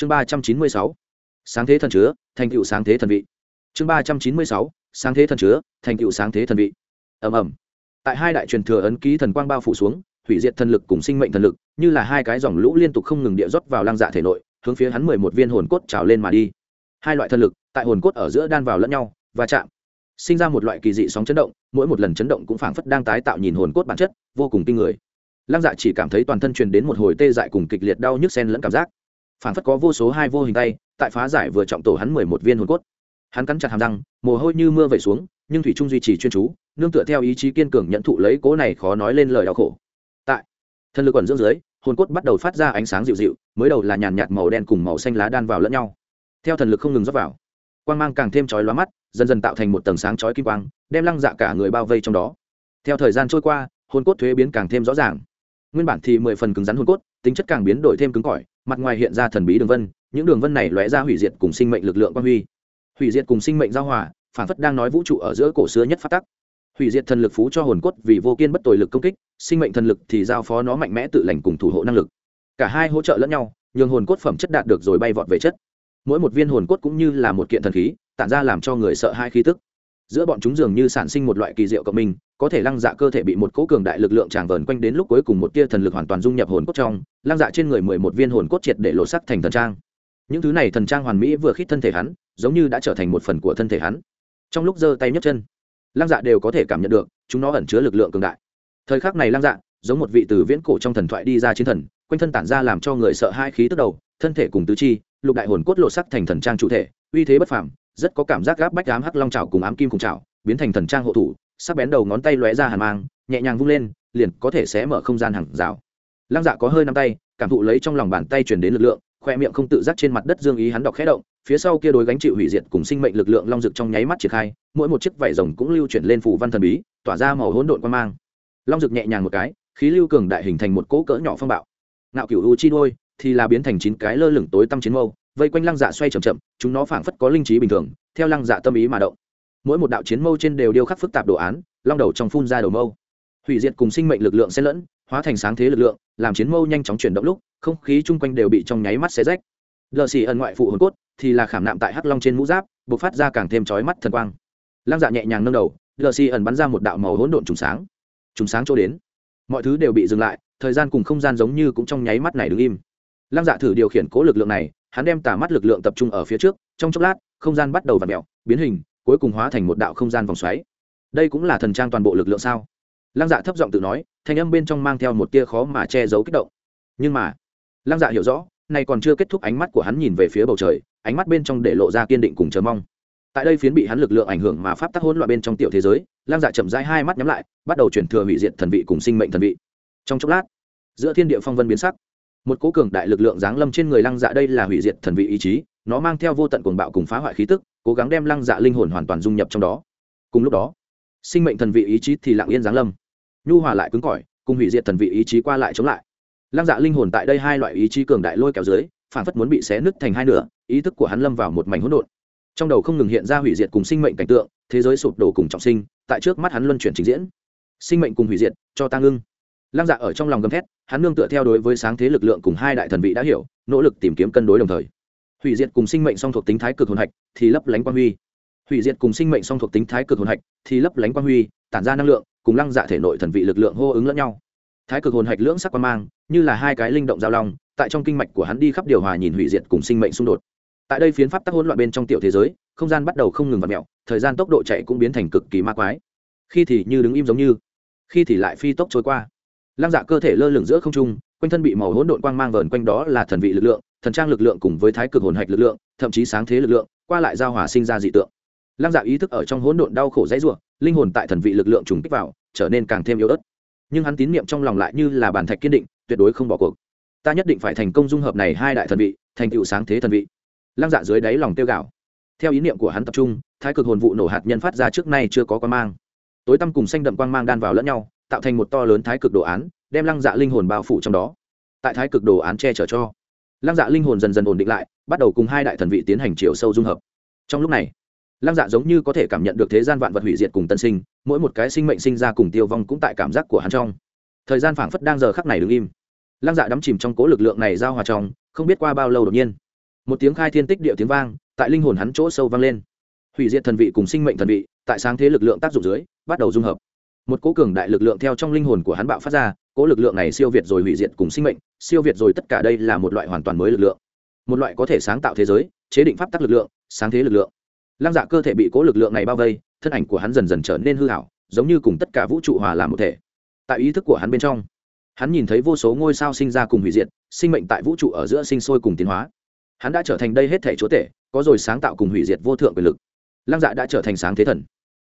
chương ba trăm chín mươi sáu, sáng thế thần chứa, thành tựu sáng thế thần vị. Chương ba trăm chín mươi sáu, sáng thế thần chứa, thành tựu sáng thế thần vị. Ầm ầm. Tại hai đại truyền thừa ấn ký thần quang bao phủ xuống, hủy diệt thần lực cùng sinh mệnh thần lực, như là hai cái dòng lũ liên tục không ngừng địa rót vào lăng dạ thể nội, hướng phía hắn mười một viên hồn cốt trào lên mà đi. Hai loại thần lực, tại hồn cốt ở giữa đan vào lẫn nhau và chạm. Sinh ra một loại kỳ dị sóng chấn động, mỗi một lần chấn động cũng phảng phất đang tái tạo nhìn hồn cốt bản chất, vô cùng kinh người. Lăng dạ chỉ cảm thấy toàn thân truyền đến một hồi tê dại cùng kịch liệt đau nhức sen lẫn cảm giác phảng phất có vô số hai vô hình tay, tại phá giải vừa trọng tổ hắn mười một viên hồn cốt. Hắn cắn chặt hàm răng, mồ hôi như mưa vẩy xuống, nhưng thủy trung duy trì chuyên chú, nương tựa theo ý chí kiên cường nhận thụ lấy cố này khó nói lên lời đau khổ. Tại thân lực quẩn dưỡng dưới, hồn cốt bắt đầu phát ra ánh sáng dịu dịu, mới đầu là nhàn nhạt màu đen cùng màu xanh lá đan vào lẫn nhau. Theo thần lực không ngừng rót vào, quang mang càng thêm chói lóa mắt, dần dần tạo thành một tầng sáng chói kim quang, đem lăng dạ cả người bao vây trong đó. Theo thời gian trôi qua, hồn cốt thuế biến càng thêm rõ ràng. Nguyên bản thì mười phần cứng rắn hồn cốt, tính chất càng biến đổi thêm cứng cỏi mặt ngoài hiện ra thần bí đường vân, những đường vân này lóe ra hủy diệt cùng sinh mệnh lực lượng quang huy. Hủy diệt cùng sinh mệnh giao hòa, phản phất đang nói vũ trụ ở giữa cổ xưa nhất phát tắc. Hủy diệt thần lực phú cho hồn cốt vì vô kiên bất tồi lực công kích, sinh mệnh thần lực thì giao phó nó mạnh mẽ tự lành cùng thủ hộ năng lực. Cả hai hỗ trợ lẫn nhau, nhường hồn cốt phẩm chất đạt được rồi bay vọt về chất. Mỗi một viên hồn cốt cũng như là một kiện thần khí, tản ra làm cho người sợ hai khí tức. Giữa bọn chúng dường như sản sinh một loại kỳ diệu cộng minh có thể lăng dạ cơ thể bị một cỗ cường đại lực lượng tràn vờn quanh đến lúc cuối cùng một tia thần lực hoàn toàn dung nhập hồn cốt trong, lăng dạ trên người mười một viên hồn cốt triệt để lộ sắc thành thần trang. Những thứ này thần trang hoàn mỹ vừa khít thân thể hắn, giống như đã trở thành một phần của thân thể hắn. Trong lúc giơ tay nhấc chân, lăng dạ đều có thể cảm nhận được, chúng nó ẩn chứa lực lượng cường đại. Thời khắc này lăng dạ giống một vị từ viễn cổ trong thần thoại đi ra chiến thần, quanh thân tản ra làm cho người sợ hai khí tức đầu, thân thể cùng tứ chi, lục đại hồn cốt lộ sắc thành thần trang chủ thể, uy thế bất phàm, rất có cảm giác gáp bách ám hắc long trào cùng ám kim cùng trào biến thành thần trang hộ thủ sắc bén đầu ngón tay lóe ra hàn mang, nhẹ nhàng vung lên, liền có thể xé mở không gian hàng rào. Lăng dạ có hơi năm tay, cảm thụ lấy trong lòng bàn tay truyền đến lực lượng, khoe miệng không tự giác trên mặt đất dương ý hắn đọc khẽ động, phía sau kia đối gánh chịu hủy diệt cùng sinh mệnh lực lượng long dực trong nháy mắt triển khai, mỗi một chiếc vảy rồng cũng lưu chuyển lên phủ văn thần bí, tỏa ra màu hỗn độn quan mang. Long dực nhẹ nhàng một cái, khí lưu cường đại hình thành một cỗ cỡ nhỏ phong bạo. Ngạo cửu u chi đôi, thì là biến thành chín cái lơ lửng tối tăm chiến mâu, vây quanh lăng dạ xoay chậm chậm, chúng nó phảng phất có linh trí bình thường, theo lăng dạ tâm ý mà động mỗi một đạo chiến mâu trên đều điêu khắc phức tạp đồ án, long đầu trong phun ra đầu mâu. Hủy diệt cùng sinh mệnh lực lượng xen lẫn, hóa thành sáng thế lực lượng, làm chiến mâu nhanh chóng chuyển động lúc, không khí chung quanh đều bị trong nháy mắt xé rách. Lờ xì ẩn ngoại phụ hồn cốt thì là khảm nạm tại hắc long trên mũ giáp, bộc phát ra càng thêm chói mắt thần quang. Lăng dạ nhẹ nhàng nâng đầu, lờ xì ẩn bắn ra một đạo màu hỗn độn trùng sáng. Trùng sáng chỗ đến. Mọi thứ đều bị dừng lại, thời gian cùng không gian giống như cũng trong nháy mắt này đứng im. Lăng dạ thử điều khiển cố lực lượng này, hắn đem tà mắt lực lượng tập trung ở phía trước, trong chốc lát, không gian bắt đầu v ặ mẹo biến hình cuối cùng hóa thành một đạo không gian vòng xoáy. Đây cũng là thần trang toàn bộ lực lượng sao? Lăng dạ thấp giọng tự nói, thanh âm bên trong mang theo một tia khó mà che giấu kích động. Nhưng mà, lăng dạ hiểu rõ này còn chưa kết thúc ánh mắt của hắn nhìn về phía bầu trời, ánh mắt bên trong để lộ ra kiên định cùng chờ mong. Tại đây phiến bị hắn lực lượng ảnh hưởng mà pháp tắc hỗn loạn bên trong tiểu thế giới, lăng dạ chậm rãi hai mắt nhắm lại, bắt đầu chuyển thừa hủy diệt thần vị cùng sinh mệnh thần vị. Trong chốc lát, giữa thiên địa phong vân biến sắc. Một cố cường đại lực lượng giáng lâm trên người lăng dạ đây là hủy diệt thần vị ý chí nó mang theo vô tận cuồng bạo cùng phá hoại khí tức, cố gắng đem lăng dạ linh hồn hoàn toàn dung nhập trong đó. Cùng lúc đó, sinh mệnh thần vị ý chí thì lặng yên giáng lâm. Nhu hòa lại cứng cỏi, cùng hủy diệt thần vị ý chí qua lại chống lại. Lăng dạ linh hồn tại đây hai loại ý chí cường đại lôi kéo dưới phản phất muốn bị xé nứt thành hai nửa, ý thức của hắn lâm vào một mảnh hỗn độn. Trong đầu không ngừng hiện ra hủy diệt cùng sinh mệnh cảnh tượng, thế giới sụp đổ cùng trọng sinh, tại trước mắt hắn luân chuyển trình diễn. Sinh mệnh cùng hủy diệt, cho ta ngưng. Lăng dạ ở trong lòng gầm thét, hắn nương tựa theo đối với sáng thế lực lượng cùng hai đại thần vị đã hiểu, nỗ lực tìm kiếm cân đối đồng thời hủy diệt cùng sinh mệnh song thuộc tính thái cực hồn hạch, thì lấp lánh quang huy. Hủy diệt cùng sinh mệnh song thuộc tính thái cực hồn hạch, thì lấp lánh quang huy, tản ra năng lượng, cùng lăng dạ thể nội thần vị lực lượng hô ứng lẫn nhau. Thái cực hồn hạch lưỡng sắc quang mang, như là hai cái linh động giao long, tại trong kinh mạch của hắn đi khắp điều hòa nhìn hủy diệt cùng sinh mệnh xung đột. Tại đây phiến pháp tắc hỗn loạn bên trong tiểu thế giới, không gian bắt đầu không ngừng vặt mẹo thời gian tốc độ chạy cũng biến thành cực kỳ ma quái. Khi thì như đứng im giống như, khi thì lại phi tốc trôi qua. Lăng dạ cơ thể lơ lửng giữa không trung, quanh thân bị màu hỗn độn quang mang vờn quanh đó là thần vị lực lượng thần trang lực lượng cùng với thái cực hồn hạch lực lượng, thậm chí sáng thế lực lượng, qua lại giao hòa sinh ra dị tượng. Lăng dạ ý thức ở trong hỗn độn đau khổ dãy ruộng linh hồn tại thần vị lực lượng trùng kích vào, trở nên càng thêm yếu ớt. Nhưng hắn tín niệm trong lòng lại như là bàn thạch kiên định, tuyệt đối không bỏ cuộc. Ta nhất định phải thành công dung hợp này hai đại thần vị, thành tựu sáng thế thần vị. Lăng dạ dưới đáy lòng tiêu gạo theo ý niệm của hắn tập trung, thái cực hồn vụ nổ hạt nhân phát ra trước nay chưa có quan mang. Tối tăm cùng xanh đậm quang mang đan vào lẫn nhau, tạo thành một to lớn thái cực đồ án, đem lăng dạ linh hồn bao phủ trong đó. Tại thái cực đồ án che chở cho lăng dạ linh hồn dần dần ổn định lại, bắt đầu cùng hai đại thần vị tiến hành chiều sâu dung hợp. Trong lúc này, lăng dạ giống như có thể cảm nhận được thế gian vạn vật hủy diệt cùng tân sinh, mỗi một cái sinh mệnh sinh ra cùng tiêu vong cũng tại cảm giác của hắn trong. Thời gian phảng phất đang giờ khắc này đứng im. Lăng dạ đắm chìm trong cố lực lượng này giao hòa trong, không biết qua bao lâu đột nhiên, một tiếng khai thiên tích địa tiếng vang tại linh hồn hắn chỗ sâu vang lên. Hủy diệt thần vị cùng sinh mệnh thần vị, tại sáng thế lực lượng tác dụng dưới, bắt đầu dung hợp. Một cố cường đại lực lượng theo trong linh hồn của hắn bạo phát ra Cỗ lực lượng này siêu việt rồi hủy diệt cùng sinh mệnh, siêu việt rồi tất cả đây là một loại hoàn toàn mới lực lượng. Một loại có thể sáng tạo thế giới, chế định pháp tắc lực lượng, sáng thế lực lượng. Lăng dạ cơ thể bị cỗ lực lượng này bao vây, thân ảnh của hắn dần dần trở nên hư hảo, giống như cùng tất cả vũ trụ hòa làm một thể. Tại ý thức của hắn bên trong, hắn nhìn thấy vô số ngôi sao sinh ra cùng hủy diệt, sinh mệnh tại vũ trụ ở giữa sinh sôi cùng tiến hóa. Hắn đã trở thành đây hết thể chúa tể, có rồi sáng tạo cùng hủy diệt vô thượng quyền lực. Lăng dạ đã trở thành sáng thế thần.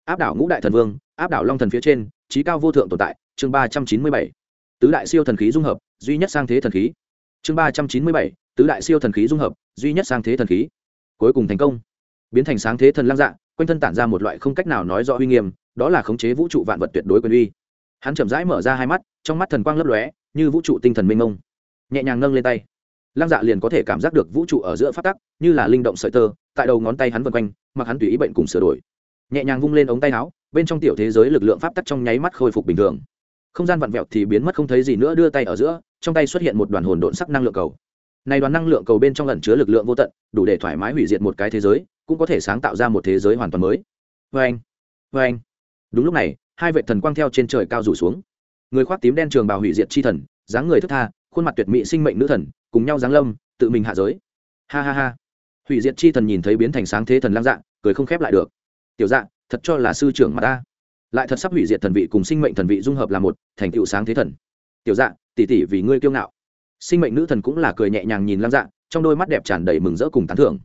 Áp đảo ngũ đại thần vương, áp đảo long thần phía trên trí cao vô thượng tồn tại, chương ba trăm chín mươi bảy tứ đại siêu thần khí dung hợp, duy nhất sang thế thần khí. Chương ba trăm chín mươi bảy, tứ đại siêu thần khí dung hợp, duy nhất sang thế thần khí. Cuối cùng thành công. Biến thành sáng thế thần lăng dạ quanh thân tản ra một loại không cách nào nói rõ uy nghiêm, đó là khống chế vũ trụ vạn vật tuyệt đối quyền uy. Hắn chậm rãi mở ra hai mắt, trong mắt thần quang lấp lóe, như vũ trụ tinh thần mênh mông. Nhẹ nhàng nâng lên tay. Lăng dạ liền có thể cảm giác được vũ trụ ở giữa phát tắc, như là linh động sợi tơ, tại đầu ngón tay hắn vân quanh, mặc hắn tùy ý bệnh cùng sửa đổi. Nhẹ nhàng vung lên ống tay áo, bên trong tiểu thế giới lực lượng pháp tắc trong nháy mắt khôi phục bình thường không gian vặn vẹo thì biến mất không thấy gì nữa, đưa tay ở giữa, trong tay xuất hiện một đoàn hồn độn sắc năng lượng cầu. Này đoàn năng lượng cầu bên trong lẩn chứa lực lượng vô tận, đủ để thoải mái hủy diệt một cái thế giới, cũng có thể sáng tạo ra một thế giới hoàn toàn mới. Vê anh vê anh. Đúng lúc này, hai vệ thần quang theo trên trời cao rủ xuống. Người khoác tím đen trường bào hủy diệt chi thần, dáng người thức tha, khuôn mặt tuyệt mỹ sinh mệnh nữ thần, cùng nhau giáng lâm, tự mình hạ giới. Ha ha ha. Hủy diệt chi thần nhìn thấy biến thành sáng thế thần lang dạng cười không khép lại được. Tiểu dạng thật cho là sư trưởng mà ta lại thật sắp hủy diệt thần vị cùng sinh mệnh thần vị dung hợp là một, thành tựu sáng thế thần. Tiểu dạng tỉ tỉ vì ngươi kiêu ngạo. Sinh mệnh nữ thần cũng là cười nhẹ nhàng nhìn lang dạ trong đôi mắt đẹp tràn đầy mừng rỡ cùng tán thưởng.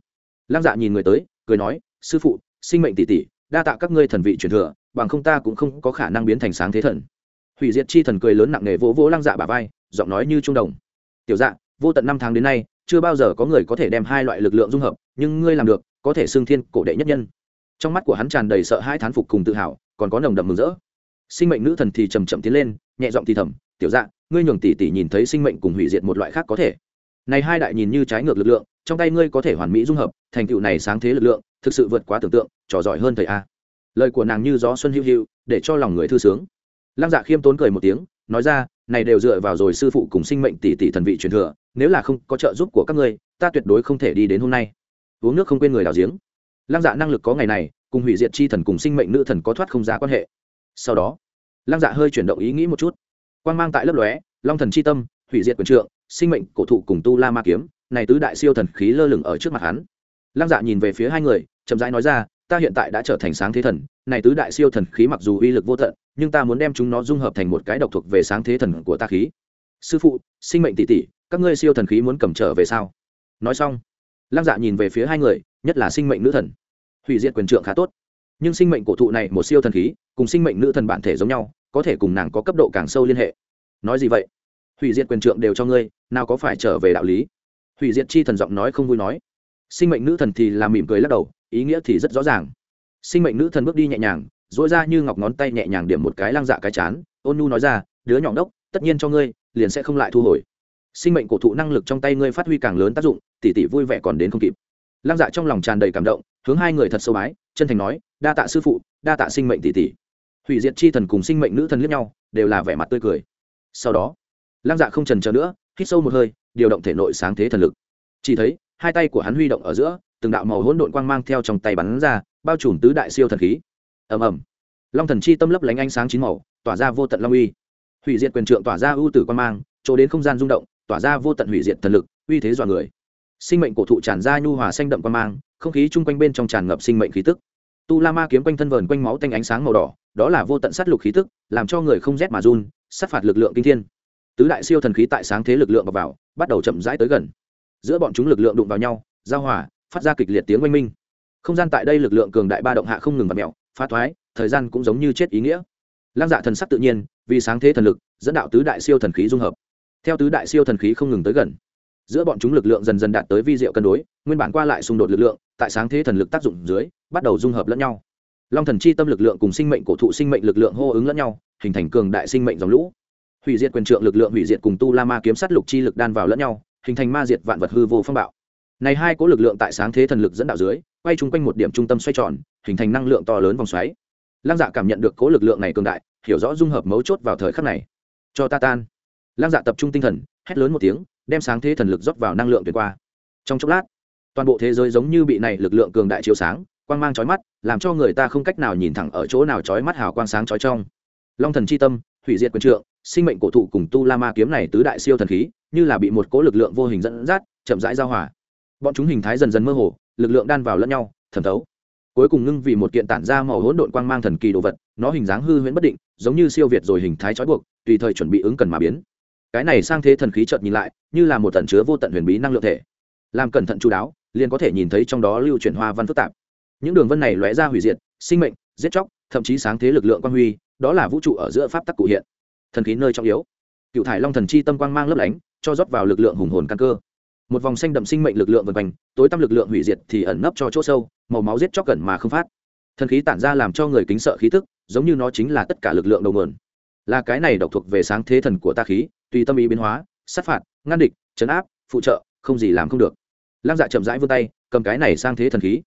Lang dạ nhìn người tới, cười nói, sư phụ, sinh mệnh tỷ tỷ đa tạ các ngươi thần vị truyền thừa, bằng không ta cũng không có khả năng biến thành sáng thế thần. Hủy diệt chi thần cười lớn nặng nề vỗ vỗ lăng dạ bà vai, giọng nói như trung đồng. Tiểu dạ vô tận năm tháng đến nay, chưa bao giờ có người có thể đem hai loại lực lượng dung hợp, nhưng ngươi làm được, có thể xưng thiên cổ đệ nhất nhân. Trong mắt của hắn tràn đầy sợ hãi thán phục cùng tự hào còn có nồng đậm mừng rỡ. Sinh mệnh nữ thần thì chầm chậm tiến lên, nhẹ giọng thì thầm, tiểu dạ ngươi nhường tỷ tỷ nhìn thấy sinh mệnh cùng hủy diệt một loại khác có thể. Này hai đại nhìn như trái ngược lực lượng, trong tay ngươi có thể hoàn mỹ dung hợp, thành tựu này sáng thế lực lượng, thực sự vượt quá tưởng tượng, trò giỏi hơn thầy a. Lời của nàng như gió xuân hữu hữu, để cho lòng người thư sướng. Lăng dạ khiêm tốn cười một tiếng, nói ra, này đều dựa vào rồi sư phụ cùng sinh mệnh tỷ tỷ thần vị truyền thừa, nếu là không có trợ giúp của các ngươi, ta tuyệt đối không thể đi đến hôm nay. Uống nước không quên người đào giếng. Lăng dạ năng lực có ngày này cùng hủy diệt chi thần cùng sinh mệnh nữ thần có thoát không ra quan hệ. Sau đó, lăng dạ hơi chuyển động ý nghĩ một chút. Quan mang tại lớp lóe, long thần chi tâm, hủy diệt quyền trượng, sinh mệnh, cổ thụ cùng tu la ma kiếm, này tứ đại siêu thần khí lơ lửng ở trước mặt hắn. Lăng dạ nhìn về phía hai người, chậm rãi nói ra, ta hiện tại đã trở thành sáng thế thần, này tứ đại siêu thần khí mặc dù uy lực vô tận, nhưng ta muốn đem chúng nó dung hợp thành một cái độc thuộc về sáng thế thần của ta khí. Sư phụ, sinh mệnh tỷ tỷ, các ngươi siêu thần khí muốn cầm trở về sao? Nói xong, lăng dạ nhìn về phía hai người, nhất là sinh mệnh nữ thần hủy diệt quyền trượng khá tốt. Nhưng sinh mệnh cổ thụ này một siêu thần khí, cùng sinh mệnh nữ thần bản thể giống nhau, có thể cùng nàng có cấp độ càng sâu liên hệ. Nói gì vậy? Hủy diệt quyền trượng đều cho ngươi, nào có phải trở về đạo lý? Hủy diệt chi thần giọng nói không vui nói. Sinh mệnh nữ thần thì làm mỉm cười lắc đầu, ý nghĩa thì rất rõ ràng. Sinh mệnh nữ thần bước đi nhẹ nhàng dỗi ra như ngọc ngón tay nhẹ nhàng điểm một cái lăng dạ cái chán, ôn nu nói ra, đứa nhỏ đốc tất nhiên cho ngươi, liền sẽ không lại thu hồi. Sinh mệnh cổ thụ năng lực trong tay ngươi phát huy càng lớn tác dụng, tỷ tỷ vui vẻ còn đến không kịp lăng dạ trong lòng tràn đầy cảm động, hướng hai người thật sâu bái, chân thành nói, đa tạ sư phụ, đa tạ sinh mệnh tỷ tỷ. Hủy diệt chi thần cùng sinh mệnh nữ thần liếc nhau, đều là vẻ mặt tươi cười. Sau đó, lăng dạ không trần chờ nữa, hít sâu một hơi, điều động thể nội sáng thế thần lực. Chỉ thấy, hai tay của hắn huy động ở giữa, từng đạo màu hỗn độn quang mang theo trong tay bắn ra, bao trùm tứ đại siêu thần khí. Ầm ầm. Long thần chi tâm lấp lánh ánh sáng chín màu, tỏa ra vô tận long uy. Hủy diệt quyền trượng tỏa ra ưu tử quang mang, chỗ đến không gian rung động, tỏa ra vô tận hủy diệt thần lực, uy thế dọa người sinh mệnh cổ thụ tràn ra nhu hòa xanh đậm quan mang không khí chung quanh bên trong tràn ngập sinh mệnh khí tức. Tu la ma kiếm quanh thân vờn quanh máu tanh ánh sáng màu đỏ đó là vô tận sát lục khí tức làm cho người không rét mà run sát phạt lực lượng kinh thiên. Tứ đại siêu thần khí tại sáng thế lực lượng vào, vào bắt đầu chậm rãi tới gần. Giữa bọn chúng lực lượng đụng vào nhau giao hòa phát ra kịch liệt tiếng oanh minh. Không gian tại đây lực lượng cường đại ba động hạ không ngừng và mẹo phá thoái thời gian cũng giống như chết ý nghĩa. Lăng dạ thần sắc tự nhiên vì sáng thế thần lực dẫn đạo tứ đại siêu thần khí dung hợp. Theo tứ đại siêu thần khí không ngừng tới gần giữa bọn chúng lực lượng dần dần đạt tới vi diệu cân đối, nguyên bản qua lại xung đột lực lượng, tại sáng thế thần lực tác dụng dưới, bắt đầu dung hợp lẫn nhau. Long thần chi tâm lực lượng cùng sinh mệnh cổ thụ sinh mệnh lực lượng hô ứng lẫn nhau, hình thành cường đại sinh mệnh dòng lũ. Hủy diệt quyền trượng lực lượng hủy diệt cùng tu la ma kiếm sát lục chi lực đan vào lẫn nhau, hình thành ma diệt vạn vật hư vô phong bạo. Này hai cố lực lượng tại sáng thế thần lực dẫn đạo dưới, quay chung quanh một điểm trung tâm xoay tròn, hình thành năng lượng to lớn vòng xoáy. Lăng dạ cảm nhận được cố lực lượng này cường đại, hiểu rõ dung hợp mấu chốt vào thời khắc này. Cho ta tan. Lăng dạ tập trung tinh thần, hét lớn một tiếng đem sáng thế thần lực rót vào năng lượng tuyệt qua. Trong chốc lát, toàn bộ thế giới giống như bị này lực lượng cường đại chiếu sáng, quang mang chói mắt, làm cho người ta không cách nào nhìn thẳng ở chỗ nào chói mắt hào quang sáng chói trong. Long thần c h i tâm, hủy diệt quyền trượng, sinh mệnh cổ thụ cùng tu la ma kiếm này tứ đại siêu thần khí, như là bị một cỗ lực lượng vô hình dẫn dắt, chậm rãi giao hòa. Bọn chúng hình thái dần dần mơ hồ, lực lượng đan vào lẫn nhau, thẩm thấu. Cuối cùng ngưng vì một kiện tản ra màu hỗn độn quang mang thần kỳ đồ vật, nó hình dáng hư huyễn bất định, giống như siêu việt rồi hình thái trói buộc, tùy thời chuẩn bị ứng cần mà biến cái này sang thế thần khí chợt nhìn lại, như là một tận chứa vô tận huyền bí năng lượng thể. Làm cẩn thận chú đáo, liền có thể nhìn thấy trong đó lưu chuyển hoa văn phức tạp. Những đường vân này lóe ra hủy diệt, sinh mệnh, giết chóc, thậm chí sáng thế lực lượng quang huy, đó là vũ trụ ở giữa pháp tắc cụ hiện. Thần khí nơi trọng yếu. Cựu thải long thần chi tâm quang mang lấp lánh, cho rót vào lực lượng hùng hồn căn cơ. Một vòng xanh đậm sinh mệnh lực lượng vần quanh, tối tăm lực lượng hủy diệt thì ẩn nấp cho chỗ sâu, màu máu giết chóc cẩn mà không phát. Thần khí tản ra làm cho người kính sợ khí tức, giống như nó chính là tất cả lực lượng đầu nguồn. Là cái này độc thuộc về sáng thế thần của ta khí tùy tâm ý biến hóa, sát phạt, ngăn địch chấn áp, phụ trợ, không gì làm không được. Lăng dạ chậm rãi vươn tay, cầm cái này sang thế thần khí.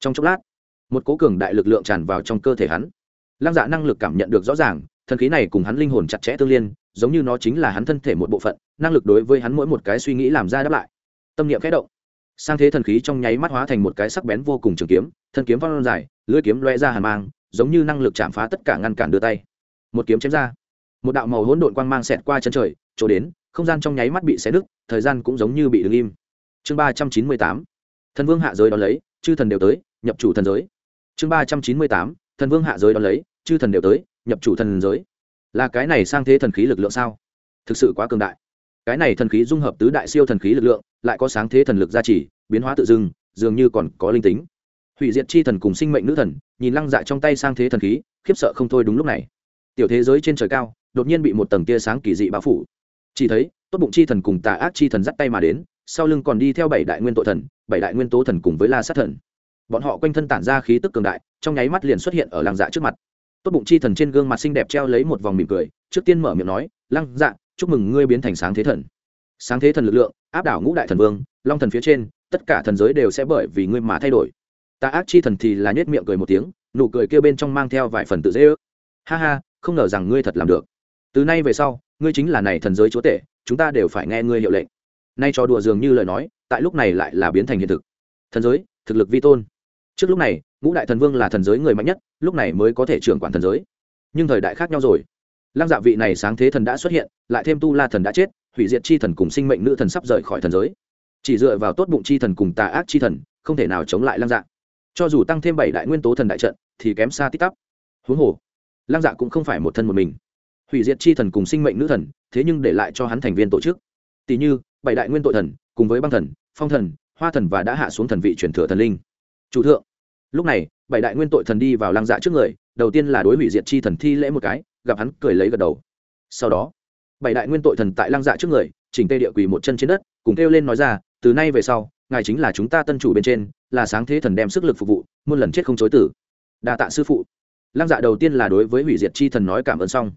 Trong chốc lát, một cố cường đại lực lượng tràn vào trong cơ thể hắn. Lăng dạ năng lực cảm nhận được rõ ràng, thần khí này cùng hắn linh hồn chặt chẽ tương liên, giống như nó chính là hắn thân thể một bộ phận, năng lực đối với hắn mỗi một cái suy nghĩ làm ra đáp lại. Tâm niệm khẽ động. Sang thế thần khí trong nháy mắt hóa thành một cái sắc bén vô cùng trường kiếm, thân kiếm văn dài, lưỡi kiếm loe ra hàn mang, giống như năng lực chạm phá tất cả ngăn cản đưa tay. Một kiếm chém ra một đạo màu hỗn độn quang mang xẹt qua chân trời, chỗ đến, không gian trong nháy mắt bị xé nứt, thời gian cũng giống như bị đứng im. Chương ba trăm chín mươi tám, thần vương hạ giới đón lấy, chư thần đều tới, nhập chủ thần giới. Chương ba trăm chín mươi tám, thần vương hạ giới đón lấy, chư thần đều tới, nhập chủ thần giới. Là cái này sang thế thần khí lực lượng sao? Thực sự quá cường đại. Cái này thần khí dung hợp tứ đại siêu thần khí lực lượng, lại có sáng thế thần lực gia trì, biến hóa tự dưng, dường như còn có linh tính. Hủy diệt chi thần cùng sinh mệnh nữ thần, nhìn lăng dạ trong tay sang thế thần khí, khiếp sợ không thôi đúng lúc này tiểu thế giới trên trời cao, đột nhiên bị một tầng tia sáng kỳ dị bao phủ. Chỉ thấy, tốt bụng chi thần cùng tà ác chi thần dắt tay mà đến, sau lưng còn đi theo bảy đại nguyên tội thần, bảy đại nguyên tố thần cùng với la sát thần. Bọn họ quanh thân tản ra khí tức cường đại, trong nháy mắt liền xuất hiện ở làng dạ trước mặt. Tốt bụng chi thần trên gương mặt xinh đẹp treo lấy một vòng mỉm cười, trước tiên mở miệng nói, lăng dạ chúc mừng ngươi biến thành sáng thế thần. Sáng thế thần lực lượng, áp đảo ngũ đại thần vương, long thần phía trên, tất cả thần giới đều sẽ bởi vì ngươi mà thay đổi. Tà ác chi thần thì là nhét miệng cười một tiếng, nụ cười kêu bên trong mang theo vài phần tự dễ ước. Ha ha không ngờ rằng ngươi thật làm được. Từ nay về sau, ngươi chính là này thần giới chúa tể, chúng ta đều phải nghe ngươi hiệu lệnh. Nay trò đùa dường như lời nói, tại lúc này lại là biến thành hiện thực. Thần giới, thực lực vi tôn. Trước lúc này, ngũ đại thần vương là thần giới người mạnh nhất, lúc này mới có thể trưởng quản thần giới. Nhưng thời đại khác nhau rồi. Lăng dạ vị này sáng thế thần đã xuất hiện, lại thêm tu la thần đã chết, hủy diệt chi thần cùng sinh mệnh nữ thần sắp rời khỏi thần giới. Chỉ dựa vào tốt bụng chi thần cùng tà ác chi thần, không thể nào chống lại lăng dạ. Cho dù tăng thêm bảy đại nguyên tố thần đại trận, thì kém xa tít tắp. Huống hồ lăng dạ cũng không phải một thân một mình. Hủy diệt chi thần cùng sinh mệnh nữ thần, thế nhưng để lại cho hắn thành viên tổ chức. Tỷ như, bảy đại nguyên tội thần, cùng với băng thần, phong thần, hoa thần và đã hạ xuống thần vị truyền thừa thần linh. Chủ thượng, lúc này, bảy đại nguyên tội thần đi vào lăng dạ trước người, đầu tiên là đối hủy diệt chi thần thi lễ một cái, gặp hắn cười lấy gật đầu. Sau đó, bảy đại nguyên tội thần tại lăng dạ trước người, chỉnh tê địa quỳ một chân trên đất, cùng kêu lên nói ra, từ nay về sau, ngài chính là chúng ta tân chủ bên trên, là sáng thế thần đem sức lực phục vụ, muôn lần chết không chối tử. Đa tạ sư phụ lăng dạ đầu tiên là đối với hủy diệt chi thần nói cảm ơn xong.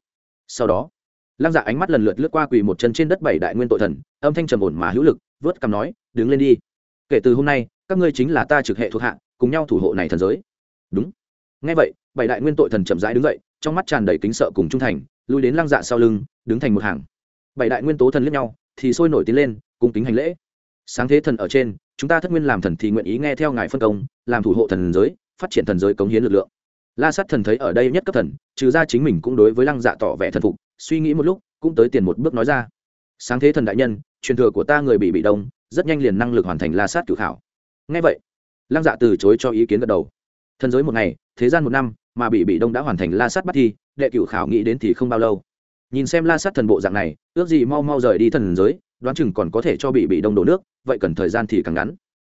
Sau đó, lăng dạ ánh mắt lần lượt lướt qua quỳ một chân trên đất bảy đại nguyên tội thần, âm thanh trầm ổn mà hữu lực, vớt cằm nói, đứng lên đi. Kể từ hôm nay, các ngươi chính là ta trực hệ thuộc hạ, cùng nhau thủ hộ này thần giới. Đúng. Ngay vậy, bảy đại nguyên tội thần chậm rãi đứng dậy, trong mắt tràn đầy kính sợ cùng trung thành, lui đến lăng dạ sau lưng, đứng thành một hàng. Bảy đại nguyên tố thần liếc nhau, thì sôi nổi tiến lên cùng kính hành lễ. Sáng thế thần ở trên, chúng ta thất nguyên làm thần thì nguyện ý nghe theo ngài phân công, làm thủ hộ thần giới, phát triển thần giới cống hiến lực lượng la sát thần thấy ở đây nhất cấp thần, trừ ra chính mình cũng đối với lăng dạ tỏ vẻ thần phục, suy nghĩ một lúc, cũng tới tiền một bước nói ra. Sáng thế thần đại nhân, truyền thừa của ta người bị bị đông, rất nhanh liền năng lực hoàn thành la sát cử khảo. Ngay vậy, lăng dạ từ chối cho ý kiến gật đầu. Thần giới một ngày, thế gian một năm, mà bị bị đông đã hoàn thành la sát bắt thi, đệ cử khảo nghĩ đến thì không bao lâu. Nhìn xem la sát thần bộ dạng này, ước gì mau mau rời đi thần giới, đoán chừng còn có thể cho bị bị đông đổ nước, vậy cần thời gian thì càng ngắn.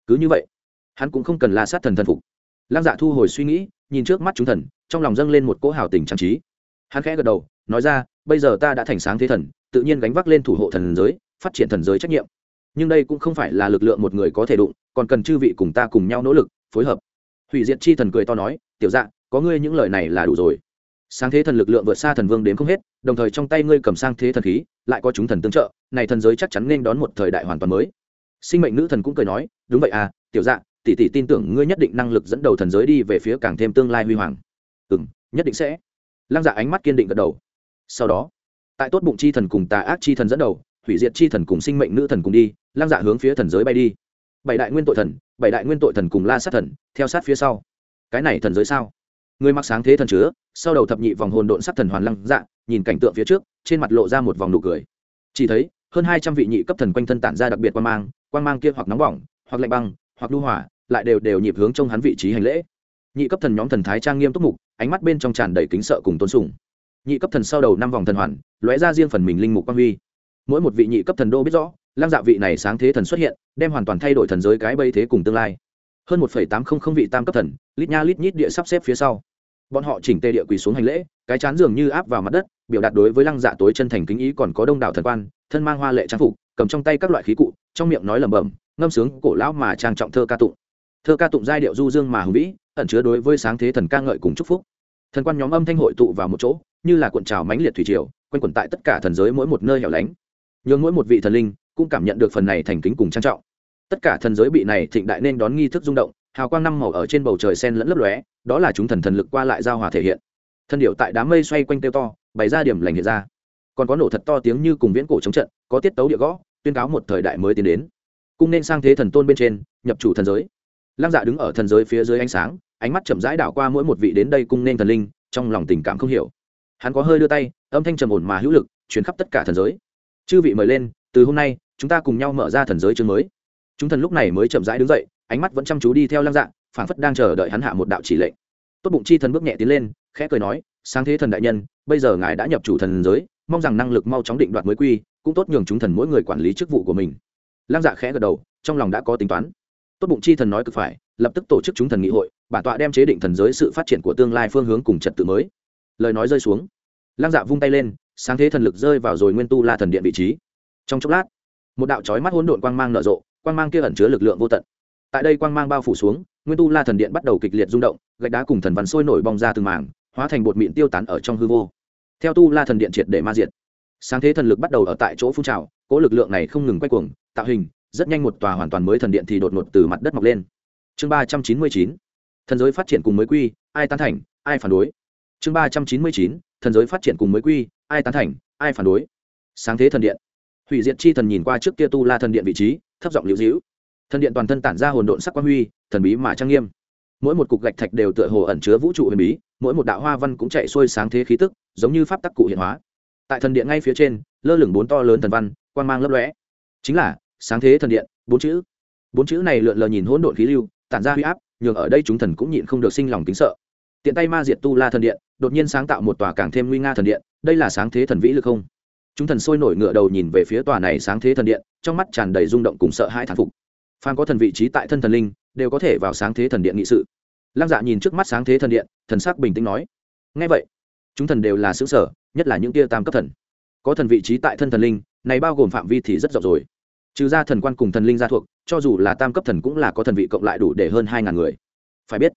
Cứ như vậy, hắn cũng không cần la sát thần thần phục. Lăng dạ thu hồi suy nghĩ nhìn trước mắt chúng thần, trong lòng dâng lên một cỗ hào tình trang trí. Hắn khẽ gật đầu, nói ra, bây giờ ta đã thành sáng thế thần, tự nhiên gánh vác lên thủ hộ thần giới, phát triển thần giới trách nhiệm. Nhưng đây cũng không phải là lực lượng một người có thể đụng, còn cần chư vị cùng ta cùng nhau nỗ lực, phối hợp. Hủy diệt chi thần cười to nói, tiểu dạ có ngươi những lời này là đủ rồi. Sáng thế thần lực lượng vượt xa thần vương đến không hết, đồng thời trong tay ngươi cầm sang thế thần khí, lại có chúng thần tương trợ, này thần giới chắc chắn nên đón một thời đại hoàn toàn mới. Sinh mệnh nữ thần cũng cười nói, đúng vậy à tiểu dạ tỷ tỷ tin tưởng ngươi nhất định năng lực dẫn đầu thần giới đi về phía càng thêm tương lai huy hoàng. Ừ nhất định sẽ. Lăng dạ ánh mắt kiên định gật đầu. Sau đó, tại tốt bụng chi thần cùng tà ác chi thần dẫn đầu, hủy diệt chi thần cùng sinh mệnh nữ thần cùng đi, lăng dạ hướng phía thần giới bay đi. Bảy đại nguyên tội thần, bảy đại nguyên tội thần cùng la sát thần, theo sát phía sau. Cái này thần giới sao? Người mặc sáng thế thần chứa, sau đầu thập nhị vòng hồn độn sát thần hoàn lăng dạ nhìn cảnh tượng phía trước, trên mặt lộ ra một vòng nụ cười. Chỉ thấy, hơn hai trăm vị nhị cấp thần quanh thân tản ra đặc biệt quan mang quan mang kia hoặc nóng bỏng, hoặc lạnh băng, hoặc lưu hỏa lại đều đều nhịp hướng trong hắn vị trí hành lễ. Nhị cấp thần nhóm thần thái trang nghiêm túc mục, ánh mắt bên trong tràn đầy kính sợ cùng tôn sùng. Nhị cấp thần sau đầu năm vòng thần hoàn, lóe ra riêng phần mình linh mục quang huy. Mỗi một vị nhị cấp thần đô biết rõ, lăng dạ vị này sáng thế thần xuất hiện, đem hoàn toàn thay đổi thần giới cái bây thế cùng tương lai. Hơn một tám không không vị tam cấp thần, lít nha lít nhít địa sắp xếp phía sau. Bọn họ chỉnh tê địa quỳ xuống hành lễ, cái chán dường như áp vào mặt đất, biểu đạt đối với lăng dạ tối chân thành kính ý còn có đông đảo thần quan, thân mang hoa lệ trang phục, cầm trong tay các loại khí cụ, trong miệng nói lẩm bẩm, ngâm sướng cổ lão mà trang trọng thơ ca tụng thơ ca tụng giai điệu du dương mà hùng vĩ, ẩn chứa đối với sáng thế thần ca ngợi cùng chúc phúc. Thần quan nhóm âm thanh hội tụ vào một chỗ, như là cuộn trào mãnh liệt thủy triều, quanh quẩn tại tất cả thần giới mỗi một nơi hẻo lánh. Nhưng mỗi một vị thần linh cũng cảm nhận được phần này thành kính cùng trang trọng. Tất cả thần giới bị này thịnh đại nên đón nghi thức rung động, hào quang năm màu ở trên bầu trời sen lẫn lấp lóe, đó là chúng thần thần lực qua lại giao hòa thể hiện. Thần điệu tại đám mây xoay quanh tiêu to, bày ra điểm lành hiện ra. Còn có nổ thật to tiếng như cùng viễn cổ chống trận, có tiết tấu địa gõ, tuyên cáo một thời đại mới tiến đến. Cung nên sang thế thần tôn bên trên, nhập chủ thần giới lăng dạ đứng ở thần giới phía dưới ánh sáng, ánh mắt chậm rãi đảo qua mỗi một vị đến đây cung nên thần linh, trong lòng tình cảm không hiểu. Hắn có hơi đưa tay, âm thanh trầm ổn mà hữu lực chuyến khắp tất cả thần giới. Chư vị mời lên, từ hôm nay, chúng ta cùng nhau mở ra thần giới chương mới. Chúng thần lúc này mới chậm rãi đứng dậy, ánh mắt vẫn chăm chú đi theo lăng dạ phảng phất đang chờ đợi hắn hạ một đạo chỉ lệnh. Tốt bụng chi thần bước nhẹ tiến lên, khẽ cười nói, sáng thế thần đại nhân, bây giờ ngài đã nhập chủ thần giới, mong rằng năng lực mau chóng định đoạt mới quy, cũng tốt nhường chúng thần mỗi người quản lý chức vụ của mình. Lăng dạ khẽ gật đầu, trong lòng đã có tính toán tốt bụng chi thần nói cực phải, lập tức tổ chức chúng thần nghị hội, bản tọa đem chế định thần giới sự phát triển của tương lai phương hướng cùng trật tự mới. Lời nói rơi xuống, lăng dạ vung tay lên, sáng thế thần lực rơi vào rồi nguyên tu la thần điện vị trí. Trong chốc lát, một đạo trói mắt hỗn độn quang mang nở rộ, quang mang kia ẩn chứa lực lượng vô tận. Tại đây quang mang bao phủ xuống, nguyên tu la thần điện bắt đầu kịch liệt rung động, gạch đá cùng thần văn sôi nổi bong ra từng mảng, hóa thành bột mịn tiêu tán ở trong hư vô. Theo tu la thần điện triệt để ma diệt, sáng thế thần lực bắt đầu ở tại chỗ phun trào cỗ lực lượng này không ngừng quay cuồng, tạo hình rất nhanh một tòa hoàn toàn mới thần điện thì đột ngột từ mặt đất mọc lên. Chương ba trăm chín mươi chín, thần giới phát triển cùng mới quy, ai tán thành, ai phản đối. Chương ba trăm chín mươi chín, thần giới phát triển cùng mới quy, ai tán thành, ai phản đối. Sáng thế thần điện. Hủy diệt chi thần nhìn qua trước kia tu la thần điện vị trí, thấp giọng liễu dĩu thần điện toàn thân tản ra hồn độn sắc quang huy, thần bí mà trang nghiêm. Mỗi một cục gạch thạch đều tựa hồ ẩn chứa vũ trụ huyền bí, mỗi một đạo hoa văn cũng chạy xuôi sáng thế khí tức, giống như pháp tắc cụ hiện hóa. Tại thần điện ngay phía trên, lơ lửng bốn to lớn thần văn quan mang lấp lóe. Chính là sáng thế thần điện, bốn chữ. Bốn chữ này lượn lờ nhìn hỗn độn khí lưu, tản ra huy áp, nhường ở đây chúng thần cũng nhịn không được sinh lòng kính sợ. Tiện tay ma diệt tu la thần điện, đột nhiên sáng tạo một tòa càng thêm nguy nga thần điện, đây là sáng thế thần vĩ lực không? Chúng thần sôi nổi ngựa đầu nhìn về phía tòa này sáng thế thần điện, trong mắt tràn đầy rung động cùng sợ hãi thán phục. Phan có thần vị trí tại thân thần linh, đều có thể vào sáng thế thần điện nghị sự. Lăng dạ nhìn trước mắt sáng thế thần điện, thần sắc bình tĩnh nói ngay vậy, chúng thần đều là xứ sở, nhất là những tia tam cấp thần. Có thần vị trí tại thân thần linh, này bao gồm phạm vi thì rất rộng rồi trừ ra thần quan cùng thần linh gia thuộc, cho dù là tam cấp thần cũng là có thần vị cộng lại đủ để hơn hai ngàn người. Phải biết,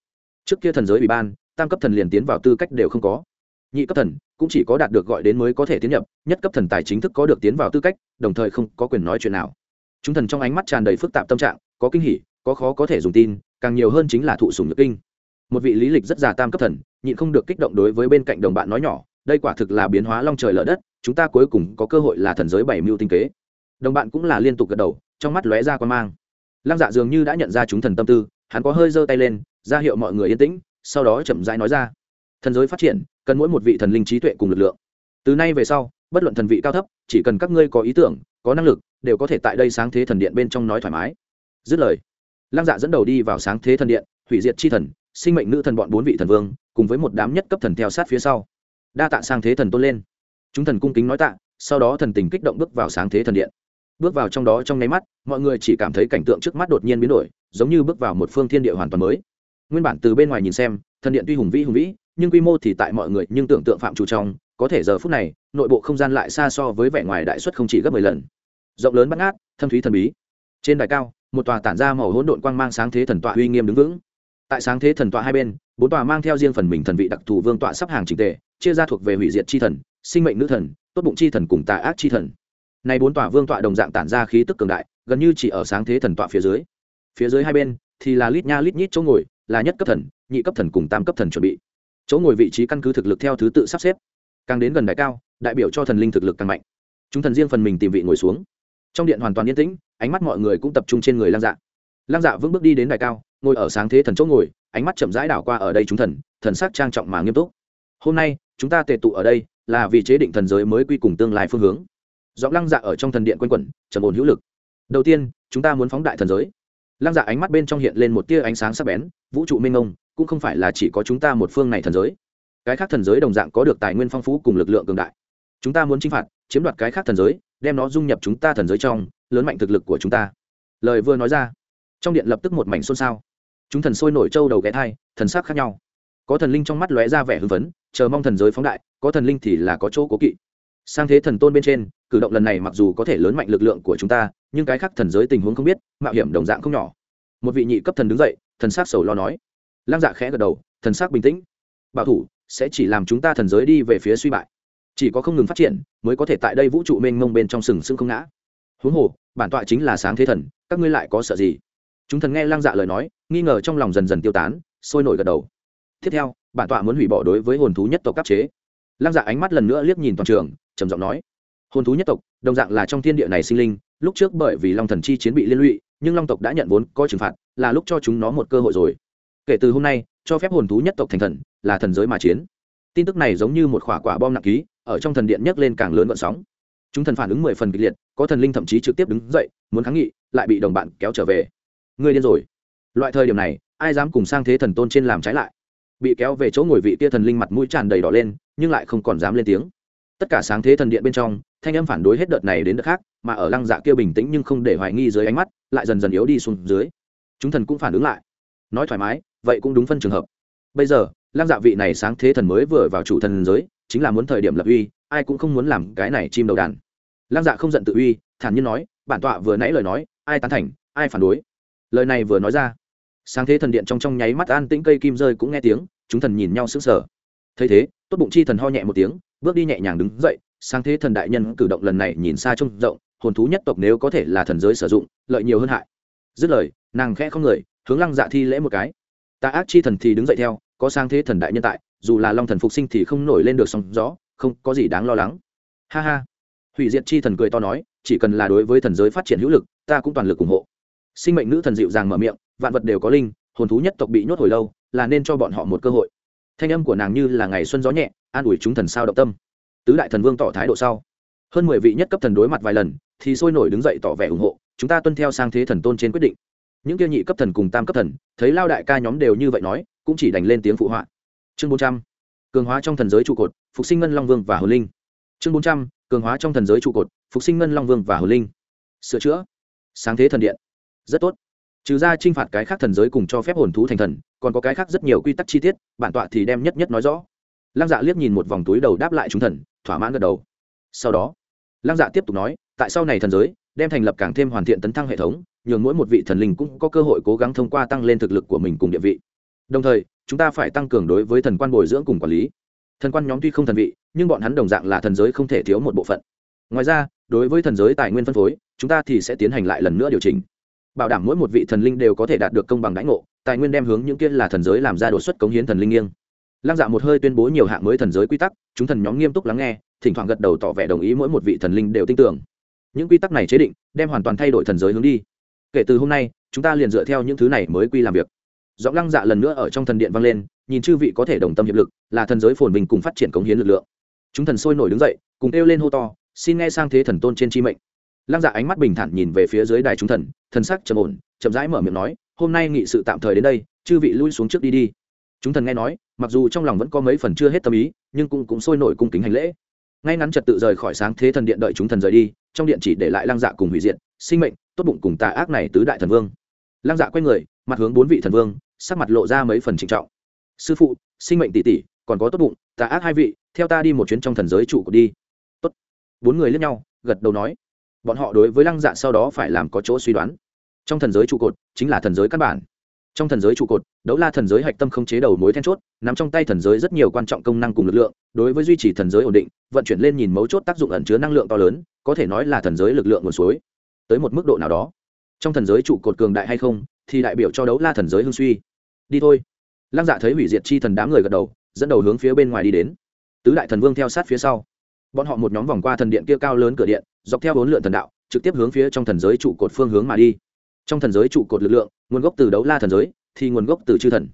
trước kia thần giới ủy ban, tam cấp thần liền tiến vào tư cách đều không có. Nhị cấp thần cũng chỉ có đạt được gọi đến mới có thể tiến nhập, nhất cấp thần tài chính thức có được tiến vào tư cách, đồng thời không có quyền nói chuyện nào. Chúng thần trong ánh mắt tràn đầy phức tạp tâm trạng, có kinh hỉ, có khó có thể dùng tin, càng nhiều hơn chính là thụ sùng nhược kinh. Một vị lý lịch rất già tam cấp thần, nhịn không được kích động đối với bên cạnh đồng bạn nói nhỏ, đây quả thực là biến hóa long trời lở đất, chúng ta cuối cùng có cơ hội là thần giới bảy mưu tinh kế đồng bạn cũng là liên tục gật đầu, trong mắt lóe ra quan mang. Lăng dạ dường như đã nhận ra chúng thần tâm tư, hắn có hơi giơ tay lên, ra hiệu mọi người yên tĩnh, sau đó chậm rãi nói ra. Thần giới phát triển, cần mỗi một vị thần linh trí tuệ cùng lực lượng. Từ nay về sau, bất luận thần vị cao thấp, chỉ cần các ngươi có ý tưởng, có năng lực, đều có thể tại đây sáng thế thần điện bên trong nói thoải mái. Dứt lời, lăng dạ dẫn đầu đi vào sáng thế thần điện, hủy diệt chi thần, sinh mệnh nữ thần bọn bốn vị thần vương, cùng với một đám nhất cấp thần theo sát phía sau. Đa tạ sang thế thần tôn lên. Chúng thần cung kính nói tạ, sau đó thần tình kích động bước vào sáng thế thần điện bước vào trong đó trong nháy mắt, mọi người chỉ cảm thấy cảnh tượng trước mắt đột nhiên biến đổi, giống như bước vào một phương thiên địa hoàn toàn mới. Nguyên bản từ bên ngoài nhìn xem, thần điện tuy hùng vĩ hùng vĩ, nhưng quy mô thì tại mọi người nhưng tưởng tượng phạm chủ trong, có thể giờ phút này, nội bộ không gian lại xa so với vẻ ngoài đại suất không chỉ gấp mười lần. Rộng lớn bắt ngát, thâm thúy thần bí. Trên đài cao, một tòa tản ra màu hỗn độn quang mang sáng thế thần tọa uy nghiêm đứng vững. Tại sáng thế thần tọa hai bên, bốn tòa mang theo riêng phần mình thần vị đặc thù vương tọa sắp hàng trình tề, chia ra thuộc về hủy diệt chi thần, sinh mệnh nữ thần, tốt bụng chi thần cùng tà ác chi thần này bốn tòa vương tọa đồng dạng tản ra khí tức cường đại, gần như chỉ ở sáng thế thần tọa phía dưới. Phía dưới hai bên thì là lít nha lít nhít chỗ ngồi, là nhất cấp thần, nhị cấp thần cùng tam cấp thần chuẩn bị. Chỗ ngồi vị trí căn cứ thực lực theo thứ tự sắp xếp. Càng đến gần đại cao, đại biểu cho thần linh thực lực càng mạnh. Chúng thần riêng phần mình tìm vị ngồi xuống. Trong điện hoàn toàn yên tĩnh, ánh mắt mọi người cũng tập trung trên người lăng dạ. Lăng dạ vững bước đi đến đài cao, ngồi ở sáng thế thần chỗ ngồi, ánh mắt chậm rãi đảo qua ở đây chúng thần thần sắc trang trọng mà nghiêm túc. Hôm nay, chúng ta tề tụ ở đây là vì chế định thần giới mới quy cùng tương lai phương hướng giọng lăng dạ ở trong thần điện quanh quẩn, trầm ổn hữu lực. Đầu tiên, chúng ta muốn phóng đại thần giới. Lăng dạ ánh mắt bên trong hiện lên một tia ánh sáng sắc bén, vũ trụ minh ông cũng không phải là chỉ có chúng ta một phương này thần giới. Cái khác thần giới đồng dạng có được tài nguyên phong phú cùng lực lượng cường đại. Chúng ta muốn chinh phạt, chiếm đoạt cái khác thần giới, đem nó dung nhập chúng ta thần giới trong, lớn mạnh thực lực của chúng ta. Lời vừa nói ra, trong điện lập tức một mảnh xôn xao. Chúng thần sôi nổi trâu đầu ghé thai, thần sắc khác nhau. Có thần linh trong mắt lóe ra vẻ hưng phấn, chờ mong thần giới phóng đại, có thần linh thì là có chỗ cố kỵ sang thế thần tôn bên trên, cử động lần này mặc dù có thể lớn mạnh lực lượng của chúng ta, nhưng cái khác thần giới tình huống không biết, mạo hiểm đồng dạng không nhỏ. Một vị nhị cấp thần đứng dậy, thần sắc sầu lo nói. Lăng dạ khẽ gật đầu, thần sắc bình tĩnh. Bảo thủ, sẽ chỉ làm chúng ta thần giới đi về phía suy bại. Chỉ có không ngừng phát triển, mới có thể tại đây vũ trụ mênh mông bên trong sừng sững không ngã. Huống hồ, bản tọa chính là sáng thế thần, các ngươi lại có sợ gì? Chúng thần nghe lăng dạ lời nói, nghi ngờ trong lòng dần dần tiêu tán, sôi nổi gật đầu. Tiếp theo, bản tọa muốn hủy bỏ đối với hồn thú nhất tộc cấp chế. Lăng dạ ánh mắt lần nữa liếc nhìn toàn trường trầm giọng nói. Hồn thú nhất tộc, đồng dạng là trong thiên địa này sinh linh, lúc trước bởi vì long thần chi chiến bị liên lụy, nhưng long tộc đã nhận vốn có trừng phạt, là lúc cho chúng nó một cơ hội rồi. Kể từ hôm nay, cho phép hồn thú nhất tộc thành thần, là thần giới mà chiến. Tin tức này giống như một quả quả bom nặng ký, ở trong thần điện nhấc lên càng lớn vận sóng. Chúng thần phản ứng mười phần kịch liệt, có thần linh thậm chí trực tiếp đứng dậy, muốn kháng nghị, lại bị đồng bạn kéo trở về. Ngươi điên rồi. Loại thời điểm này, ai dám cùng sang thế thần tôn trên làm trái lại? Bị kéo về chỗ ngồi vị kia thần linh mặt mũi tràn đầy đỏ lên, nhưng lại không còn dám lên tiếng tất cả sáng thế thần điện bên trong, thanh âm phản đối hết đợt này đến đợt khác, mà ở lăng dạ kia bình tĩnh nhưng không để hoài nghi dưới ánh mắt, lại dần dần yếu đi xuống dưới. Chúng thần cũng phản ứng lại. Nói thoải mái, vậy cũng đúng phân trường hợp. Bây giờ, lăng dạ vị này sáng thế thần mới vừa vào chủ thần giới, chính là muốn thời điểm lập uy, ai cũng không muốn làm cái này chim đầu đàn. Lăng dạ không giận tự uy, thản nhiên nói, bản tọa vừa nãy lời nói, ai tán thành, ai phản đối? Lời này vừa nói ra, sáng thế thần điện trong trong nháy mắt an tĩnh cây kim rơi cũng nghe tiếng, chúng thần nhìn nhau sững sờ thấy thế, tốt bụng chi thần ho nhẹ một tiếng, bước đi nhẹ nhàng đứng dậy, sáng thế thần đại nhân cử động lần này nhìn xa trông rộng, hồn thú nhất tộc nếu có thể là thần giới sử dụng, lợi nhiều hơn hại. Dứt lời, nàng khẽ không người, hướng lăng dạ thi lễ một cái. Ta ác chi thần thì đứng dậy theo, có sang thế thần đại nhân tại, dù là long thần phục sinh thì không nổi lên được sóng gió, không có gì đáng lo lắng. Ha ha. Hủy diệt chi thần cười to nói, chỉ cần là đối với thần giới phát triển hữu lực, ta cũng toàn lực ủng hộ. Sinh mệnh nữ thần dịu dàng mở miệng, vạn vật đều có linh, hồn thú nhất tộc bị nhốt hồi lâu, là nên cho bọn họ một cơ hội thanh âm của nàng như là ngày xuân gió nhẹ, an ủi chúng thần sao động tâm. Tứ đại thần vương tỏ thái độ sau. Hơn mười vị nhất cấp thần đối mặt vài lần, thì sôi nổi đứng dậy tỏ vẻ ủng hộ, chúng ta tuân theo sang thế thần tôn trên quyết định. Những kia nhị cấp thần cùng tam cấp thần, thấy lao đại ca nhóm đều như vậy nói, cũng chỉ đành lên tiếng phụ họa. Chương bốn trăm, cường hóa trong thần giới trụ cột, phục sinh ngân long vương và hồ linh. Chương bốn trăm, cường hóa trong thần giới trụ cột, phục sinh ngân long vương và hồ linh. Sửa chữa. Sáng thế thần điện. Rất tốt trừ ra t r i n h phạt cái khác thần giới cùng cho phép hồn thú thành thần, còn có cái khác rất nhiều quy tắc chi tiết, bản tọa thì đem nhất nhất nói rõ. Lăng dạ liếc nhìn một vòng túi đầu đáp lại chúng thần, thỏa mãn gật đầu. Sau đó, lăng dạ tiếp tục nói, tại sau này thần giới, đem thành lập càng thêm hoàn thiện tấn thăng hệ thống, nhường mỗi một vị thần linh cũng có cơ hội cố gắng thông qua tăng lên thực lực của mình cùng địa vị. Đồng thời, chúng ta phải tăng cường đối với thần quan bồi dưỡng cùng quản lý. Thần quan nhóm tuy không thần vị, nhưng bọn hắn đồng dạng là thần giới không thể thiếu một bộ phận. Ngoài ra, đối với thần giới tài nguyên phân phối, chúng ta thì sẽ tiến hành lại lần nữa điều chỉnh bảo đảm mỗi một vị thần linh đều có thể đạt được công bằng đãi ngộ, tài nguyên đem hướng những kia là thần giới làm ra đột xuất cống hiến thần linh nghiêng. Lăng dạ một hơi tuyên bố nhiều hạng mới thần giới quy tắc, chúng thần nhóm nghiêm túc lắng nghe, thỉnh thoảng gật đầu tỏ vẻ đồng ý mỗi một vị thần linh đều tin tưởng. Những quy tắc này chế định, đem hoàn toàn thay đổi thần giới hướng đi. Kể từ hôm nay, chúng ta liền dựa theo những thứ này mới quy làm việc. Giọng lăng dạ lần nữa ở trong thần điện vang lên, nhìn chư vị có thể đồng tâm hiệp lực, là thần giới phồn bình cùng phát triển cống hiến lực lượng. Chúng thần sôi nổi đứng dậy, cùng kêu lên hô to, xin nghe sang thế thần tôn trên chi mệnh lăng dạ ánh mắt bình thản nhìn về phía dưới đài chúng thần thần sắc trầm ổn, chậm rãi mở miệng nói, hôm nay nghị sự tạm thời đến đây, chư vị lui xuống trước đi đi. Chúng thần nghe nói, mặc dù trong lòng vẫn có mấy phần chưa hết tâm ý, nhưng cũng cũng sôi nổi cung kính hành lễ. Ngay ngắn trật tự rời khỏi sáng thế thần điện đợi chúng thần rời đi, trong điện chỉ để lại lăng dạ cùng hủy diệt, sinh mệnh, tốt bụng cùng tà ác này tứ đại thần vương. Lăng dạ quay người, mặt hướng bốn vị thần vương, sắc mặt lộ ra mấy phần trịnh trọng. Sư phụ, sinh mệnh tỷ tỷ, còn có tốt bụng, tà ác hai vị, theo ta đi một chuyến trong thần giới trụ của đi. Tốt. Bốn người lướt nhau, gật đầu nói bọn họ đối với lăng dạ sau đó phải làm có chỗ suy đoán. Trong thần giới trụ cột chính là thần giới căn bản. Trong thần giới trụ cột, đấu la thần giới hạch tâm không chế đầu mối then chốt nằm trong tay thần giới rất nhiều quan trọng công năng cùng lực lượng, đối với duy trì thần giới ổn định, vận chuyển lên nhìn mấu chốt tác dụng ẩn chứa năng lượng to lớn, có thể nói là thần giới lực lượng nguồn suối. Tới một mức độ nào đó, trong thần giới trụ cột cường đại hay không, thì đại biểu cho đấu la thần giới hưng suy. Đi thôi. Lăng dạ thấy hủy diệt chi thần đám người gật đầu, dẫn đầu hướng phía bên ngoài đi đến. Tứ đại thần vương theo sát phía sau bọn họ một nhóm vòng qua thần điện kia cao lớn cửa điện, dọc theo bốn lượn thần đạo, trực tiếp hướng phía trong thần giới trụ cột phương hướng mà đi. Trong thần giới trụ cột lực lượng, nguồn gốc từ đấu la thần giới, thì nguồn gốc từ chư thần.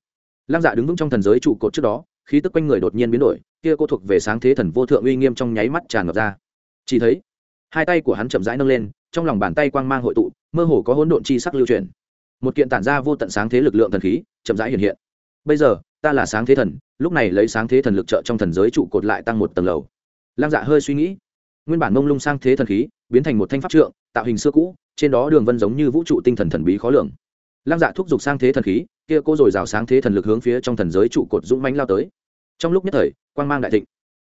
Lam dạ đứng vững trong thần giới trụ cột trước đó, khí tức quanh người đột nhiên biến đổi, kia cô thuộc về sáng thế thần vô thượng uy nghiêm trong nháy mắt tràn ngập ra. Chỉ thấy, hai tay của hắn chậm rãi nâng lên, trong lòng bàn tay quang mang hội tụ, mơ hồ có hỗn độn chi sắc lưu truyền một kiện tản ra vô tận sáng thế lực lượng thần khí, chậm rãi hiện hiện. Bây giờ, ta là sáng thế thần, lúc này lấy sáng thế thần lực trợ trong thần giới trụ cột lại tăng một tầng lầu lăng dạ hơi suy nghĩ. Nguyên bản mông lung sang thế thần khí, biến thành một thanh pháp trượng, tạo hình xưa cũ, trên đó đường vân giống như vũ trụ tinh thần thần bí khó lường. Lăng dạ thúc giục sang thế thần khí, kia cô rồi rào sáng thế thần lực hướng phía trong thần giới trụ cột dũng mánh lao tới. Trong lúc nhất thời, quang mang đại thịnh.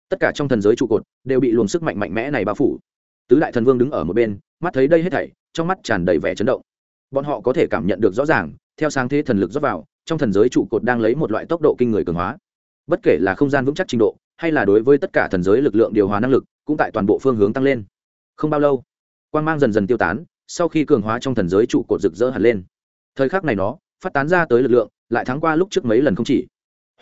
Tất cả trong thần giới trụ cột đều bị luồng sức mạnh mạnh mẽ này bao phủ. Tứ đại thần vương đứng ở một bên, mắt thấy đây hết thảy, trong mắt tràn đầy vẻ chấn động. Bọn họ có thể cảm nhận được rõ ràng, theo sáng thế thần lực rót vào, trong thần giới trụ cột đang lấy một loại tốc độ kinh người cường hóa. Bất kể là không gian vững chắc trình độ hay là đối với tất cả thần giới lực lượng điều hòa năng lực, cũng tại toàn bộ phương hướng tăng lên. Không bao lâu, quang mang dần dần tiêu tán, sau khi cường hóa trong thần giới trụ cột rực rỡ hẳn lên. Thời khắc này nó, phát tán ra tới lực lượng, lại thắng qua lúc trước mấy lần không chỉ.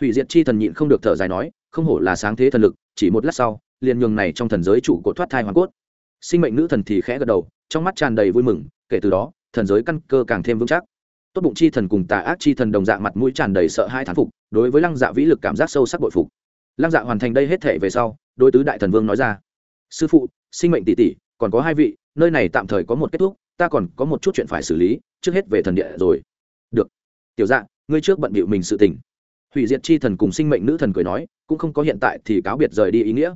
Hủy diệt chi thần nhịn không được thở dài nói, không hổ là sáng thế thần lực, chỉ một lát sau, liền nhường này trong thần giới trụ cột thoát thai hoàn cốt. Sinh mệnh nữ thần thì khẽ gật đầu, trong mắt tràn đầy vui mừng, kể từ đó, thần giới căn cơ càng thêm vững chắc. Tốt bụng chi thần cùng tà ác chi thần đồng dạng mặt mũi tràn đầy sợ hai thán phục, đối với lăng dạ vĩ lực cảm giác sâu sắc bội phục lăng dạ hoàn thành đây hết thể về sau đôi tứ đại thần vương nói ra. Sư phụ, sinh mệnh tỷ tỷ, còn có hai vị, nơi này tạm thời có một kết thúc, ta còn có một chút chuyện phải xử lý, trước hết về thần địa rồi. Được. Tiểu dạ ngươi trước bận bịu mình sự tình. Hủy diệt chi thần cùng sinh mệnh nữ thần cười nói, cũng không có hiện tại thì cáo biệt rời đi ý nghĩa.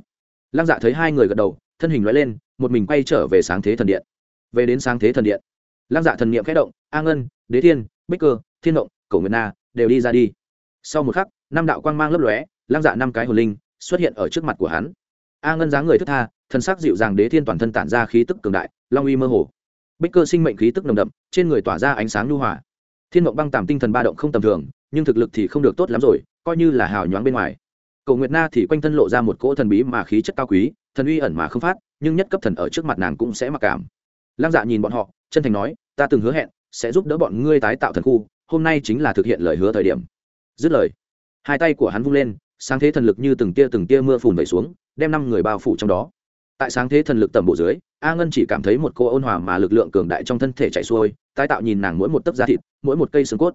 Lăng dạ thấy hai người gật đầu, thân hình nói lên, một mình quay trở về sáng thế thần điện. Về đến sáng thế thần điện, lăng dạ thần niệm khẽ động, a ngân, đế thiên, bích cơ, thiên động, cổ nguyệt na đều đi ra đi. Sau một khắc, năm đạo quang mang lấp lóe lăng dạ năm cái hồn linh xuất hiện ở trước mặt của hắn. A ngân dáng người thức tha thân sắc dịu dàng đế thiên toàn thân tản ra khí tức cường đại, long uy mơ hồ. Bích cơ sinh mệnh khí tức nồng đậm, trên người tỏa ra ánh sáng lưu hỏa thiên mộng băng tàm tinh thần ba động không tầm thường, nhưng thực lực thì không được tốt lắm rồi, coi như là hào nhoáng bên ngoài. Cầu nguyệt na thì quanh thân lộ ra một cỗ thần bí mà khí chất cao quý, thần uy ẩn mà không phát, nhưng nhất cấp thần ở trước mặt nàng cũng sẽ mặc cảm. Lăng dạ nhìn bọn họ, chân thành nói, ta từng hứa hẹn sẽ giúp đỡ bọn ngươi tái tạo thần khu, hôm nay chính là thực hiện lời hứa thời điểm. Dứt lời, hai tay của hắn vung lên sáng thế thần lực như từng tia từng tia mưa phùn vẩy xuống, đem năm người bao phủ trong đó. Tại sáng thế thần lực tầm bộ dưới, a ngân chỉ cảm thấy một cô ôn hòa mà lực lượng cường đại trong thân thể chạy xuôi, tái tạo nhìn nàng mỗi một tấc da thịt, mỗi một cây xương cốt.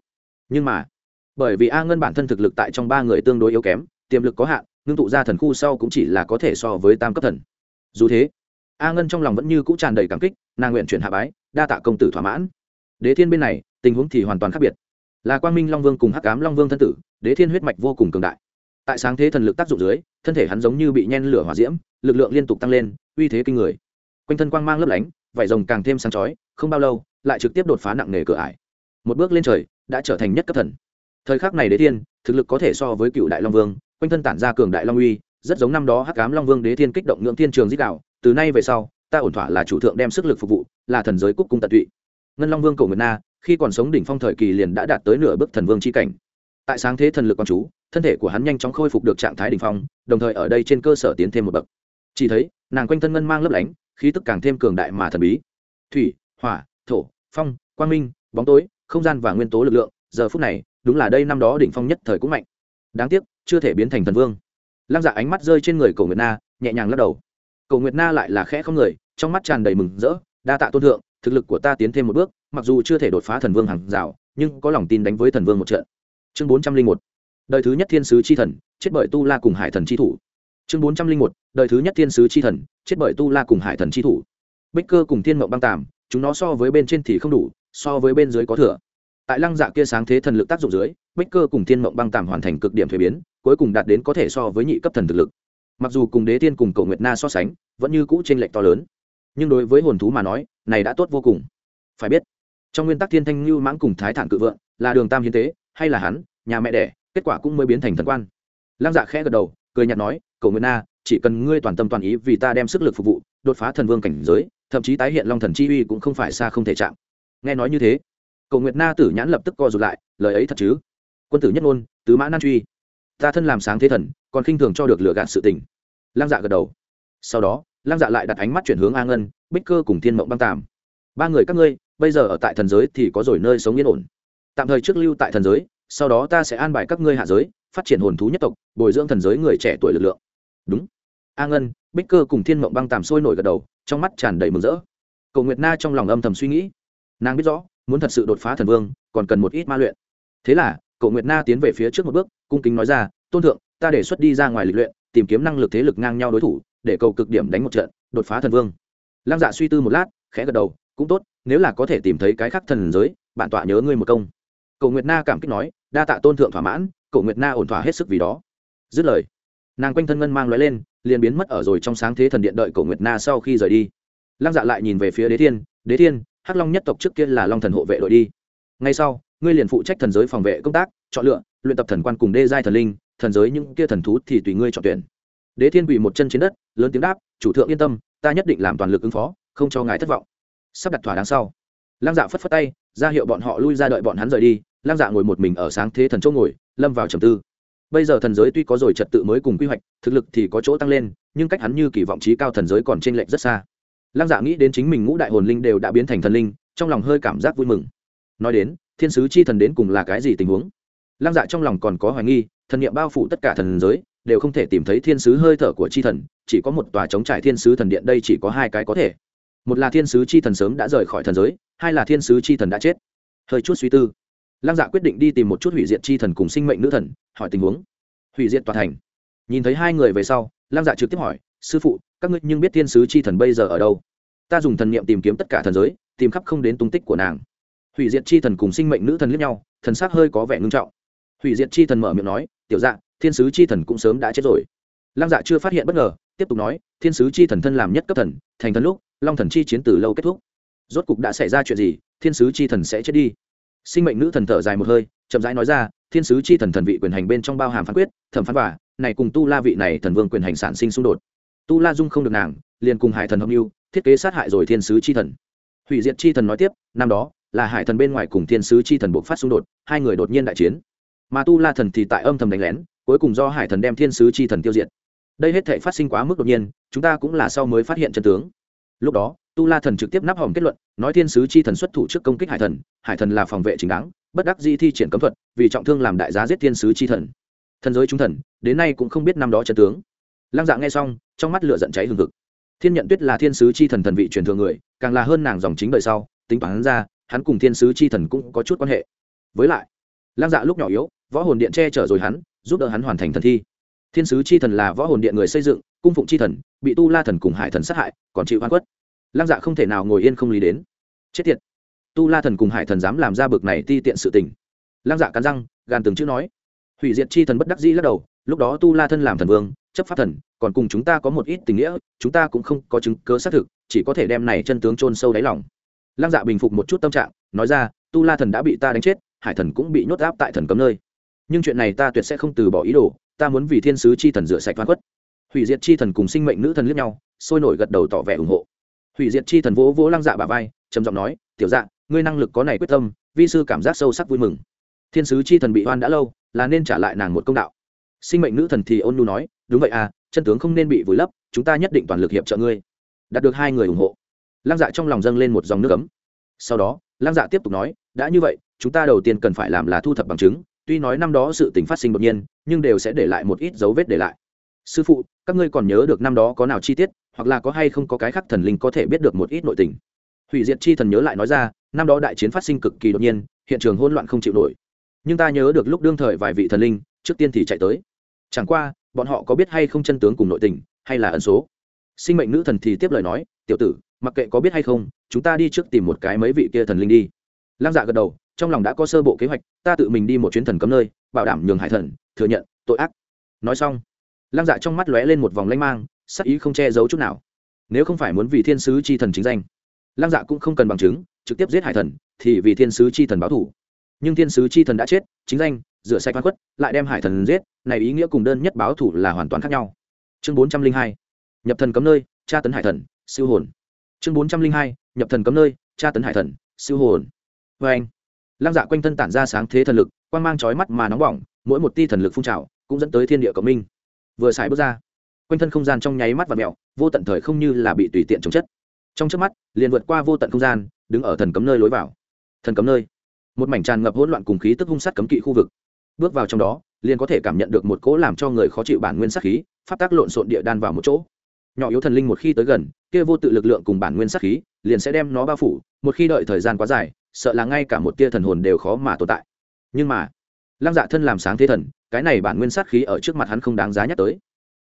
Nhưng mà, bởi vì a ngân bản thân thực lực tại trong ba người tương đối yếu kém, tiềm lực có hạn, ngưng tụ ra thần khu sau cũng chỉ là có thể so với tam cấp thần. Dù thế, a ngân trong lòng vẫn như c ũ tràn đầy cảm kích, nàng nguyện chuyển hạ bái, đa tạ công tử thỏa mãn. Đế thiên bên này, tình huống thì hoàn toàn khác biệt. Là quang minh long vương cùng hắc cám long vương thân tử, đế thiên huyết mạch vô cùng cường đại tại sáng thế thần lực tác dụng dưới, thân thể hắn giống như bị nhen lửa hỏa diễm, lực lượng liên tục tăng lên, uy thế kinh người. Quanh thân quang mang lấp lánh, vải rồng càng thêm sáng chói, không bao lâu, lại trực tiếp đột phá nặng nề cửa ải. Một bước lên trời, đã trở thành nhất cấp thần. Thời khắc này đế thiên, thực lực có thể so với cựu đại long vương, quanh thân tản ra cường đại long uy, rất giống năm đó hắc cám long vương đế thiên kích động ngưỡng thiên trường dích đạo, từ nay về sau, ta ổn thỏa là chủ thượng đem sức lực phục vụ, là thần giới cúc cung tận tụy. Ngân long vương cổ nguyệt na, khi còn sống đỉnh phong thời kỳ liền đã đạt tới nửa bước thần vương c h i cảnh. Tại sáng thế thần lực con chú thân thể của hắn nhanh chóng khôi phục được trạng thái đỉnh phong, đồng thời ở đây trên cơ sở tiến thêm một bậc. Chỉ thấy, nàng quanh thân ngân mang lấp lánh, khí tức càng thêm cường đại mà thần bí. Thủy, hỏa, thổ, phong, quang minh, bóng tối, không gian và nguyên tố lực lượng, giờ phút này, đúng là đây năm đó đỉnh phong nhất thời cũng mạnh. Đáng tiếc, chưa thể biến thành thần vương. Lăng dạ ánh mắt rơi trên người cầu nguyệt na, nhẹ nhàng lắc đầu. Cầu nguyệt na lại là khẽ không người, trong mắt tràn đầy mừng rỡ, đa tạ tôn thượng, thực lực của ta tiến thêm một bước, mặc dù chưa thể đột phá thần vương hàng rào, nhưng có lòng tin đánh với thần vương một trận. Chương bốn trăm linh một đời thứ nhất thiên sứ chi thần, chết bởi tu la cùng hải thần chi thủ. Chương bốn trăm linh một, đời thứ nhất thiên sứ chi thần, chết bởi tu la cùng hải thần chi thủ. Bích cơ cùng thiên mộng băng tàm, chúng nó so với bên trên thì không đủ, so với bên dưới có thừa. Tại lăng dạ kia sáng thế thần lực tác dụng dưới, bích cơ cùng thiên mộng băng tàm hoàn thành cực điểm thuế biến, cuối cùng đạt đến có thể so với nhị cấp thần thực lực. Mặc dù cùng đế tiên cùng cầu nguyệt na so sánh, vẫn như cũ t r ê n lệch to lớn. Nhưng đối với hồn thú mà nói, này đã tốt vô cùng. Phải biết, trong nguyên tắc thiên thanh lưu mãng cùng thái thản cự vượng, là đường tam hiến tế, hay là hắn, nhà mẹ đẻ kết quả cũng mới biến thành thần quan. Lăng dạ khẽ gật đầu, cười nhạt nói, cầu nguyện na chỉ cần ngươi toàn tâm toàn ý vì ta đem sức lực phục vụ, đột phá thần vương cảnh giới, thậm chí tái hiện long thần chi uy cũng không phải xa không thể chạm. Nghe nói như thế, cầu nguyệt na tử nhãn lập tức co rụt lại, lời ấy thật chứ? Quân tử nhất ngôn, tứ mã nan truy. Ta thân làm sáng thế thần, còn khinh thường cho được lựa gạt sự tình. Lăng dạ gật đầu. Sau đó, lăng dạ lại đặt ánh mắt chuyển hướng a ngân, bích cơ cùng thiên mộng băng tàm. Ba người các ngươi, bây giờ ở tại thần giới thì có rồi nơi sống yên ổn. Tạm thời trước lưu tại thần giới sau đó ta sẽ an bài các ngươi hạ giới, phát triển hồn thú nhất tộc, bồi dưỡng thần giới người trẻ tuổi lực lượng. Đúng. A ngân, bích cơ cùng thiên mộng băng tàm sôi nổi gật đầu, trong mắt tràn đầy mừng rỡ. Cầu nguyệt na trong lòng âm thầm suy nghĩ. Nàng biết rõ, muốn thật sự đột phá thần vương, còn cần một ít ma luyện. Thế là cầu nguyệt na tiến về phía trước một bước, cung kính nói ra, tôn thượng, ta đề xuất đi ra ngoài lịch luyện, tìm kiếm năng lực thế lực ngang nhau đối thủ, để cầu cực điểm đánh một trận, đột phá thần vương. Lăng dạ suy tư một lát, khẽ gật đầu, cũng tốt, nếu là có thể tìm thấy cái khác thần giới bạn tọa nhớ ngươi một công. Cổ nguyệt na cảm kích nói, đa tạ tôn thượng thỏa mãn, Cổ nguyệt na ổn thỏa hết sức vì đó. Dứt lời, nàng quanh thân ngân mang lóe lên, liền biến mất ở rồi trong sáng thế thần điện đợi Cổ nguyệt na sau khi rời đi. Lăng dạ lại nhìn về phía đế thiên đế thiên, hắc long nhất tộc trước kia là long thần hộ vệ đội đi. Ngay sau, ngươi liền phụ trách thần giới phòng vệ công tác, chọn lựa, luyện tập thần quan cùng đê giai thần linh, thần giới những kia thần thú thì tùy ngươi chọn tuyển. Đế thiên quỳ một chân trên đất, lớn tiếng đáp, chủ thượng yên tâm, ta nhất định làm toàn lực ứng phó, không cho ngài thất vọng. Sắp đặt thỏa đáng sau, lăng dạ phất phất tay, ra hiệu bọn họ lui ra đợi bọn hắn rời đi. Lang dạ ngồi một mình ở sáng thế thần châu ngồi, lâm vào trầm tư. Bây giờ thần giới tuy có rồi trật tự mới cùng quy hoạch, thực lực thì có chỗ tăng lên, nhưng cách hắn như kỳ vọng trí cao thần giới còn t r ê n lệch rất xa. Lăng dạ nghĩ đến chính mình ngũ đại hồn linh đều đã biến thành thần linh, trong lòng hơi cảm giác vui mừng. Nói đến, thiên sứ chi thần đến cùng là cái gì tình huống? Lăng dạ trong lòng còn có hoài nghi, thần nghiệm bao phủ tất cả thần giới, đều không thể tìm thấy thiên sứ hơi thở của chi thần, chỉ có một tòa chống trải thiên sứ thần điện, đây chỉ có hai cái có thể. Một là thiên sứ chi thần sớm đã rời khỏi thần giới, hai là thiên sứ chi thần đã chết. Hơi chút suy tư lăng dạ quyết định đi tìm một chút hủy diệt chi thần cùng sinh mệnh nữ thần, hỏi tình huống. Hủy diệt tòa thành. Nhìn thấy hai người về sau, lăng dạ trực tiếp hỏi, sư phụ, các ngươi nhưng biết thiên sứ chi thần bây giờ ở đâu? Ta dùng thần niệm tìm kiếm tất cả thần giới, tìm khắp không đến tung tích của nàng. Hủy diệt chi thần cùng sinh mệnh nữ thần liếc nhau, thần sắc hơi có vẻ ngưng trọng. Hủy diệt chi thần mở miệng nói, tiểu dạ thiên sứ chi thần cũng sớm đã chết rồi. Lăng dạ chưa phát hiện bất ngờ, tiếp tục nói, thiên sứ chi thần thân làm nhất cấp thần, thành thần lúc, long thần chi chiến từ lâu kết thúc. Rốt cục đã xảy ra chuyện gì, thiên sứ chi thần sẽ chết đi sinh mệnh nữ thần thở dài một hơi, chậm rãi nói ra, thiên sứ chi thần thần vị quyền hành bên trong bao hàm phán quyết, thẩm phán và này cùng tu la vị này thần vương quyền hành sản sinh xung đột. Tu la dung không được nàng, liền cùng hải thần hâm mưu thiết kế sát hại rồi thiên sứ chi thần. Hủy diệt chi thần nói tiếp, năm đó, là hải thần bên ngoài cùng thiên sứ chi thần buộc phát xung đột, hai người đột nhiên đại chiến. Mà tu la thần thì tại âm thầm đánh lén, cuối cùng do hải thần đem thiên sứ chi thần tiêu diệt. Đây hết thể phát sinh quá mức đột nhiên, chúng ta cũng là sau mới phát hiện chân tướng. Lúc đó tu la thần trực tiếp nắp hòm kết luận, nói thiên sứ chi thần xuất thủ trước công kích hải thần hải thần là phòng vệ chính đáng, bất đắc di thi triển cấm thuật, vì trọng thương làm đại giá giết thiên sứ chi thần. Thần giới chúng thần, đến nay cũng không biết năm đó chân tướng. Lăng dạ nghe xong, trong mắt lửa giận cháy hừng hực. Thiên nhận tuyết là thiên sứ chi thần thần vị truyền thừa người, càng là hơn nàng dòng chính đời sau, tính toán ra, hắn cùng thiên sứ chi thần cũng có chút quan hệ. Với lại, lăng dạ lúc nhỏ yếu, võ hồn điện che chở rồi hắn, giúp đỡ hắn hoàn thành thần thi. Thiên sứ chi thần là võ hồn điện người xây dựng, cung phụng chi thần, bị tu la thần cùng hải thần sát hại, còn chịu oan quất lăng dạ không thể nào ngồi yên không lý đến. Chết tiệt. Tu la thần cùng hải thần dám làm ra bực này ti tiện sự tình. Lăng dạ cắn răng, gàn từng chữ nói. Hủy diệt chi thần bất đắc dĩ lắc đầu, lúc đó tu la thân làm thần vương, chấp pháp thần, còn cùng chúng ta có một ít tình nghĩa, chúng ta cũng không có chứng cớ xác thực, chỉ có thể đem này chân tướng chôn sâu đáy lòng. Lăng dạ bình phục một chút tâm trạng, nói ra, tu la thần đã bị ta đánh chết, hải thần cũng bị nhốt áp tại thần cấm nơi. Nhưng chuyện này ta tuyệt sẽ không từ bỏ ý đồ, ta muốn vì thiên sứ chi thần rửa sạch văn khuất. Hủy diệt chi thần cùng sinh mệnh nữ thần liếc nhau, sôi nổi gật đầu tỏ vẻ ủng hộ hủy diệt chi thần vỗ vỗ lăng dạ bà vai, trầm giọng nói, tiểu dạ ngươi năng lực có này quyết tâm, vi sư cảm giác sâu sắc vui mừng. Thiên sứ chi thần bị oan đã lâu, là nên trả lại nàng một công đạo. Sinh mệnh nữ thần thì ôn nu nói, đúng vậy à chân tướng không nên bị vùi lấp, chúng ta nhất định toàn lực hiệp trợ ngươi. Đạt được hai người ủng hộ, lăng dạ trong lòng dâng lên một dòng nước ấm. Sau đó, lăng dạ tiếp tục nói, đã như vậy, chúng ta đầu tiên cần phải làm là thu thập bằng chứng, tuy nói năm đó sự tình phát sinh đột nhiên, nhưng đều sẽ để lại một ít dấu vết để lại. Sư phụ, các ngươi còn nhớ được năm đó có nào chi tiết? Hoặc là có hay không có cái khác thần linh có thể biết được một ít nội tình. Hủy diệt chi thần nhớ lại nói ra, năm đó đại chiến phát sinh cực kỳ đột nhiên, hiện trường hỗn loạn không chịu nổi. Nhưng ta nhớ được lúc đương thời vài vị thần linh, trước tiên thì chạy tới. Chẳng qua, bọn họ có biết hay không chân tướng cùng nội tình, hay là ẩn số? Sinh mệnh nữ thần thì tiếp lời nói, tiểu tử, mặc kệ có biết hay không, chúng ta đi trước tìm một cái mấy vị kia thần linh đi. Lăng dạ gật đầu, trong lòng đã có sơ bộ kế hoạch, ta tự mình đi một chuyến thần cấm nơi, bảo đảm nhường hải thần thừa nhận tội ác. Nói xong, lăng dạ trong mắt lóe lên một vòng lanh mang sắc ý không che giấu chút nào. Nếu không phải muốn vì thiên sứ chi thần chính danh, lăng dạ cũng không cần bằng chứng, trực tiếp giết hải thần, thì vì thiên sứ chi thần báo thủ nhưng thiên sứ chi thần đã chết, chính danh, rửa sạch văn khuất, lại đem hải thần giết, này ý nghĩa cùng đơn nhất báo thủ là hoàn toàn khác nhau. Chương bốn trăm linh hai, nhập thần cấm nơi, tra tấn hải thần, siêu hồn. Chương bốn trăm linh hai, nhập thần cấm nơi, tra tấn hải thần, siêu hồn. Vê anh, lăng dạ quanh thân tản ra sáng thế thần lực quan g mang trói mắt mà nóng bỏng, mỗi một ti thần lực phun trào, cũng dẫn tới thiên địa cộng minh. Vừa xài bước ra quanh thân không gian trong nháy mắt và mẹo, vô tận thời không như là bị tùy tiện chống chất. Trong trước mắt, liền vượt qua vô tận không gian, đứng ở thần cấm nơi lối vào. Thần cấm nơi. Một mảnh tràn ngập hỗn loạn cùng khí tức hung sát cấm kỵ khu vực. Bước vào trong đó, liền có thể cảm nhận được một cỗ làm cho người khó chịu bản nguyên sát khí phát tác lộn xộn địa đan vào một chỗ. Nhỏ yếu thần linh một khi tới gần, kia vô tự lực lượng cùng bản nguyên sát khí, liền sẽ đem nó bao phủ, một khi đợi thời gian quá dài, sợ là ngay cả một tia thần hồn đều khó mà tồn tại. Nhưng mà, lăng dạ thân làm sáng thế thần, cái này bản nguyên sát khí ở trước mặt hắn không đáng giá nhắc tới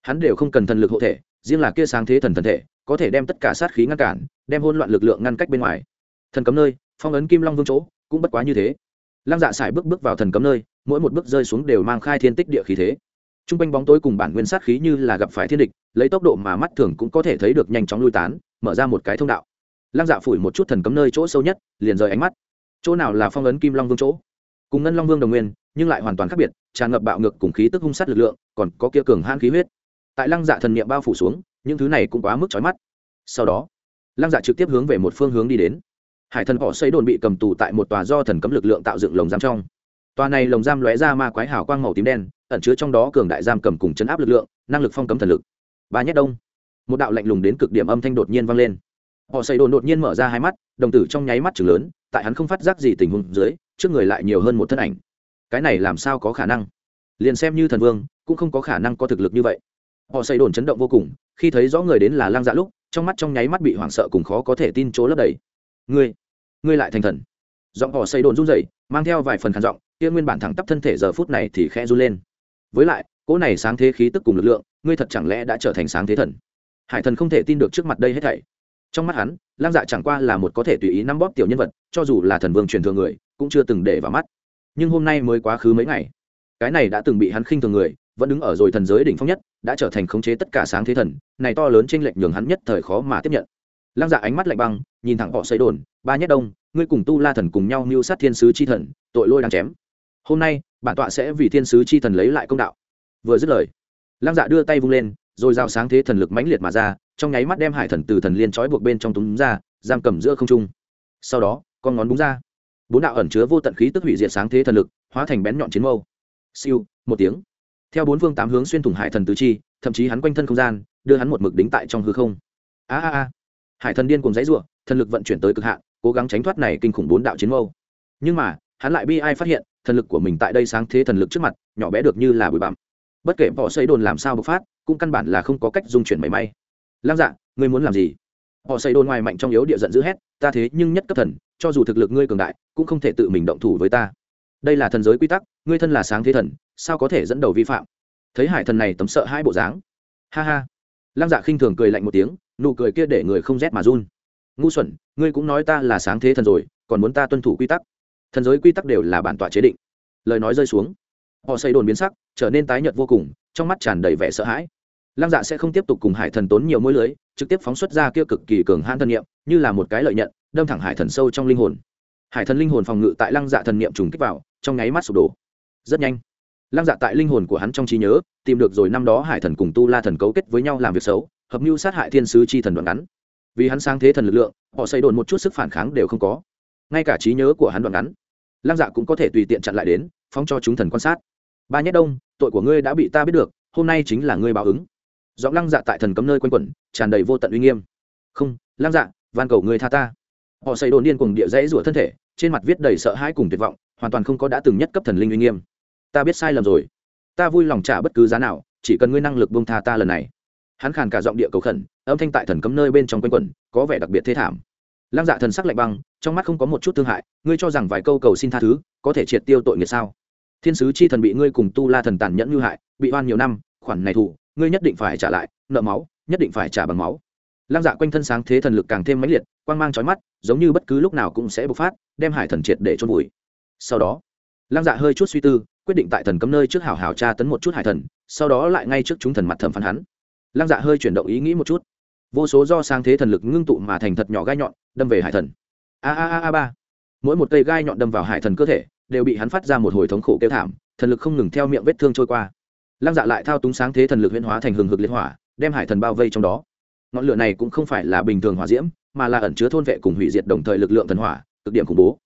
hắn đều không cần thần lực hộ thể, riêng là kia sáng thế thần thần thể, có thể đem tất cả sát khí ngăn cản, đem hôn loạn lực lượng ngăn cách bên ngoài. Thần cấm nơi, phong ấn kim long vương chỗ, cũng bất quá như thế. Lăng dạ xài bước bước vào thần cấm nơi, mỗi một bước rơi xuống đều mang khai thiên tích địa khí thế. T r u n g quanh bóng tối cùng bản nguyên sát khí như là gặp phải thiên địch, lấy tốc độ mà mắt thường cũng có thể thấy được nhanh chóng lui tán, mở ra một cái thông đạo. Lăng dạ phủi một chút thần cấm nơi chỗ sâu nhất, liền rời ánh mắt. Chỗ nào là phong ấn kim long vương chỗ? Cùng ngân long vương đồng nguyên, nhưng lại hoàn toàn khác biệt, tràn ngập bạo ngược cùng khí tức hung sát lực lượng, còn có kia cường hãn khí huyết tại lăng dạ thần niệm bao phủ xuống, những thứ này cũng quá mức trói mắt. Sau đó, lăng dạ trực tiếp hướng về một phương hướng đi đến. Hải thần họ xây đồn bị cầm tù tại một tòa do thần cấm lực lượng tạo dựng lồng giam trong. Tòa này lồng giam lóe ra ma quái hào quang màu tím đen, ẩn chứa trong đó cường đại giam cầm cùng chấn áp lực lượng, năng lực phong cấm thần lực. Ba nhất đông. Một đạo lạnh lùng đến cực điểm âm thanh đột nhiên vang lên. Họ xây đồn đột nhiên mở ra hai mắt, đồng tử trong nháy mắt chừng lớn, tại hắn không phát giác gì tình huống dưới, trước người lại nhiều hơn một thân ảnh. Cái này làm sao có khả năng? Liền xem như thần vương, cũng không có khả năng có thực lực như vậy họ xây đồn chấn động vô cùng, khi thấy rõ người đến là lang dạ lúc, trong mắt trong nháy mắt bị hoảng sợ cùng khó có thể tin chỗ lấp đầy. Ngươi ngươi lại thành thần. Giọng họ xây đồn run rẩy, mang theo vài phần khản giọng, kia nguyên bản thẳng tắp thân thể giờ phút này thì khẽ run lên. Với lại, cỗ này sáng thế khí tức cùng lực lượng, ngươi thật chẳng lẽ đã trở thành sáng thế thần? Hải thần không thể tin được trước mặt đây hết thảy. Trong mắt hắn lang dạ chẳng qua là một có thể tùy ý nắm bóp tiểu nhân vật, cho dù là thần vương truyền thừa người, cũng chưa từng để vào mắt. Nhưng hôm nay mới quá khứ mấy ngày, cái này đã từng bị hắn khinh thường người vẫn đứng ở rồi thần giới đỉnh phong nhất, đã trở thành khống chế tất cả sáng thế thần, này to lớn trên lệnh nhường hắn nhất thời khó mà tiếp nhận. Lăng dạ ánh mắt lạnh băng, nhìn thẳng họ xây đồn, ba nhất đông, ngươi cùng tu la thần cùng nhau mưu sát thiên sứ chi thần, tội lôi đang chém. Hôm nay, bản tọa sẽ vì thiên sứ chi thần lấy lại công đạo. Vừa dứt lời, lăng dạ đưa tay vung lên, rồi giao sáng thế thần lực mãnh liệt mà ra, trong nháy mắt đem hải thần từ thần liên trói buộc bên trong túng ra, giam cầm giữa không trung. Sau đó, con ngón búng ra. Bốn đạo ẩn chứa vô tận khí tức hủy diệt sáng thế thần lực, hóa thành bén nhọn chiến mâu. Siêu, một tiếng theo bốn phương tám hướng xuyên thủng hải thần tứ chi, thậm chí hắn quanh thân không gian, đưa hắn một mực đính tại trong hư không. A a a. Hải thần điên cùng giấy ruộng thần lực vận chuyển tới cực hạn, cố gắng tránh thoát này kinh khủng bốn đạo chiến mâu. Nhưng mà, hắn lại bi ai phát hiện, thần lực của mình tại đây sáng thế thần lực trước mặt, nhỏ bé được như là bụi bặm. Bất kể bỏ xây đồn làm sao bộc phát, cũng căn bản là không có cách dung chuyển mảy may. Lăng dạ ngươi muốn làm gì? Họ xây đồn ngoài mạnh trong yếu địa giận dữ hét, ta thế nhưng nhất cấp thần, cho dù thực lực ngươi cường đại, cũng không thể tự mình động thủ với ta đây là thần giới quy tắc, ngươi thân là sáng thế thần, sao có thể dẫn đầu vi phạm? Thấy hải thần này tấm sợ hai bộ dáng. Ha ha. Lăng dạ khinh thường cười lạnh một tiếng, nụ cười kia để người không rét mà run. Ngu xuẩn, ngươi cũng nói ta là sáng thế thần rồi, còn muốn ta tuân thủ quy tắc. Thần giới quy tắc đều là bản tọa chế định. Lời nói rơi xuống. Họ xây đồn biến sắc, trở nên tái nhợt vô cùng, trong mắt tràn đầy vẻ sợ hãi. Lăng dạ sẽ không tiếp tục cùng hải thần tốn nhiều mối lưới, trực tiếp phóng xuất ra kia cực kỳ cường hãn thân nhiệm như là một cái lợi nhận, đâm thẳng hải thần sâu trong linh hồn. Hải thần linh hồn phòng ngự tại lăng dạ thần niệm trùng kích vào trong nháy mắt sụp đổ. Rất nhanh, lăng dạ tại linh hồn của hắn trong trí nhớ, tìm được rồi năm đó hải thần cùng tu la thần cấu kết với nhau làm việc xấu, hợp mưu sát hại thiên sứ chi thần đoạn ngắn. Vì hắn sang thế thần lực lượng, họ xây đồn một chút sức phản kháng đều không có. Ngay cả trí nhớ của hắn đoạn ngắn, lăng dạ cũng có thể tùy tiện chặn lại đến, phóng cho chúng thần quan sát. Ba nhất đông, tội của ngươi đã bị ta biết được, hôm nay chính là ngươi báo ứng. Giọng lăng dạ tại thần cấm nơi quanh quẩn, tràn đầy vô tận uy nghiêm. Không, lăng dạ van cầu ngươi tha ta. Họ xây đồn điên cùng địa dãy rủa thân thể, trên mặt viết đầy sợ hãi cùng tuyệt vọng hoàn toàn không có đã từng nhất cấp thần linh uy nghiêm. Ta biết sai lầm rồi. Ta vui lòng trả bất cứ giá nào, chỉ cần ngươi năng lực bông tha ta lần này. Hắn khàn cả giọng địa cầu khẩn, âm thanh tại thần cấm nơi bên trong quanh quẩn, có vẻ đặc biệt thế thảm. Lăng dạ thần sắc lạnh băng, trong mắt không có một chút thương hại, ngươi cho rằng vài câu cầu xin tha thứ, có thể triệt tiêu tội nghiệp sao? Thiên sứ chi thần bị ngươi cùng tu la thần tàn nhẫn như hại, bị oan nhiều năm, khoản này thủ, ngươi nhất định phải trả lại, nợ máu, nhất định phải trả bằng máu. Lăng dạ quanh thân sáng thế thần lực càng thêm mãnh liệt, quang mang trói mắt, giống như bất cứ lúc nào cũng sẽ bộc phát, đem hải thần triệt để trôn vùi sau đó, lăng dạ hơi chút suy tư, quyết định tại thần cấm nơi trước hảo hảo tra tấn một chút hải thần, sau đó lại ngay trước chúng thần mặt thẩm phán hắn. Lăng dạ hơi chuyển động ý nghĩ một chút. Vô số do sang thế thần lực ngưng tụ mà thành thật nhỏ gai nhọn, đâm về hải thần. A a a a ba. Mỗi một cây gai nhọn đâm vào hải thần cơ thể, đều bị hắn phát ra một hồi thống khổ kêu thảm, thần lực không ngừng theo miệng vết thương trôi qua. Lăng dạ lại thao túng sáng thế thần lực huyễn hóa thành hừng hực liệt hỏa, đem hải thần bao vây trong đó. Ngọn lửa này cũng không phải là bình thường hỏa diễm, mà là ẩn chứa thôn vệ cùng hủy diệt đồng thời lực lượng thần hỏa, cực điểm khủng bố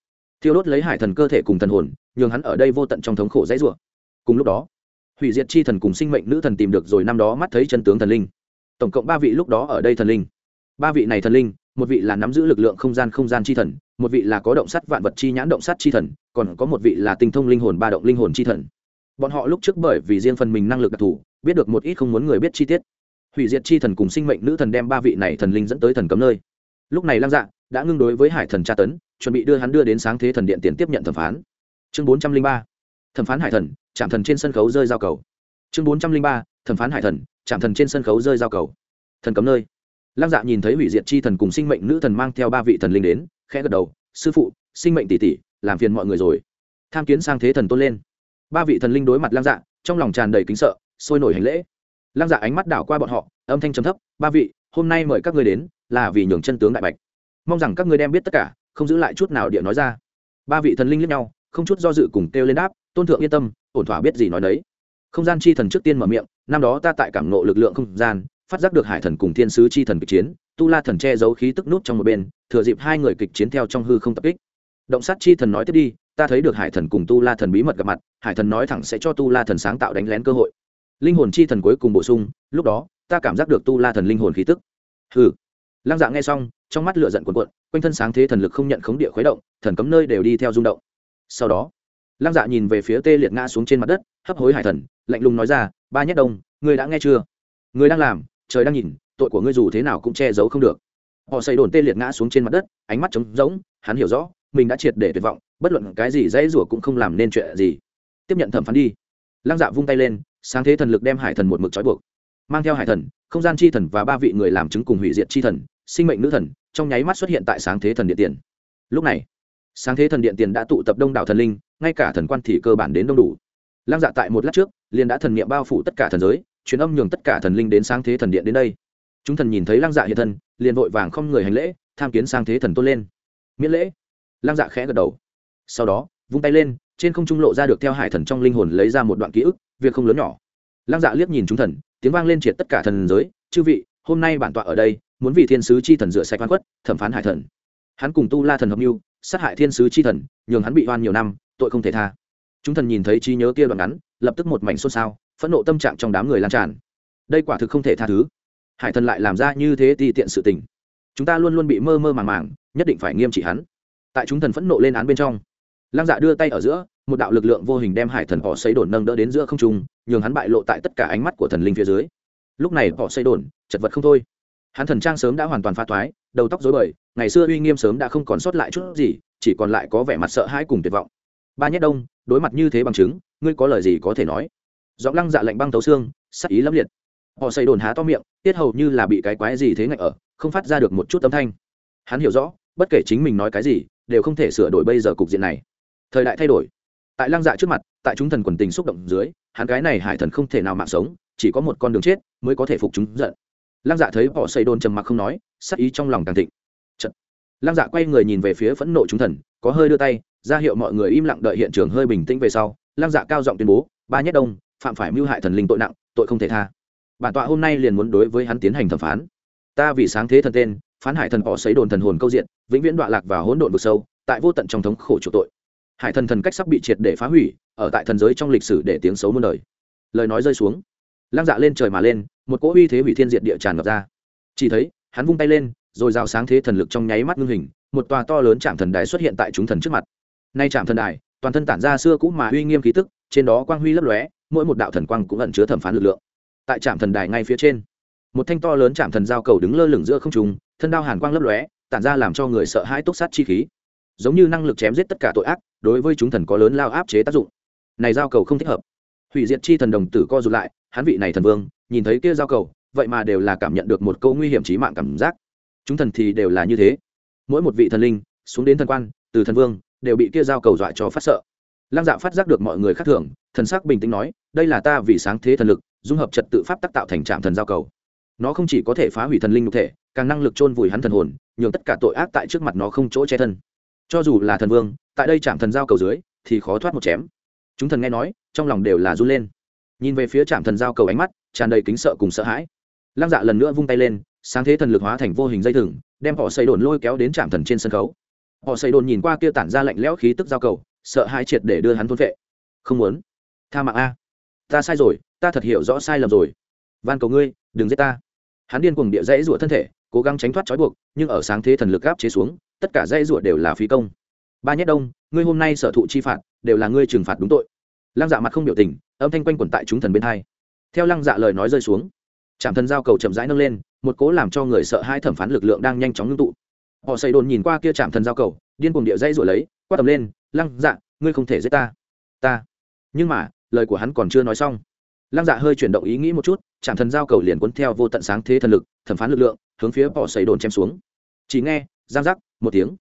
thiêu đốt lấy hải thần cơ thể cùng thần hồn, nhường hắn ở đây vô tận trong thống khổ dãy rủa. Cùng lúc đó, hủy diệt chi thần cùng sinh mệnh nữ thần tìm được rồi năm đó mắt thấy chân tướng thần linh. Tổng cộng ba vị lúc đó ở đây thần linh. Ba vị này thần linh, một vị là nắm giữ lực lượng không gian không gian chi thần, một vị là có động sắt vạn vật chi nhãn động sắt chi thần, còn có một vị là tinh thông linh hồn ba động linh hồn chi thần. Bọn họ lúc trước bởi vì riêng phần mình năng lực đặc thù, biết được một ít không muốn người biết chi tiết. Hủy diệt chi thần cùng sinh mệnh nữ thần đem ba vị này thần linh dẫn tới thần cấm nơi. Lúc này lăng dạ đã ngưng đối với hải thần tra tấn, chuẩn bị đưa hắn đưa đến sáng thế thần điện tiền tiếp nhận thẩm phán. Chương bốn trăm linh ba, thẩm phán hải thần chạm thần trên sân khấu rơi giao cầu. Chương bốn trăm linh ba, thẩm phán hải thần chạm thần trên sân khấu rơi giao cầu. Thần cấm nơi. Lăng dạ nhìn thấy hủy diệt chi thần cùng sinh mệnh nữ thần mang theo ba vị thần linh đến, khẽ gật đầu, sư phụ, sinh mệnh tỷ tỷ, làm phiền mọi người rồi. Tham kiến sang thế thần tôn lên. Ba vị thần linh đối mặt lăng dạ trong lòng tràn đầy kính sợ, sôi nổi hành lễ. Lăng dạ ánh mắt đảo qua bọn họ, âm thanh trầm thấp, ba vị, hôm nay mời các ngươi đến, là vì nhường chân tướng đại bạch mong rằng các ngươi đem biết tất cả, không giữ lại chút nào địa nói ra. Ba vị thần linh lẫn nhau, không chút do dự cùng kêu lên đáp, tôn thượng yên tâm, ổn thỏa biết gì nói đấy không gian chi thần trước tiên mở miệng, năm đó ta tại cảm nộ lực lượng không gian, phát giác được hải thần cùng thiên sứ chi thần kịch chiến, tu la thần che giấu khí tức nút trong một bên, thừa dịp hai người kịch chiến theo trong hư không tập kích. Động sát chi thần nói tiếp đi, ta thấy được hải thần cùng tu la thần bí mật gặp mặt, hải thần nói thẳng sẽ cho tu la thần sáng tạo đánh lén cơ hội. Linh hồn chi thần cuối cùng bổ sung, lúc đó, ta cảm giác được tu la thần linh hồn khí tức. Hừ. Lăng dạ nghe xong trong mắt lửa giận cuồn cuộn, quanh thân sáng thế thần lực không nhận khống địa khuấy động, thần cấm nơi đều đi theo rung động. Sau đó, lăng dạ nhìn về phía tê liệt ngã xuống trên mặt đất, hấp hối hải thần, lạnh lùng nói ra, ba nhất đông người đã nghe chưa? Người đang làm, trời đang nhìn, tội của ngươi dù thế nào cũng che giấu không được. Họ xây đồn tê liệt ngã xuống trên mặt đất, ánh mắt trống rỗng, hắn hiểu rõ, mình đã triệt để tuyệt vọng, bất luận cái gì dãy rủa cũng không làm nên chuyện gì. Tiếp nhận thẩm phán đi. Lăng dạ vung tay lên, sáng thế thần lực đem hải thần một mực trói buộc, mang theo hải thần, không gian chi thần và ba vị người làm chứng cùng hủy diệt chi thần sinh mệnh nữ thần, trong nháy mắt xuất hiện tại sáng thế thần điện tiền. Lúc này, sáng thế thần điện tiền đã tụ tập đông đảo thần linh, ngay cả thần quan thì cơ bản đến đông đủ. Lăng dạ tại một lát trước, liền đã thần niệm bao phủ tất cả thần giới, truyền âm nhường tất cả thần linh đến sáng thế thần điện đến đây. Chúng thần nhìn thấy lăng dạ hiện thân, liền vội vàng không người hành lễ, tham kiến sang thế thần tôn lên. Miễn lễ. Lăng dạ khẽ gật đầu. Sau đó, vung tay lên, trên không trung lộ ra được theo hải thần trong linh hồn lấy ra một đoạn ký ức, việc không lớn nhỏ. Lăng dạ liếc nhìn chúng thần, tiếng vang lên triệt tất cả thần giới, chư vị, hôm nay bản tọa ở đây muốn vì thiên sứ chi thần rửa sạch oan khuất, thẩm phán hải thần. Hắn cùng tu la thần hợp mưu, sát hại thiên sứ chi thần, nhường hắn bị oan nhiều năm, tội không thể tha. Chúng thần nhìn thấy trí nhớ kia đoạn ngắn, lập tức một mảnh xôn xao, phẫn nộ tâm trạng trong đám người lan tràn. Đây quả thực không thể tha thứ. Hải thần lại làm ra như thế ti tiện sự tình. Chúng ta luôn luôn bị mơ mơ màng màng, nhất định phải nghiêm trị hắn. Tại chúng thần phẫn nộ lên án bên trong, lăng dạ đưa tay ở giữa, một đạo lực lượng vô hình đem hải thần họ xây đồn nâng đỡ đến giữa không trung, nhường hắn bại lộ tại tất cả ánh mắt của thần linh phía dưới. Lúc này họ xây đồn, chật vật không thôi hắn thần trang sớm đã hoàn toàn pha thoái, đầu tóc dối bời, ngày xưa uy nghiêm sớm đã không còn sót lại chút gì, chỉ còn lại có vẻ mặt sợ hãi cùng tuyệt vọng. Ba nhất đông, đối mặt như thế bằng chứng, ngươi có lời gì có thể nói? Giọng lăng dạ lạnh băng tấu xương, sắc ý lắm liệt. Họ xây đồn há to miệng, tiết hầu như là bị cái quái gì thế ngạch ở, không phát ra được một chút âm thanh. Hắn hiểu rõ, bất kể chính mình nói cái gì, đều không thể sửa đổi bây giờ cục diện này. Thời đại thay đổi. Tại lăng dạ trước mặt, tại chúng thần quần tình xúc động dưới, hắn cái này hải thần không thể nào mạng sống, chỉ có một con đường chết mới có thể phục chúng giận lăng dạ thấy họ xây đồn trầm mặc không nói, sắc ý trong lòng càng thịnh. Chật. lăng dạ quay người nhìn về phía phẫn nộ chúng thần, có hơi đưa tay, ra hiệu mọi người im lặng đợi hiện trường hơi bình tĩnh về sau. Lăng dạ cao giọng tuyên bố, ba nhất đông, phạm phải mưu hại thần linh tội nặng, tội không thể tha. Bản tọa hôm nay liền muốn đối với hắn tiến hành thẩm phán. Ta vì sáng thế thần tên, phán hải thần họ xấy đồn thần hồn câu diện, vĩnh viễn đoạn lạc và hỗn độn vực sâu, tại vô tận trong thống khổ chủ tội. Hải thần thần cách sắp bị triệt để phá hủy, ở tại thần giới trong lịch sử để tiếng xấu muôn đời. Lời nói rơi xuống. Lăng dạ lên trời mà lên một cỗ uy thế hủy thiên diệt địa tràn ngập ra. Chỉ thấy, hắn vung tay lên, rồi rào sáng thế thần lực trong nháy mắt ngưng hình, một tòa to lớn chạm thần đài xuất hiện tại chúng thần trước mặt. Nay chạm thần đài, toàn thân tản ra xưa cũ mà uy nghiêm khí tức, trên đó quang huy lấp lóe, mỗi một đạo thần quang cũng ẩn chứa thẩm phán lực lượng. Tại trạm thần đài ngay phía trên, một thanh to lớn trạm thần giao cầu đứng lơ lửng giữa không trung, thân đao hàn quang lấp lóe, tản ra làm cho người sợ hãi túc sát chi khí. Giống như năng lực chém giết tất cả tội ác, đối với chúng thần có lớn lao áp chế tác dụng. Này giao cầu không thích hợp. Hủy diệt chi thần đồng tử co rụt lại hắn vị này thần vương, nhìn thấy kia giao cầu, vậy mà đều là cảm nhận được một câu nguy hiểm trí mạng cảm giác. Chúng thần thì đều là như thế. Mỗi một vị thần linh, xuống đến thần quan, từ thần vương, đều bị kia giao cầu dọa cho phát sợ. Lăng dạ phát giác được mọi người khác thường, thần sắc bình tĩnh nói, đây là ta vì sáng thế thần lực, dung hợp trật tự pháp tác tạo thành trạm thần giao cầu. Nó không chỉ có thể phá hủy thần linh nhục thể, càng năng lực chôn vùi hắn thần hồn, nhường tất cả tội ác tại trước mặt nó không chỗ che thân. Cho dù là thần vương, tại đây trạm thần giao cầu dưới, thì khó thoát một chém. Chúng thần nghe nói, trong lòng đều là run lên nhìn về phía trạm thần giao cầu ánh mắt, tràn đầy kính sợ cùng sợ hãi. Lăng dạ lần nữa vung tay lên, sáng thế thần lực hóa thành vô hình dây thừng, đem họ xây đồn lôi kéo đến trạm thần trên sân khấu. Họ xây đồn nhìn qua kia tản ra lạnh lẽo khí tức giao cầu, sợ hãi triệt để đưa hắn thôn vệ. Không muốn. Tha mạng a. Ta sai rồi, ta thật hiểu rõ sai lầm rồi. Van cầu ngươi, đừng giết ta. Hắn điên cuồng địa dãy rủa thân thể, cố gắng tránh thoát trói buộc, nhưng ở sáng thế thần lực gáp chế xuống, tất cả dãy rủa đều là phí công. Ba nhất đông, ngươi hôm nay sở thụ chi phạt, đều là ngươi trừng phạt đúng tội. Lăng dạ mặt không biểu tình âm thanh quanh quẩn tại chúng thần bên hai. Theo lăng dạ lời nói rơi xuống, trạm thần giao cầu chậm rãi nâng lên, một cố làm cho người sợ hai thẩm phán lực lượng đang nhanh chóng ngưng tụ. Họ xây đồn nhìn qua kia chạm thần giao cầu, điên cuồng địa dây rồi lấy, quát tầm lên, lăng dạ ngươi không thể giết ta. Ta. Nhưng mà, lời của hắn còn chưa nói xong, lăng dạ hơi chuyển động ý nghĩ một chút chạm thần giao cầu liền cuốn theo vô tận sáng thế thần lực, thẩm phán lực lượng, hướng phía họ xây đồn chém xuống. Chỉ nghe, giang giác, một tiếng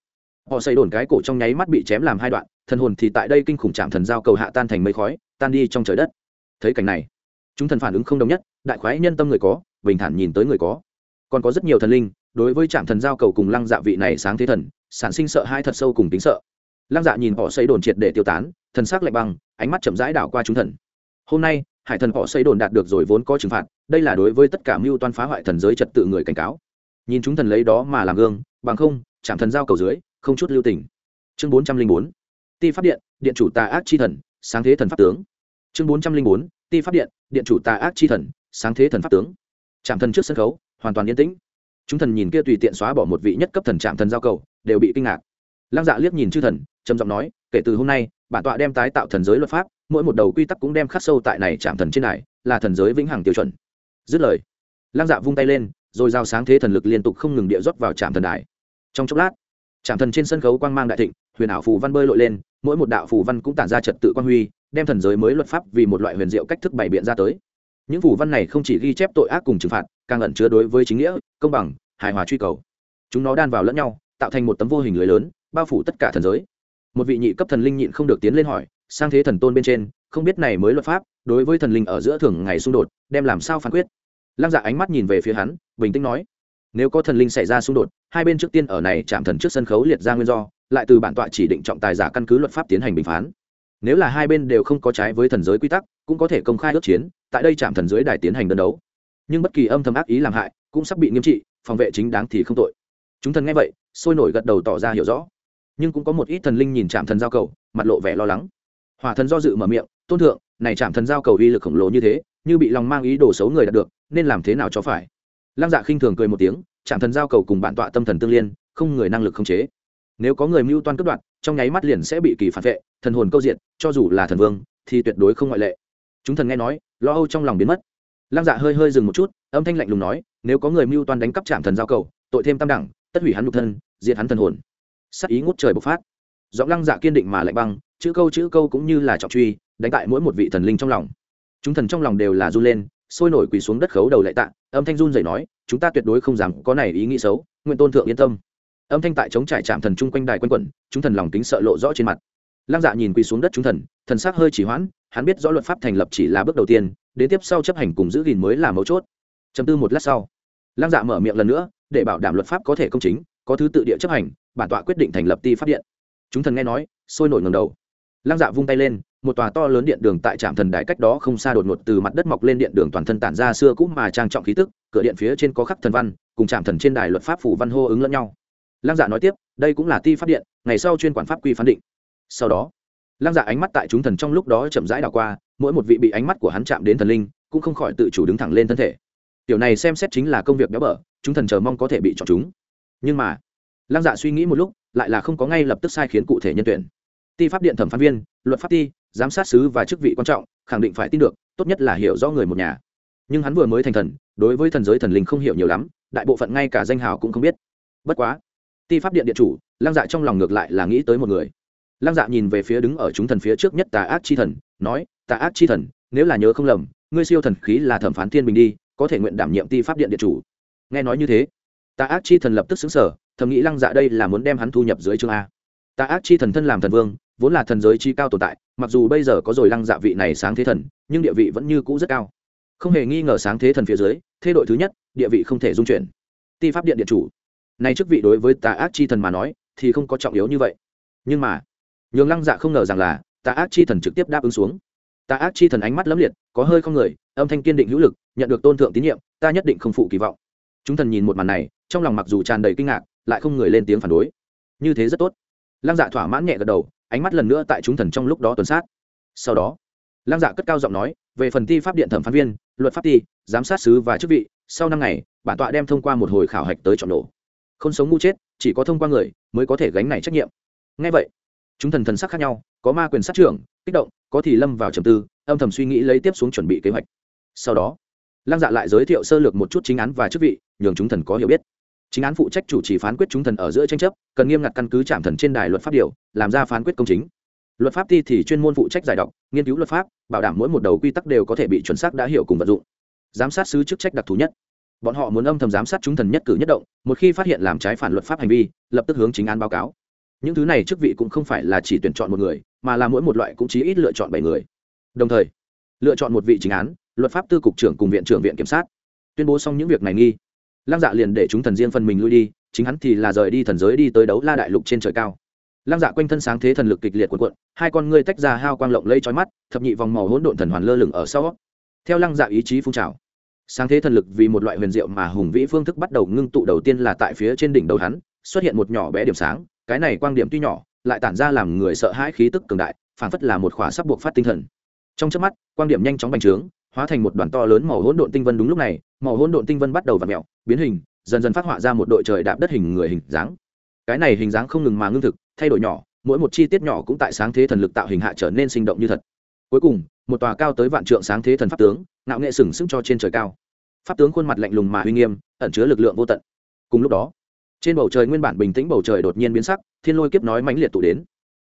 họ xây đồn cái cổ trong nháy mắt bị chém làm hai đoạn, thần hồn thì tại đây kinh khủng chạm thần giao cầu hạ tan thành mây khói, tan đi trong trời đất. Thấy cảnh này, chúng thần phản ứng không đồng nhất, đại khoái nhân tâm người có, bình thản nhìn tới người có. Còn có rất nhiều thần linh, đối với trạm thần giao cầu cùng lăng dạ vị này sáng thế thần, sản sinh sợ hai thật sâu cùng tính sợ. Lăng dạ nhìn họ xây đồn triệt để tiêu tán, thần sắc lạnh băng, ánh mắt chậm rãi đảo qua chúng thần. Hôm nay, hải thần họ xây đồn đạt được rồi vốn có trừng phạt, đây là đối với tất cả mưu toan phá hoại thần giới trật tự người cảnh cáo. Nhìn chúng thần lấy đó mà làm gương, bằng không, chạm thần giao cầu dưới không chút lưu tình. Chương bốn trăm linh bốn, ti pháp điện điện chủ tà ác chi thần, sáng thế thần pháp tướng. Chương bốn trăm linh bốn, ti pháp điện điện chủ tà ác chi thần, sáng thế thần pháp tướng. Trạm thần trước sân khấu, hoàn toàn yên tĩnh. Chúng thần nhìn kia tùy tiện xóa bỏ một vị nhất cấp thần trạm thần giao cầu, đều bị kinh ngạc. Lăng dạ liếc nhìn chư thần, trầm giọng nói, kể từ hôm nay, bản tọa đem tái tạo thần giới luật pháp, mỗi một đầu quy tắc cũng đem khắc sâu tại này trạm thần trên này, là thần giới vĩnh hằng tiêu chuẩn. Dứt lời, lăng dạ vung tay lên, rồi giao sáng thế thần lực liên tục không ngừng địa rót vào trạm thần đài. Trong chốc lát Trảm thần trên sân khấu quang mang đại thịnh, huyền ảo phù văn bơi lội lên, mỗi một đạo phù văn cũng tản ra trật tự quan huy, đem thần giới mới luật pháp vì một loại huyền diệu cách thức bày biện ra tới. Những phù văn này không chỉ ghi chép tội ác cùng trừng phạt, càng ẩn chứa đối với chính nghĩa, công bằng, hài hòa truy cầu. Chúng nó đan vào lẫn nhau, tạo thành một tấm vô hình lưới lớn, bao phủ tất cả thần giới. Một vị nhị cấp thần linh nhịn không được tiến lên hỏi, sang thế thần tôn bên trên, không biết này mới luật pháp, đối với thần linh ở giữa thường ngày xung đột, đem làm sao phán quyết? Lăng dạ ánh mắt nhìn về phía hắn, bình tĩnh nói nếu có thần linh xảy ra xung đột, hai bên trước tiên ở này chạm thần trước sân khấu liệt ra nguyên do, lại từ bản tọa chỉ định trọng tài giả căn cứ luật pháp tiến hành bình phán. Nếu là hai bên đều không có trái với thần giới quy tắc, cũng có thể công khai ước chiến, tại đây chạm thần giới đài tiến hành đơn đấu. Nhưng bất kỳ âm thầm ác ý làm hại, cũng sắp bị nghiêm trị, phòng vệ chính đáng thì không tội. Chúng thần nghe vậy, sôi nổi gật đầu tỏ ra hiểu rõ. Nhưng cũng có một ít thần linh nhìn chạm thần giao cầu, mặt lộ vẻ lo lắng. Hỏa thần do dự mở miệng, tôn thượng, này chạm thần giao cầu uy lực khổng lồ như thế, như bị lòng mang ý đồ xấu người đạt được, nên làm thế nào cho phải? Lăng dạ khinh thường cười một tiếng chạm thần giao cầu cùng bản tọa tâm thần tương liên, không người năng lực không chế. Nếu có người mưu toan cướp đoạt, trong nháy mắt liền sẽ bị kỳ phản vệ, thần hồn câu diện cho dù là thần vương, thì tuyệt đối không ngoại lệ. Chúng thần nghe nói, lo âu trong lòng biến mất. Lăng dạ hơi hơi dừng một chút, âm thanh lạnh lùng nói, nếu có người mưu toan đánh cắp chạm thần giao cầu, tội thêm tam đẳng, tất hủy hắn lục thân, diệt hắn thần hồn. Sắc ý ngút trời bộc phát. Giọng lăng dạ kiên định mà lạnh băng, chữ câu chữ câu cũng như là trọng truy, đánh tại mỗi một vị thần linh trong lòng. Chúng thần trong lòng đều là run lên sôi nổi quỳ xuống đất khấu đầu lại tạ, âm thanh run dậy nói, chúng ta tuyệt đối không dám có này ý nghĩ xấu, nguyện tôn thượng yên tâm. Âm thanh tại chống trải chạm thần chung quanh đài quanh quẩn, chúng thần lòng tính sợ lộ rõ trên mặt. Lăng dạ nhìn quỳ xuống đất chúng thần thần sắc hơi chỉ hoãn, hắn biết rõ luật pháp thành lập chỉ là bước đầu tiên, đến tiếp sau chấp hành cùng giữ gìn mới là mấu chốt. Chấm tư một lát sau, lăng dạ mở miệng lần nữa, để bảo đảm luật pháp có thể công chính, có thứ tự địa chấp hành, bản tọa quyết định thành lập ti phát điện. Chúng thần nghe nói, sôi nổi ngầm đầu. Lăng dạ vung tay lên một tòa to lớn điện đường tại trạm thần đại cách đó không xa đột ngột từ mặt đất mọc lên điện đường toàn thân tản ra xưa cũ mà trang trọng khí tức, cửa điện phía trên có khắc thần văn, cùng trạm thần trên đài luật pháp phủ văn hô ứng lẫn nhau. Lăng dạ nói tiếp, đây cũng là ti phát điện, ngày sau chuyên quản pháp quy phán định. Sau đó, lăng dạ ánh mắt tại chúng thần trong lúc đó chậm rãi đảo qua, mỗi một vị bị ánh mắt của hắn chạm đến thần linh, cũng không khỏi tự chủ đứng thẳng lên thân thể. Tiểu này xem xét chính là công việc béo bở, chúng thần chờ mong có thể bị chọn chúng. Nhưng mà, lăng dạ suy nghĩ một lúc, lại là không có ngay lập tức sai khiến cụ thể nhân tuyển. Ti pháp điện thẩm phán viên, luật pháp ti giám sát sứ và chức vị quan trọng, khẳng định phải tin được, tốt nhất là hiểu rõ người một nhà. Nhưng hắn vừa mới thành thần, đối với thần giới thần linh không hiểu nhiều lắm, đại bộ phận ngay cả danh hào cũng không biết. Bất quá, ti pháp điện điện chủ, lăng dạ trong lòng ngược lại là nghĩ tới một người. Lăng dạ nhìn về phía đứng ở chúng thần phía trước nhất tà ác chi thần, nói, tà ác chi thần, nếu là nhớ không lầm, ngươi siêu thần khí là thẩm phán thiên bình đi, có thể nguyện đảm nhiệm ti pháp điện điện chủ. Nghe nói như thế, tà ác chi thần lập tức xứng sở thầm nghĩ lăng dạ đây là muốn đem hắn thu nhập dưới chương a. Tà ác chi thần thân làm thần vương vốn là thần giới chi cao tồn tại, mặc dù bây giờ có rồi lăng dạ vị này sáng thế thần, nhưng địa vị vẫn như cũ rất cao. Không hề nghi ngờ sáng thế thần phía dưới, thế đội thứ nhất, địa vị không thể dung chuyển. Ti pháp điện điện chủ. Nay chức vị đối với tà ác chi thần mà nói, thì không có trọng yếu như vậy. Nhưng mà, nhường lăng dạ không ngờ rằng là, tà ác chi thần trực tiếp đáp ứng xuống. Tà ác chi thần ánh mắt lấm liệt, có hơi không người, âm thanh kiên định hữu lực, nhận được tôn thượng tín nhiệm, ta nhất định không phụ kỳ vọng. Chúng thần nhìn một màn này, trong lòng mặc dù tràn đầy kinh ngạc, lại không người lên tiếng phản đối. Như thế rất tốt. Lăng dạ thỏa mãn nhẹ gật đầu ánh mắt lần nữa tại chúng thần trong lúc đó tuần sát. Sau đó, lăng dạ cất cao giọng nói, về phần thi pháp điện thẩm phán viên, luật pháp ti, giám sát sứ và chức vị, sau năm ngày, bản tọa đem thông qua một hồi khảo hạch tới chọn nổ không sống ngu chết, chỉ có thông qua người mới có thể gánh này trách nhiệm. Ngay vậy, chúng thần thần sắc khác nhau, có ma quyền sát trưởng, kích động, có thì lâm vào trầm tư, âm thầm suy nghĩ lấy tiếp xuống chuẩn bị kế hoạch. Sau đó, lăng dạ lại giới thiệu sơ lược một chút chính án và chức vị, nhường chúng thần có hiểu biết chính án phụ trách chủ trì phán quyết chúng thần ở giữa tranh chấp, cần nghiêm ngặt căn cứ chạm thần trên đài luật pháp điều, làm ra phán quyết công chính. Luật pháp thi thì chuyên môn phụ trách giải đọc, nghiên cứu luật pháp, bảo đảm mỗi một đầu quy tắc đều có thể bị chuẩn xác đã hiểu cùng vận dụng. Giám sát sứ chức trách đặc thù nhất. Bọn họ muốn âm thầm giám sát chúng thần nhất cử nhất động, một khi phát hiện làm trái phản luật pháp hành vi, lập tức hướng chính án báo cáo. Những thứ này chức vị cũng không phải là chỉ tuyển chọn một người, mà là mỗi một loại cũng chỉ ít lựa chọn bảy người. Đồng thời, lựa chọn một vị chính án, luật pháp tư cục trưởng cùng viện trưởng viện kiểm sát. Tuyên bố xong những việc này nghi lăng dạ liền để chúng thần riêng phần mình lui đi, chính hắn thì là rời đi thần giới đi tới đấu la đại lục trên trời cao. Lăng dạ quanh thân sáng thế thần lực kịch liệt cuộn cuộn, hai con ngươi tách ra hao quang lộng lây trói mắt, thập nhị vòng màu hỗn độn thần hoàn lơ lửng ở sau. Theo lăng dạ ý chí phun trào, sáng thế thần lực vì một loại huyền diệu mà hùng vĩ phương thức bắt đầu ngưng tụ đầu tiên là tại phía trên đỉnh đầu hắn, xuất hiện một nhỏ bé điểm sáng, cái này quang điểm tuy nhỏ, lại tản ra làm người sợ hãi khí tức cường đại, phản phất là một khỏa sắp buộc phát tinh thần. Trong trước mắt, quang điểm nhanh chóng bành trướng, hóa thành một đoàn to lớn màu hỗn độn tinh vân đúng lúc này màu hỗn độn tinh vân bắt đầu vặn mẹo, biến hình, dần dần phát họa ra một đội trời đạp đất hình người hình dáng. Cái này hình dáng không ngừng mà ngưng thực, thay đổi nhỏ, mỗi một chi tiết nhỏ cũng tại sáng thế thần lực tạo hình hạ trở nên sinh động như thật. Cuối cùng, một tòa cao tới vạn trượng sáng thế thần pháp tướng, ngạo nghệ sừng sững cho trên trời cao. Pháp tướng khuôn mặt lạnh lùng mà uy nghiêm, ẩn chứa lực lượng vô tận. Cùng lúc đó, trên bầu trời nguyên bản bình tĩnh bầu trời đột nhiên biến sắc, thiên lôi kiếp nói mãnh liệt tụ đến.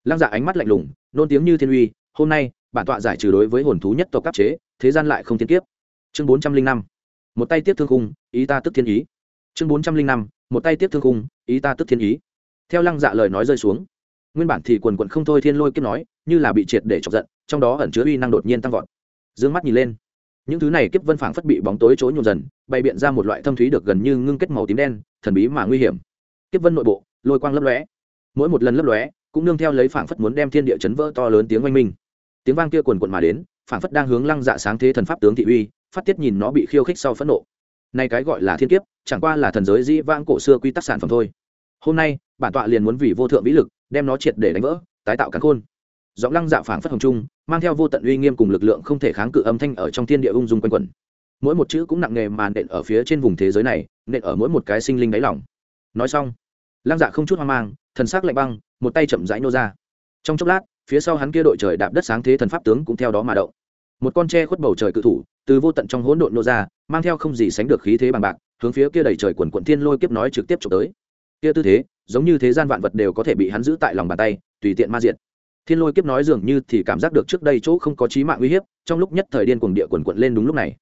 Lăng dạ ánh mắt lạnh lùng, nôn tiếng như thiên uy, hôm nay, bản tọa giải trừ đối với hồn thú nhất tộc cấp chế, thế gian lại không thiên kiếp. Chương bốn trăm linh năm một tay tiếp thương khung, ý ta tức thiên ý. Chương bốn trăm linh năm, một tay tiếp thương khung, ý ta tức thiên ý. Theo lăng dạ lời nói rơi xuống, nguyên bản thì quần quận không thôi thiên lôi kiếp nói, như là bị triệt để chọc giận, trong đó ẩn chứa uy năng đột nhiên tăng vọt. D ư ơ n g mắt nhìn lên, những thứ này kiếp vân phảng phất bị bóng tối chối nhộn dần, bày biện ra một loại thâm thúy được gần như ngưng kết màu tím đen, thần bí mà nguy hiểm. Kiếp vân nội bộ, lôi quang lấp lóe. Mỗi một lần lấp lóe, cũng nương theo lấy phảng phất muốn đem thiên địa chấn vỡ to lớn tiếng oanh minh. Tiếng vang kia quần quận mà đến, phảng phất đang hướng lăng dạ sáng thế thần pháp tướng thị uy phát tiết nhìn nó bị khiêu khích sau phẫn nộ. Nay cái gọi là thiên kiếp, chẳng qua là thần giới dĩ vãng cổ xưa quy tắc sản phẩm thôi. Hôm nay, bản tọa liền muốn vì vô thượng vĩ lực, đem nó triệt để đánh vỡ, tái tạo cắn khôn. Giọng lăng dạ phảng phất hồng trung, mang theo vô tận uy nghiêm cùng lực lượng không thể kháng cự âm thanh ở trong thiên địa ung dung quanh quẩn. Mỗi một chữ cũng nặng nề màn nện ở phía trên vùng thế giới này, nện ở mỗi một cái sinh linh đáy lòng. Nói xong, lăng dạ không chút hoang mang, thần sắc lạnh băng, một tay chậm rãi nô ra. Trong chốc lát, phía sau hắn kia đội trời đạp đất sáng thế thần pháp tướng cũng theo đó mà động. Một con tre khuất bầu trời cự thủ từ vô tận trong hỗn độn nô ra, mang theo không gì sánh được khí thế bằng bạc, hướng phía kia đầy trời quần quận thiên lôi kiếp nói trực tiếp trộm tới. Kia tư thế, giống như thế gian vạn vật đều có thể bị hắn giữ tại lòng bàn tay, tùy tiện ma diện thiên lôi kiếp nói dường như thì cảm giác được trước đây chỗ không có trí mạng uy hiếp, trong lúc nhất thời điên cuồng địa quần quận lên đúng lúc này.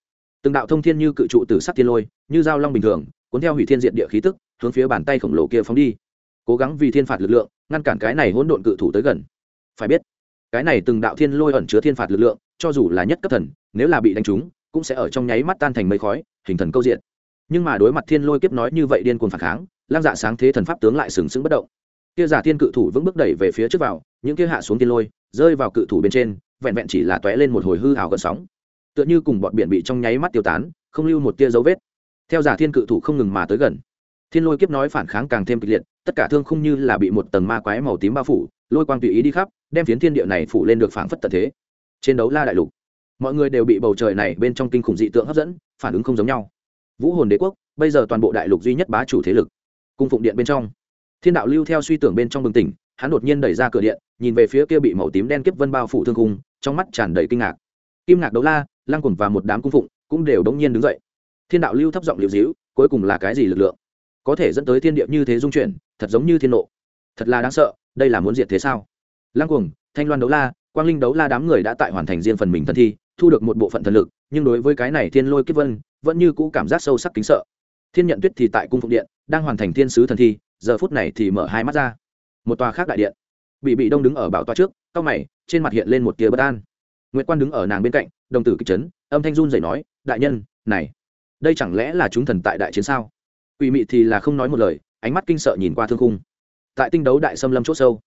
Từng đạo thông thiên như cự trụ từ sắc thiên lôi, như dao long bình thường, cuốn theo hủy thiên diện địa khí tức, hướng phía bàn tay khổng lồ kia phóng đi. Cố gắng vì thiên phạt lực lượng, ngăn cản cái này hỗn độn cự thủ tới gần. Phải biết, cái này từng đạo thiên lôi ẩn chứa thiên phạt lực lượng, cho dù là nhất cấp thần, nếu là bị đánh trúng cũng sẽ ở trong nháy mắt tan thành mây khói, hình thần câu diện nhưng mà đối mặt thiên lôi kiếp nói như vậy điên cuồng phản kháng lang dạ sáng thế thần pháp tướng lại sừng sững bất động. Kia giả thiên cự thủ vững bước đẩy về phía trước vào, những kia hạ xuống tiên lôi, rơi vào cự thủ bên trên, vẹn vẹn chỉ là tóe lên một hồi hư hào gần sóng. Tựa như cùng bọn biển bị trong nháy mắt tiêu tán, không lưu một tia dấu vết. Theo giả thiên cự thủ không ngừng mà tới gần. Thiên lôi kiếp nói phản kháng càng thêm kịch liệt, tất cả thương không như là bị một tầng ma quái màu tím bao phủ, lôi quang tùy ý đi khắp, đem phiến thiên địa này phủ lên được phảng phất tật thế. Trên đấu la đại lục mọi người đều bị bầu trời này bên trong kinh khủng dị tượng hấp dẫn, phản ứng không giống nhau. Vũ hồn đế quốc, bây giờ toàn bộ đại lục duy nhất bá chủ thế lực. Cung phụng điện bên trong. Thiên đạo lưu theo suy tưởng bên trong bừng tỉnh, hắn đột nhiên đẩy ra cửa điện, nhìn về phía kia bị màu tím đen kiếp vân bao phủ thương cung trong mắt tràn đầy kinh ngạc. Kim ngạc đấu la, lăng quần và một đám cung phụng cũng đều đống nhiên đứng dậy. Thiên đạo lưu thấp giọng liệu dĩu cuối cùng là cái gì lực lượng? Có thể dẫn tới thiên địa như thế dung chuyển, thật giống như thiên nộ. Thật là đáng sợ, đây là muốn diệt thế sao? Lăng cuồng thanh loan đấu la, quang linh đấu la đám người đã tại hoàn thành riêng phần mình thân thi thu được một bộ phận thần lực, nhưng đối với cái này thiên lôi kiếp vân, vẫn như cũ cảm giác sâu sắc kính sợ. Thiên nhận tuyết thì tại cung phụng điện, đang hoàn thành thiên sứ thần thi, giờ phút này thì mở hai mắt ra. Một tòa khác đại điện. Bị bị đông đứng ở bảo tòa trước, cao mày, trên mặt hiện lên một tia bất an. Nguyễn quan đứng ở nàng bên cạnh, đồng tử kịch chấn, âm thanh run dậy nói, đại nhân, này, đây chẳng lẽ là chúng thần tại đại chiến sao? Quỷ mị thì là không nói một lời, ánh mắt kinh sợ nhìn qua thương khung. Tại tinh đấu đại xâm lâm c h ỗ sâu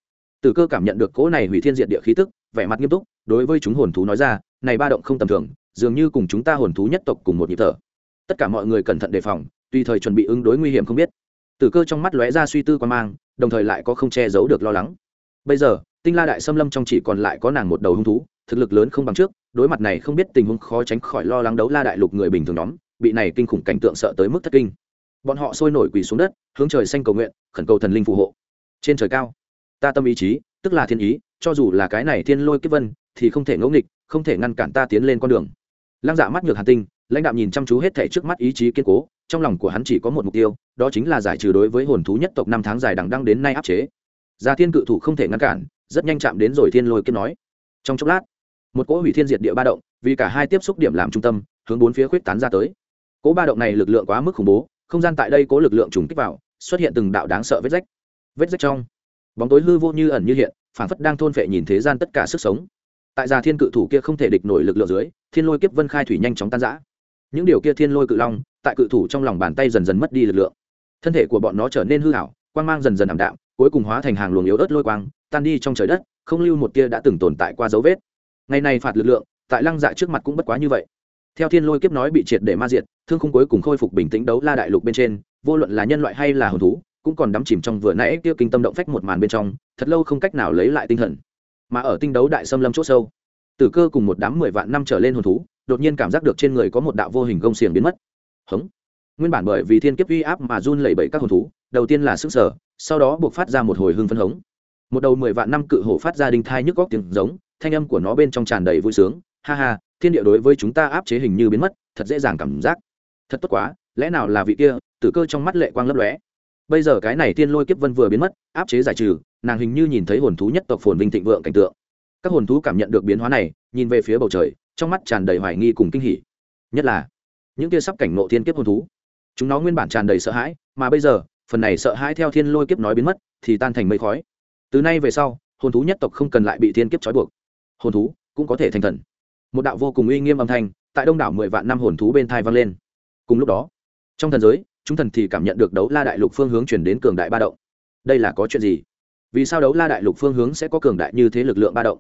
tử cơ cảm nhận được cỗ này hủy thiên diệt địa khí tức, vẻ mặt nghiêm túc, đối với chúng hồn thú nói ra, này ba động không tầm thường, dường như cùng chúng ta hồn thú nhất tộc cùng một nhịp thở. Tất cả mọi người cẩn thận đề phòng, tùy thời chuẩn bị ứng đối nguy hiểm không biết. Tử cơ trong mắt lóe ra suy tư quan mang, đồng thời lại có không che giấu được lo lắng. Bây giờ, tinh la đại xâm lâm trong chỉ còn lại có nàng một đầu hung thú, thực lực lớn không bằng trước, đối mặt này không biết tình huống khó tránh khỏi lo lắng đấu la đại lục người bình thường nhóm, bị này kinh khủng cảnh tượng sợ tới mức thất kinh. Bọn họ sôi nổi quỳ xuống đất, hướng trời xanh cầu nguyện, khẩn cầu thần linh phù hộ. Trên trời cao ta tâm ý chí, tức là thiên ý, cho dù là cái này thiên lôi kiếp vân, thì không thể ngẫu nghịch, không thể ngăn cản ta tiến lên con đường. Lăng dạ mắt nhược hàn tinh, lãnh đạo nhìn chăm chú hết thể trước mắt ý chí kiên cố, trong lòng của hắn chỉ có một mục tiêu, đó chính là giải trừ đối với hồn thú nhất tộc năm tháng dài đằng đăng đến nay áp chế. Gia thiên cự thủ không thể ngăn cản, rất nhanh chạm đến rồi thiên lôi kiếp nói. Trong chốc lát, một cỗ hủy thiên diệt địa ba động, vì cả hai tiếp xúc điểm làm trung tâm, hướng bốn phía khuyết tán ra tới. Cỗ ba động này lực lượng quá mức khủng bố, không gian tại đây cố lực lượng trùng kích vào, xuất hiện từng đạo đáng sợ vết rách. Vết rách trong bóng tối hư vô như ẩn như hiện phản phất đang thôn phệ nhìn thế gian tất cả sức sống. Tại già thiên cự thủ kia không thể địch nổi lực lượng dưới, thiên lôi kiếp vân khai thủy nhanh chóng tan rã. Những điều kia thiên lôi cự long, tại cự thủ trong lòng bàn tay dần dần mất đi lực lượng. Thân thể của bọn nó trở nên hư hảo quang mang dần dần ảm đạm, cuối cùng hóa thành hàng luồng yếu ớt lôi quang, tan đi trong trời đất, không lưu một tia đã từng tồn tại qua dấu vết. Ngày này phạt lực lượng, tại lăng dạ trước mặt cũng bất quá như vậy. Theo thiên lôi kiếp nói bị triệt để ma diệt, thương khung cuối cùng khôi phục bình tĩnh đấu la đại lục bên trên, vô luận là nhân loại hay là hồn thú cũng còn đắm chìm trong vừa nãy kia kinh tâm động phách một màn bên trong, thật lâu không cách nào lấy lại tinh thần. Mà ở tinh đấu đại xâm lâm c h ỗ sâu, tử cơ cùng một đám mười vạn năm trở lên hồn thú, đột nhiên cảm giác được trên người có một đạo vô hình gông xiềng biến mất. Hống. Nguyên bản bởi vì thiên kiếp uy áp mà run lẩy bẩy các hồn thú, đầu tiên là sức sở sau đó buộc phát ra một hồi hưng phân hống. Một đầu mười vạn năm cự hổ phát ra đinh thai nhức góc tiếng giống, thanh âm của nó bên trong tràn đầy vui sướng. Ha ha, thiên địa đối với chúng ta áp chế hình như biến mất, thật dễ dàng cảm giác. Thật tốt quá, lẽ nào là vị kia, tử cơ trong mắt lệ quang lấp lóe bây giờ cái này thiên lôi kiếp vân vừa biến mất, áp chế giải trừ, nàng hình như nhìn thấy hồn thú nhất tộc phồn vinh thịnh vượng cảnh tượng. Các hồn thú cảm nhận được biến hóa này, nhìn về phía bầu trời, trong mắt tràn đầy hoài nghi cùng kinh hỉ. Nhất là, những kia sắp cảnh nộ thiên kiếp hồn thú. Chúng nó nguyên bản tràn đầy sợ hãi, mà bây giờ, phần này sợ hãi theo thiên lôi kiếp nói biến mất, thì tan thành mây khói. Từ nay về sau, hồn thú nhất tộc không cần lại bị thiên kiếp trói buộc. Hồn thú cũng có thể thành thần. Một đạo vô cùng uy nghiêm âm thanh, tại đông đảo mười vạn năm hồn thú bên thai vang lên. Cùng lúc đó, trong thần giới chúng thần thì cảm nhận được đấu la đại lục phương hướng chuyển đến cường đại ba động. Đây là có chuyện gì? Vì sao đấu la đại lục phương hướng sẽ có cường đại như thế lực lượng ba động?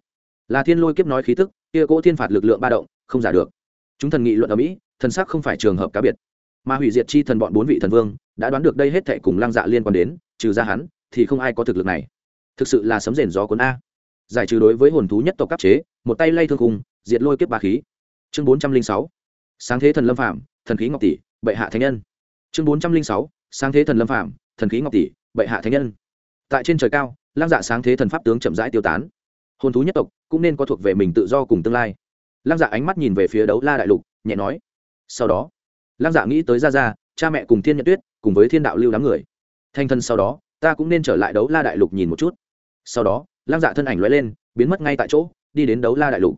Là thiên lôi kiếp nói khí tức, kia cỗ thiên phạt lực lượng ba động, không giả được. Chúng thần nghị luận ở mỹ, thần sắc không phải trường hợp cá biệt. Mà hủy diệt chi thần bọn bốn vị thần vương, đã đoán được đây hết thệ cùng Lang dạ liên quan đến, trừ ra hắn, thì không ai có thực lực này. Thực sự là sấm rền gió cuốn a. Giải trừ đối với hồn thú nhất tộc cấp chế, một tay lay thương cùng diệt lôi kiếp ba khí. Chương bốn trăm linh sáu. Sáng thế thần lâm phạm thần khí ngọc tỷ, bệ hạ thánh nhân chương bốn trăm linh sáu, sáng thế thần lâm phạm thần khí ngọc tỷ, bệ hạ thánh nhân. Tại trên trời cao lang dạ sáng thế thần pháp tướng chậm rãi tiêu tán. Hồn thú nhất tộc cũng nên có thuộc về mình tự do cùng tương lai. Lang dạ ánh mắt nhìn về phía đấu la đại lục, nhẹ nói, sau đó. Lang dạ nghĩ tới ra ra cha mẹ cùng thiên nhật tuyết, cùng với thiên đạo lưu đám người. Thanh thân sau đó, ta cũng nên trở lại đấu la đại lục nhìn một chút. Sau đó lang dạ thân ảnh lóe lên, biến mất ngay tại chỗ, đi đến đấu la đại lục.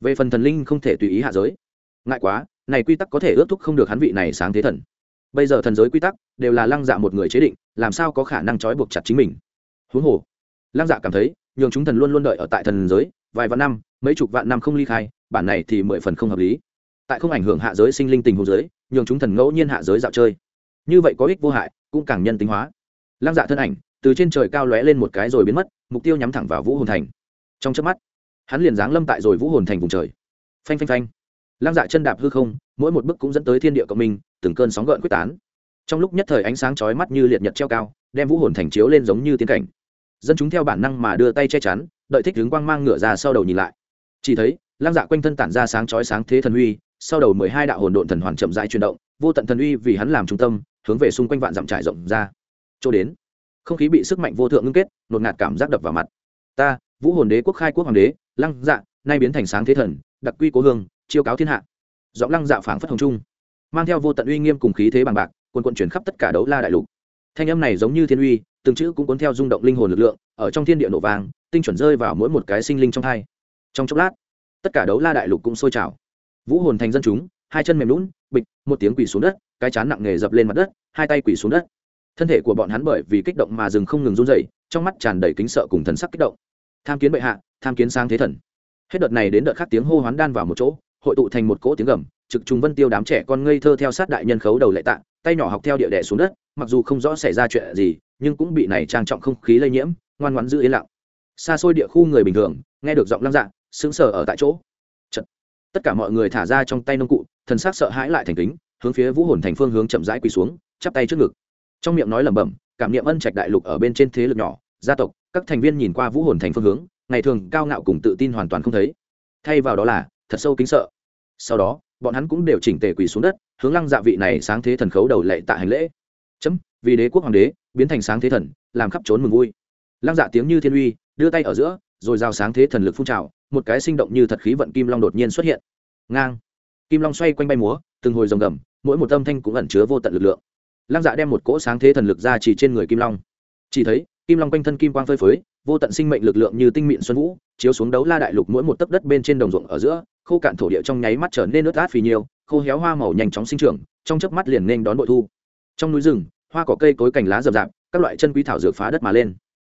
Về phần thần linh không thể tùy ý hạ giới. Ngại quá, này quy tắc có thể ước thúc không được hắn vị này sáng thế thần bây giờ thần giới quy tắc đều là lăng dạ một người chế định, làm sao có khả năng trói buộc chặt chính mình? Huống hồ, lăng dạ cảm thấy, nhường chúng thần luôn luôn đợi ở tại thần giới, vài vạn năm, mấy chục vạn năm không ly khai, bản này thì mười phần không hợp lý. Tại không ảnh hưởng hạ giới sinh linh tình hồ giới, nhường chúng thần ngẫu nhiên hạ giới dạo chơi. Như vậy có ích vô hại, cũng càng nhân tính hóa. Lăng dạ thân ảnh, từ trên trời cao lóe lên một cái rồi biến mất, mục tiêu nhắm thẳng vào vũ hồn thành. Trong chớp mắt, hắn liền giáng lâm tại rồi vũ hồn thành vùng trời. Phanh phanh phanh. Lăng dạ chân đạp hư không, mỗi một bước cũng dẫn tới thiên địa cộng minh từng cơn sóng gợn quyết tán. Trong lúc nhất thời ánh sáng chói mắt như liệt nhật treo cao, đem vũ hồn thành chiếu lên giống như tiến cảnh. Dân chúng theo bản năng mà đưa tay che chắn, đợi thích hướng quang mang ngựa ra sau đầu nhìn lại. Chỉ thấy, lăng dạ quanh thân tản ra sáng chói sáng thế thần uy, sau đầu mười hai đạo hồn độn thần hoàn chậm rãi chuyển động, vô tận thần uy vì hắn làm trung tâm, hướng về xung quanh vạn dặm trải rộng ra. Chỗ đến, không khí bị sức mạnh vô thượng ngưng kết, nột ngạt cảm giác đập vào mặt. Ta, vũ hồn đế quốc khai quốc hoàng đế, lăng dạ nay biến thành sáng thế thần, đặc quy cố hương, chiêu cáo thiên hạ. Giọng lăng dạ phảng phất hồng trung mang theo vô tận uy nghiêm cùng khí thế bằng bạc quân quận chuyển khắp tất cả đấu la đại lục. Thanh âm này giống như thiên uy, từng chữ cũng cuốn theo rung động linh hồn lực lượng, ở trong thiên địa nổ vàng tinh chuẩn rơi vào mỗi một cái sinh linh trong thai trong chốc lát, tất cả đấu la đại lục cũng sôi trào. Vũ hồn thành dân chúng, hai chân mềm lún bịch, một tiếng quỳ xuống đất, cái chán nặng nề dập lên mặt đất, hai tay quỳ xuống đất. Thân thể của bọn hắn bởi vì kích động mà dừng không ngừng run dậy trong mắt tràn đầy kính sợ cùng thần sắc kích động. Tham kiến bệ hạ, tham kiến sang thế thần. Hết đợt này đến đợt khác tiếng hô hoán đan vào một chỗ, hội tụ thành một cỗ tiếng gầm trực trùng vân tiêu đám trẻ con ngây thơ theo sát đại nhân khấu đầu lệ tạ tay nhỏ học theo địa đẻ xuống đất, mặc dù không rõ xảy ra chuyện gì, nhưng cũng bị này trang trọng không khí lây nhiễm, ngoan ngoãn giữ yên lặng. Xa xôi địa khu người bình thường, nghe được giọng lăng dạ sững sờ ở tại chỗ. Chật. tất cả mọi người thả ra trong tay nông cụ, thần sắc sợ hãi lại thành kính, hướng phía vũ hồn thành phương hướng chậm rãi quỳ xuống, chắp tay trước ngực. Trong miệng nói lẩm bẩm, cảm niệm ân trạch đại lục ở bên trên thế lực nhỏ, gia tộc, các thành viên nhìn qua vũ hồn thành phương hướng, ngày thường cao ngạo cùng tự tin hoàn toàn không thấy. Thay vào đó là, thật sâu kính sợ. Sau đó bọn hắn cũng đều chỉnh tề quỳ xuống đất, hướng lăng dạ vị này sáng thế thần khấu đầu lệ tạ hành lễ. Chấm, vì đế quốc hoàng đế, biến thành sáng thế thần, làm khắp trốn mừng vui. Lăng dạ tiếng như thiên uy, đưa tay ở giữa, rồi giao sáng thế thần lực phun trào, một cái sinh động như thật khí vận kim long đột nhiên xuất hiện. Ngang. Kim long xoay quanh bay múa, từng hồi rồng gầm, mỗi một âm thanh cũng ẩn chứa vô tận lực lượng. Lăng dạ đem một cỗ sáng thế thần lực ra chỉ trên người kim long. Chỉ thấy kim long quanh thân kim quang phơi phới, vô tận sinh mệnh lực lượng như tinh mịn xuân vũ, chiếu xuống đấu la đại lục mỗi một tấc đất bên trên đồng ruộng ở giữa, khô cạn thổ địa trong nháy mắt trở nên ướt át phì nhiều, khô héo hoa màu nhanh chóng sinh trưởng, trong chớp mắt liền nên đón bội thu. Trong núi rừng, hoa cỏ cây cối cành lá rậm rạp, các loại chân quý thảo dược phá đất mà lên.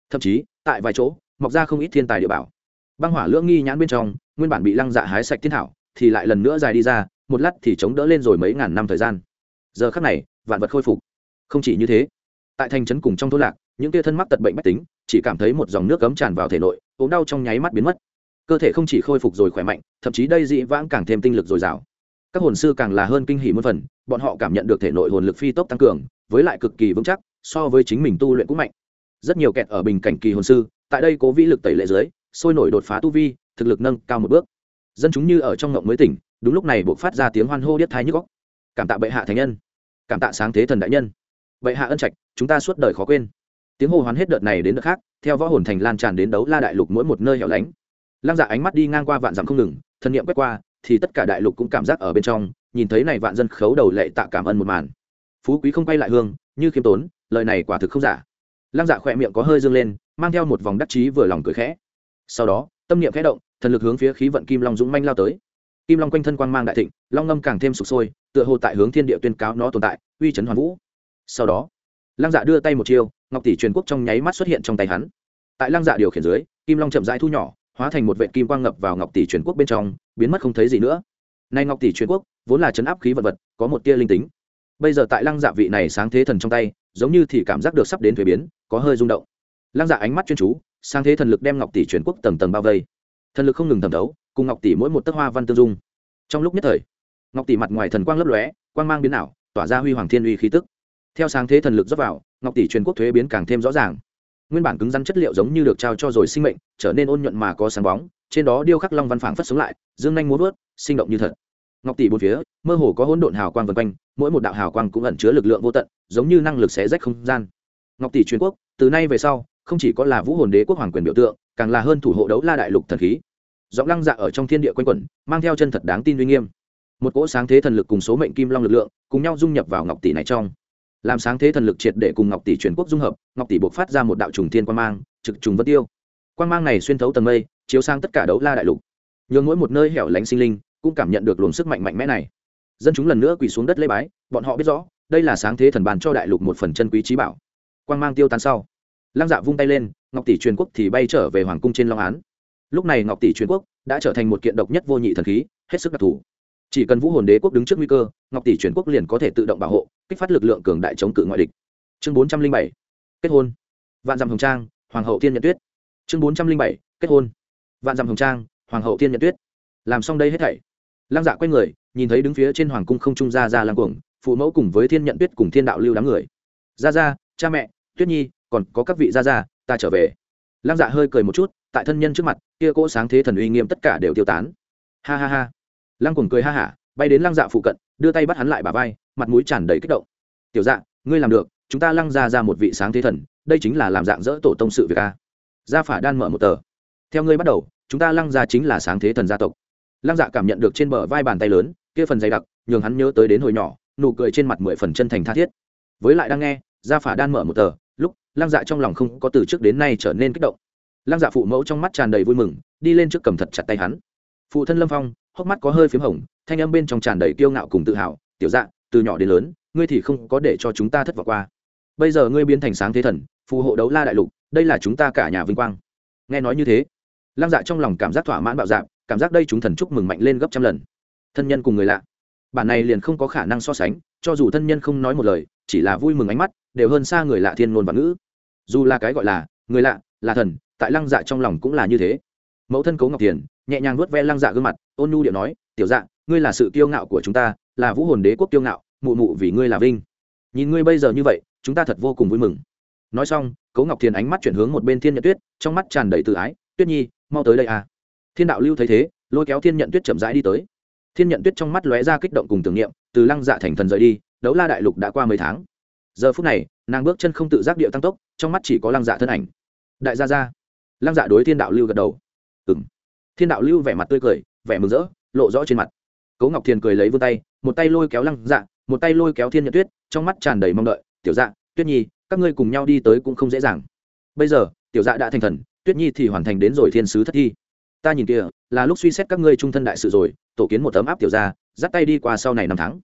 Thậm chí, tại vài chỗ, mọc ra không ít thiên tài địa bảo. Băng hỏa lưỡng nghi nhãn bên trong, nguyên bản bị lăng dạ hái sạch thiên thảo, thì lại lần nữa dài đi ra, một lát thì chống đỡ lên rồi mấy ngàn năm thời gian. Giờ khắc này, vạn vật khôi phục. Không chỉ như thế, tại thành trấn cùng trong thôn lạc những tia thân mắc tật bệnh mách tính, chỉ cảm thấy một dòng nước cấm tràn vào thể nội, ốm đau trong nháy mắt biến mất. Cơ thể không chỉ khôi phục rồi khỏe mạnh, thậm chí đây dị vãng càng thêm tinh lực dồi dào. Các hồn sư càng là hơn kinh hỉ muôn phần, bọn họ cảm nhận được thể nội hồn lực phi tốc tăng cường, với lại cực kỳ vững chắc, so với chính mình tu luyện cũng mạnh. Rất nhiều kẹt ở bình cảnh kỳ hồn sư, tại đây cố vĩ lực tẩy lệ dưới, sôi nổi đột phá tu vi, thực lực nâng cao một bước. Dân chúng như ở trong ngộng mới tỉnh, đúng lúc này buộc phát ra tiếng hoan hô điếc thái nhức góc cảm tạ bệ hạ thành nhân. Cảm tạ sáng thế thần đại nhân. Bệ hạ ân trạch, chúng ta suốt đời khó quên tiếng hô hoán hết đợt này đến đợt khác, theo võ hồn thành lan tràn đến đấu la đại lục mỗi một nơi hẻo lánh. Lăng dạ ánh mắt đi ngang qua vạn dặm không ngừng, thân nhiệm quét qua, thì tất cả đại lục cũng cảm giác ở bên trong, nhìn thấy này vạn dân khấu đầu lệ tạ cảm ơn một màn. Phú quý không quay lại hương, như khiêm tốn, lời này quả thực không giả. Lăng dạ khỏe miệng có hơi dương lên, mang theo một vòng đắc chí vừa lòng cười khẽ. Sau đó, tâm niệm khẽ động, thần lực hướng phía khí vận kim long dũng manh lao tới. Kim long quanh thân quang mang đại thịnh, long ngâm càng thêm sụp sôi, tựa hồ tại hướng thiên địa tuyên cáo nó tồn tại, uy chấn hoàn vũ. Sau đó lăng dạ đưa tay một chiêu, ngọc tỷ truyền quốc trong nháy mắt xuất hiện trong tay hắn. Tại lăng dạ điều khiển dưới, kim long chậm rãi thu nhỏ, hóa thành một vệ kim quang ngập vào ngọc tỷ truyền quốc bên trong, biến mất không thấy gì nữa. Nay ngọc tỷ truyền quốc, vốn là chấn áp khí vật vật, có một tia linh tính. Bây giờ tại lăng dạ vị này sáng thế thần trong tay, giống như thì cảm giác được sắp đến thuế biến, có hơi rung động. Lăng dạ ánh mắt chuyên chú, sáng thế thần lực đem ngọc tỷ truyền quốc tầng tầng bao vây. Thần lực không ngừng thẩm thấu, cùng ngọc tỷ mỗi một tấc hoa văn tương dung. Trong lúc nhất thời, ngọc tỷ mặt ngoài thần quang lấp lóe, quang mang biến ảo, tỏa ra huy hoàng thiên uy khí tức theo sáng thế thần lực dốc vào, ngọc tỷ truyền quốc thuế biến càng thêm rõ ràng. Nguyên bản cứng rắn chất liệu giống như được trao cho rồi sinh mệnh, trở nên ôn nhuận mà có sáng bóng, trên đó điêu khắc long văn phảng phất sống lại, dương nhanh muốn vớt, sinh động như thật. Ngọc tỷ bốn phía, mơ hồ có hỗn độn hào quang vần quanh, mỗi một đạo hào quang cũng ẩn chứa lực lượng vô tận, giống như năng lực xé rách không gian. Ngọc tỷ truyền quốc, từ nay về sau, không chỉ có là vũ hồn đế quốc hoàng quyền biểu tượng, càng là hơn thủ hộ đấu la đại lục thần khí. Giọng lăng dạ ở trong thiên địa quanh quẩn, mang theo chân thật đáng tin uy nghiêm. Một cỗ sáng thế thần lực cùng số mệnh kim long lực lượng, cùng nhau dung nhập vào ngọc tỷ này trong làm sáng thế thần lực triệt để cùng ngọc tỷ truyền quốc dung hợp, ngọc tỷ buộc phát ra một đạo trùng thiên quan mang, trực trùng vân tiêu. Quan mang này xuyên thấu tầng mây, chiếu sang tất cả đấu la đại lục. Nhường mỗi một nơi hẻo lánh sinh linh cũng cảm nhận được luồng sức mạnh mạnh mẽ này. Dân chúng lần nữa quỳ xuống đất lễ bái, bọn họ biết rõ, đây là sáng thế thần bàn cho đại lục một phần chân quý trí bảo. Quan mang tiêu tan sau, lăng dạ vung tay lên, ngọc tỷ truyền quốc thì bay trở về hoàng cung trên long án. Lúc này ngọc tỷ truyền quốc đã trở thành một kiện độc nhất vô nhị thần khí, hết sức đặc thù chỉ cần vũ hồn đế quốc đứng trước nguy cơ, ngọc tỷ chuyển quốc liền có thể tự động bảo hộ, kích phát lực lượng cường đại chống cự ngoại địch. Chương bốn trăm linh bảy, kết hôn. Vạn dặm hồng trang, hoàng hậu thiên nhận tuyết. Chương bốn trăm linh bảy, kết hôn. Vạn dặm hồng trang, hoàng hậu thiên nhận tuyết. Làm xong đây hết thảy, lăng dạ quay người, nhìn thấy đứng phía trên hoàng cung không trung ra ra lăng cuồng, phụ mẫu cùng với thiên nhận tuyết cùng thiên đạo lưu đám người. Ra ra cha mẹ, tuyết nhi, còn có các vị ra ra ta trở về. Lăng dạ hơi cười một chút, tại thân nhân trước mặt, kia cỗ sáng thế thần uy nghiêm tất cả đều tiêu tán. Ha ha ha lăng cuồng cười ha hả, bay đến lăng dạ phụ cận, đưa tay bắt hắn lại bà vai, mặt mũi tràn đầy kích động. Tiểu dạ ngươi làm được, chúng ta lăng ra ra một vị sáng thế thần, đây chính là làm dạng dỡ tổ tông sự việc a. Gia phả đan mở một tờ. Theo ngươi bắt đầu, chúng ta lăng ra chính là sáng thế thần gia tộc. Lăng dạ cảm nhận được trên bờ vai bàn tay lớn, kia phần dày đặc, nhường hắn nhớ tới đến hồi nhỏ, nụ cười trên mặt mười phần chân thành tha thiết. Với lại đang nghe, gia phả đan mở một tờ, lúc lăng dạ trong lòng không có từ trước đến nay trở nên kích động. Lăng dạ phụ mẫu trong mắt tràn đầy vui mừng, đi lên trước cầm thật chặt tay hắn. Phụ thân lâm phong hốc mắt có hơi p h í m hồng, thanh âm bên trong tràn đầy kiêu ngạo cùng tự hào, tiểu dạ từ nhỏ đến lớn, ngươi thì không có để cho chúng ta thất vọng qua. Bây giờ ngươi biến thành sáng thế thần, phù hộ đấu la đại lục, đây là chúng ta cả nhà vinh quang. Nghe nói như thế, lăng dạ trong lòng cảm giác thỏa mãn bạo dạp cảm giác đây chúng thần chúc mừng mạnh lên gấp trăm lần. Thân nhân cùng người lạ. Bản này liền không có khả năng so sánh, cho dù thân nhân không nói một lời, chỉ là vui mừng ánh mắt, đều hơn xa người lạ thiên ngôn và ngữ. Dù là cái gọi là người lạ, là thần, tại lăng dạ trong lòng cũng là như thế. Mẫu thân cấu ngọc thiền, nhẹ nhàng nuốt ve lăng dạ gương mặt ôn nhu điệu nói, tiểu dạ ngươi là sự kiêu ngạo của chúng ta, là vũ hồn đế quốc kiêu ngạo, mụ mụ vì ngươi là vinh. Nhìn ngươi bây giờ như vậy, chúng ta thật vô cùng vui mừng. Nói xong cấu ngọc thiền ánh mắt chuyển hướng một bên thiên nhận tuyết, trong mắt tràn đầy tự ái, tuyết nhi, mau tới đây à. Thiên đạo lưu thấy thế, lôi kéo thiên nhận tuyết chậm rãi đi tới. Thiên nhận tuyết trong mắt lóe ra kích động cùng tưởng niệm, từ lăng dạ thành thần rời đi, đấu la đại lục đã qua mấy tháng. Giờ phút này, nàng bước chân không tự giác điệu tăng tốc, trong mắt chỉ có lăng dạ thân ảnh. Đại gia gia. Lăng dạ đối thiên đạo lưu gật đầu. Ừng thiên đạo lưu vẻ mặt tươi cười vẻ mừng rỡ, lộ rõ trên mặt. Cố ngọc thiền cười lấy vươn tay, một tay lôi kéo lăng dạ một tay lôi kéo thiên nhận tuyết, trong mắt tràn đầy mong đợi. Tiểu dạ tuyết nhi, các ngươi cùng nhau đi tới cũng không dễ dàng. Bây giờ, tiểu dạ đã thành thần, tuyết nhi thì hoàn thành đến rồi thiên sứ thất thi. Ta nhìn kia là lúc suy xét các ngươi trung thân đại sự rồi, tổ kiến một tấm áp tiểu ra dắt tay đi qua sau này năm tháng.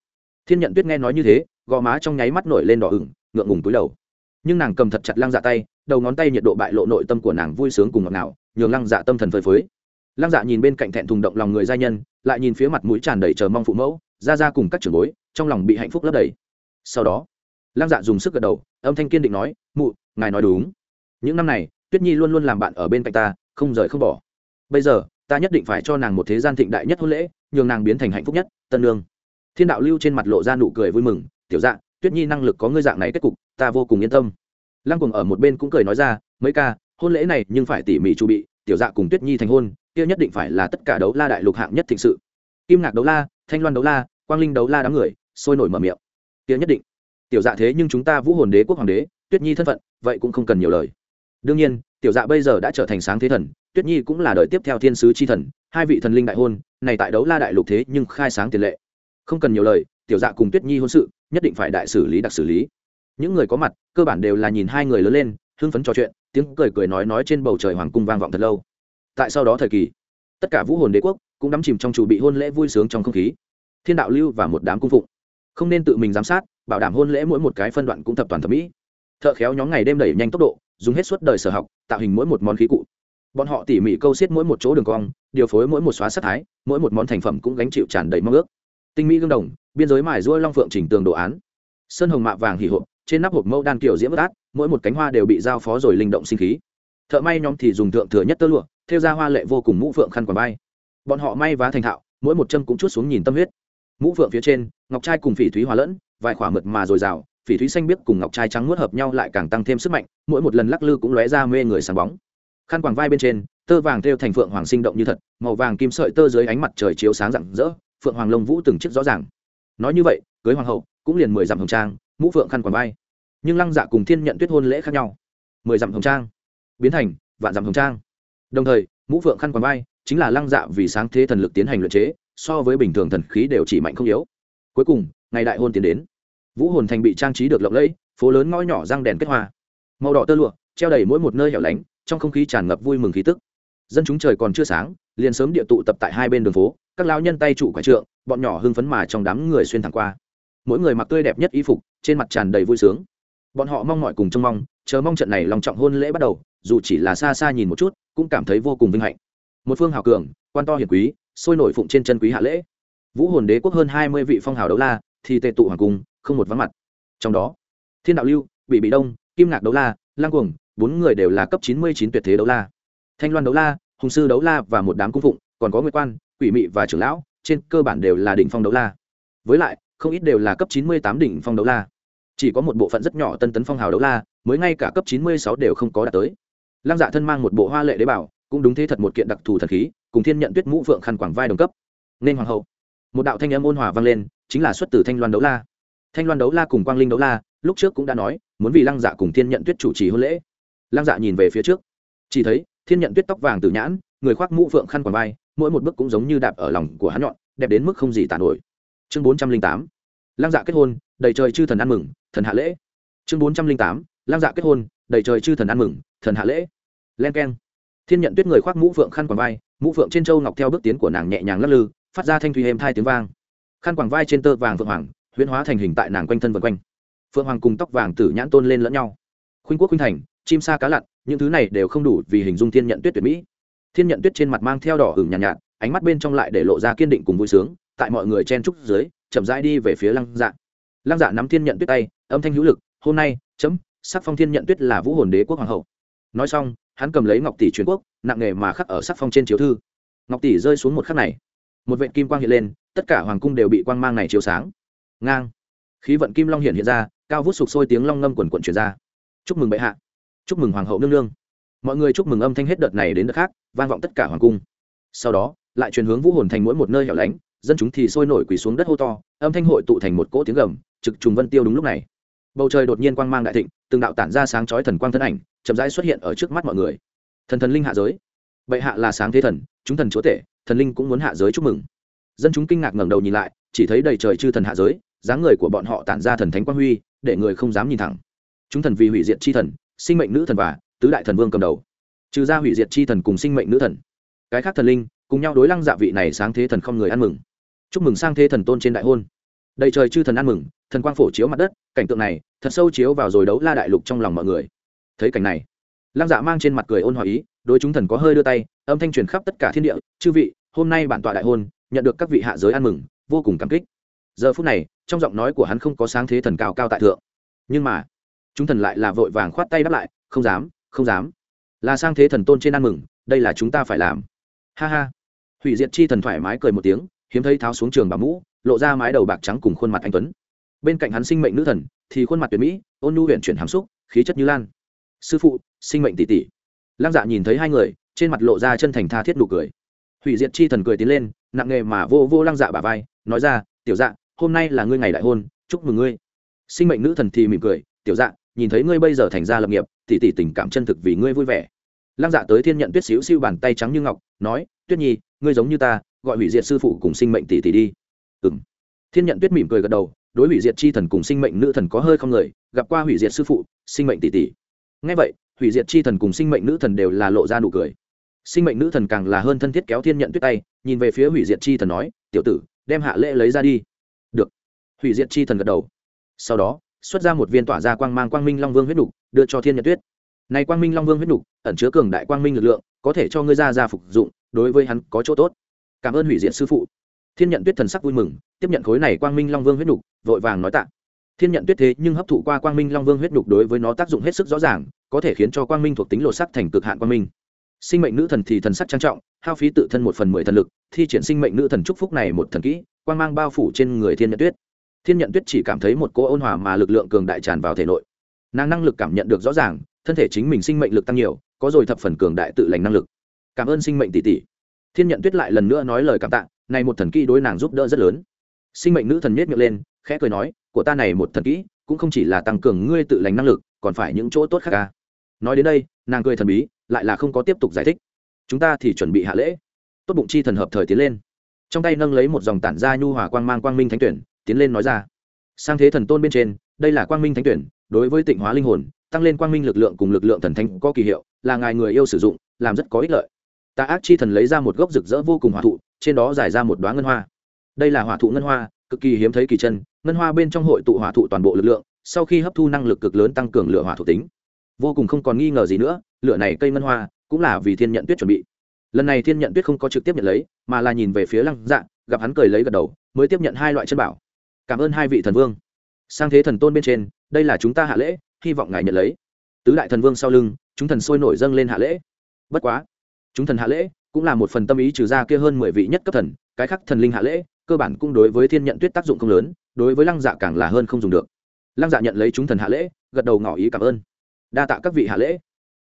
Thiên nhận tuyết nghe nói như thế, gò má trong nháy mắt nổi lên đỏ ửng, ngượng ngùng túi đầu. Nhưng nàng cầm thật chặt lăng dạ tay, đầu ngón tay nhiệt độ bại lộ nội tâm của nàng vui sướng cùng ngọt ngào, nhường lăng dạ tâm thần phơi phới lăng dạ nhìn bên cạnh thẹn thùng động lòng người gia nhân, lại nhìn phía mặt mũi tràn đầy chờ mong phụ mẫu, ra ra cùng các trưởng bối, trong lòng bị hạnh phúc lấp đầy. Sau đó, lăng dạ dùng sức gật đầu, âm thanh kiên định nói, mụ, ngài nói đúng. Những năm này, tuyết nhi luôn luôn làm bạn ở bên cạnh ta, không rời không bỏ. Bây giờ, ta nhất định phải cho nàng một thế gian thịnh đại nhất hôn lễ, nhường nàng biến thành hạnh phúc nhất, tân lương thiên đạo lưu trên mặt lộ ra nụ cười vui mừng, tiểu dạ tuyết nhi năng lực có ngươi dạng này kết cục, ta vô cùng yên tâm. Lăng cùng ở một bên cũng cười nói ra, mấy ca, hôn lễ này nhưng phải tỉ mỉ chu bị tiểu dạ cùng tuyết nhi thành hôn, kia nhất định phải là tất cả đấu la đại lục hạng nhất thịnh sự. Kim ngạc đấu la, thanh loan đấu la, quang linh đấu la đám người, sôi nổi mở miệng. Kia nhất định. Tiểu dạ thế nhưng chúng ta vũ hồn đế, quốc hoàng đế, tuyết nhi thân phận, vậy cũng không cần nhiều lời. Đương nhiên, tiểu dạ bây giờ đã trở thành sáng thế thần, tuyết nhi cũng là đời tiếp theo thiên sứ c h i thần, hai vị thần linh đại hôn, này tại đấu la đại lục thế nhưng khai sáng tiền lệ. Không cần nhiều lời, tiểu dạ cùng tuyết nhi hôn sự, nhất định phải đại xử lý đặc xử lý. Những người có mặt, cơ bản đều là nhìn hai người lớn lên, hưng phấn trò chuyện tiếng cười cười nói nói trên bầu trời hoàng cung vang vọng thật lâu. Tại sau đó thời kỳ, tất cả vũ hồn đế quốc cũng đắm chìm trong chủ bị hôn lễ vui sướng trong không khí. Thiên đạo lưu và một đám cung phụng. Không nên tự mình giám sát, bảo đảm hôn lễ mỗi một cái phân đoạn cũng thập toàn thẩm mỹ. Thợ khéo nhóm ngày đêm đẩy nhanh tốc độ, dùng hết suốt đời sở học, tạo hình mỗi một món khí cụ. Bọn họ tỉ mỉ câu xiết mỗi một chỗ đường cong, điều phối mỗi một xóa sắc thái, mỗi một món thành phẩm cũng gánh chịu tràn đầy mong ước. Tinh mỹ gương đồng, biên giới mài ruôi long phượng chỉnh tường đồ án. Sơn hồng mạ vàng hỉ hộp trên nắp hộp mẫu đan kiểu diễm bất át, mỗi một cánh hoa đều bị giao phó rồi linh động sinh khí. Thợ may nhóm thì dùng thượng thừa nhất tơ lụa thêu ra hoa lệ vô cùng mũ phượng khăn quàng bay bọn họ may vá thành thạo, mỗi một chân cũng chút xuống nhìn tâm huyết. Mũ phượng phía trên, ngọc trai cùng phỉ thúy hòa lẫn, vài khỏa mượt mà dồi dào, phỉ thúy xanh biếc cùng ngọc trai trắng nuốt hợp nhau lại càng tăng thêm sức mạnh, mỗi một lần lắc lư cũng lóe ra mê người sáng bóng. Khăn quàng vai bên trên, tơ vàng thêu thành phượng hoàng sinh động như thật, màu vàng kim sợi tơ dưới ánh mặt trời chiếu sáng rạng rỡ, phượng hoàng lông vũ từng chiếc rõ ràng. Nói như vậy, cưới hoàng hậu, cũng liền mười dặm hồng trang mũ phượng khăn quàng vai. Nhưng lăng dạ cùng thiên nhận tuyết hôn lễ khác nhau. Mười dặm hồng trang, biến thành vạn dặm hồng trang. Đồng thời, mũ phượng khăn quàng vai chính là lăng dạ vì sáng thế thần lực tiến hành luyện chế, so với bình thường thần khí đều chỉ mạnh không yếu. Cuối cùng, ngày đại hôn tiến đến. Vũ hồn thành bị trang trí được lộng lẫy, phố lớn ngõ nhỏ răng đèn kết hoa. Màu đỏ tơ lụa, treo đầy mỗi một nơi hẻo lánh, trong không khí tràn ngập vui mừng khí tức. Dân chúng trời còn chưa sáng, liền sớm địa tụ tập tại hai bên đường phố, các lao nhân tay trụ quả trượng, bọn nhỏ hưng phấn mà trong đám người xuyên thẳng qua mỗi người mặc tươi đẹp nhất y phục, trên mặt tràn đầy vui sướng. Bọn họ mong mọi cùng trông mong, chờ mong trận này lòng trọng hôn lễ bắt đầu, dù chỉ là xa xa nhìn một chút, cũng cảm thấy vô cùng vinh hạnh. Một phương hào cường, quan to hiền quý, sôi nổi phụng trên chân quý hạ lễ. Vũ hồn đế quốc hơn hai mươi vị phong hào đấu la, thì tề tụ hoàng cung, không một vắng mặt. Trong đó, thiên đạo lưu, bị bị đông, kim ngạc đấu la, lang cuồng, bốn người đều là cấp chín mươi chín tuyệt thế đấu la. Thanh loan đấu la, hùng sư đấu la và một đám cung phụng, còn có nguyệt quan, quỷ mị và trưởng lão, trên cơ bản đều là đỉnh phong đấu la. Với lại không ít đều là cấp chín mươi tám đỉnh phong đấu la. Chỉ có một bộ phận rất nhỏ tân tấn phong hào đấu la, mới ngay cả cấp chín mươi sáu đều không có đạt tới. Lăng dạ thân mang một bộ hoa lệ đế bảo, cũng đúng thế thật một kiện đặc thù thần khí, cùng thiên nhận tuyết mũ phượng khăn quảng vai đồng cấp. Nên hoàng hậu. Một đạo thanh âm ôn hòa vang lên, chính là xuất từ thanh loan đấu la. Thanh loan đấu la cùng quang linh đấu la, lúc trước cũng đã nói, muốn vì lăng dạ cùng thiên nhận tuyết chủ trì hôn lễ. Lăng dạ nhìn về phía trước. Chỉ thấy, thiên nhận tuyết tóc vàng từ nhãn, người khoác mũ phượng khăn quàng vai, mỗi một bước cũng giống như đạp ở lòng của hắn nhọn, đẹp đến mức không gì tàn nổi. Chương bốn trăm linh tám lăng dạ kết hôn đầy trời chư thần ăn mừng thần hạ lễ. Chương bốn trăm linh tám lăng dạ kết hôn đầy trời chư thần ăn mừng thần hạ lễ. Len k e n thiên nhận tuyết người khoác mũ phượng khăn quàng vai mũ phượng trên châu ngọc theo bước tiến của nàng nhẹ nhàng lắc lư phát ra thanh thùy êm thai tiếng vang. Khăn quàng vai trên tơ vàng phượng hoàng huyễn hóa thành hình tại nàng quanh thân vân quanh. Phượng hoàng cùng tóc vàng tử nhãn tôn lên lẫn nhau. Khuynh quốc khuynh thành chim sa cá lặn những thứ này đều không đủ vì hình dung thiên nhận tuyết tuyệt mỹ. Thiên nhận tuyết trên mặt mang theo đỏ hửng nhàn nhạt, nhạt ánh mắt bên trong lại để lộ ra kiên định cùng vui sướng tại mọi người chen trúc dưới chậm rãi đi về phía lăng dạ. Lăng dạ nắm thiên nhận tuyết tay, âm thanh hữu lực, hôm nay, chấm, sắc phong thiên nhận tuyết là vũ hồn đế quốc hoàng hậu. Nói xong, hắn cầm lấy ngọc tỷ truyền quốc, nặng nghề mà khắc ở sắc phong trên chiếu thư. Ngọc tỷ rơi xuống một khắc này, một vện kim quang hiện lên, tất cả hoàng cung đều bị quang mang này chiếu sáng. Ngang! Khí vận kim long hiện hiện ra, cao vút sục sôi tiếng long ngâm quần quận chuyển ra. Chúc mừng bệ hạ! Chúc mừng hoàng hậu nương nương! Mọi người chúc mừng âm thanh hết đợt này đến đợt khác, vang vọng tất cả hoàng cung. Sau đó, lại truyền hướng vũ hồn thành mỗi một nơi hẻo lánh dân chúng thì sôi nổi quỳ xuống đất hô to, âm thanh hội tụ thành một cỗ tiếng gầm, trực trùng vân tiêu đúng lúc này. Bầu trời đột nhiên quang mang đại thịnh, từng đạo tản ra sáng chói thần quang thân ảnh, chậm rãi xuất hiện ở trước mắt mọi người. Thần thần linh hạ giới. Bệ hạ là sáng thế thần, chúng thần chúa tể, thần linh cũng muốn hạ giới chúc mừng. Dân chúng kinh ngạc ngẩng đầu nhìn lại, chỉ thấy đầy trời chư thần hạ giới, dáng người của bọn họ tản ra thần thánh quang huy, để người không dám nhìn thẳng. Chúng thần vì hủy diệt chi thần, sinh mệnh nữ thần và tứ đại thần vương cầm đầu. Trừ ra hủy diệt chi thần cùng sinh mệnh nữ thần. Cái khác thần linh, cùng nhau đối lăng dạ vị này sáng thế thần không người ăn mừng chúc mừng sang thế thần tôn trên đại hôn. Đầy trời chư thần ăn mừng, thần quang phổ chiếu mặt đất, cảnh tượng này, thật sâu chiếu vào rồi đấu la đại lục trong lòng mọi người. Thấy cảnh này, lăng dạ mang trên mặt cười ôn hòa ý, đối chúng thần có hơi đưa tay, âm thanh truyền khắp tất cả thiên địa, chư vị, hôm nay bản tọa đại hôn, nhận được các vị hạ giới ăn mừng, vô cùng cảm kích. Giờ phút này, trong giọng nói của hắn không có sáng thế thần cao cao tại thượng. Nhưng mà, chúng thần lại là vội vàng khoát tay đáp lại, không dám không dám. Là sang thế thần tôn trên ăn mừng, đây là chúng ta phải làm. Ha ha. Hủy diệt chi thần thoải mái cười một tiếng hiếm thấy tháo xuống trường bà mũ, lộ ra mái đầu bạc trắng cùng khuôn mặt anh tuấn. Bên cạnh hắn sinh mệnh nữ thần, thì khuôn mặt tuyệt mỹ, ôn nhu huyện chuyển hàm xúc, khí chất như lan. Sư phụ, sinh mệnh tỷ tỷ. Lăng dạ nhìn thấy hai người, trên mặt lộ ra chân thành tha thiết nụ cười. Hủy diệt chi thần cười tiến lên, nặng nghề mà vô vô lăng dạ bà vai, nói ra, tiểu dạ hôm nay là ngươi ngày đại hôn, chúc mừng ngươi. Sinh mệnh nữ thần thì mỉm cười, tiểu dạ nhìn thấy ngươi bây giờ thành ra lập nghiệp, tỷ tỷ tình cảm chân thực vì ngươi vui vẻ. Lăng dạ tới thiên nhận tuyết xíu siêu bàn tay trắng như ngọc, nói, tuyết nhi, ngươi giống như ta gọi hủy diệt sư phụ cùng sinh mệnh tỷ tỷ đi. Ừ m thiên nhận tuyết mỉm cười gật đầu, đối hủy diệt chi thần cùng sinh mệnh nữ thần có hơi không người, gặp qua hủy diệt sư phụ, sinh mệnh tỷ tỷ. Ngay vậy, hủy diệt chi thần cùng sinh mệnh nữ thần đều là lộ ra nụ cười. Sinh mệnh nữ thần càng là hơn thân thiết kéo thiên nhận tuyết tay, nhìn về phía hủy diệt chi thần nói, tiểu tử, đem hạ lễ lấy ra đi. Được. Hủy diệt chi thần gật đầu. Sau đó, xuất ra một viên tỏa ra quang mang quang minh long vương huyết đục đưa cho thiên nhận tuyết. Này quang minh long vương huyết đục ẩn chứa cường đại quang minh lực lượng, có thể cho ngươi ra ra phục dụng, đối với hắn có chỗ tốt cảm ơn hủy diệt sư phụ. Thiên nhận tuyết thần sắc vui mừng, tiếp nhận khối này quang minh long vương huyết đục vội vàng nói tạ. Thiên nhận tuyết thế nhưng hấp thụ qua quang minh long vương huyết đục đối với nó tác dụng hết sức rõ ràng, có thể khiến cho quang minh thuộc tính lột sắc thành cực hạn quang minh. Sinh mệnh nữ thần thì thần sắc trang trọng, hao phí tự thân một phần mười thần lực, thi triển sinh mệnh nữ thần chúc phúc này một thần kỹ, quang mang bao phủ trên người thiên nhận tuyết. Thiên nhận tuyết chỉ cảm thấy một cỗ ôn hòa mà lực lượng cường đại tràn vào thể nội. Nàng năng lực cảm nhận được rõ ràng, thân thể chính mình sinh mệnh lực tăng nhiều, có rồi thập phần cường đại tự lành năng lực. Cảm ơn sinh mệnh tỷ tỷ thiên nhận tuyết lại lần nữa nói lời cảm tạ, này một thần kỹ đối nàng giúp đỡ rất lớn. Sinh mệnh nữ thần miết miệng lên, khẽ cười nói, của ta này một thần kỹ, cũng không chỉ là tăng cường ngươi tự lành năng lực, còn phải những chỗ tốt khác ca nói đến đây, nàng cười thần bí, lại là không có tiếp tục giải thích. Chúng ta thì chuẩn bị hạ lễ. Tốt bụng chi thần hợp thời tiến lên. Trong tay nâng lấy một dòng tản ra nhu hòa quang mang quang minh thánh tuyển, tiến lên nói ra, sang thế thần tôn bên trên, đây là quang minh thánh tuyển, đối với tịnh hóa linh hồn, tăng lên quang minh lực lượng cùng lực lượng thần thánh có kỳ hiệu, là ngài người yêu sử dụng, làm rất có ích lợi tà ác chi thần lấy ra một gốc rực rỡ vô cùng hỏa thụ, trên đó giải ra một đoá ngân hoa. Đây là hỏa thụ ngân hoa, cực kỳ hiếm thấy kỳ chân, ngân hoa bên trong hội tụ hỏa thụ toàn bộ lực lượng, sau khi hấp thu năng lực cực lớn tăng cường lửa hỏa thuộc tính. Vô cùng không còn nghi ngờ gì nữa, lửa này cây ngân hoa cũng là vì thiên nhận tuyết chuẩn bị. Lần này thiên nhận tuyết không có trực tiếp nhận lấy, mà là nhìn về phía lăng dạ gặp hắn cười lấy gật đầu, mới tiếp nhận hai loại chân bảo. Cảm ơn hai vị thần vương. Sang thế thần tôn bên trên, đây là chúng ta hạ lễ, hy vọng ngài nhận lấy. Tứ đại thần vương sau lưng, chúng thần sôi nổi dâng lên hạ lễ. Bất quá chúng thần hạ lễ cũng là một phần tâm ý trừ ra kia hơn mười vị nhất cấp thần, cái khác thần linh hạ lễ, cơ bản cũng đối với thiên nhận tuyết tác dụng không lớn, đối với lăng dạ càng là hơn không dùng được. Lăng dạ nhận lấy chúng thần hạ lễ, gật đầu ngỏ ý cảm ơn. Đa tạ các vị hạ lễ.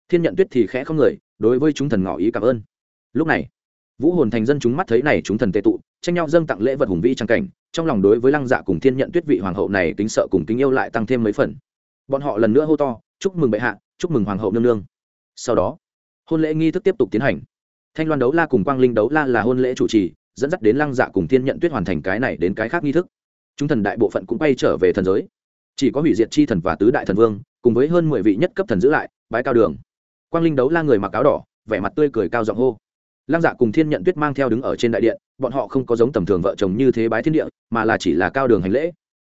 Thiên nhận tuyết thì khẽ không người, đối với chúng thần ngỏ ý cảm ơn. Lúc này, vũ hồn thành dân chúng mắt thấy này chúng thần tệ tụ, tranh nhau dâng tặng lễ vật hùng vĩ trang cảnh, trong lòng đối với lăng dạ cùng thiên nhận tuyết vị hoàng hậu này kính sợ cùng kính yêu lại tăng thêm mấy phần. Bọn họ lần nữa hô to, chúc mừng bệ hạ, chúc mừng hoàng hậu nương nương. Sau đó hôn lễ nghi thức tiếp tục tiến hành. Thanh loan đấu la cùng quang linh đấu la là hôn lễ chủ trì, dẫn dắt đến lăng dạ cùng thiên nhận tuyết hoàn thành cái này đến cái khác nghi thức. Chúng thần đại bộ phận cũng bay trở về thần giới. Chỉ có hủy diệt chi thần và tứ đại thần vương, cùng với hơn mười vị nhất cấp thần giữ lại, bái cao đường. Quang linh đấu la người mặc áo đỏ, vẻ mặt tươi cười cao giọng hô. Lăng dạ cùng thiên nhận tuyết mang theo đứng ở trên đại điện, bọn họ không có giống tầm thường vợ chồng như thế bái thiên địa, mà là chỉ là cao đường hành lễ.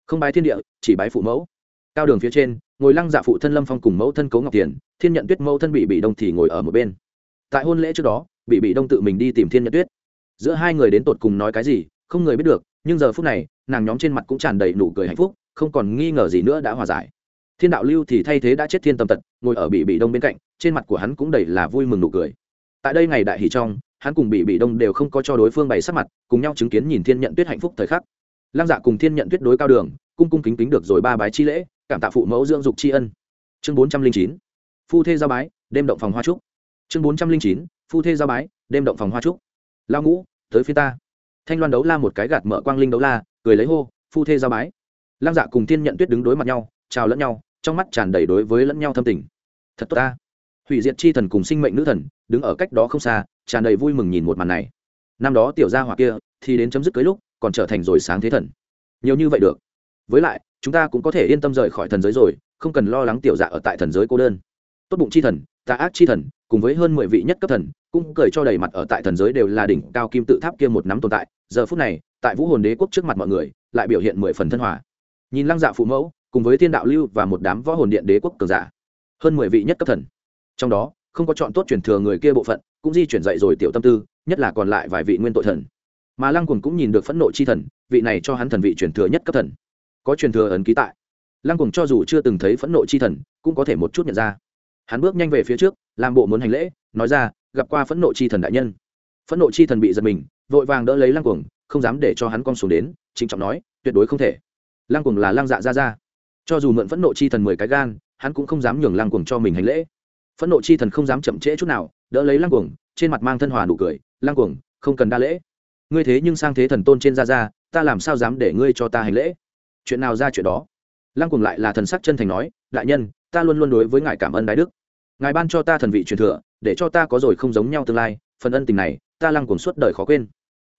Không bái thiên địa, chỉ bái phụ mẫu. Cao đường phía trên ngồi lăng dạ phụ thân lâm phong cùng mẫu thân cấu ngọc tiền, thiên nhận tuyết mẫu thân bị bị đông thì ngồi ở một bên. Tại hôn lễ trước đó bị bị đông tự mình đi tìm thiên nhận tuyết. Giữa hai người đến tột cùng nói cái gì, không người biết được, nhưng giờ phút này, nàng nhóm trên mặt cũng tràn đầy nụ cười hạnh phúc, không còn nghi ngờ gì nữa đã hòa giải. Thiên đạo lưu thì thay thế đã chết thiên tâm tật, ngồi ở bị bị đông bên cạnh, trên mặt của hắn cũng đầy là vui mừng nụ cười. Tại đây ngày đại hỷ trong, hắn cùng bị bị đông đều không có cho đối phương bày sắc mặt, cùng nhau chứng kiến nhìn thiên nhận tuyết hạnh phúc thời khắc. Lăng dạ cùng thiên nhận tuyết đối cao đường, cung cung kính kính được rồi ba bái chi lễ cảm tạ phụ mẫu dưỡng dục tri ân. Chương bốn trăm linh chín, phu thê giao bái, đêm động phòng hoa trúc. Chương bốn trăm linh chín, phu thê giao bái, đêm động phòng hoa trúc. Lao ngũ, tới phía ta. Thanh loan đấu la một cái gạt mở quang linh đấu la, cười lấy hô, phu thê giao bái. Lăng dạ cùng thiên nhận tuyết đứng đối mặt nhau, chào lẫn nhau, trong mắt tràn đầy đối với lẫn nhau thâm tình. Thật tốt ta. Hủy diệt chi thần cùng sinh mệnh nữ thần, đứng ở cách đó không xa, tràn đầy vui mừng nhìn một màn này. Năm đó tiểu gia hỏa kia, thì đến chấm dứt cưới lúc, còn trở thành rồi sáng thế thần. Nhiều như vậy được. Với lại chúng ta cũng có thể yên tâm rời khỏi thần giới rồi, không cần lo lắng tiểu dạ ở tại thần giới cô đơn. Tốt bụng chi thần, tà ác chi thần, cùng với hơn mười vị nhất cấp thần, cũng cười cho đầy mặt ở tại thần giới đều là đỉnh cao kim tự tháp kia một nắm tồn tại. Giờ phút này, tại vũ hồn đế quốc trước mặt mọi người, lại biểu hiện mười phần thân hòa. Nhìn lăng dạ phụ mẫu, cùng với thiên đạo lưu và một đám võ hồn điện đế quốc cường giả, hơn mười vị nhất cấp thần. Trong đó, không có chọn tốt truyền thừa người kia bộ phận, cũng di chuyển dậy rồi tiểu tâm tư, nhất là còn lại vài vị nguyên tội thần. Mà lăng cùng cũng nhìn được phẫn nộ chi thần, vị này cho hắn thần vị truyền thừa nhất cấp thần có truyền thừa ấn ký tại. Lăng cùng cho dù chưa từng thấy phẫn nộ chi thần, cũng có thể một chút nhận ra. Hắn bước nhanh về phía trước, làm bộ muốn hành lễ, nói ra, gặp qua phẫn nộ chi thần đại nhân. Phẫn nộ chi thần bị giật mình, vội vàng đỡ lấy lăng cuồng, không dám để cho hắn con xuống đến, trịnh trọng nói, tuyệt đối không thể. Lăng cuồng là lăng dạ ra ra cho dù mượn phẫn nộ chi thần mười cái gan, hắn cũng không dám nhường lăng cuồng cho mình hành lễ. Phẫn nộ chi thần không dám chậm trễ chút nào, đỡ lấy lăng cuồng, trên mặt mang thân hòa nụ cười, lăng cuồng, không cần đa lễ. Ngươi thế nhưng sang thế thần tôn trên ra ra ta làm sao dám để ngươi cho ta hành lễ? Chuyện nào ra chuyện đó? Lăng cùng lại là thần sắc chân thành nói, đại nhân, ta luôn luôn đối với ngài cảm ơn đái đức. Ngài ban cho ta thần vị truyền thừa, để cho ta có rồi không giống nhau tương lai, phần ân tình này, ta lăng cùng suốt đời khó quên.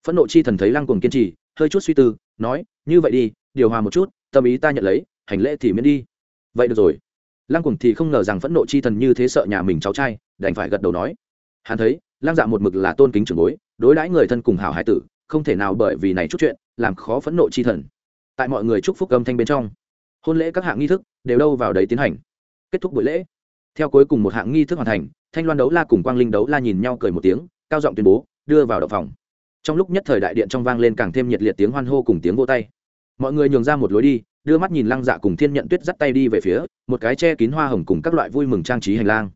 Phẫn nộ chi thần thấy lăng cùng kiên trì, hơi chút suy tư, nói, như vậy đi, điều hòa một chút, tâm ý ta nhận lấy, hành lễ thì miễn đi. Vậy được rồi. Lăng cùng thì không ngờ rằng phẫn nộ chi thần như thế sợ nhà mình cháu trai, đành phải gật đầu nói. Hắn thấy, lăng dạ một mực là tôn kính trưởng bối, đối đãi người thân cùng hảo hải tử, không thể nào bởi vì này chút chuyện, làm khó phẫn nộ chi thần tại mọi người chúc phúc âm thanh bên trong. Hôn lễ các hạng nghi thức đều đâu vào đấy tiến hành. Kết thúc buổi lễ, theo cuối cùng một hạng nghi thức hoàn thành, thanh loan đấu la cùng quang linh đấu la nhìn nhau cười một tiếng, cao giọng tuyên bố, đưa vào động phòng. Trong lúc nhất thời đại điện trong vang lên càng thêm nhiệt liệt tiếng hoan hô cùng tiếng vô tay. Mọi người nhường ra một lối đi, đưa mắt nhìn lăng dạ cùng thiên nhận tuyết dắt tay đi về phía, một cái che kín hoa hồng cùng các loại vui mừng trang trí hành lang.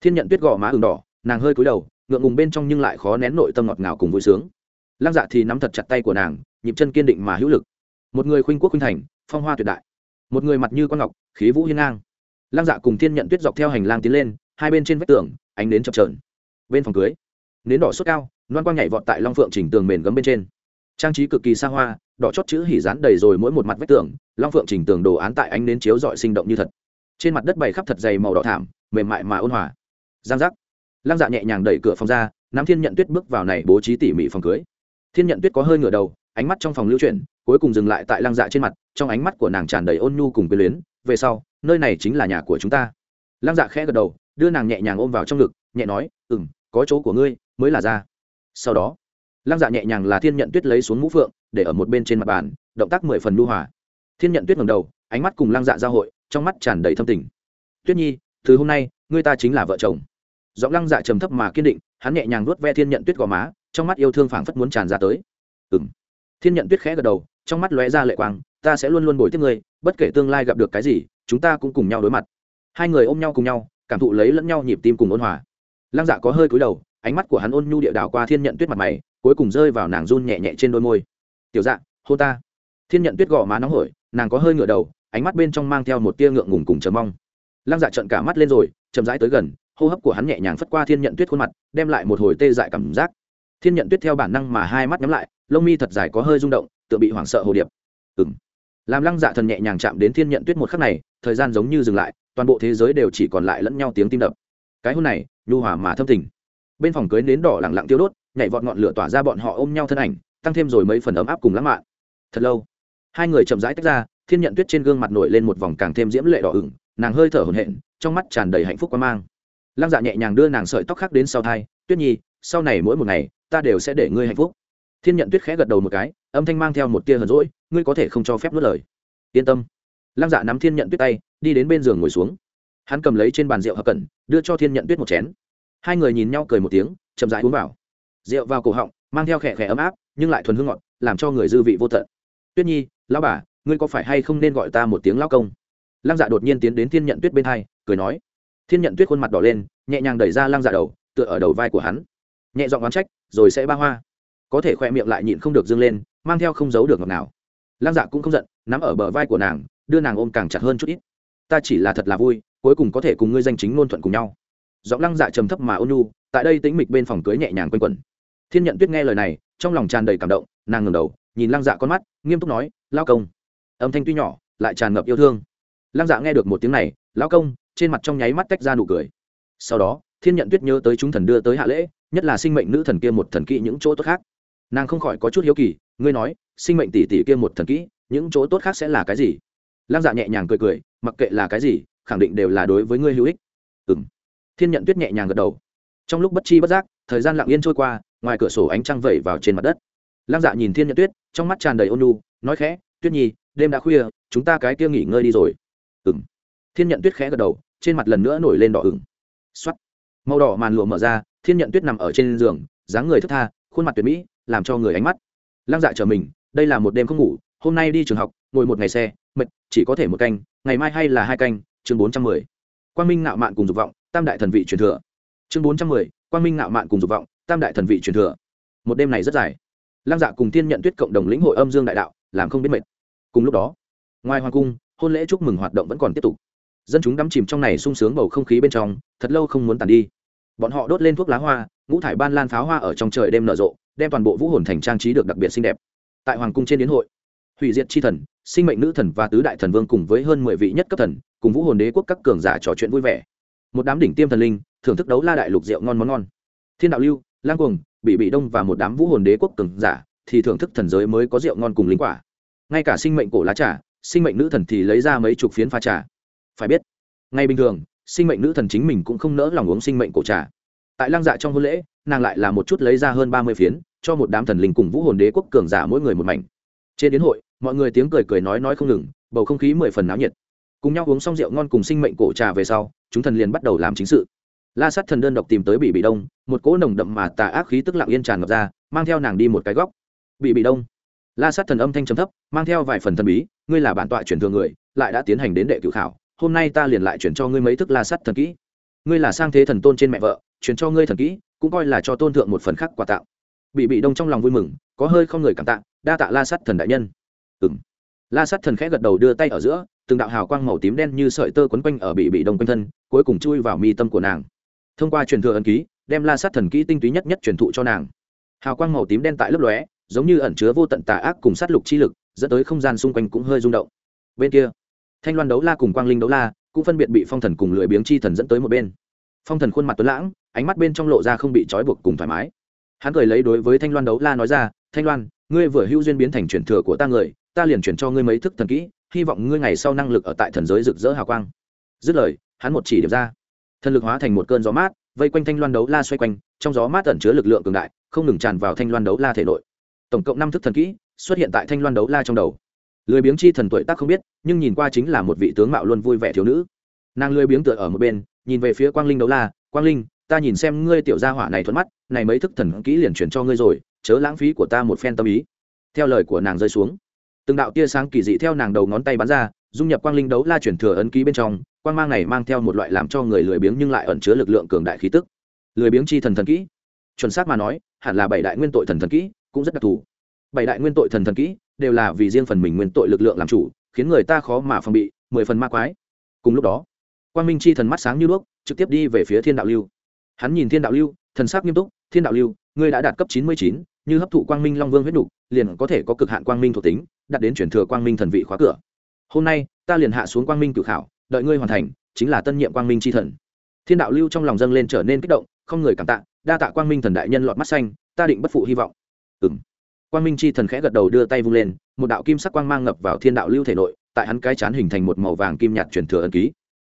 Thiên nhận tuyết gõ má ừng đỏ, nàng hơi cúi đầu, ngượng ngùng bên trong nhưng lại khó nén nội tâm ngọt ngào cùng vui sướng. Lăng dạ thì nắm thật chặt tay của nàng, nhịp chân kiên định mà hữu lực một người khuynh quốc khuynh thành, phong hoa tuyệt đại. Một người mặt như con ngọc, khí vũ hiên ngang. Lăng dạ cùng thiên nhận tuyết dọc theo hành lang tiến lên, hai bên trên vách tường, ánh đến chập trờn bên phòng cưới, nến đỏ sốt cao, loan quang nhảy vọt tại long phượng chỉnh tường mền gấm bên trên. Trang trí cực kỳ xa hoa, đỏ chót chữ hỉ rán đầy rồi mỗi một mặt vách tường, long phượng chỉnh tường đồ án tại ánh nến chiếu dọi sinh động như thật. Trên mặt đất bày khắp thật dày màu đỏ thảm, mềm mại mà ôn hòa. Giang giác. Lăng dạ nhẹ nhàng đẩy cửa phòng ra nam thiên nhận tuyết bước vào này bố trí tỉ mỉ phòng cưới. Thiên nhận tuyết có hơi ngửa đầu, ánh mắt trong phòng lưu chuyển cuối cùng dừng lại tại lăng dạ trên mặt, trong ánh mắt của nàng tràn đầy ôn nhu cùng quyền luyến, về sau, nơi này chính là nhà của chúng ta. Lăng dạ khẽ gật đầu, đưa nàng nhẹ nhàng ôm vào trong ngực, nhẹ nói ừ m có chỗ của ngươi, mới là ra. Sau đó, lăng dạ nhẹ nhàng là thiên nhận tuyết lấy xuống mũ phượng, để ở một bên trên mặt bàn, động tác mười phần lưu hòa. Thiên nhận tuyết ngầm đầu, ánh mắt cùng lăng dạ giao hội, trong mắt tràn đầy thâm tình. Tuyết nhi, từ hôm nay, ngươi ta chính là vợ chồng. Giọng lăng dạ trầm thấp mà kiên định, hắn nhẹ nhàng nuốt ve thiên nhận tuyết gò má, trong mắt yêu thương phảng phất muốn tràn ra tới. Ừ m thiên nhận tuyết khẽ gật đầu trong mắt lóe ra lệ quang, ta sẽ luôn luôn bồi tiếp ngươi, bất kể tương lai gặp được cái gì, chúng ta cũng cùng nhau đối mặt. Hai người ôm nhau cùng nhau, cảm thụ lấy lẫn nhau nhịp tim cùng ôn hòa. Lăng dạ có hơi cúi đầu, ánh mắt của hắn ôn nhu địa đảo qua thiên nhận tuyết mặt mày, cuối cùng rơi vào nàng run nhẹ nhẹ trên đôi môi. Tiểu dạ hô ta. Thiên nhận tuyết gõ má nóng hổi, nàng có hơi ngửa đầu, ánh mắt bên trong mang theo một tia ngượng ngùng cùng chờ mong. Lăng dạ trận cả mắt lên rồi, chậm rãi tới gần, hô hấp của hắn nhẹ nhàng phất qua thiên nhận tuyết khuôn mặt, đem lại một hồi tê dại cảm giác. Thiên nhận tuyết theo bản năng mà hai mắt nhắm lại, lông mi thật dài có hơi rung động tựa bị hoảng sợ hồ điệp. Ừng làm lăng dạ thần nhẹ nhàng chạm đến thiên nhận tuyết một khắc này, thời gian giống như dừng lại, toàn bộ thế giới đều chỉ còn lại lẫn nhau tiếng tim đập. Cái hôn này, nhu hòa mà thâm tình. Bên phòng cưới nến đỏ lẳng lặng tiêu đốt, nhảy vọt ngọn lửa tỏa ra bọn họ ôm nhau thân ảnh, tăng thêm rồi mấy phần ấm áp cùng lãng mạn. Thật lâu, hai người chậm rãi tách ra, thiên nhận tuyết trên gương mặt nổi lên một vòng càng thêm diễm lệ đỏ ửng, nàng hơi thở hổn hển, trong mắt tràn đầy hạnh phúc quan mang. Lăng dạ nhẹ nhàng đưa nàng sợi tóc khác đến sau thai, tuyết nhi, sau này mỗi một ngày, ta đều sẽ để ngươi hạnh phúc thiên nhận tuyết khẽ gật đầu một cái, âm thanh mang theo một tia hờn rỗi ngươi có thể không cho phép nuốt lời. Yên tâm. Lăng dạ nắm thiên nhận tuyết tay, đi đến bên giường ngồi xuống. Hắn cầm lấy trên bàn rượu hợp cẩn, đưa cho thiên nhận tuyết một chén. Hai người nhìn nhau cười một tiếng, chậm rãi uống vào. Rượu vào cổ họng, mang theo khẽ khẽ ấm áp, nhưng lại thuần hương ngọt, làm cho người dư vị vô tận. Tuyết nhi, lão bà, ngươi có phải hay không nên gọi ta một tiếng lão công? Lăng dạ đột nhiên tiến đến thiên nhận tuyết bên hai, cười nói. Thiên nhận tuyết khuôn mặt đỏ lên, nhẹ nhàng đẩy ra lăng dạ đầu, tựa ở đầu vai của hắn. Nhẹ giọng oán trách, rồi sẽ ba hoa có thể khoe miệng lại nhịn không được dâng lên, mang theo không giấu được ngọt nào lăng dạ cũng không giận, nắm ở bờ vai của nàng, đưa nàng ôm càng chặt hơn chút ít. Ta chỉ là thật là vui, cuối cùng có thể cùng ngươi danh chính ngôn thuận cùng nhau. Giọng lăng dạ trầm thấp mà ôn nhu, tại đây tính mịch bên phòng cưới nhẹ nhàng quanh quẩn. Thiên nhận tuyết nghe lời này, trong lòng tràn đầy cảm động, nàng ngừng đầu, nhìn lăng dạ con mắt, nghiêm túc nói lao công. Âm thanh tuy nhỏ, lại tràn ngập yêu thương. Lăng dạ nghe được một tiếng này lao công, trên mặt trong nháy mắt tách ra nụ cười. Sau đó, thiên nhận tuyết nhớ tới chúng thần đưa tới hạ lễ, nhất là sinh mệnh nữ thần kia một thần kỵ những chỗ tốt khác nàng không khỏi có chút hiếu kỳ, ngươi nói, sinh mệnh tỷ tỷ kia một thần kỹ, những chỗ tốt khác sẽ là cái gì? Lăng dạ nhẹ nhàng cười cười, mặc kệ là cái gì, khẳng định đều là đối với ngươi hữu ích. Ừng thiên nhận tuyết nhẹ nhàng gật đầu. Trong lúc bất chi bất giác, thời gian lặng yên trôi qua, ngoài cửa sổ ánh trăng vẩy vào trên mặt đất. Lăng dạ nhìn thiên nhận tuyết, trong mắt tràn đầy ôn lu nói khẽ, tuyết nhi, đêm đã khuya, chúng ta cái kia nghỉ ngơi đi rồi. Ừng thiên nhận tuyết khẽ gật đầu, trên mặt lần nữa nổi lên đỏ ửng. X o á t màu đỏ màn lụa mở ra, thiên nhận tuyết nằm ở trên giường, dáng người thức tha, khuôn mặt tuyệt mỹ làm cho người ánh mắt. Lăng dạ chờ mình, đây là một đêm không ngủ, hôm nay đi trường học, ngồi một ngày xe, mệt, chỉ có thể một canh, ngày mai hay là hai canh, chương bốn trăm mười. Quang minh ngạo mạn cùng dục vọng, tam đại thần vị truyền thừa. Chương bốn trăm mười, quang minh ngạo mạn cùng dục vọng, tam đại thần vị truyền thừa. Một đêm này rất dài. Lăng dạ cùng Tiên nhận tuyết cộng đồng lĩnh hội âm dương đại đạo, làm không biết mệt. Cùng lúc đó, ngoài hoàng cung, hôn lễ chúc mừng hoạt động vẫn còn tiếp tục. Dân chúng đắm chìm trong này sung sướng bầu không khí bên trong, thật lâu không muốn tàn đi. Bọn họ đốt lên thuốc lá hoa, ngũ thải ban lan pháo hoa ở trong trời đêm nở rộ đem toàn bộ vũ hồn thành trang trí được đặc biệt xinh đẹp. Tại hoàng cung trên đến hội, hủy diệt chi thần, sinh mệnh nữ thần và tứ đại thần vương cùng với hơn mười vị nhất cấp thần, cùng vũ hồn đế quốc các cường giả trò chuyện vui vẻ. Một đám đỉnh tiêm thần linh, thưởng thức đấu la đại lục rượu ngon món ngon. Thiên đạo lưu, lang cuồng bị bị đông và một đám vũ hồn đế quốc cường giả thì thưởng thức thần giới mới có rượu ngon cùng linh quả. Ngay cả sinh mệnh cổ lá trà, sinh mệnh nữ thần thì lấy ra mấy chục phiến pha trà. Phải biết, ngay bình thường, sinh mệnh nữ thần chính mình cũng không nỡ lòng uống sinh mệnh cổ trà tại lăng dạ trong hôn lễ, nàng lại là một chút lấy ra hơn ba mươi phiến, cho một đám thần linh cùng vũ hồn đế quốc cường giả mỗi người một mảnh. Trên đến hội, mọi người tiếng cười cười nói nói không ngừng, bầu không khí mười phần náo nhiệt. Cùng nhau uống xong rượu ngon cùng sinh mệnh cổ trà về sau, chúng thần liền bắt đầu làm chính sự. La sát thần đơn độc tìm tới bị bị đông, một cỗ nồng đậm mà tà ác khí tức lặng yên tràn ngập ra, mang theo nàng đi một cái góc. Bị bị đông. La sát thần âm thanh trầm thấp, mang theo vài phần thần bí, ngươi là bản tọa chuyển thường người, lại đã tiến hành đến đệ cựu khảo, hôm nay ta liền lại chuyển cho ngươi mấy thức la sát thần kỹ. Ngươi là sang thế thần tôn trên mẹ vợ chuyển cho ngươi thần kỹ, cũng coi là cho tôn thượng một phần khác quà tặng. Bị bị đông trong lòng vui mừng, có hơi không người cảm tạ, đa tạ la Sắt thần đại nhân. Ừ m la Sắt thần khẽ gật đầu đưa tay ở giữa, từng đạo hào quang màu tím đen như sợi tơ quấn quanh ở bị bị đông quanh thân, cuối cùng chui vào mi tâm của nàng. Thông qua truyền thừa ấn ký, đem la sát thần kỹ tinh túy nhất nhất truyền thụ cho nàng. Hào quang màu tím đen tại lớp lóe, giống như ẩn chứa vô tận tà ác cùng sát lục chi lực, dẫn tới không gian xung quanh cũng hơi rung động. Bên kia, thanh loan đấu la cùng quang linh đấu la cũng phân biệt bị phong thần cùng lười biếng chi thần dẫn tới một bên phong thần khuôn mặt tuấn lãng, ánh mắt bên trong lộ ra không bị trói buộc cùng thoải mái. Hắn cười lấy đối với thanh loan đấu la nói ra, thanh loan, ngươi vừa hữu duyên biến thành truyền thừa của ta người, ta liền chuyển cho ngươi mấy thức thần kỹ, hy vọng ngươi ngày sau năng lực ở tại thần giới rực rỡ hào quang. Dứt lời, hắn một chỉ điểm ra. Thần lực hóa thành một cơn gió mát, vây quanh thanh loan đấu la xoay quanh, trong gió mát ẩn chứa lực lượng cường đại, không ngừng tràn vào thanh loan đấu la thể nội. Tổng cộng năm thức thần kỹ xuất hiện tại thanh loan đấu la trong đầu. Lười biếng chi thần tuổi tác không biết, nhưng nhìn qua chính là một vị tướng mạo luôn vui vẻ thiếu nữ. Nàng lười biếng tựa ở một bên nhìn về phía quang linh đấu la, quang linh, ta nhìn xem ngươi tiểu gia hỏa này thuận mắt, này mấy thức thần kỹ liền chuyển cho ngươi rồi, chớ lãng phí của ta một phen tâm ý. Theo lời của nàng rơi xuống, từng đạo tia sáng kỳ dị theo nàng đầu ngón tay bắn ra, dung nhập quang linh đấu la chuyển thừa ấn ký bên trong, quang mang này mang theo một loại làm cho người lười biếng nhưng lại ẩn chứa lực lượng cường đại khí tức. Lười biếng chi thần thần kỹ. Chuẩn xác mà nói, hẳn là bảy đại nguyên tội thần thần kỹ, cũng rất đặc thù. Bảy đại nguyên tội thần thần kỹ đều là vì riêng phần mình nguyên tội lực lượng làm chủ, khiến người ta khó mà phòng bị, mười phần ma quái. Cùng lúc đó quang minh chi thần mắt sáng như đuốc, trực tiếp đi về phía thiên đạo lưu. Hắn nhìn thiên đạo lưu, thần sắc nghiêm túc, thiên đạo lưu, ngươi đã đạt cấp chín mươi chín, như hấp thụ quang minh long vương huyết đục liền có thể có cực hạn quang minh thuộc tính, đạt đến chuyển thừa quang minh thần vị khóa cửa. Hôm nay, ta liền hạ xuống quang minh cự khảo, đợi ngươi hoàn thành, chính là tân nhiệm quang minh c h i thần. Thiên đạo lưu trong lòng dâng lên trở nên kích động, không người cảm tạ, đa tạ quang minh thần đại nhân lọt mắt xanh, ta định bất phụ hy vọng. Ừ m quang minh c h i thần khẽ gật đầu đưa tay vung lên, một đạo kim sắc quang mang ngập vào thiên đạo lưu thể nội, tại hắn cái chán hình thành một màu vàng kim nhạt truyền thừa ân ký.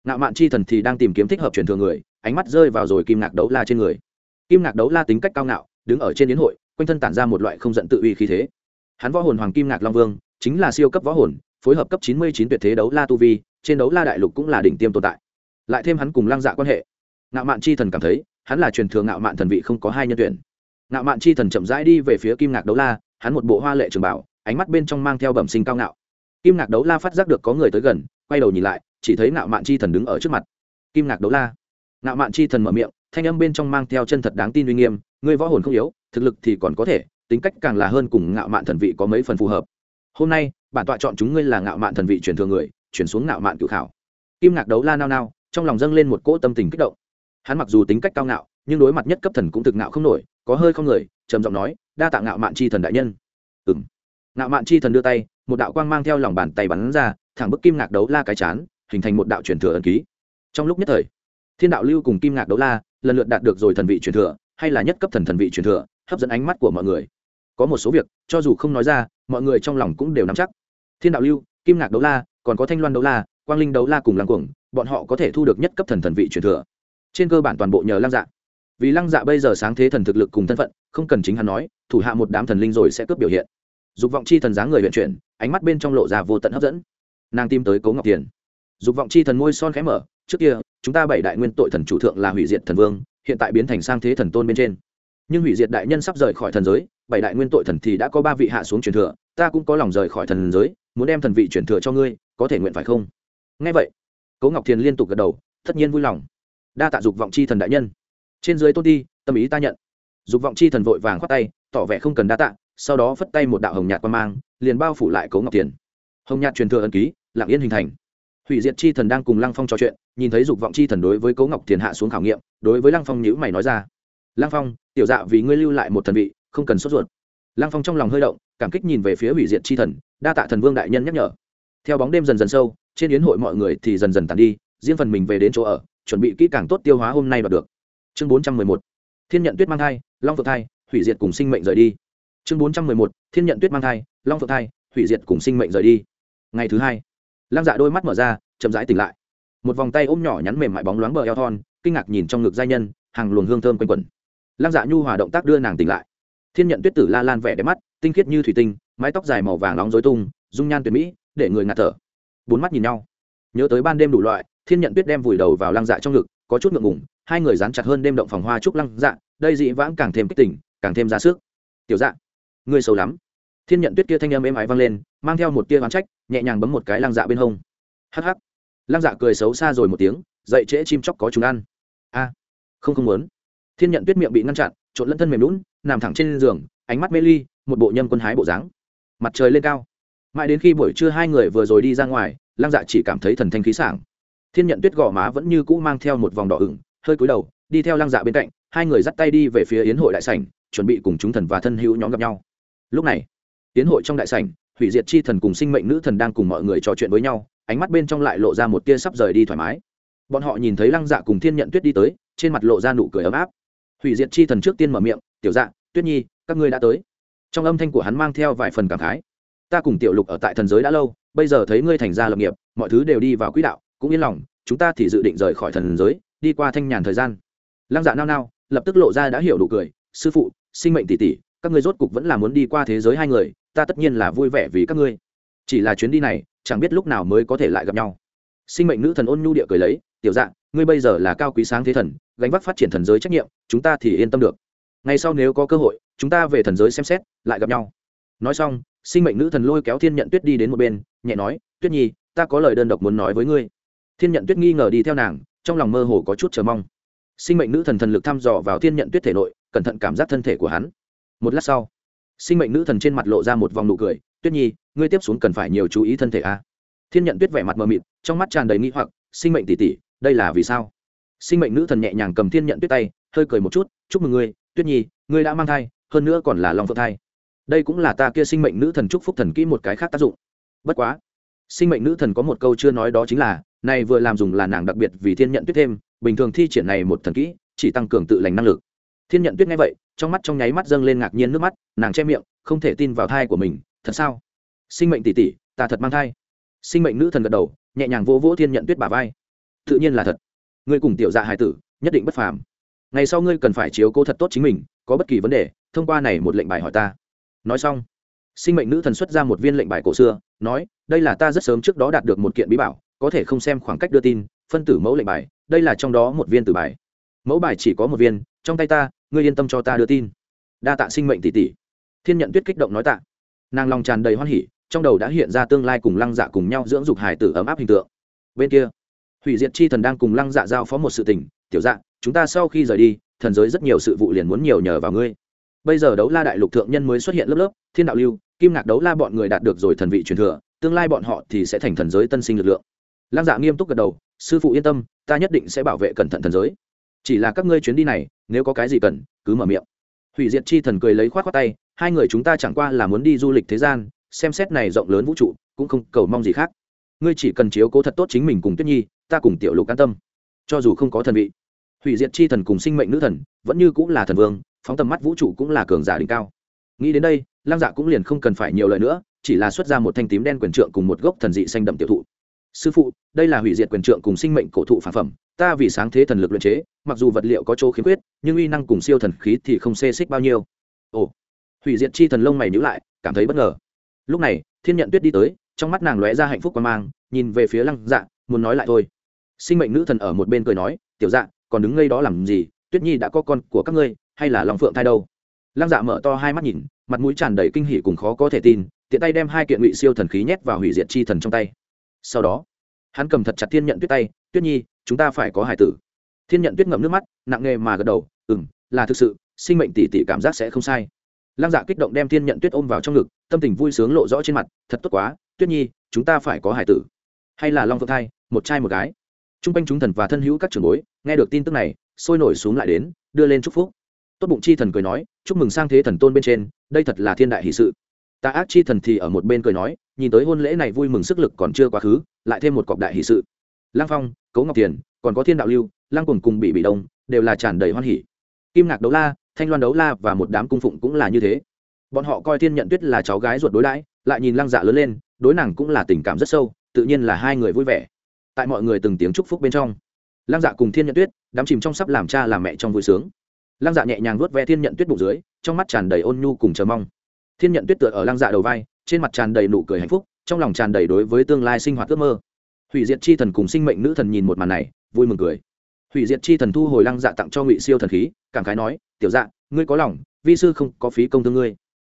Nạo mạn chi thần thì đang tìm kiếm thích hợp truyền thừa người, ánh mắt rơi vào rồi kim ngạc đấu la trên người. Kim ngạc đấu la tính cách cao ngạo, đứng ở trên đến hội, quanh thân tản ra một loại không giận tự uy khí thế. Hắn võ hồn hoàng kim ngạc long vương, chính là siêu cấp võ hồn, phối hợp cấp chín mươi chín tuyệt thế đấu la tu vi, trên đấu la đại lục cũng là đỉnh tiêm tồn tại. Lại thêm hắn cùng lăng dạ quan hệ ngạo mạn chi thần cảm thấy, hắn là truyền thừa ngạo mạn thần vị không có hai nhân tuyển. Ngạo mạn chi thần chậm rãi đi về phía kim ngạc đấu la, hắn một bộ hoa lệ trường bảo, ánh mắt bên trong mang theo bẩm sinh cao ngạo. Kim ngạc đấu la phát giác được có người tới gần, quay đầu nhìn lại chỉ thấy ngạo mạn chi thần đứng ở trước mặt. Kim ngạc đấu la. Ngạo mạn chi thần mở miệng, thanh âm bên trong mang theo chân thật đáng tin uy nghiêm, ngươi võ hồn không yếu, thực lực thì còn có thể, tính cách càng là hơn cùng ngạo mạn thần vị có mấy phần phù hợp. Hôm nay, bản tọa chọn chúng ngươi là ngạo mạn thần vị truyền thừa người, chuyển xuống ngạo mạn cự khảo. Kim ngạc đấu la nao nao, trong lòng dâng lên một cỗ tâm tình kích động. Hắn mặc dù tính cách cao ngạo, nhưng đối mặt nhất cấp thần cũng thực ngạo không nổi, có hơi không người, trầm giọng nói, đa tạ ngạo mạn chi thần đại nhân. Ừ ngạo mạn chi thần đưa tay, một đạo quang mang theo lòng bàn tay bắn ra, thẳng bức kim ngạc đấu la cái chán hình thành một đạo truyền thừa ẩn ký. Trong lúc nhất thời, thiên đạo lưu cùng kim ngạc đấu la lần lượt đạt được rồi thần vị truyền thừa, hay là nhất cấp thần thần vị truyền thừa, hấp dẫn ánh mắt của mọi người. Có một số việc, cho dù không nói ra, mọi người trong lòng cũng đều nắm chắc. Thiên đạo lưu, kim ngạc đấu la, còn có thanh loan đấu la, quang linh đấu la cùng lăng cuồng, bọn họ có thể thu được nhất cấp thần thần vị truyền thừa. Trên cơ bản toàn bộ nhờ lăng dạ. Vì lăng dạ bây giờ sáng thế thần thực lực cùng thân phận, không cần chính hắn nói, thủ hạ một đám thần linh rồi sẽ cướp biểu hiện. Dục vọng chi thần dáng người huyền chuyển, ánh mắt bên trong lộ ra vô tận hấp dẫn. Nàng tìm tới cố ngọc tiền dục vọng chi thần môi son khẽ mở, trước kia, chúng ta bảy đại nguyên tội thần chủ thượng là hủy diệt thần vương, hiện tại biến thành sang thế thần tôn bên trên. Nhưng hủy diệt đại nhân sắp rời khỏi thần giới, bảy đại nguyên tội thần thì đã có ba vị hạ xuống truyền thừa, ta cũng có lòng rời khỏi thần giới, muốn đem thần vị truyền thừa cho ngươi, có thể nguyện phải không? Ngay vậy, cố ngọc thiền liên tục gật đầu, tất nhiên vui lòng. Đa tạ dục vọng chi thần đại nhân. Trên dưới tôn ti, tâm ý ta nhận. Dục vọng chi thần vội vàng khoát tay, tỏ vẻ không cần đa tạ, sau đó phất tay một đạo hồng nhạt qua mang, liền bao phủ lại cố ngọc thiền. Hồng nhạt truyền thừa ân ký lạng yên hình thành hủy diệt chi thần đang cùng lăng phong trò chuyện, nhìn thấy dục vọng chi thần đối với cố ngọc thiền hạ xuống khảo nghiệm, đối với lăng phong nhữ mày nói ra. Lăng phong, tiểu dạ vì ngươi lưu lại một thần vị, không cần sốt ruột. Lăng phong trong lòng hơi động, cảm kích nhìn về phía hủy diệt chi thần, đa tạ thần vương đại nhân nhắc nhở. Theo bóng đêm dần dần sâu, trên yến hội mọi người thì dần dần tàn đi, riêng phần mình về đến chỗ ở, chuẩn bị kỹ càng tốt tiêu hóa hôm nay đoạt được. Chương bốn trăm mười một, thiên nhận tuyết mang thai, long phượng thai, hủy diệt cùng sinh mệnh rời đi. Chương bốn trăm mười một, thiên nhận tuyết mang thai, long phượng thai, hủy diệt cùng sinh mệnh rời đi. Ngày thứ hai lăng dạ đôi mắt mở ra, chậm rãi tỉnh lại. Một vòng tay ôm nhỏ nhắn mềm mại bóng loáng bờ eo thon, kinh ngạc nhìn trong ngực giai nhân, hàng luồng hương thơm quanh quẩn. Lăng dạ nhu hòa động tác đưa nàng tỉnh lại. Thiên nhận tuyết tử la lan vẻ đẹp mắt, tinh khiết như thủy tinh, mái tóc dài màu vàng nóng dối tung, dung nhan tuyệt mỹ, để người ngạt thở. Bốn mắt nhìn nhau. Nhớ tới ban đêm đủ loại, thiên nhận tuyết đem vùi đầu vào lăng dạ trong ngực, có chút ngượng ngủng hai người dán chặt hơn đêm động phòng hoa trúc lăng dạ đây dị vãng càng thêm kích tỉnh càng thêm ra sức. Tiểu dạ ngươi xấu lắm. Thiên nhận tuyết kia thanh âm êm ái vang lên mang theo một tia oán trách, nhẹ nhàng bấm một cái lăng dạ bên hông. Hắc hắc. Lăng dạ cười xấu xa rồi một tiếng, dậy trễ chim chóc có chúng ăn. A, không không muốn. Thiên nhận tuyết miệng bị ngăn chặn, trộn lẫn thân mềm lún nằm thẳng trên giường, ánh mắt mê ly, một bộ nhâm quân hái bộ dáng. Mặt trời lên cao. Mãi đến khi buổi trưa hai người vừa rồi đi ra ngoài, lăng dạ chỉ cảm thấy thần thanh khí sảng. Thiên nhận tuyết gò má vẫn như cũ mang theo một vòng đỏ ửng, hơi cúi đầu, đi theo lăng dạ bên cạnh, hai người dắt tay đi về phía yến hội đại sảnh, chuẩn bị cùng chúng thần và thân hữu nhóm gặp nhau. Lúc này, yến hội trong đại sảnh hủy diệt chi thần cùng sinh mệnh nữ thần đang cùng mọi người trò chuyện với nhau, ánh mắt bên trong lại lộ ra một tia sắp rời đi thoải mái. Bọn họ nhìn thấy lăng dạ cùng thiên nhận tuyết đi tới, trên mặt lộ ra nụ cười ấm áp. Hủy diệt chi thần trước tiên mở miệng, tiểu dạ tuyết nhi, các ngươi đã tới. Trong âm thanh của hắn mang theo vài phần cảm khái. Ta cùng tiểu lục ở tại thần giới đã lâu, bây giờ thấy ngươi thành gia lập nghiệp, mọi thứ đều đi vào quỹ đạo, cũng yên lòng, chúng ta thì dự định rời khỏi thần giới, đi qua thanh nhàn thời gian. Lăng dạ nao nao, lập tức lộ ra đã hiểu đủ cười. Sư phụ, sinh mệnh tỷ tỷ, các ngươi rốt cục vẫn là muốn đi qua thế giới hai người ta tất nhiên là vui vẻ vì các ngươi. Chỉ là chuyến đi này, chẳng biết lúc nào mới có thể lại gặp nhau. Sinh mệnh nữ thần ôn nhu địa cười lấy, tiểu dạng ngươi bây giờ là cao quý sáng thế thần, gánh vác phát triển thần giới trách nhiệm, chúng ta thì yên tâm được. Ngay sau nếu có cơ hội, chúng ta về thần giới xem xét, lại gặp nhau. Nói xong, sinh mệnh nữ thần lôi kéo thiên nhận tuyết đi đến một bên, nhẹ nói, tuyết nhi, ta có lời đơn độc muốn nói với ngươi. Thiên nhận tuyết nghi ngờ đi theo nàng, trong lòng mơ hồ có chút chờ mong. Sinh mệnh nữ thần thần lực thăm dò vào thiên nhận tuyết thể nội, cẩn thận cảm giác thân thể của hắn. Một lát sau sinh mệnh nữ thần trên mặt lộ ra một vòng nụ cười, tuyết nhi, ngươi tiếp xuống cần phải nhiều chú ý thân thể a. Thiên nhận tuyết vẻ mặt mờ mịt, trong mắt tràn đầy nghi hoặc, sinh mệnh tỉ tỉ đây là vì sao? Sinh mệnh nữ thần nhẹ nhàng cầm thiên nhận tuyết tay, hơi cười một chút, chúc mừng ngươi, tuyết nhi, ngươi đã mang thai, hơn nữa còn là lòng phượng thai. Đây cũng là ta kia sinh mệnh nữ thần chúc phúc thần kỹ một cái khác tác dụng. Bất quá, sinh mệnh nữ thần có một câu chưa nói đó chính là, này vừa làm dùng là nàng đặc biệt vì thiên nhận tuyết thêm, bình thường thi triển này một thần kỹ, chỉ tăng cường tự lành năng lực thiên nhận tuyết nghe vậy, trong mắt trong nháy mắt dâng lên ngạc nhiên nước mắt, nàng che miệng, không thể tin vào thai của mình, thật sao? Sinh mệnh tỷ tỷ ta thật mang thai. Sinh mệnh nữ thần gật đầu, nhẹ nhàng vỗ vỗ thiên nhận tuyết bà vai. Tự nhiên là thật. Ngươi cùng tiểu dạ hải tử, nhất định bất phàm. Ngày sau ngươi cần phải chiếu cố thật tốt chính mình, có bất kỳ vấn đề, thông qua này một lệnh bài hỏi ta. Nói xong, sinh mệnh nữ thần xuất ra một viên lệnh bài cổ xưa, nói, đây là ta rất sớm trước đó đạt được một kiện bí bảo, có thể không xem khoảng cách đưa tin, phân tử mẫu lệnh bài, đây là trong đó một viên tử bài. Mẫu bài chỉ có một viên, trong tay ta ngươi yên tâm cho ta đưa tin. Đa tạ sinh mệnh tỷ tỷ. Thiên nhận tuyết kích động nói tạ. Nàng lòng tràn đầy hoan hỉ, trong đầu đã hiện ra tương lai cùng lăng dạ cùng nhau dưỡng dục Hải tử ấm áp hình tượng. Bên kia, hủy diệt chi thần đang cùng lăng dạ giao phó một sự tình, tiểu dạ chúng ta sau khi rời đi, thần giới rất nhiều sự vụ liền muốn nhiều nhờ vào ngươi. Bây giờ đấu la đại lục thượng nhân mới xuất hiện lớp lớp, thiên đạo lưu, kim ngạc đấu la bọn người đạt được rồi thần vị truyền thừa, tương lai bọn họ thì sẽ thành thần giới tân sinh lực lượng. Lăng dạ nghiêm túc gật đầu, sư phụ yên tâm, ta nhất định sẽ bảo vệ cẩn thận thần giới chỉ là các ngươi chuyến đi này, nếu có cái gì cần, cứ mở miệng. Hủy diệt chi thần cười lấy khoát khoát tay, hai người chúng ta chẳng qua là muốn đi du lịch thế gian, xem xét này rộng lớn vũ trụ, cũng không cầu mong gì khác. Ngươi chỉ cần chiếu cố thật tốt chính mình cùng tuyết nhi, ta cùng tiểu lục an tâm. Cho dù không có thần vị, hủy diệt chi thần cùng sinh mệnh nữ thần, vẫn như cũng là thần vương, phóng tầm mắt vũ trụ cũng là cường giả đỉnh cao. Nghĩ đến đây, lăng dạ cũng liền không cần phải nhiều lời nữa, chỉ là xuất ra một thanh tím đen quyền trượng cùng một gốc thần dị xanh đậm tiểu thụ sư phụ, đây là hủy diệt quyền trượng cùng sinh mệnh cổ thụ phản phẩm, ta vì sáng thế thần lực luyện chế, mặc dù vật liệu có chỗ khiếm khuyết, nhưng uy năng cùng siêu thần khí thì không xê xích bao nhiêu. Ồ, hủy diệt chi thần lông mày nhữ lại, cảm thấy bất ngờ. Lúc này, thiên nhận tuyết đi tới, trong mắt nàng lóe ra hạnh phúc quan mang, nhìn về phía lăng dạ muốn nói lại thôi. Sinh mệnh nữ thần ở một bên cười nói, tiểu dạ còn đứng ngây đó làm gì? Tuyết nhi đã có con của các ngươi, hay là lòng phượng thai đâu? Lăng dạ mở to hai mắt nhìn, mặt mũi tràn đầy kinh hỉ cùng khó có thể tin, tiện tay đem hai kiện ngụy siêu thần khí nhét vào hủy diệt chi thần trong tay sau đó, hắn cầm thật chặt thiên nhận tuyết tay, tuyết nhi, chúng ta phải có hải tử. Thiên nhận tuyết ngậm nước mắt, nặng nề mà gật đầu ừ m là thực sự, sinh mệnh tỉ tỉ cảm giác sẽ không sai. Lăng dạ kích động đem thiên nhận tuyết ôm vào trong ngực, tâm tình vui sướng lộ rõ trên mặt, thật tốt quá, tuyết nhi, chúng ta phải có hải tử. Hay là long phượng thai, một trai một gái. T r u n g quanh chúng thần và thân hữu các trường bối, nghe được tin tức này, sôi nổi xuống lại đến, đưa lên chúc phúc. Tốt bụng chi thần cười nói, chúc mừng sang thế thần tôn bên trên, đây thật là thiên đại hì sự. Ta ác chi thần thì ở một bên cười nói nhìn tới hôn lễ này vui mừng sức lực còn chưa quá khứ, lại thêm một cọc đại hỷ sự. Lang phong, cấu ngọc tiền, còn có thiên đạo lưu lang cùng cùng bị bị đông, đều là tràn đầy hoan hỷ kim ngạc đấu la, thanh loan đấu la và một đám cung phụng cũng là như thế. Bọn họ coi thiên nhận tuyết là cháu gái ruột đối đãi, lại nhìn lăng dạ lớn lên, đối nàng cũng là tình cảm rất sâu, tự nhiên là hai người vui vẻ. Tại mọi người từng tiếng chúc phúc bên trong, lăng dạ cùng thiên nhận tuyết đắm chìm trong sắp làm cha làm mẹ trong vui sướng. Lăng dạ nhẹ nhàng vuốt ve thiên nhận tuyết bụng dưới, trong mắt tràn đầy ôn nhu cùng chờ mong. Thiên nhận tuyết tựa ở lăng dạ đầu vai trên mặt tràn đầy nụ cười hạnh phúc, trong lòng tràn đầy đối với tương lai sinh hoạt ước mơ. Hủy diệt chi thần cùng sinh mệnh nữ thần nhìn một màn này, vui mừng cười. Hủy diệt chi thần thu hồi lăng dạ tặng cho ngụy siêu thần khí, cảm khái nói, tiểu dạ ngươi có lòng, vi sư không có phí công thương ngươi.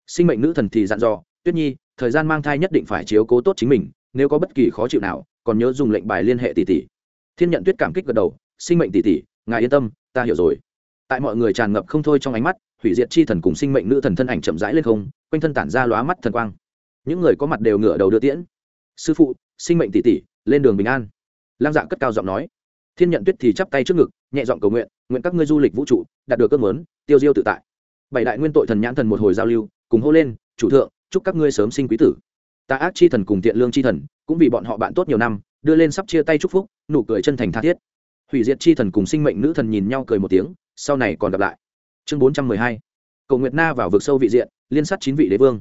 Sinh mệnh nữ thần thì dặn dò, tuyết nhi, thời gian mang thai nhất định phải chiếu cố tốt chính mình, nếu có bất kỳ khó chịu nào, còn nhớ dùng lệnh bài liên hệ tỷ tỷ. Thiên nhận tuyết cảm kích gật đầu, sinh mệnh tỷ tỷ, ngài yên tâm, ta hiểu rồi. Tại mọi người tràn ngập không thôi trong ánh mắt, hủy diệt chi thần cùng sinh mệnh nữ thần thân ảnh chậm rãi lên không, quanh thân tản ra lóa mắt thần quang những người có mặt đều ngửa đầu đưa tiễn. Sư phụ, sinh mệnh tỷ tỷ lên đường bình an. Lăng dạ cất cao giọng nói. Thiên nhận tuyết thì chắp tay trước ngực, nhẹ giọng cầu nguyện nguyện các ngươi du lịch vũ trụ, đạt được cơn muốn, tiêu diêu tự tại. Bảy đại nguyên tội thần nhãn thần một hồi giao lưu, cùng hô lên, chủ thượng, chúc các ngươi sớm sinh quý tử. Ta ác chi thần cùng tiện lương chi thần cũng vì bọn họ bạn tốt nhiều năm, đưa lên sắp chia tay chúc phúc, nụ cười chân thành tha thiết. Hủy diệt chi thần cùng sinh mệnh nữ thần nhìn nhau cười một tiếng, sau này còn gặp lại. Chương bốn trăm mười hai. Cầu nguyệt na vào vực sâu vị diện, liên sát chín vị đế vương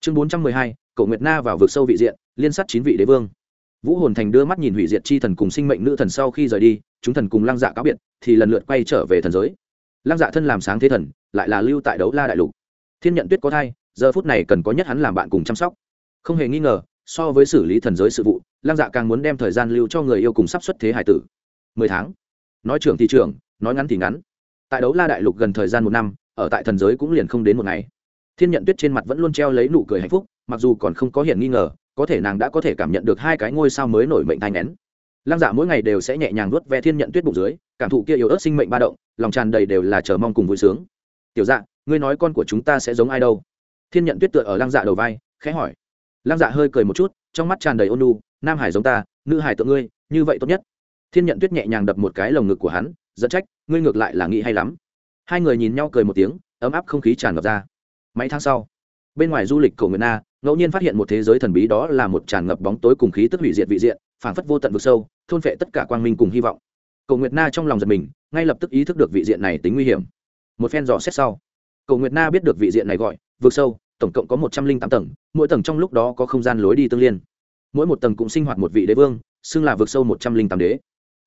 chương bốn trăm mười hai cầu nguyệt na vào vực sâu vị diện, liên sát chín vị đế vương. Vũ hồn thành đưa mắt nhìn hủy diệt chi thần cùng sinh mệnh nữ thần sau khi rời đi, chúng thần cùng lăng dạ cáo biệt, thì lần lượt quay trở về thần giới. Lăng dạ thân làm sáng thế thần, lại là lưu tại đấu la đại lục. Thiên nhận tuyết có thai, giờ phút này cần có nhất hắn làm bạn cùng chăm sóc. Không hề nghi ngờ, so với xử lý thần giới sự vụ, lăng dạ càng muốn đem thời gian lưu cho người yêu cùng sắp xuất thế hải tử. Mười tháng. Nói trưởng thì trưởng, nói ngắn thì ngắn. Tại đấu la đại lục gần thời gian một năm, ở tại thần giới cũng liền không đến một ngày thiên nhận tuyết trên mặt vẫn luôn treo lấy nụ cười hạnh phúc, mặc dù còn không có hiện nghi ngờ, có thể nàng đã có thể cảm nhận được hai cái ngôi sao mới nổi mệnh thai nén lăng dạ mỗi ngày đều sẽ nhẹ nhàng nuốt ve thiên nhận tuyết bụng dưới, cảm thụ kia yếu ớt sinh mệnh ba động, lòng tràn đầy đều là chờ mong cùng vui sướng. Tiểu dạ ngươi nói con của chúng ta sẽ giống ai đâu? Thiên nhận tuyết tựa ở lăng dạ đầu vai, khẽ hỏi. Lăng dạ hơi cười một chút, trong mắt tràn đầy ôn nu nam hải giống ta, nữ hải tượng ngươi, như vậy tốt nhất. Thiên nhận tuyết nhẹ nhàng đập một cái lồng ngực của hắn dẫn trách, ngươi ngược lại là nghĩ hay lắm. Hai người nhìn nhau cười một tiếng, ấm áp không khí tràn ngập ra mấy tháng sau, bên ngoài du lịch Cổ Nguyệt na, ngẫu nhiên phát hiện một thế giới thần bí đó là một tràn ngập bóng tối cùng khí tức hủy diệt vị diện, phảng phất vô tận vực sâu, thôn phệ tất cả quang minh cùng hy vọng. Cổ nguyệt na trong lòng giật mình, ngay lập tức ý thức được vị diện này tính nguy hiểm. Một phen dò xét sau, Cổ nguyệt na biết được vị diện này gọi, vực sâu, tổng cộng có một trăm linh tám tầng, mỗi tầng trong lúc đó có không gian lối đi tương liên. Mỗi một tầng cũng sinh hoạt một vị đế vương, xưng là vực sâu một trăm linh tám đế.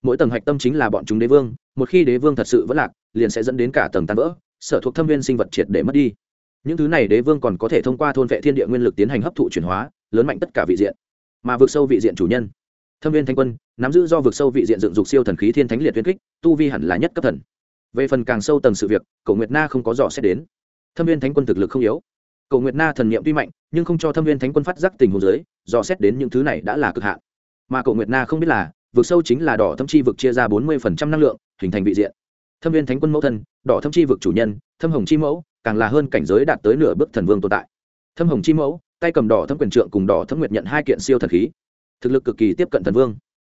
Mỗi tầng hạch tâm chính là bọn chúng đế vương, một khi đế vương thật sự vẫn lạc, liền sẽ dẫn đến cả tầng tan vỡ, sở thuộc thâm viên sinh vật triệt để mất đi những thứ này đế vương còn có thể thông qua thôn vệ thiên địa nguyên lực tiến hành hấp thụ chuyển hóa, lớn mạnh tất cả vị diện, mà vượt sâu vị diện chủ nhân. Thâm viên thanh quân, nắm giữ do vượt sâu vị diện dựng dục siêu thần khí thiên thánh liệt viên kích, tu vi hẳn là nhất cấp thần. Về phần càng sâu tầng sự việc cầu nguyệt na không có dò xét đến. Thâm viên thánh quân thực lực không yếu. Cầu nguyệt na thần niệm tuy mạnh, nhưng không cho thâm viên thánh quân phát giác tình hồ dưới, dò xét đến những thứ này đã là cực hạn. Mà cầu nguyệt na không biết là vực sâu chính là đỏ thâm chi vực chia ra bốn mươi năng lượng, hình thành vị diện. Thâm viên thánh quân mẫu thân, đỏ thâm chi vực chủ nhân, thâm hồng chi mẫu càng là hơn cảnh giới đạt tới nửa bước thần vương tồn tại. Thâm hồng chi mẫu, tay cầm đỏ thâm quyền trượng cùng đỏ thâm nguyệt nhận hai kiện siêu thần khí. Thực lực cực kỳ tiếp cận thần vương.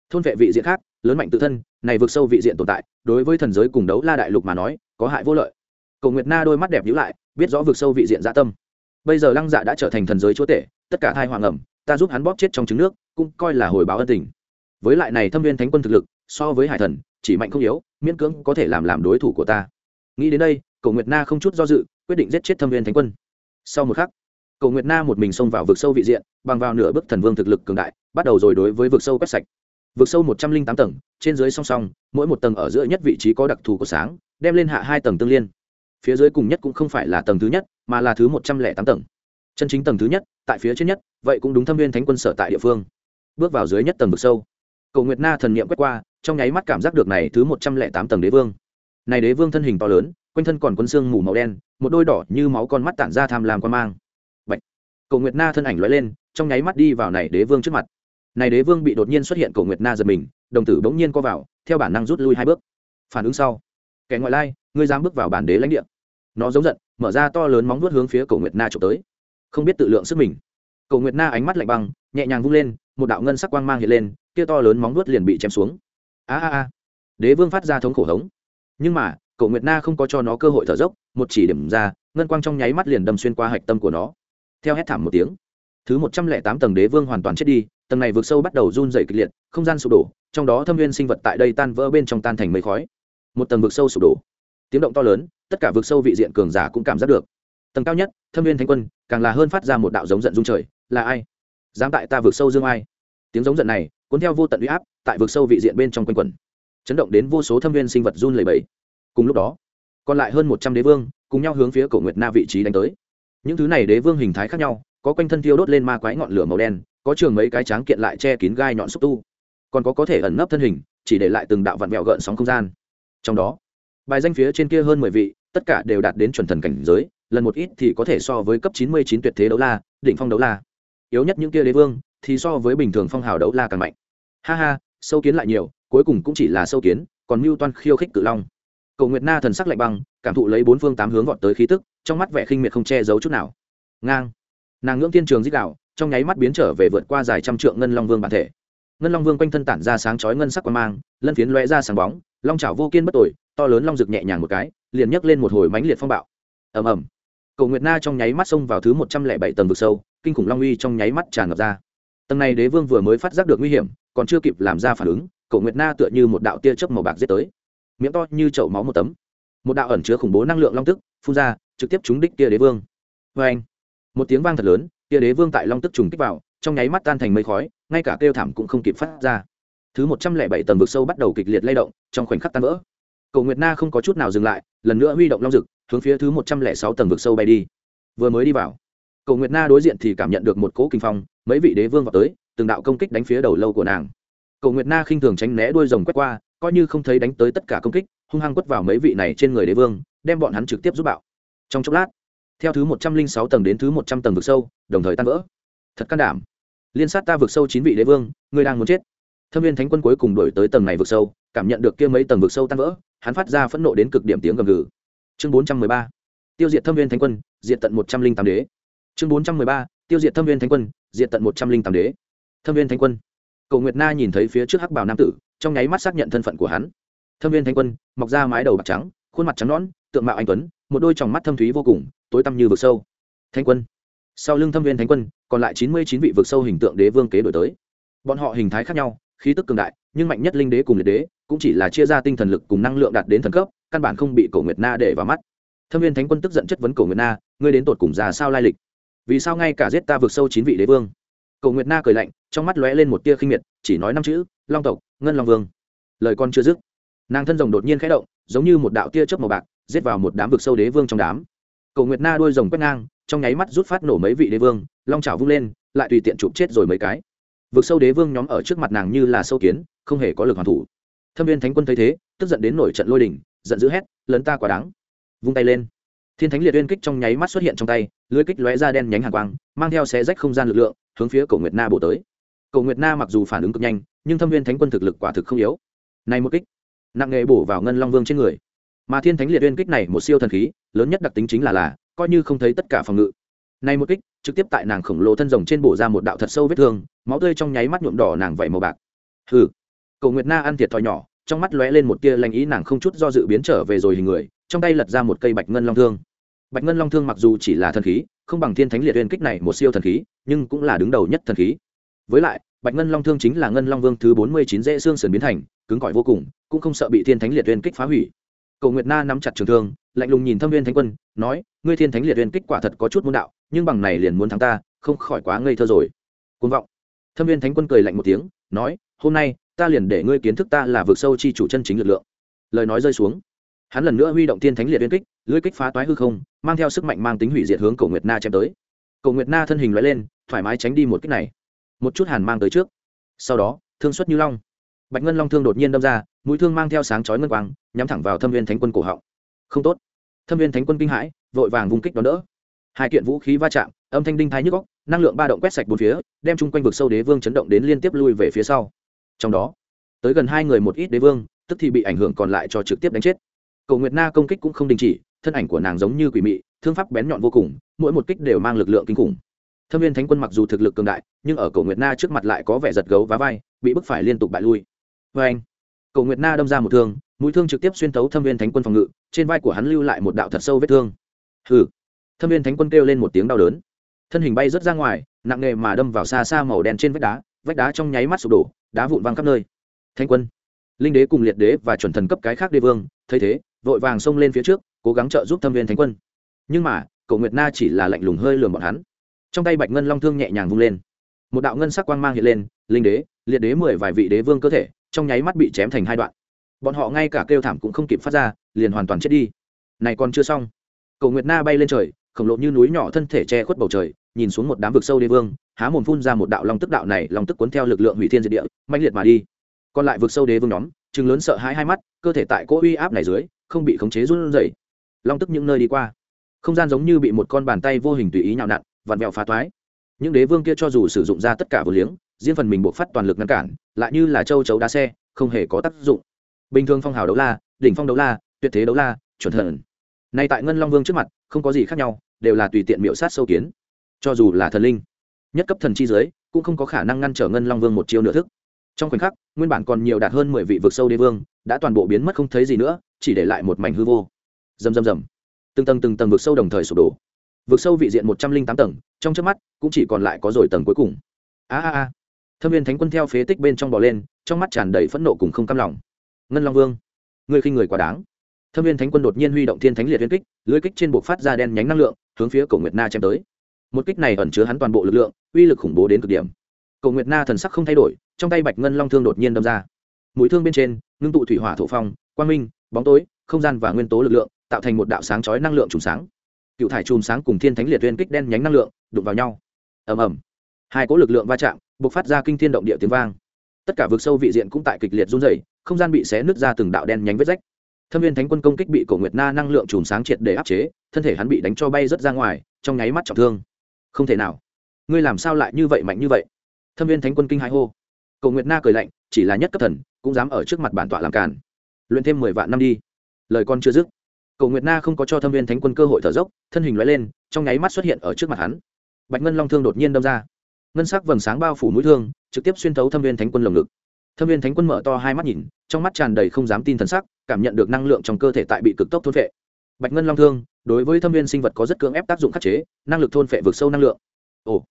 Thôn vệ vị diện khác, lớn mạnh tự thân, này vượt sâu vị diện tồn tại, đối với thần giới cùng đấu la đại lục mà nói, có hại vô lợi. Cầu nguyệt na đôi mắt đẹp nhíu lại, biết rõ vượt sâu vị diện dạ tâm. Bây giờ lăng dạ đã trở thành thần giới chúa tể, tất cả thai hoàng ẩm, ta giúp hắn bóp chết trong trứng nước, cũng coi là hồi báo ân tình. Với lại này thâm viên thánh quân thực lực, so với hải thần, chỉ mạnh không yếu, miễn cưỡng có thể làm làm đối thủ của ta. Nghĩ đến đây cầu nguyệt na không chút do dự quyết định giết chết thâm viên thánh quân. Sau một khắc, cầu nguyệt na một mình xông vào vực sâu vị diện, bằng vào nửa bước thần vương thực lực cường đại, bắt đầu rồi đối với vực sâu quét sạch. Vực sâu một trăm linh tám tầng, trên dưới song song, mỗi một tầng ở giữa nhất vị trí có đặc thù của sáng, đem lên hạ hai tầng tương liên. Phía dưới cùng nhất cũng không phải là tầng thứ nhất, mà là thứ một trăm lẻ tám tầng. Chân chính tầng thứ nhất, tại phía trên nhất, vậy cũng đúng thâm viên thánh quân sở tại địa phương. Bước vào dưới nhất tầng vực sâu, cầu nguyệt na thần niệm quét qua, trong nháy mắt cảm giác được này thứ một trăm lẻ tám tầng đế vương. Này đế vương thân hình to lớn quanh thân còn quân xương mù màu đen, một đôi đỏ như máu con mắt tản ra tham lam quan mang. Bạch. cầu nguyệt na thân ảnh lóe lên, trong nháy mắt đi vào này đế vương trước mặt. Này đế vương bị đột nhiên xuất hiện cầu nguyệt na giật mình, đồng tử bỗng nhiên co vào, theo bản năng rút lui hai bước. Phản ứng sau, kẻ ngoại lai, ngươi dám bước vào bản đế lãnh địa. Nó giống giận, mở ra to lớn móng vuốt hướng phía cầu nguyệt na trộm tới. Không biết tự lượng sức mình. Cầu nguyệt na ánh mắt lạnh băng, nhẹ nhàng vung lên, một đạo ngân sắc quang mang hiện lên, kia to lớn móng vuốt liền bị chém xuống. A a a. Đế vương phát ra thống khổ hống. Nhưng mà cậu nguyệt na không có cho nó cơ hội thở dốc, một chỉ điểm ra, ngân quang trong nháy mắt liền đâm xuyên qua hạch tâm của nó. Theo hét thảm một tiếng, thứ một trăm lẻ tám tầng đế vương hoàn toàn chết đi, tầng này vượt sâu bắt đầu run dày kịch liệt, không gian sụp đổ, trong đó thâm viên sinh vật tại đây tan vỡ bên trong tan thành mây khói. Một tầng vực sâu sụp đổ. Tiếng động to lớn, tất cả vực sâu vị diện cường giả cũng cảm giác được. Tầng cao nhất, thâm viên thanh quân, càng là hơn phát ra một đạo giống giận dung trời, là ai? Dám tại ta vượt sâu dương ai? Tiếng giống giận này, cuốn theo vô tận uy áp, tại vực sâu vị diện bên trong quanh quẩn. Chấn động đến vô số thâm viên sinh vật run lầy bẫy cùng lúc đó, còn lại hơn một trăm đế vương cùng nhau hướng phía cổ nguyệt na vị trí đánh tới. Những thứ này đế vương hình thái khác nhau, có quanh thân thiêu đốt lên ma quái ngọn lửa màu đen, có trường mấy cái tráng kiện lại che kín gai nhọn xúc tu. Còn có có thể ẩn nấp thân hình, chỉ để lại từng đạo vặn vẹo gợn sóng không gian. Trong đó, bài danh phía trên kia hơn mười vị, tất cả đều đạt đến chuẩn thần cảnh giới, lần một ít thì có thể so với cấp chín mươi chín tuyệt thế đấu la, đỉnh phong đấu la. Yếu nhất những kia đế vương thì so với bình thường phong hào đấu la càng mạnh. Ha ha, sâu kiến lại nhiều, cuối cùng cũng chỉ là sâu kiến, còn mưu toan khiêu khích cự long cầu nguyệt na thần sắc lạnh băng, cảm thụ lấy bốn phương tám hướng vọt tới khí tức, trong mắt vẻ khinh miệt không che giấu chút nào. Ngang. Nàng ngưỡng thiên trường dích đạo, trong nháy mắt biến trở về vượt qua dài trăm trượng ngân long vương bản thể. Ngân long vương quanh thân tản ra sáng chói ngân sắc quang mang, lân phiến lóe ra sáng bóng, long chảo vô kiên bất tội to lớn long rực nhẹ nhàng một cái, liền nhấc lên một hồi mãnh liệt phong bạo. Ầm ầm. Cầu nguyệt na trong nháy mắt xông vào thứ một trăm lẻ bảy tầng vực sâu, kinh khủng long uy trong nháy mắt tràn ngập ra. Tầng này đế vương vừa mới phát giác được nguy hiểm, còn chưa kịp làm ra phản ứng, cầu nguyệt na tựa như một đạo tia chớp màu bạc giết tới miệng to như chậu máu một tấm. Một đạo ẩn chứa khủng bố năng lượng long tức phun ra, trực tiếp trúng đích tia đế vương. Vê anh, một tiếng vang thật lớn tia đế vương tại long tức trùng kích vào, trong nháy mắt tan thành mây khói, ngay cả kêu thảm cũng không kịp phát ra. Thứ một trăm lẻ bảy tầng vực sâu bắt đầu kịch liệt lay động, trong khoảnh khắc tan vỡ. Cầu nguyệt na không có chút nào dừng lại, lần nữa huy động long rực hướng phía thứ một trăm lẻ sáu tầng vực sâu bay đi. Vừa mới đi vào cầu nguyệt na đối diện thì cảm nhận được một cỗ kinh phong, mấy vị đế vương vào tới, từng đạo công kích đánh phía đầu lâu của nàng. Cầu nguyệt na khinh thường tránh né đuôi rồng quét qua coi như không thấy đánh tới tất cả công kích, hung hăng quất vào mấy vị này trên người đế vương, đem bọn hắn trực tiếp giúp bạo. Trong chốc lát, theo thứ một trăm linh sáu tầng đến thứ một trăm tầng vực sâu, đồng thời tan vỡ. Thật can đảm. Liên sát ta vực sâu chín vị đế vương ngươi đang muốn chết. Thâm viên thánh quân cuối cùng đổi tới tầng này vực sâu, cảm nhận được kia mấy tầng vực sâu tan vỡ, hắn phát ra phẫn nộ đến cực điểm tiếng gầm gừ. Chương bốn trăm mười ba, tiêu diệt thâm viên thánh quân diện tận một trăm linh tám đế. Chương bốn trăm mười ba, tiêu diệt thâm viên thánh quân diện tận một trăm linh tám đế. Thâm viên thánh quân. Cầu nguyệt na nhìn thấy phía trước hắc bảo nam tử trong nháy mắt xác nhận thân phận của hắn. Thâm viên thánh quân, mọc ra mái đầu bạc trắng, khuôn mặt trắng nõn, tượng mạo anh tuấn, một đôi tròng mắt thâm thúy vô cùng, tối tăm như vực sâu. Thánh quân. Sau lưng thâm viên thánh quân, còn lại chín mươi chín vị vực sâu hình tượng đế vương kế đổi tới. Bọn họ hình thái khác nhau, khí tức cường đại, nhưng mạnh nhất linh đế cùng liệt đế, cũng chỉ là chia ra tinh thần lực cùng năng lượng đạt đến thần cấp, căn bản không bị cổ nguyệt na để vào mắt. Thâm viên thánh quân tức giận chất vấn cổ nguyệt na, ngươi đến tột cùng già sao lai lịch? Vì sao ngay cả giết ta vượt sâu chín vị đế vương? Cổ nguyệt na cười lạnh, trong mắt lóe lên một tia khinh miệt, chỉ nói năm chữ, long tộc ngân long vương. Lời con chưa dứt, nàng thân rồng đột nhiên khẽ động, giống như một đạo tia chớp màu bạc, giết vào một đám vực sâu đế vương trong đám. Cổ nguyệt na đuôi rồng quét ngang, trong nháy mắt rút phát nổ mấy vị đế vương, long trào vung lên, lại tùy tiện chụp chết rồi mấy cái. Vực sâu đế vương nhóm ở trước mặt nàng như là sâu kiến, không hề có lực hoàn thủ. Thâm viên thánh quân thấy thế, tức giận đến nổi trận lôi đình, giận dữ hét, lớn ta quá đáng. Vung tay lên. Thiên thánh liệt uyên kích trong nháy mắt xuất hiện trong tay, lưới kích lóe ra đen nhánh hàng quang, mang theo xé rách không gian lực lượng, hướng phía cổ nguyệt na bổ tới. Cổ nguyệt na mặc dù phản ứng cực nhanh nhưng thâm viên thánh quân thực lực quả thực không yếu. Này một kích, nặng nghề bổ vào ngân long vương trên người. Mà thiên thánh liệt viên kích này một siêu thần khí, lớn nhất đặc tính chính là là, coi như không thấy tất cả phòng ngự. Này một kích, trực tiếp tại nàng khổng lồ thân rồng trên bổ ra một đạo thật sâu vết thương, máu tươi trong nháy mắt nhuộm đỏ nàng vảy màu bạc. Hừ. Cầu nguyệt na ăn thiệt thòi nhỏ, trong mắt lóe lên một tia lành ý nàng không chút do dự biến trở về rồi hình người, trong tay lật ra một cây bạch ngân long thương. Bạch ngân long thương mặc dù chỉ là thần khí, không bằng thiên thánh liệt uyên kích này một siêu thần khí, nhưng cũng là đứng đầu nhất thần khí. Với lại bạch ngân long thương chính là ngân long vương thứ bốn mươi chín dễ xương sườn biến thành, cứng cỏi vô cùng, cũng không sợ bị thiên thánh liệt uyên kích phá hủy. Cầu nguyệt na nắm chặt trường thương, lạnh lùng nhìn thâm viên thánh quân, nói, ngươi thiên thánh liệt uyên kích quả thật có chút môn đạo, nhưng bằng này liền muốn thắng ta, không khỏi quá ngây thơ rồi. Côn vọng. Thâm viên thánh quân cười lạnh một tiếng, nói, hôm nay, ta liền để ngươi kiến thức ta là vực sâu chi chủ chân chính lực lượng. Lời nói rơi xuống. Hắn lần nữa huy động Thiên thánh liệt Viên kích, lưỡi kích phá toái hư không, mang theo sức mạnh mang tính hủy diệt hướng cầu nguyệt na chém tới. Cầu nguyệt na thân hình loại lên, thoải mái tránh đi một kích này một chút hàn mang tới trước. Sau đó, thương xuất như long. Bạch ngân long thương đột nhiên đâm ra, mũi thương mang theo sáng chói ngân quang, nhắm thẳng vào thâm viên thánh quân cổ họng. Không tốt. Thâm viên thánh quân kinh hãi, vội vàng vung kích đón đỡ. Hai kiện vũ khí va chạm, âm thanh đinh thái nhức góc năng lượng ba động quét sạch bốn phía, đem chung quanh vực sâu đế vương chấn động đến liên tiếp lui về phía sau. Trong đó, tới gần hai người một ít đế vương, tức thì bị ảnh hưởng còn lại cho trực tiếp đánh chết. Cầu nguyệt na công kích cũng không đình chỉ, thân ảnh của nàng giống như quỷ mị, thương pháp bén nhọn vô cùng, mỗi một kích đều mang lực lượng kinh khủng thâm viên thánh quân mặc dù thực lực cường đại, nhưng ở cầu nguyệt na trước mặt lại có vẻ giật gấu và vai, bị bức phải liên tục bại lui. Vê anh cầu nguyệt na đâm ra một thương, mũi thương trực tiếp xuyên tấu thâm viên thánh quân phòng ngự, trên vai của hắn lưu lại một đạo thật sâu vết thương. Hừ. Thâm viên thánh quân kêu lên một tiếng đau đớn. Thân hình bay rớt ra ngoài, nặng nề mà đâm vào xa xa màu đen trên vách đá vách đá trong nháy mắt sụp đổ, đá vụn văng khắp nơi. Thánh quân, linh đế cùng liệt đế và chuẩn thần cấp cái khác đế vương, thấy thế, vội vàng xông lên phía trước, cố gắng trợ giúp thâm viên thánh quân. Nhưng mà cậu nguyệt na chỉ là lạnh lùng hơi lườm bọn hắn trong tay bạch ngân long thương nhẹ nhàng vung lên. Một đạo ngân sắc quang mang hiện lên, linh đế, liệt đế mười vài vị đế vương cơ thể, trong nháy mắt bị chém thành hai đoạn. Bọn họ ngay cả kêu thảm cũng không kịp phát ra, liền hoàn toàn chết đi. Này còn chưa xong. Cầu nguyệt na bay lên trời, khổng lồ như núi nhỏ thân thể che khuất bầu trời, nhìn xuống một đám vực sâu đế vương, há mồm phun ra một đạo long tức đạo này, long tức cuốn theo lực lượng hủy thiên diệt địa mạnh liệt mà đi. Còn lại vực sâu đế vương nhóm chừng lớn sợ hãi hai mắt, cơ thể tại cỗ uy áp này dưới, không bị khống chế run rẩy. Long tức những nơi đi qua, không gian giống như bị một con bàn tay vô hình tùy ý nhào nặn vặn vẹo phá toái. Những đế vương kia cho dù sử dụng ra tất cả vô liếng, riêng phần mình buộc phát toàn lực ngăn cản, lại như là châu chấu đá xe, không hề có tác dụng. Bình thường phong hào đấu la, đỉnh phong đấu la, tuyệt thế đấu la, chuẩn thần nay tại ngân long vương trước mặt, không có gì khác nhau, đều là tùy tiện miệu sát sâu kiến. Cho dù là thần linh, nhất cấp thần chi giới, cũng không có khả năng ngăn trở ngân long vương một chiêu nửa thức. Trong khoảnh khắc, nguyên bản còn nhiều đạt hơn mười vị vực sâu đế vương, đã toàn bộ biến mất không thấy gì nữa, chỉ để lại một mảnh hư vô. Rầm rầm rầm. Từng tầng từng tầng vực sâu đồng thời sụp đổ vực sâu vị diện một trăm linh tám tầng, trong trước mắt, cũng chỉ còn lại có rồi tầng cuối cùng. A a a. Thâm viên thánh quân theo phế tích bên trong bò lên, trong mắt tràn đầy phẫn nộ cùng không cam lòng. Ngân long vương người khi người quá đáng. Thâm viên thánh quân đột nhiên huy động thiên thánh liệt viên kích, lưới kích trên buộc phát ra đen nhánh năng lượng, hướng phía cổ nguyệt na chém tới. Một kích này ẩn chứa hắn toàn bộ lực lượng, uy lực khủng bố đến cực điểm. Cổ nguyệt na thần sắc không thay đổi, trong tay bạch ngân long thương đột nhiên đâm ra. Mũi thương bên trên, ngưng tụ thủy hỏa thổ phong, quang minh, bóng tối, không gian và nguyên tố lực lượng, tạo thành một đạo sáng chói năng lượng trùng sáng cựu thải chùm sáng cùng thiên thánh liệt viên kích đen nhánh năng lượng đụng vào nhau. Ầm ầm. Hai cỗ lực lượng va chạm b ộ c phát ra kinh thiên động địa tiếng vang. Tất cả vực sâu vị diện cũng tại kịch liệt run dày không gian bị xé nứt ra từng đạo đen nhánh vết rách. Thâm viên thánh quân công kích bị cổ nguyệt na năng lượng chùm sáng triệt để áp chế, thân thể hắn bị đánh cho bay rớt ra ngoài, trong nháy mắt trọng thương. Không thể nào. Ngươi làm sao lại như vậy mạnh như vậy? Thâm viên thánh quân kinh hai hô. Cổ nguyệt na cười lạnh, chỉ là nhất cấp thần, cũng dám ở trước mặt bản tọa làm càn. Luyện thêm mười vạn năm đi. Lời con chưa dứt cầu nguyệt na không có cho thâm viên thánh quân cơ hội thở dốc, thân hình loại lên, trong nháy mắt xuất hiện ở trước mặt hắn. Bạch ngân long thương đột nhiên đâm ra. Ngân sắc vầng sáng bao phủ mũi thương, trực tiếp xuyên thấu thâm viên thánh quân lồng ngực. Thâm viên thánh quân mở to hai mắt nhìn, trong mắt tràn đầy không dám tin thần sắc, cảm nhận được năng lượng trong cơ thể tại bị cực tốc thôn vệ bạch ngân long thương, đối với thâm viên sinh vật có rất cưỡng ép tác dụng khắc chế, năng lực thôn vệ vượt sâu năng lượng. Ồ.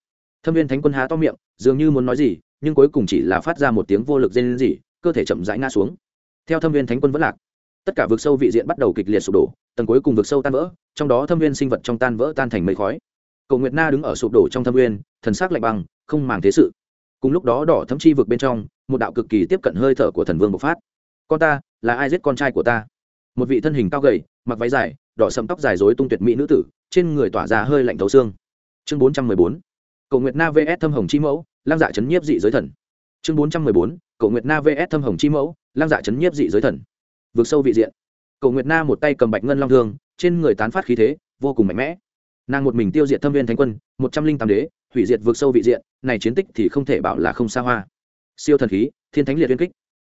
Thâm viên thánh quân há to miệng, dường như muốn nói gì, nhưng cuối cùng chỉ là phát ra một tiếng vô lực dên gì cơ thể chậm rãi ngã xuống. Theo thâm viên thánh quân vẫn lạc tất cả vực sâu vị diện bắt đầu kịch liệt sụp đổ, tầng cuối cùng vực sâu tan vỡ, trong đó thâm viên sinh vật trong tan vỡ tan thành mây khói. Cầu nguyệt na đứng ở sụp đổ trong thâm viên thần sắc lạnh băng, không màng thế sự. Cùng lúc đó đỏ thấm chi vực bên trong, một đạo cực kỳ tiếp cận hơi thở của thần vương bộc phát. Con ta, là ai giết con trai của ta? Một vị thân hình cao gầy, mặc váy dài, đỏ sầm tóc dài dối tung tuyệt mỹ nữ tử, trên người tỏa ra hơi lạnh thấu xương. Chương bốn trăm mười bốn cầu nguyệt na vs thâm hồng chi mẫu lang dạ chấn nhiếp dị giới thần. Chương bốn trăm mười bốn cầu nguyệt na vs thâm hồng chi mẫu lang dạ chấn nhiếp dị giới thần vượt sâu vị diện. Cầu nguyệt na một tay cầm bạch ngân long thương, trên người tán phát khí thế, vô cùng mạnh mẽ. Nàng một mình tiêu diệt thâm viên thánh quân, một trăm linh tám đế, hủy diệt vượt sâu vị diện, này chiến tích thì không thể bảo là không xa hoa. Siêu thần khí, thiên thánh liệt viên kích.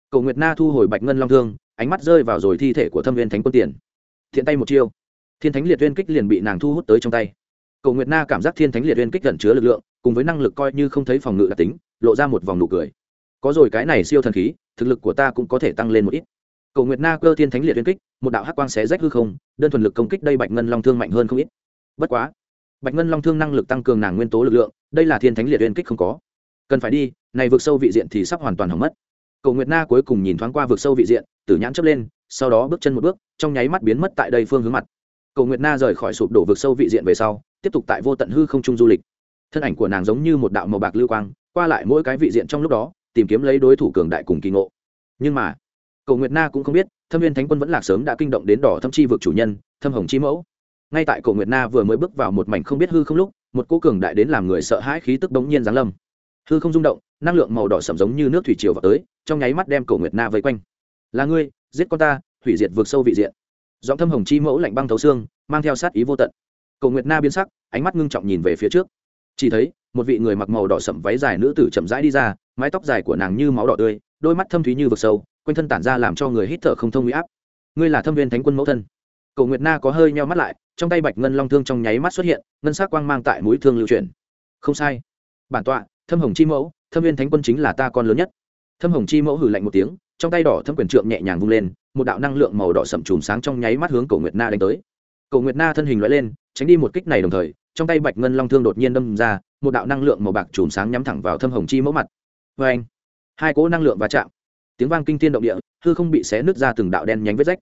Cầu nguyệt na thu hồi bạch ngân long thương, ánh mắt rơi vào rồi thi thể của thâm viên thánh quân tiền. Thiện tay một chiêu. Thiên thánh liệt viên kích liền bị nàng thu hút tới trong tay. Cầu nguyệt na cảm giác thiên thánh liệt viên kích gần chứa lực lượng, cùng với năng lực coi như không thấy phòng ngự đặc tính, lộ ra một vòng nụ cười. Có rồi cái này siêu thần khí, thực lực của ta cũng có thể tăng lên một ít cầu nguyệt na cơ thiên thánh liệt liên kích, một đạo hắc quang xé rách hư không, đơn thuần lực công kích đây bạch ngân long thương mạnh hơn không ít. Bất quá, bạch ngân long thương năng lực tăng cường nàng nguyên tố lực lượng, đây là thiên thánh liệt liên kích không có. Cần phải đi, này vượt sâu vị diện thì sắp hoàn toàn hỏng mất. Cầu nguyệt na cuối cùng nhìn thoáng qua vượt sâu vị diện, tử nhãn chấp lên, sau đó bước chân một bước, trong nháy mắt biến mất tại đây phương hướng mặt. Cầu nguyệt na rời khỏi sụp đổ vượt sâu vị diện về sau, tiếp tục tại vô tận hư không trung du lịch. Thân ảnh của nàng giống như một đạo màu bạc lưu quang, qua lại mỗi cái vị diện trong lúc đó, tìm kiếm lấy đối thủ cường đại cùng kỳ ngộ. Nhưng mà cầu nguyệt na cũng không biết, thâm viên thánh quân vẫn lạc sớm đã kinh động đến đỏ thâm chi vực chủ nhân, thâm hồng chi mẫu. Ngay tại cầu nguyệt na vừa mới bước vào một mảnh không biết hư không lúc, một cô cường đại đến làm người sợ hãi khí tức đống nhiên giáng lâm. Hư không rung động, năng lượng màu đỏ sầm giống như nước thủy triều vào tới, trong nháy mắt đem cầu nguyệt na vây quanh. Là ngươi, giết con ta, hủy diệt vượt sâu vị diện. Giọng thâm hồng chi mẫu lạnh băng thấu xương, mang theo sát ý vô tận. Cầu nguyệt na biến sắc, ánh mắt ngưng trọng nhìn về phía trước. Chỉ thấy, một vị người mặc màu đỏ sậm váy dài nữ tử chậm rãi đi ra, mái tóc dài của nàng như máu đỏ tươi, đôi mắt thâm thúy như vực sâu quanh thân tản ra làm cho người hít thở không thông huy áp. Ngươi là thâm viên thánh quân mẫu thân. Cầu nguyệt na có hơi nheo mắt lại, trong tay bạch ngân long thương trong nháy mắt xuất hiện, ngân sắc quang mang tại mũi thương lưu truyền không sai. Bản tọa, thâm hồng chi mẫu, thâm viên thánh quân chính là ta con lớn nhất. Thâm hồng chi mẫu hử lạnh một tiếng, trong tay đỏ thâm quyền trượng nhẹ nhàng vung lên, một đạo năng lượng màu đỏ sậm chùm sáng trong nháy mắt hướng cầu nguyệt na đánh tới. Cầu nguyệt na thân hình loại lên, tránh đi một kích này đồng thời, trong tay bạch ngân long thương đột nhiên đâm ra, một đạo năng lượng màu bạc chùm sáng nhắm thẳng vào thâm hồng chi mẫu mặt. Vê anh hai cỗ năng lượng va chạm tiếng vang kinh thiên động địa, hư không bị xé nứt ra từng đạo đen nhánh vết rách.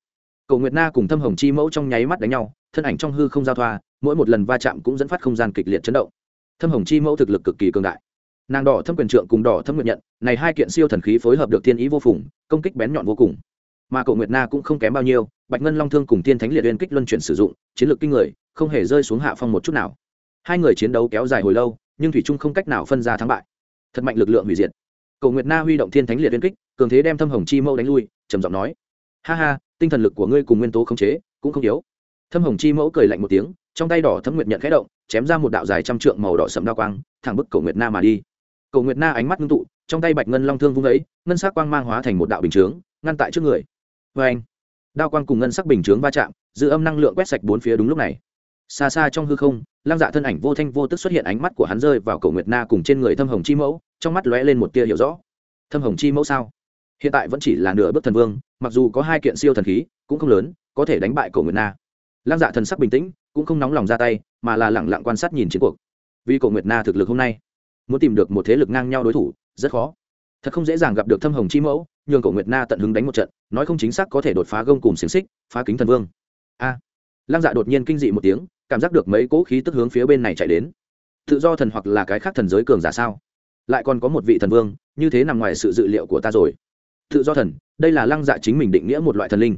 Cầu nguyệt na cùng thâm hồng chi mẫu trong nháy mắt đánh nhau, thân ảnh trong hư không giao thoa, mỗi một lần va chạm cũng dẫn phát không gian kịch liệt chấn động. Thâm hồng chi mẫu thực lực cực kỳ cường đại. Nàng đỏ thâm quyền trượng cùng đỏ thâm nguyện nhận, này hai kiện siêu thần khí phối hợp được thiên ý vô phùng, công kích bén nhọn vô cùng. Mà cậu nguyệt na cũng không kém bao nhiêu, bạch ngân long thương cùng thiên thánh liệt uyên kích luân chuyển sử dụng, chiến lược kinh người, không hề rơi xuống hạ phong một chút nào. Hai người chiến đấu kéo dài hồi lâu, nhưng thủy trung không cách nào phân ra thắng bại. Thật mạnh lực lượng hủy diệt. Cầu nguyệt na huy động thiên thánh liệt uyên kích cường thế đem thâm hồng chi mẫu đánh lui, trầm giọng nói, ha ha, tinh thần lực của ngươi cùng nguyên tố khống chế cũng không yếu. Thâm hồng chi mẫu cười lạnh một tiếng, trong tay đỏ thâm nguyệt nhận khẽ động, chém ra một đạo dài trăm trượng màu đỏ sậm đao quang, thẳng bức cầu nguyệt na mà đi. Cầu nguyệt na ánh mắt ngưng tụ, trong tay bạch ngân long thương vung ấy, ngân sắc quang mang hóa thành một đạo bình chướng, ngăn tại trước người. Vê anh, đao quang cùng ngân sắc bình chướng va chạm, giữ âm năng lượng quét sạch bốn phía đúng lúc này. Xa xa trong hư không lang dạ thân ảnh vô thanh vô tức xuất hiện ánh mắt của hắn rơi vào cầu nguyệt na cùng trên người thâm hồng chi mẫu, trong mắt lóe lên một tia hiểu rõ. Thâm hồng chi mẫu sao? Hiện tại vẫn chỉ là nửa bước thần vương, mặc dù có hai kiện siêu thần khí, cũng không lớn, có thể đánh bại cổ nguyệt na. Lăng dạ thần sắc bình tĩnh, cũng không nóng lòng ra tay, mà là lẳng lặng quan sát nhìn chiến cuộc. Vì cổ nguyệt na thực lực hôm nay, muốn tìm được một thế lực ngang nhau đối thủ, rất khó. Thật không dễ dàng gặp được thâm hồng chi mẫu, nhường cổ nguyệt na tận hứng đánh một trận, nói không chính xác có thể đột phá gông cùng xiềng xích, phá kính thần vương. A. Lăng dạ đột nhiên kinh dị một tiếng, cảm giác được mấy cỗ khí tức hướng phía bên này chạy đến. Tự do thần hoặc là cái khác thần giới cường giả sao? Lại còn có một vị thần vương, như thế nằm ngoài sự dự liệu của ta rồi tự do thần, đây là lăng dạ chính mình định nghĩa một loại thần linh.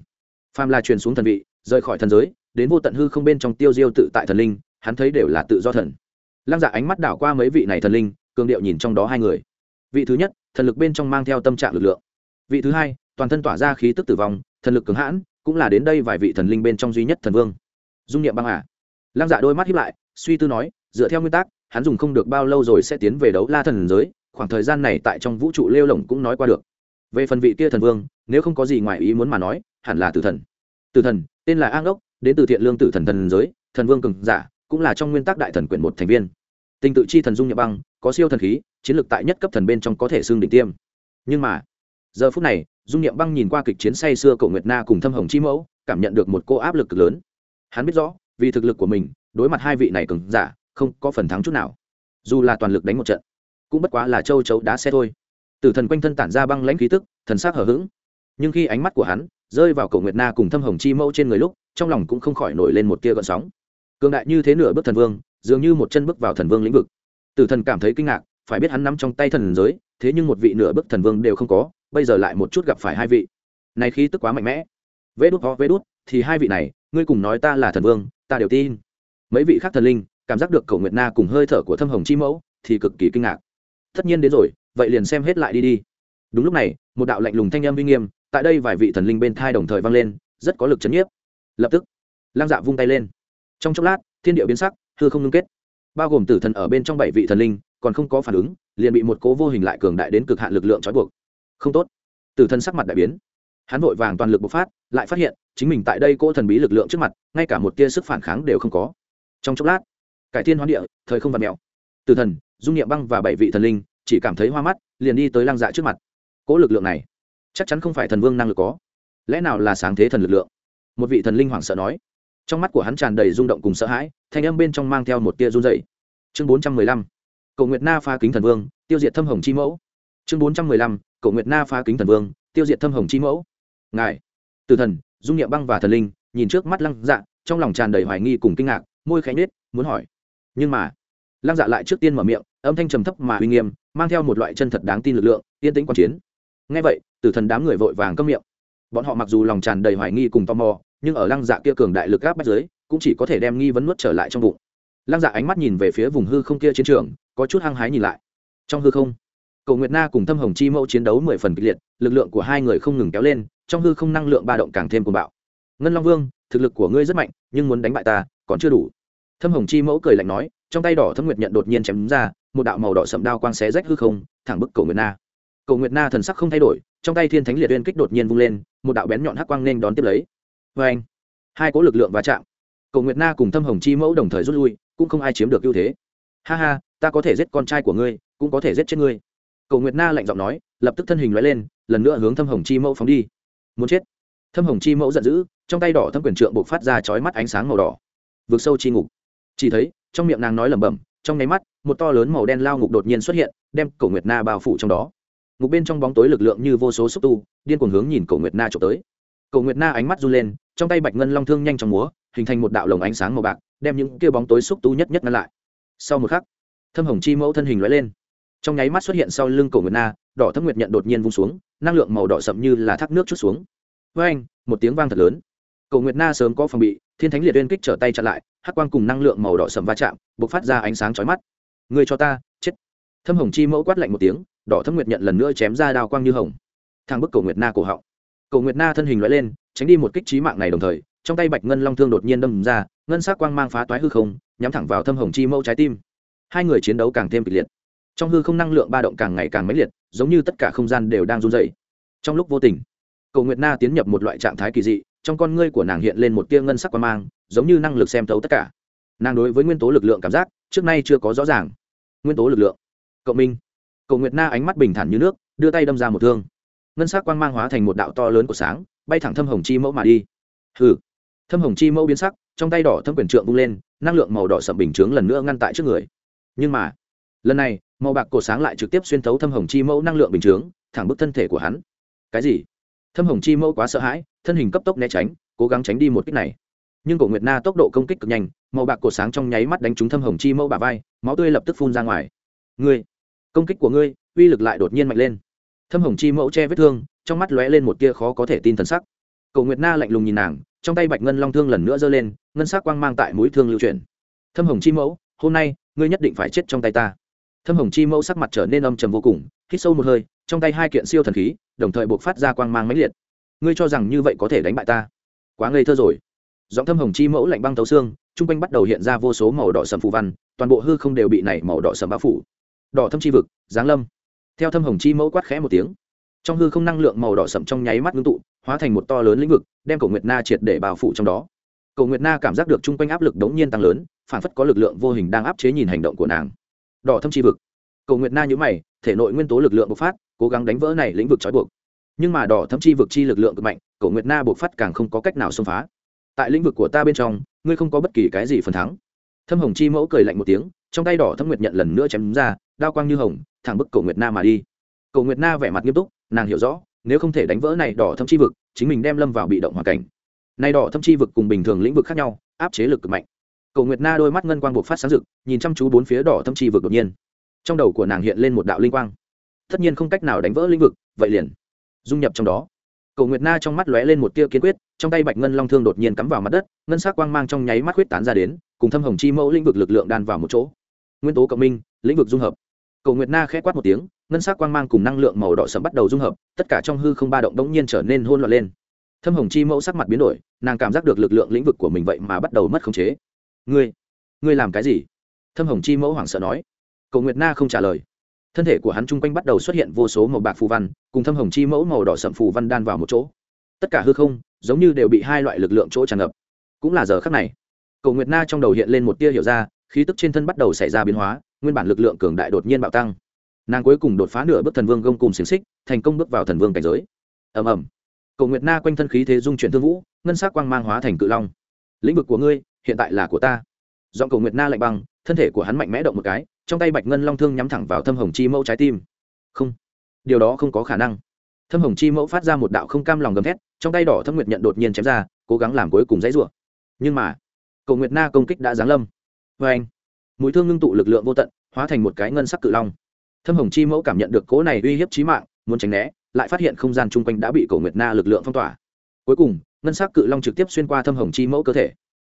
Phàm là truyền xuống thần vị, rời khỏi thần giới, đến vô tận hư không bên trong tiêu diêu tự tại thần linh, hắn thấy đều là tự do thần. Lăng dạ ánh mắt đảo qua mấy vị này thần linh, cường điệu nhìn trong đó hai người. Vị thứ nhất, thần lực bên trong mang theo tâm trạng lực lượng. Vị thứ hai, toàn thân tỏa ra khí tức tử vong, thần lực cường hãn, cũng là đến đây vài vị thần linh bên trong duy nhất thần vương. Dung niệm băng à lăng dạ đôi mắt hiếp lại, suy tư nói, dựa theo nguyên tắc, hắn dùng không được bao lâu rồi sẽ tiến về đấu la thần giới, khoảng thời gian này tại trong vũ trụ lêu lồng cũng nói qua được về phần vị kia thần vương, nếu không có gì ngoài ý muốn mà nói, hẳn là tử thần. Tử thần, tên là an ốc, đến từ thiện lương tử thần thần giới, thần vương cường giả, cũng là trong nguyên tắc đại thần quyển một thành viên. Tình tự chi thần dung nhập băng, có siêu thần khí, chiến lược tại nhất cấp thần bên trong có thể xương đỉnh tiêm. Nhưng mà, giờ phút này, dung niệm băng nhìn qua kịch chiến say xưa cậu nguyệt na cùng thâm hồng chi mẫu, cảm nhận được một cô áp lực cực lớn. Hắn biết rõ, vì thực lực của mình, đối mặt hai vị này cường giả, không có phần thắng chút nào. Dù là toàn lực đánh một trận, cũng bất quá là châu chấu đá xe thôi tử thần quanh thân tản ra băng lãnh khí tức, thần sắc hở h ữ g nhưng khi ánh mắt của hắn rơi vào cầu nguyệt na cùng thâm hồng chi mẫu trên người lúc, trong lòng cũng không khỏi nổi lên một tia gợn sóng. Cường đại như thế nửa bước thần vương, dường như một chân bước vào thần vương lĩnh vực. Tử thần cảm thấy kinh ngạc, phải biết hắn nắm trong tay thần giới, thế nhưng một vị nửa bước thần vương đều không có, bây giờ lại một chút gặp phải hai vị. Này khí tức quá mạnh mẽ. Vê đút ho vê đút, thì hai vị này, ngươi cùng nói ta là thần vương, ta đều tin. Mấy vị khác thần linh, cảm giác được cầu nguyệt na cùng hơi thở của thâm hồng chi mẫu, thì cực kỳ kinh ngạc. Tất nhiên đến rồi vậy liền xem hết lại đi đi. Đúng lúc này, một đạo lạnh lùng thanh âm uy nghiêm, tại đây vài vị thần linh bên thai đồng thời vang lên, rất có lực chấn nhiếp. Lập tức lăng dạ vung tay lên. Trong chốc lát, thiên địa biến sắc, hư không ngưng kết. Bao gồm tử thần ở bên trong bảy vị thần linh, còn không có phản ứng, liền bị một cố vô hình lại cường đại đến cực hạn lực lượng trói buộc. Không tốt. Tử thần sắc mặt đại biến. Hắn vội vàng toàn lực bộc phát, lại phát hiện, chính mình tại đây cỗ thần bí lực lượng trước mặt, ngay cả một tia sức phản kháng đều không có. Trong chốc lát, cải thiên hoán địa, thời không vật mèo. Tử thần, dung nghiệm băng và bảy vị thần linh chỉ cảm thấy hoa mắt, liền đi tới lăng dạ trước mặt. Cỗ lực lượng này, chắc chắn không phải thần vương năng lực có. Lẽ nào là sáng thế thần lực lượng? Một vị thần linh hoảng sợ nói. Trong mắt của hắn tràn đầy rung động cùng sợ hãi, thanh âm bên trong mang theo một tia run dày chương bốn trăm mười lăm, cầu nguyệt na pha kính thần vương, tiêu diệt thâm hồng chi mẫu. Chương bốn trăm mười lăm, cầu nguyệt na pha kính thần vương, tiêu diệt thâm hồng chi mẫu. Ngài, từ thần, dung nghiệm băng và thần linh, nhìn trước mắt lăng dạ trong lòng tràn đầy hoài nghi cùng kinh ngạc, môi khẽ nết muốn hỏi. Nhưng mà, lăng dạ lại trước tiên mở miệng, âm thanh trầm thấp mà uy nghiêm mang theo một loại chân thật đáng tin lực lượng, yên tĩnh quan chiến. Ngay vậy, tử thần đám người vội vàng câm miệng. Bọn họ mặc dù lòng tràn đầy hoài nghi cùng tò mò, nhưng ở lăng dạ kia cường đại lực gáp bách giới cũng chỉ có thể đem nghi vấn nuốt trở lại trong bụng. Lăng dạ ánh mắt nhìn về phía vùng hư không kia chiến trường, có chút hăng hái nhìn lại. Trong hư không, cầu nguyệt na cùng thâm hồng chi mẫu chiến đấu mười phần kịch liệt, lực lượng của hai người không ngừng kéo lên, trong hư không năng lượng ba động càng thêm cuồng bạo. Ngân long vương, thực lực của ngươi rất mạnh, nhưng muốn đánh bại ta, còn chưa đủ. Thâm hồng chi mẫu cười lạnh nói, trong tay đỏ thâm nguyệt nhận đột nhiên chém ra một đạo màu đỏ sậm đao quang xé rách hư không, thẳng bức cầu nguyệt na. Cầu nguyệt na thần sắc không thay đổi, trong tay thiên thánh liệt uyên kích đột nhiên vung lên, một đạo bén nhọn hắc quang nên đón tiếp lấy. Vê anh, hai cỗ lực lượng va chạm. Cầu nguyệt na cùng thâm hồng chi mẫu đồng thời rút lui, cũng không ai chiếm được ưu thế. Ha ha, ta có thể giết con trai của ngươi, cũng có thể giết chết ngươi. Cầu nguyệt na lạnh giọng nói, lập tức thân hình loại lên, lần nữa hướng thâm hồng chi mẫu phóng đi. Muốn chết. Thâm hồng chi mẫu giận dữ, trong tay đỏ thâm quyền trượng buộc phát ra chói mắt ánh sáng màu đỏ. Vượt sâu chi ngục. Chỉ thấy, trong miệng nàng nói lẩm bẩm, trong nháy mắt một to lớn màu đen lao ngục đột nhiên xuất hiện, đem cổ nguyệt na bao phủ trong đó. Ngục bên trong bóng tối lực lượng như vô số xúc tu, điên cuồng hướng nhìn cổ nguyệt na trộm tới. Cổ nguyệt na ánh mắt run lên, trong tay bạch ngân long thương nhanh trong múa, hình thành một đạo lồng ánh sáng màu bạc, đem những kia bóng tối xúc tu nhất nhất ngăn lại. Sau một khắc, thâm hồng chi mẫu thân hình lóe lên. Trong nháy mắt xuất hiện sau lưng cổ nguyệt na, đỏ thâm nguyệt nhận đột nhiên vung xuống, năng lượng màu đỏ sậm như là thác nước chút xuống. Với anh một tiếng vang thật lớn. Cổ nguyệt na sớm có phòng bị, thiên thánh liệt uyên kích trở tay chặn lại, hắc quang cùng năng lượng màu đỏ sậm va chạm, bộc phát ra ánh sáng chói mắt. Ngươi cho ta, chết. Thâm hồng chi mẫu quát lạnh một tiếng, đỏ thâm nguyệt nhận lần nữa chém ra đao quang như hồng. Thang bức cổ nguyệt na cổ họng. Cổ nguyệt na thân hình loại lên, tránh đi một kích trí mạng này đồng thời, trong tay bạch ngân long thương đột nhiên đâm ra, ngân sắc quang mang phá toái hư không, nhắm thẳng vào thâm hồng chi mẫu trái tim. Hai người chiến đấu càng thêm kịch liệt. Trong hư không năng lượng ba động càng ngày càng mãnh liệt, giống như tất cả không gian đều đang run dày trong lúc vô tình, cầu nguyệt na tiến nhập một loại trạng thái kỳ dị, trong con ngươi của nàng hiện lên một tia ngân sắc quang mang, giống như năng lực xem thấu tất cả. Nàng đối với nguyên tố lực lượng cảm giác, trước nay chưa có rõ ràng nguyên tố lực lượng. Cộng minh. Cầu nguyệt na ánh mắt bình thản như nước, đưa tay đâm ra một thương. Ngân sắc quang mang hóa thành một đạo to lớn của sáng, bay thẳng thâm hồng chi mẫu mà đi. Hừ. Thâm hồng chi mẫu biến sắc, trong tay đỏ thâm quyền trượng vung lên, năng lượng màu đỏ sậm bình chướng lần nữa ngăn tại trước người. Nhưng mà, lần này, màu bạc cổ sáng lại trực tiếp xuyên thấu thâm hồng chi mẫu năng lượng bình chướng, thẳng bức thân thể của hắn. Cái gì? Thâm hồng chi mẫu quá sợ hãi, thân hình cấp tốc né tránh, cố gắng tránh đi một kích này. Nhưng cổ nguyệt na tốc độ công kích cực nhanh màu bạc cổ sáng trong nháy mắt đánh trúng thâm hồng chi mẫu bà vai, máu tươi lập tức phun ra ngoài. Ngươi, công kích của ngươi, uy lực lại đột nhiên mạnh lên. Thâm hồng chi mẫu che vết thương, trong mắt lóe lên một tia khó có thể tin thần sắc. Cổ nguyệt na lạnh lùng nhìn nàng, trong tay bạch ngân long thương lần nữa giơ lên, ngân sắc quang mang tại mũi thương lưu chuyển. Thâm hồng chi mẫu, hôm nay, ngươi nhất định phải chết trong tay ta. Thâm hồng chi mẫu sắc mặt trở nên âm trầm vô cùng, hít sâu một hơi, trong tay hai kiện siêu thần khí, đồng thời buộc phát ra quang mang mãnh liệt. Ngươi cho rằng như vậy có thể đánh bại ta? Quá ngây thơ rồi. Giọng thâm hồng chi mẫu lạnh băng tấu xương chung quanh bắt đầu hiện ra vô số màu đỏ sầm phù văn, toàn bộ hư không đều bị này màu đỏ sầm bao phủ. Đỏ thâm chi vực, giáng lâm. Theo thâm hồng chi mẫu quát khẽ một tiếng, trong hư không năng lượng màu đỏ sậm trong nháy mắt ngưng tụ, hóa thành một to lớn lĩnh vực, đem cổ nguyệt na triệt để bao phủ trong đó. Cổ nguyệt na cảm giác được chung quanh áp lực đống nhiên tăng lớn, phản phất có lực lượng vô hình đang áp chế nhìn hành động của nàng. Đỏ thâm chi vực. Cổ nguyệt na nhữ mày, thể nội nguyên tố lực lượng bộc phát, cố gắng đánh vỡ này lĩnh vực trói buộc. Nhưng mà đỏ thâm chi vực chi lực lượng cực mạnh, Cổ nguyệt na bộc phát càng không có cách nào xông phá. Tại lĩnh vực của ta bên trong ngươi không có bất kỳ cái gì phần thắng. Thâm hồng chi mẫu cười lạnh một tiếng, trong tay đỏ thâm nguyệt nhận lần nữa chém ra, đao quang như hồng, thẳng bức cầu nguyệt na mà đi. Cầu nguyệt na vẻ mặt nghiêm túc, nàng hiểu rõ, nếu không thể đánh vỡ này đỏ thâm chi vực, chính mình đem lâm vào bị động hoàn cảnh. Này đỏ thâm chi vực cùng bình thường lĩnh vực khác nhau, áp chế lực cực mạnh. Cầu nguyệt na đôi mắt ngân quang buộc phát sáng rực, nhìn chăm chú bốn phía đỏ thâm chi vực đột nhiên. Trong đầu của nàng hiện lên một đạo linh quang. Tất nhiên không cách nào đánh vỡ lĩnh vực, vậy liền dung nhập trong đó. Cầu nguyệt na trong mắt lóe lên một tia kiên quyết trong tay bạch ngân long thương đột nhiên cắm vào mặt đất, ngân sắc quang mang trong nháy mắt huyết tán ra đến, cùng thâm hồng chi mẫu lĩnh vực lực lượng đan vào một chỗ. Nguyên tố cộng minh, lĩnh vực dung hợp. Cầu nguyệt na khẽ quát một tiếng, ngân sắc quang mang cùng năng lượng màu đỏ sẫm bắt đầu dung hợp, tất cả trong hư không ba động đống nhiên trở nên hôn loạn lên. Thâm hồng chi mẫu sắc mặt biến đổi, nàng cảm giác được lực lượng lĩnh vực của mình vậy mà bắt đầu mất khống chế. Ngươi ngươi làm cái gì? Thâm hồng chi mẫu hoảng sợ nói. Cầu nguyệt na không trả lời. Thân thể của hắn chung quanh bắt đầu xuất hiện vô số màu bạc phù văn, cùng thâm hồng chi mẫu màu đỏ sậm phù văn đan vào một chỗ tất cả hư không giống như đều bị hai loại lực lượng chỗ tràn ngập. Cũng là giờ khắc này cầu nguyệt na trong đầu hiện lên một tia hiểu ra, khí tức trên thân bắt đầu xảy ra biến hóa, nguyên bản lực lượng cường đại đột nhiên bạo tăng. Nàng cuối cùng đột phá nửa bước thần vương gông cùng xiềng xích, thành công bước vào thần vương cảnh giới. Ầm ầm. Cầu nguyệt na quanh thân khí thế dung chuyển thương vũ, ngân sắc quang mang hóa thành cự long. Lĩnh vực của ngươi, hiện tại là của ta. Giọng cầu nguyệt na lạnh băng, thân thể của hắn mạnh mẽ động một cái, trong tay bạch ngân long thương nhắm thẳng vào thâm hồng chi mẫu trái tim. Không, điều đó không có khả năng. Thâm hồng chi mẫu phát ra một đạo không cam lòng gầm thét trong tay đỏ thâm nguyệt nhận đột nhiên chém ra, cố gắng làm cuối cùng dãy rủa. Nhưng mà, cầu nguyệt na công kích đã giáng lâm. Vê anh, mũi thương ngưng tụ lực lượng vô tận, hóa thành một cái ngân sắc cự long. Thâm hồng chi mẫu cảm nhận được cố này uy hiếp chí mạng, muốn tránh né, lại phát hiện không gian chung quanh đã bị cổ nguyệt na lực lượng phong tỏa. Cuối cùng, ngân sắc cự long trực tiếp xuyên qua thâm hồng chi mẫu cơ thể.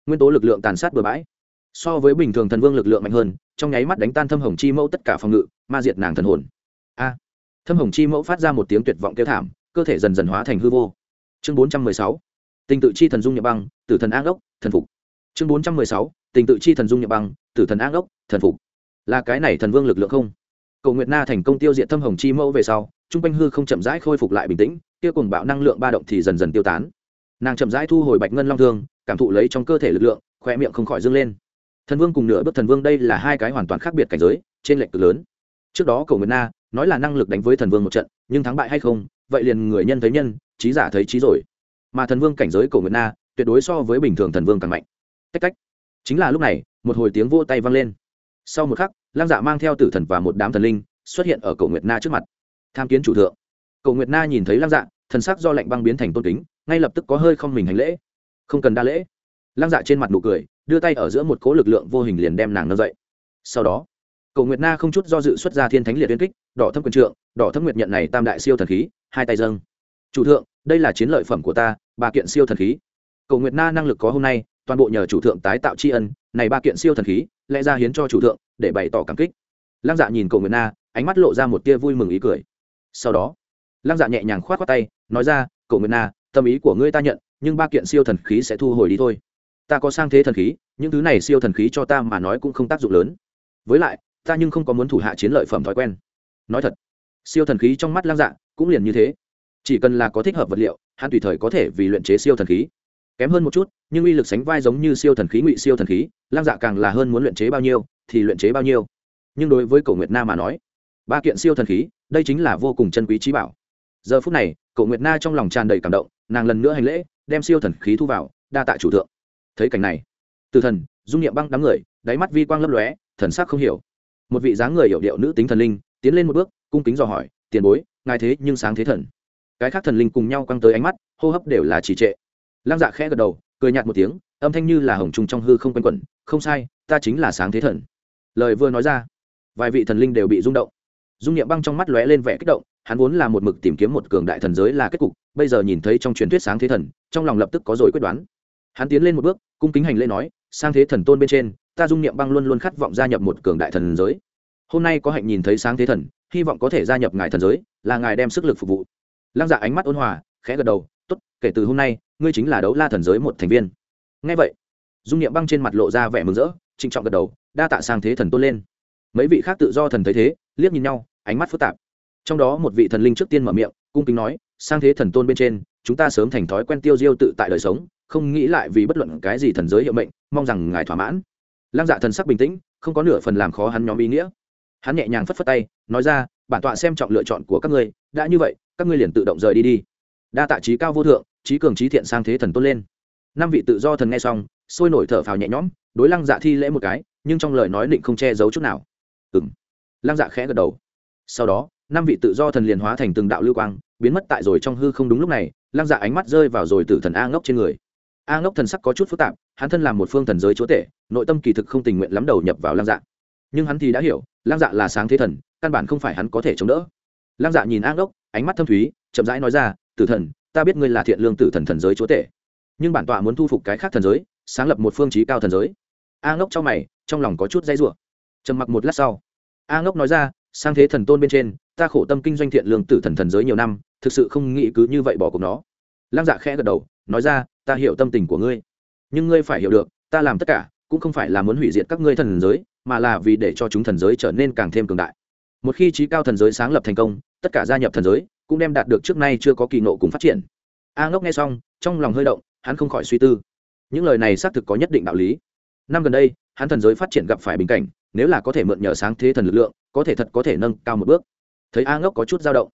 Nguyên tố lực lượng tàn sát bừa bãi. So với bình thường thần vương lực lượng mạnh hơn, trong nháy mắt đánh tan thâm hồng chi mẫu tất cả phòng ngự, ma diệt nàng thần hồn. A. Thâm hồng chi mẫu phát ra một tiếng tuyệt vọng kêu thảm, cơ thể dần dần hóa thành hư vô chương bốn trăm mười sáu, tình tự chi thần dung nhập băng, tử thần ác ốc thần phục. chương bốn trăm mười sáu, tình tự chi thần dung nhập băng, tử thần ác ốc thần phục. Là cái này thần vương lực lượng không? Cầu nguyệt na thành công tiêu diệt thâm hồng chi mẫu về sau t r u n g quanh hư không chậm rãi khôi phục lại bình tĩnh, kia cùng bạo năng lượng ba động thì dần dần tiêu tán. Nàng chậm rãi thu hồi bạch ngân long thương, cảm thụ lấy trong cơ thể lực lượng khoe miệng không khỏi dâng lên. Thần vương cùng nửa bước thần vương đây là hai cái hoàn toàn khác biệt cảnh giới, trên lệnh cực lớn. Trước đó cầu nguyệt na nói là năng lực đánh với thần vương một trận, nhưng thắng bại hay không, vậy liền người nhân thấy nhân trí giả thấy trí rồi. Mà thần vương cảnh giới cổ nguyệt na, tuyệt đối so với bình thường thần vương càng mạnh. Tách cách chính là lúc này, một hồi tiếng vô tay vang lên. Sau một khắc Lang dạ mang theo tử thần và một đám thần linh xuất hiện ở Cổ nguyệt na trước mặt. Tham kiến chủ thượng. Cổ nguyệt na nhìn thấy Lang dạ thần sắc do lạnh băng biến thành tôn kính, ngay lập tức có hơi không mình hành lễ. Không cần đa lễ. Lang dạ trên mặt nụ cười, đưa tay ở giữa một cố lực lượng vô hình liền đem nàng nâng dậy. Sau đó Cổ nguyệt na không chút do dự xuất ra thiên thánh liệt liên kích, đỏ thâm quyền trượng, đỏ thâm nguyệt nhận này tam đại siêu thần khí, hai tay dâng chủ thượng, đây là chiến lợi phẩm của ta, ba kiện siêu thần khí. Cầu nguyệt na năng lực có hôm nay, toàn bộ nhờ chủ thượng tái tạo tri ân, này ba kiện siêu thần khí, lẽ ra hiến cho chủ thượng, để bày tỏ cảm kích. Lăng dạ nhìn cầu nguyệt na, ánh mắt lộ ra một tia vui mừng ý cười. Sau đó, lăng dạ nhẹ nhàng k h o á t khoác tay, nói ra, cầu nguyệt na, tâm ý của ngươi ta nhận, nhưng ba kiện siêu thần khí sẽ thu hồi đi thôi. Ta có sang thế thần khí, những thứ này siêu thần khí cho ta mà nói cũng không tác dụng lớn. Với lại, ta nhưng không có muốn thủ hạ chiến lợi phẩm thói quen. Nói thật, siêu thần khí trong mắt lăng dạ cũng liền như thế chỉ cần là có thích hợp vật liệu, hắn tùy thời có thể vì luyện chế siêu thần khí. Kém hơn một chút, nhưng uy lực sánh vai giống như siêu thần khí, ngụy siêu thần khí lăng dạ càng là hơn muốn luyện chế bao nhiêu, thì luyện chế bao nhiêu. Nhưng đối với cổ nguyệt na mà nói, ba kiện siêu thần khí, đây chính là vô cùng chân quý trí bảo. Giờ phút này, cổ nguyệt na trong lòng tràn đầy cảm động, nàng lần nữa hành lễ, đem siêu thần khí thu vào, đa tạ chủ thượng. Thấy cảnh này, từ thần, dung nghiệm băng đám người, đáy mắt vi quang lấp lóe, thần sắc không hiểu. Một vị dáng người hiểu điệu nữ tính thần linh, tiến lên một bước, cung kính dò hỏi, tiền bối, ngài thế nhưng sáng thế thần? Cái khác thần linh cùng nhau căng tới ánh mắt, hô hấp đều là trì trệ. Lăng dạ khẽ gật đầu, cười nhạt một tiếng, âm thanh như là hồng trùng trong hư không quanh quẩn, không sai, ta chính là sáng thế thần. Lời vừa nói ra, vài vị thần linh đều bị rung động. Dung nghiệm băng trong mắt lóe lên vẻ kích động, hắn vốn là một mực tìm kiếm một cường đại thần giới là kết cục, bây giờ nhìn thấy trong truyền thuyết sáng thế thần, trong lòng lập tức có rồi quyết đoán. Hắn tiến lên một bước, cung kính hành lễ nói sang thế thần tôn bên trên, ta dung niệm băng luôn luôn khát vọng gia nhập một cường đại thần giới. Hôm nay có hạnh nhìn thấy sáng thế thần, hy vọng có thể gia nhập ngài thần giới, là ngài đem sức lực phục vụ lăng dạ ánh mắt ôn hòa, khẽ gật đầu, tốt, kể từ hôm nay, ngươi chính là đấu la thần giới một thành viên. Ngay vậy, dung niệm băng trên mặt lộ ra vẻ mừng rỡ, trịnh trọng gật đầu, đa tạ sang thế thần tôn lên. Mấy vị khác tự do thần thấy thế, liếc nhìn nhau, ánh mắt phức tạp. Trong đó một vị thần linh trước tiên mở miệng, cung kính nói, sang thế thần tôn bên trên, chúng ta sớm thành thói quen tiêu diêu tự tại đời sống, không nghĩ lại vì bất luận cái gì thần giới hiệu mệnh, mong rằng ngài thỏa mãn. Lăng dạ thần sắc bình tĩnh, không có nửa phần làm khó hắn nhóm ý nghĩa. Hắn nhẹ nhàng phất phất tay, nói ra, bản tọa xem trọng lựa chọn của các ngươi đã như vậy, các ngươi liền tự động rời đi đi. Đa tạ trí cao vô thượng, trí cường trí thiện sang thế thần tôn lên. Năm vị tự do thần nghe xong, sôi nổi thở phào nhẹ nhõm, đối lăng dạ thi lễ một cái, nhưng trong lời nói định không che giấu chút nào. Ừng lăng dạ khẽ gật đầu. Sau đó, năm vị tự do thần liền hóa thành từng đạo lưu quang, biến mất tại rồi trong hư không đúng lúc này, lăng dạ ánh mắt rơi vào rồi từ thần a ngốc trên người. A ngốc thần sắc có chút phức tạp, hắn thân làm một phương thần giới chúa tể, nội tâm kỳ thực không tình nguyện lắm đầu nhập vào lăng dạ. Nhưng hắn thì đã hiểu, lăng dạ là sáng thế thần, căn bản không phải hắn có thể chống đỡ lăng dạ nhìn an ốc ánh mắt thâm thúy, chậm rãi nói ra, tử thần, ta biết ngươi là thiện lương tử thần thần giới chúa tể, nhưng bản tọa muốn thu phục cái khác thần giới, sáng lập một phương trí cao thần giới. A ngốc trong mày, trong lòng có chút dây rủa. Trầm mặc một lát sau, a ngốc nói ra, sang thế thần tôn bên trên, ta khổ tâm kinh doanh thiện lương tử thần thần giới nhiều năm, thực sự không nghĩ cứ như vậy bỏ cuộc nó. Lăng dạ khẽ gật đầu, nói ra, ta hiểu tâm tình của ngươi, nhưng ngươi phải hiểu được, ta làm tất cả cũng không phải là muốn hủy diệt các ngươi thần giới, mà là vì để cho chúng thần giới trở nên càng thêm cường đại một khi trí cao thần giới sáng lập thành công, tất cả gia nhập thần giới cũng đem đạt được trước nay chưa có kỳ nộ cùng phát triển. A ngốc nghe xong, trong lòng hơi động, hắn không khỏi suy tư. Những lời này xác thực có nhất định đạo lý. Năm gần đây, hắn thần giới phát triển gặp phải bình cảnh, nếu là có thể mượn nhờ sáng thế thần lực lượng, có thể thật có thể nâng cao một bước. Thấy a ngốc có chút dao động,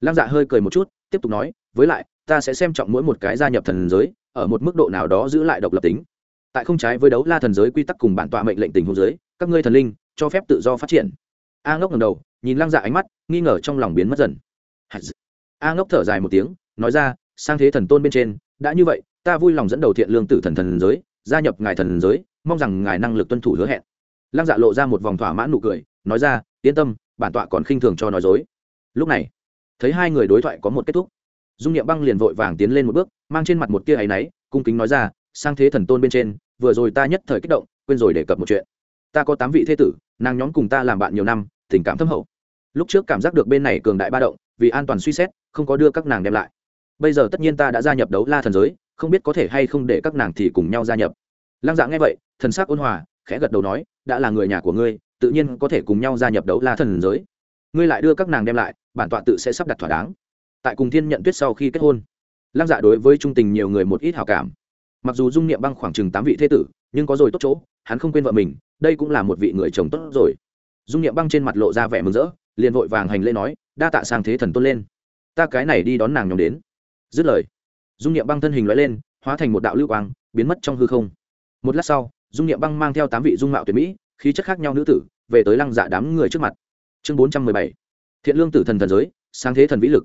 lăng dạ hơi cười một chút, tiếp tục nói, với lại, ta sẽ xem trọng mỗi một cái gia nhập thần giới, ở một mức độ nào đó giữ lại độc lập tính. Tại không trái với đấu la thần giới quy tắc cùng bản tọa mệnh lệnh tình huống giới các ngươi thần linh, cho phép tự do phát triển a ngốc ngầm đầu, nhìn lăng dạ ánh mắt, nghi ngờ trong lòng biến mất dần. A ngốc thở dài một tiếng, nói ra, sang thế thần tôn bên trên, đã như vậy, ta vui lòng dẫn đầu thiện lương tử thần thần giới, gia nhập ngài thần giới, mong rằng ngài năng lực tuân thủ hứa hẹn. Lăng dạ lộ ra một vòng thỏa mãn nụ cười, nói ra, yên tâm, bản tọa còn khinh thường cho nói dối. Lúc này, thấy hai người đối thoại có một kết thúc, dung n i ệ m băng liền vội vàng tiến lên một bước, mang trên mặt một tia áy náy, cung kính nói ra, sang thế thần tôn bên trên, vừa rồi ta nhất thời kích động, quên rồi đề cập một chuyện. Ta có tám vị thế tử, nàng nhóm cùng ta làm bạn nhiều năm tình cảm thâm hậu. Lúc trước cảm giác được bên này cường đại ba động, vì an toàn suy xét, không có đưa các nàng đem lại. Bây giờ tất nhiên ta đã gia nhập đấu la thần giới, không biết có thể hay không để các nàng thì cùng nhau gia nhập. Lăng dạ nghe vậy, thần s ắ c ôn hòa, khẽ gật đầu nói, đã là người nhà của ngươi, tự nhiên có thể cùng nhau gia nhập đấu la thần giới. Ngươi lại đưa các nàng đem lại, bản tọa tự sẽ sắp đặt thỏa đáng. Tại cùng thiên nhận tuyết sau khi kết hôn, lăng dạ đối với trung tình nhiều người một ít hào cảm. Mặc dù dung niệm băng khoảng chừng tám vị thế tử, nhưng có rồi tốt chỗ, hắn không quên vợ mình, đây cũng là một vị người chồng tốt rồi dung niệm băng trên mặt lộ ra vẻ mừng rỡ, liền vội vàng hành lễ nói, đa tạ sang thế thần tôn lên. Ta cái này đi đón nàng nhóm đến. Dứt lời, dung niệm băng thân hình loại lên, hóa thành một đạo lưu quang, biến mất trong hư không. Một lát sau, dung niệm băng mang theo tám vị dung mạo tuyệt mỹ, khí chất khác nhau nữ tử, về tới lăng dạ đám người trước mặt. Chương bốn trăm mười bảy, thiện lương tử thần thần giới sáng thế thần vĩ lực.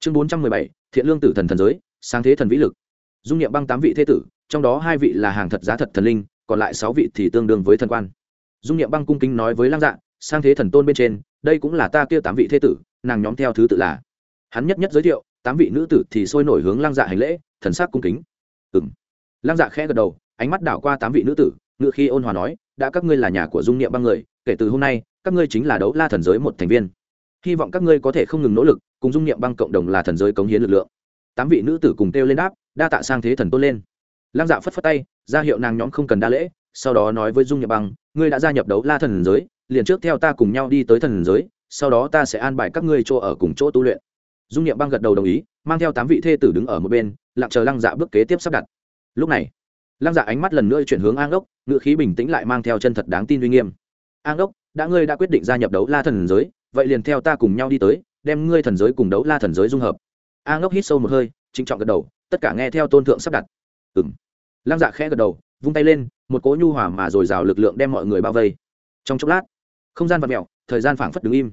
Chương bốn trăm mười bảy, thiện lương tử thần thần giới sáng thế thần vĩ lực. Dung niệm băng tám vị thế tử, trong đó hai vị là hàng thật giá thật thần linh, còn lại sáu vị thì tương đương với thần quan. Dung niệm băng cung kính nói với lăng dạ sang thế thần tôn bên trên, đây cũng là ta kia tám vị thế tử, nàng nhóm theo thứ tự là. Hắn nhất nhất giới thiệu, tám vị nữ tử thì sôi nổi hướng lăng dạ hành lễ, thần sắc cung kính. Ừng lăng dạ khẽ gật đầu, ánh mắt đảo qua tám vị nữ tử, ngự khi ôn hòa nói, đã các ngươi là nhà của dung niệm băng người, kể từ hôm nay, các ngươi chính là đấu la thần giới một thành viên. Hy vọng các ngươi có thể không ngừng nỗ lực, cùng dung niệm băng cộng đồng là thần giới cống hiến lực lượng. Tám vị nữ tử cùng kêu lên đáp, đa tạ sang thế thần tôn lên. Lăng dạ phất phất tay, ra hiệu nàng nhóm không cần đa lễ, sau đó nói với dung niệm băng, ngươi đã gia nhập đấu la thần giới liền trước theo ta cùng nhau đi tới thần giới, sau đó ta sẽ an bài các ngươi chỗ ở cùng chỗ tu luyện. Dung niệm băng gật đầu đồng ý, mang theo tám vị thê tử đứng ở một bên, lặng chờ lăng dạ bước kế tiếp sắp đặt. Lúc này, lăng dạ ánh mắt lần nữa chuyển hướng an ốc ngự khí bình tĩnh lại mang theo chân thật đáng tin uy nghiêm. An ốc đã ngươi đã quyết định gia nhập đấu la thần giới, vậy liền theo ta cùng nhau đi tới, đem ngươi thần giới cùng đấu la thần giới dung hợp. An ốc hít sâu một hơi, trịnh trọng gật đầu, tất cả nghe theo tôn thượng sắp đặt. Ừng lăng dạ khẽ gật đầu, vung tay lên, một cỗ nhu hòa mà dồi dào lực lượng đem mọi người bao vây. Trong chốc lát không gian vật mẹo thời gian phảng phất đứng im.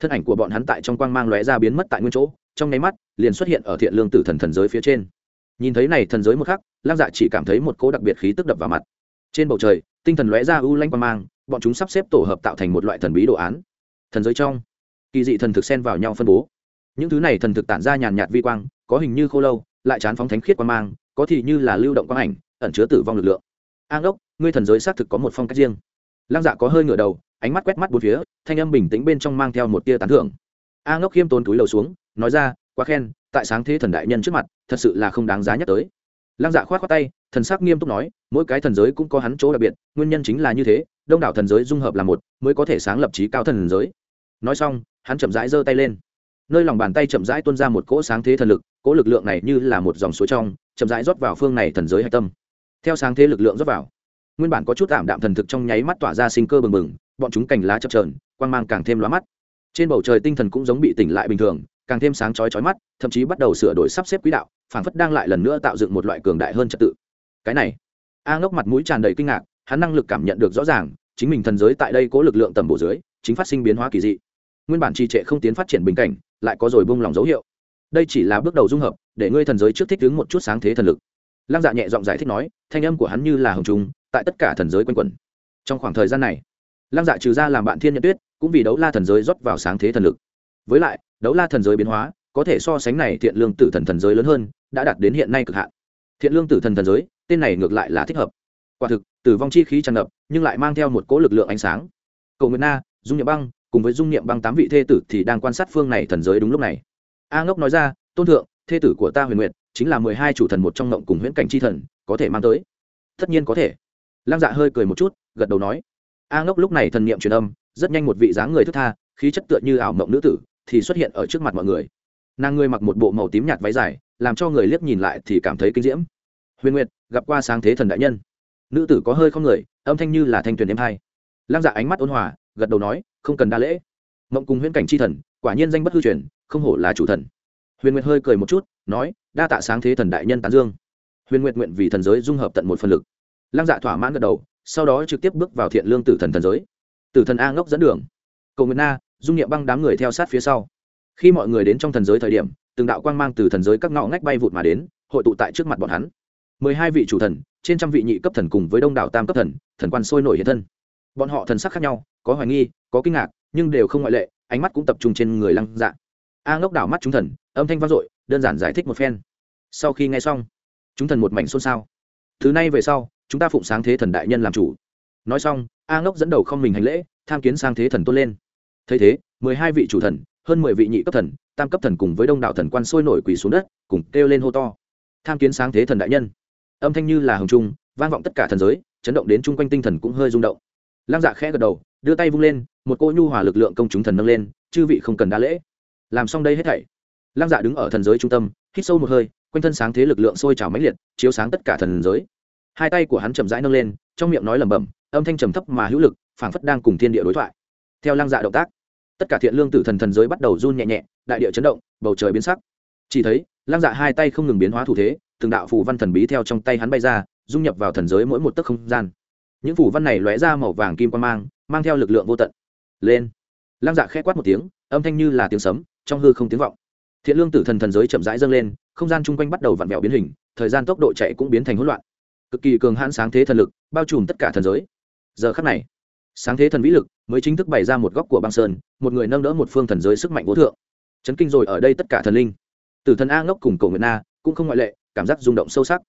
Thân ảnh của bọn hắn tại trong quang mang lóe ra biến mất tại nguyên chỗ, trong nháy mắt, liền xuất hiện ở thiện lương tử thần thần giới phía trên. Nhìn thấy này thần giới một khắc, lăng dạ chỉ cảm thấy một cỗ đặc biệt khí tức đập vào mặt. Trên bầu trời, tinh thần lóe ra u lanh quang mang, bọn chúng sắp xếp tổ hợp tạo thành một loại thần bí đồ án. Thần giới trong, kỳ dị thần thực xen vào nhau phân bố. Những thứ này thần thực tản ra nhàn nhạt vi quang, có hình như khô lâu, lại chán phóng thánh khiết quang mang, có thì như là lưu động quang ảnh, ẩn chứa tử vong lực lượng. An ốc, ngươi thần giới xác thực có một phong cách riêng. Lăng dạ có hơi ngửa đầu ánh mắt quét mắt bốn phía, thanh âm bình tĩnh bên trong mang theo một tia tán thưởng. A ngốc khiêm tốn túi lầu xuống, nói ra, quá khen, tại sáng thế thần đại nhân trước mặt, thật sự là không đáng giá nhắc tới. Lăng dạ khoát khoát tay, thần sắc nghiêm túc nói, mỗi cái thần giới cũng có hắn chỗ đặc biệt, nguyên nhân chính là như thế, đông đảo thần giới dung hợp là một, mới có thể sáng lập trí cao thần giới. Nói xong, hắn chậm rãi giơ tay lên. Nơi lòng bàn tay chậm rãi tuôn ra một cỗ sáng thế thần lực, cỗ lực lượng này như là một dòng suối trong, chậm rãi rót vào phương này thần giới hạch tâm. Theo sáng thế lực lượng rót vào, nguyên bản có chút tạm đạm thần thực trong nháy mắt tỏa ra sinh cơ bừng bừng bọn chúng cành lá chập trờn quang mang càng thêm lóa mắt. Trên bầu trời tinh thần cũng giống bị tỉnh lại bình thường, càng thêm sáng chói chói mắt, thậm chí bắt đầu sửa đổi sắp xếp quỹ đạo, phảng phất đang lại lần nữa tạo dựng một loại cường đại hơn trật tự. Cái này, a ngốc mặt mũi tràn đầy kinh ngạc, hắn năng lực cảm nhận được rõ ràng, chính mình thần giới tại đây có lực lượng tầm bổ dưới, chính phát sinh biến hóa kỳ dị. Nguyên bản trì trệ không tiến phát triển bình cảnh, lại có rồi bung lòng dấu hiệu. Đây chỉ là bước đầu dung hợp, để ngươi thần giới trước thích ứng một chút sáng thế thần lực. Lăng dạ nhẹ giọng giải thích nói, thanh âm của hắn như là hồng trung tại tất cả thần giới quanh quẩn. Trong khoảng thời gian này lăng dạ trừ ra làm bạn thiên nhận tuyết, cũng vì đấu la thần giới rót vào sáng thế thần lực. Với lại, đấu la thần giới biến hóa, có thể so sánh này thiện lương tử thần thần giới lớn hơn, đã đạt đến hiện nay cực hạn. Thiện lương tử thần thần giới, tên này ngược lại là thích hợp. Quả thực, tử vong chi khí tràn ngập, nhưng lại mang theo một cỗ lực lượng ánh sáng. Cầu nguyện na, dung niệm băng, cùng với dung niệm băng tám vị thê tử thì đang quan sát phương này thần giới đúng lúc này. A ngốc nói ra, tôn thượng, thê tử của ta huyền nguyện chính là mười hai chủ thần một trong ngộng cùng huyễn cảnh chi thần, có thể mang tới. Tất nhiên có thể. Lăng dạ hơi cười một chút, gật đầu nói a ngốc lúc này thần niệm truyền âm, rất nhanh một vị dáng người thức tha, khí chất tựa như ảo mộng nữ tử, thì xuất hiện ở trước mặt mọi người. Nàng ngươi mặc một bộ màu tím nhạt váy dài, làm cho người liếc nhìn lại thì cảm thấy kinh diễm. Huyền nguyệt, gặp qua sáng thế thần đại nhân. Nữ tử có hơi không người, âm thanh như là thanh tuyền êm hai. Lăng dạ ánh mắt ôn hòa, gật đầu nói, không cần đa lễ. Mộng cùng huyễn cảnh c h i thần, quả nhiên danh bất hư truyền, không hổ là chủ thần. Huyền nguyệt hơi cười một chút, nói, đa tạ sáng thế thần đại nhân tán dương. Huyền nguyệt nguyện vì thần giới dung hợp tận một phần lực. Lăng dạ thỏa mãn gật đầu sau đó trực tiếp bước vào thiện lương tử thần thần giới. Tử thần a ngốc dẫn đường. Cầu nguyện na dung nghiệm băng đám người theo sát phía sau. Khi mọi người đến trong thần giới thời điểm, từng đạo quang mang từ thần giới các ngõ ngách bay vụt mà đến, hội tụ tại trước mặt bọn hắn. Mười hai vị chủ thần, trên trăm vị nhị cấp thần cùng với đông đảo tam cấp thần thần quan sôi nổi hiện thân. Bọn họ thần sắc khác nhau, có hoài nghi, có kinh ngạc, nhưng đều không ngoại lệ, ánh mắt cũng tập trung trên người lăng dạ. A ngốc đảo mắt chúng thần, âm thanh vang dội, đơn giản giải thích một phen. Sau khi nghe xong, chúng thần một mảnh xôn xao. Thứ này về sau chúng ta phụng sáng thế thần đại nhân làm chủ. Nói xong, a ngốc dẫn đầu không mình hành lễ, tham kiến sang thế thần tôn lên. Thấy thế, mười hai vị chủ thần, hơn mười vị nhị cấp thần, tam cấp thần cùng với đông đảo thần quan sôi nổi quỳ xuống đất, cùng kêu lên hô to. Tham kiến sáng thế thần đại nhân. Âm thanh như là hồng trung, vang vọng tất cả thần giới, chấn động đến chung quanh tinh thần cũng hơi rung động. Lăng dạ khẽ gật đầu, đưa tay vung lên, một cô nhu hòa lực lượng công chúng thần nâng lên, chư vị không cần đa lễ. Làm xong đây hết thảy. Lăng dạ đứng ở thần giới trung tâm, hít sâu một hơi, quanh thân sáng thế lực lượng sôi trào mãnh liệt, chiếu sáng tất cả thần giới hai tay của hắn chậm rãi nâng lên, trong miệng nói lẩm bẩm, âm thanh trầm thấp mà hữu lực, phảng phất đang cùng thiên địa đối thoại. Theo lăng dạ động tác, tất cả thiện lương tử thần thần giới bắt đầu run nhẹ nhẹ, đại địa chấn động, bầu trời biến sắc. Chỉ thấy, lăng dạ hai tay không ngừng biến hóa thủ thế, từng đạo phù văn thần bí theo trong tay hắn bay ra, dung nhập vào thần giới mỗi một tấc không gian. Những phù văn này lóe ra màu vàng kim quan mang mang theo lực lượng vô tận. Lên. Lăng dạ khẽ quát một tiếng, âm thanh như là tiếng sấm, trong hư không tiếng vọng. Thiện lương tử thần thần giới chậm rãi dâng lên, không gian chung quanh bắt đầu vặn vẹo biến hình, thời gian tốc độ chạy cũng biến thành hỗn loạn cực kỳ cường hãn sáng thế thần lực, bao trùm tất cả thần giới. Giờ khắc này, sáng thế thần vĩ lực mới chính thức bày ra một góc của băng sơn, một người nâng đỡ một phương thần giới sức mạnh vô thượng. Chấn kinh rồi ở đây tất cả thần linh. Tử thần a ngốc cùng cầu nguyện na cũng không ngoại lệ, cảm giác rung động sâu sắc.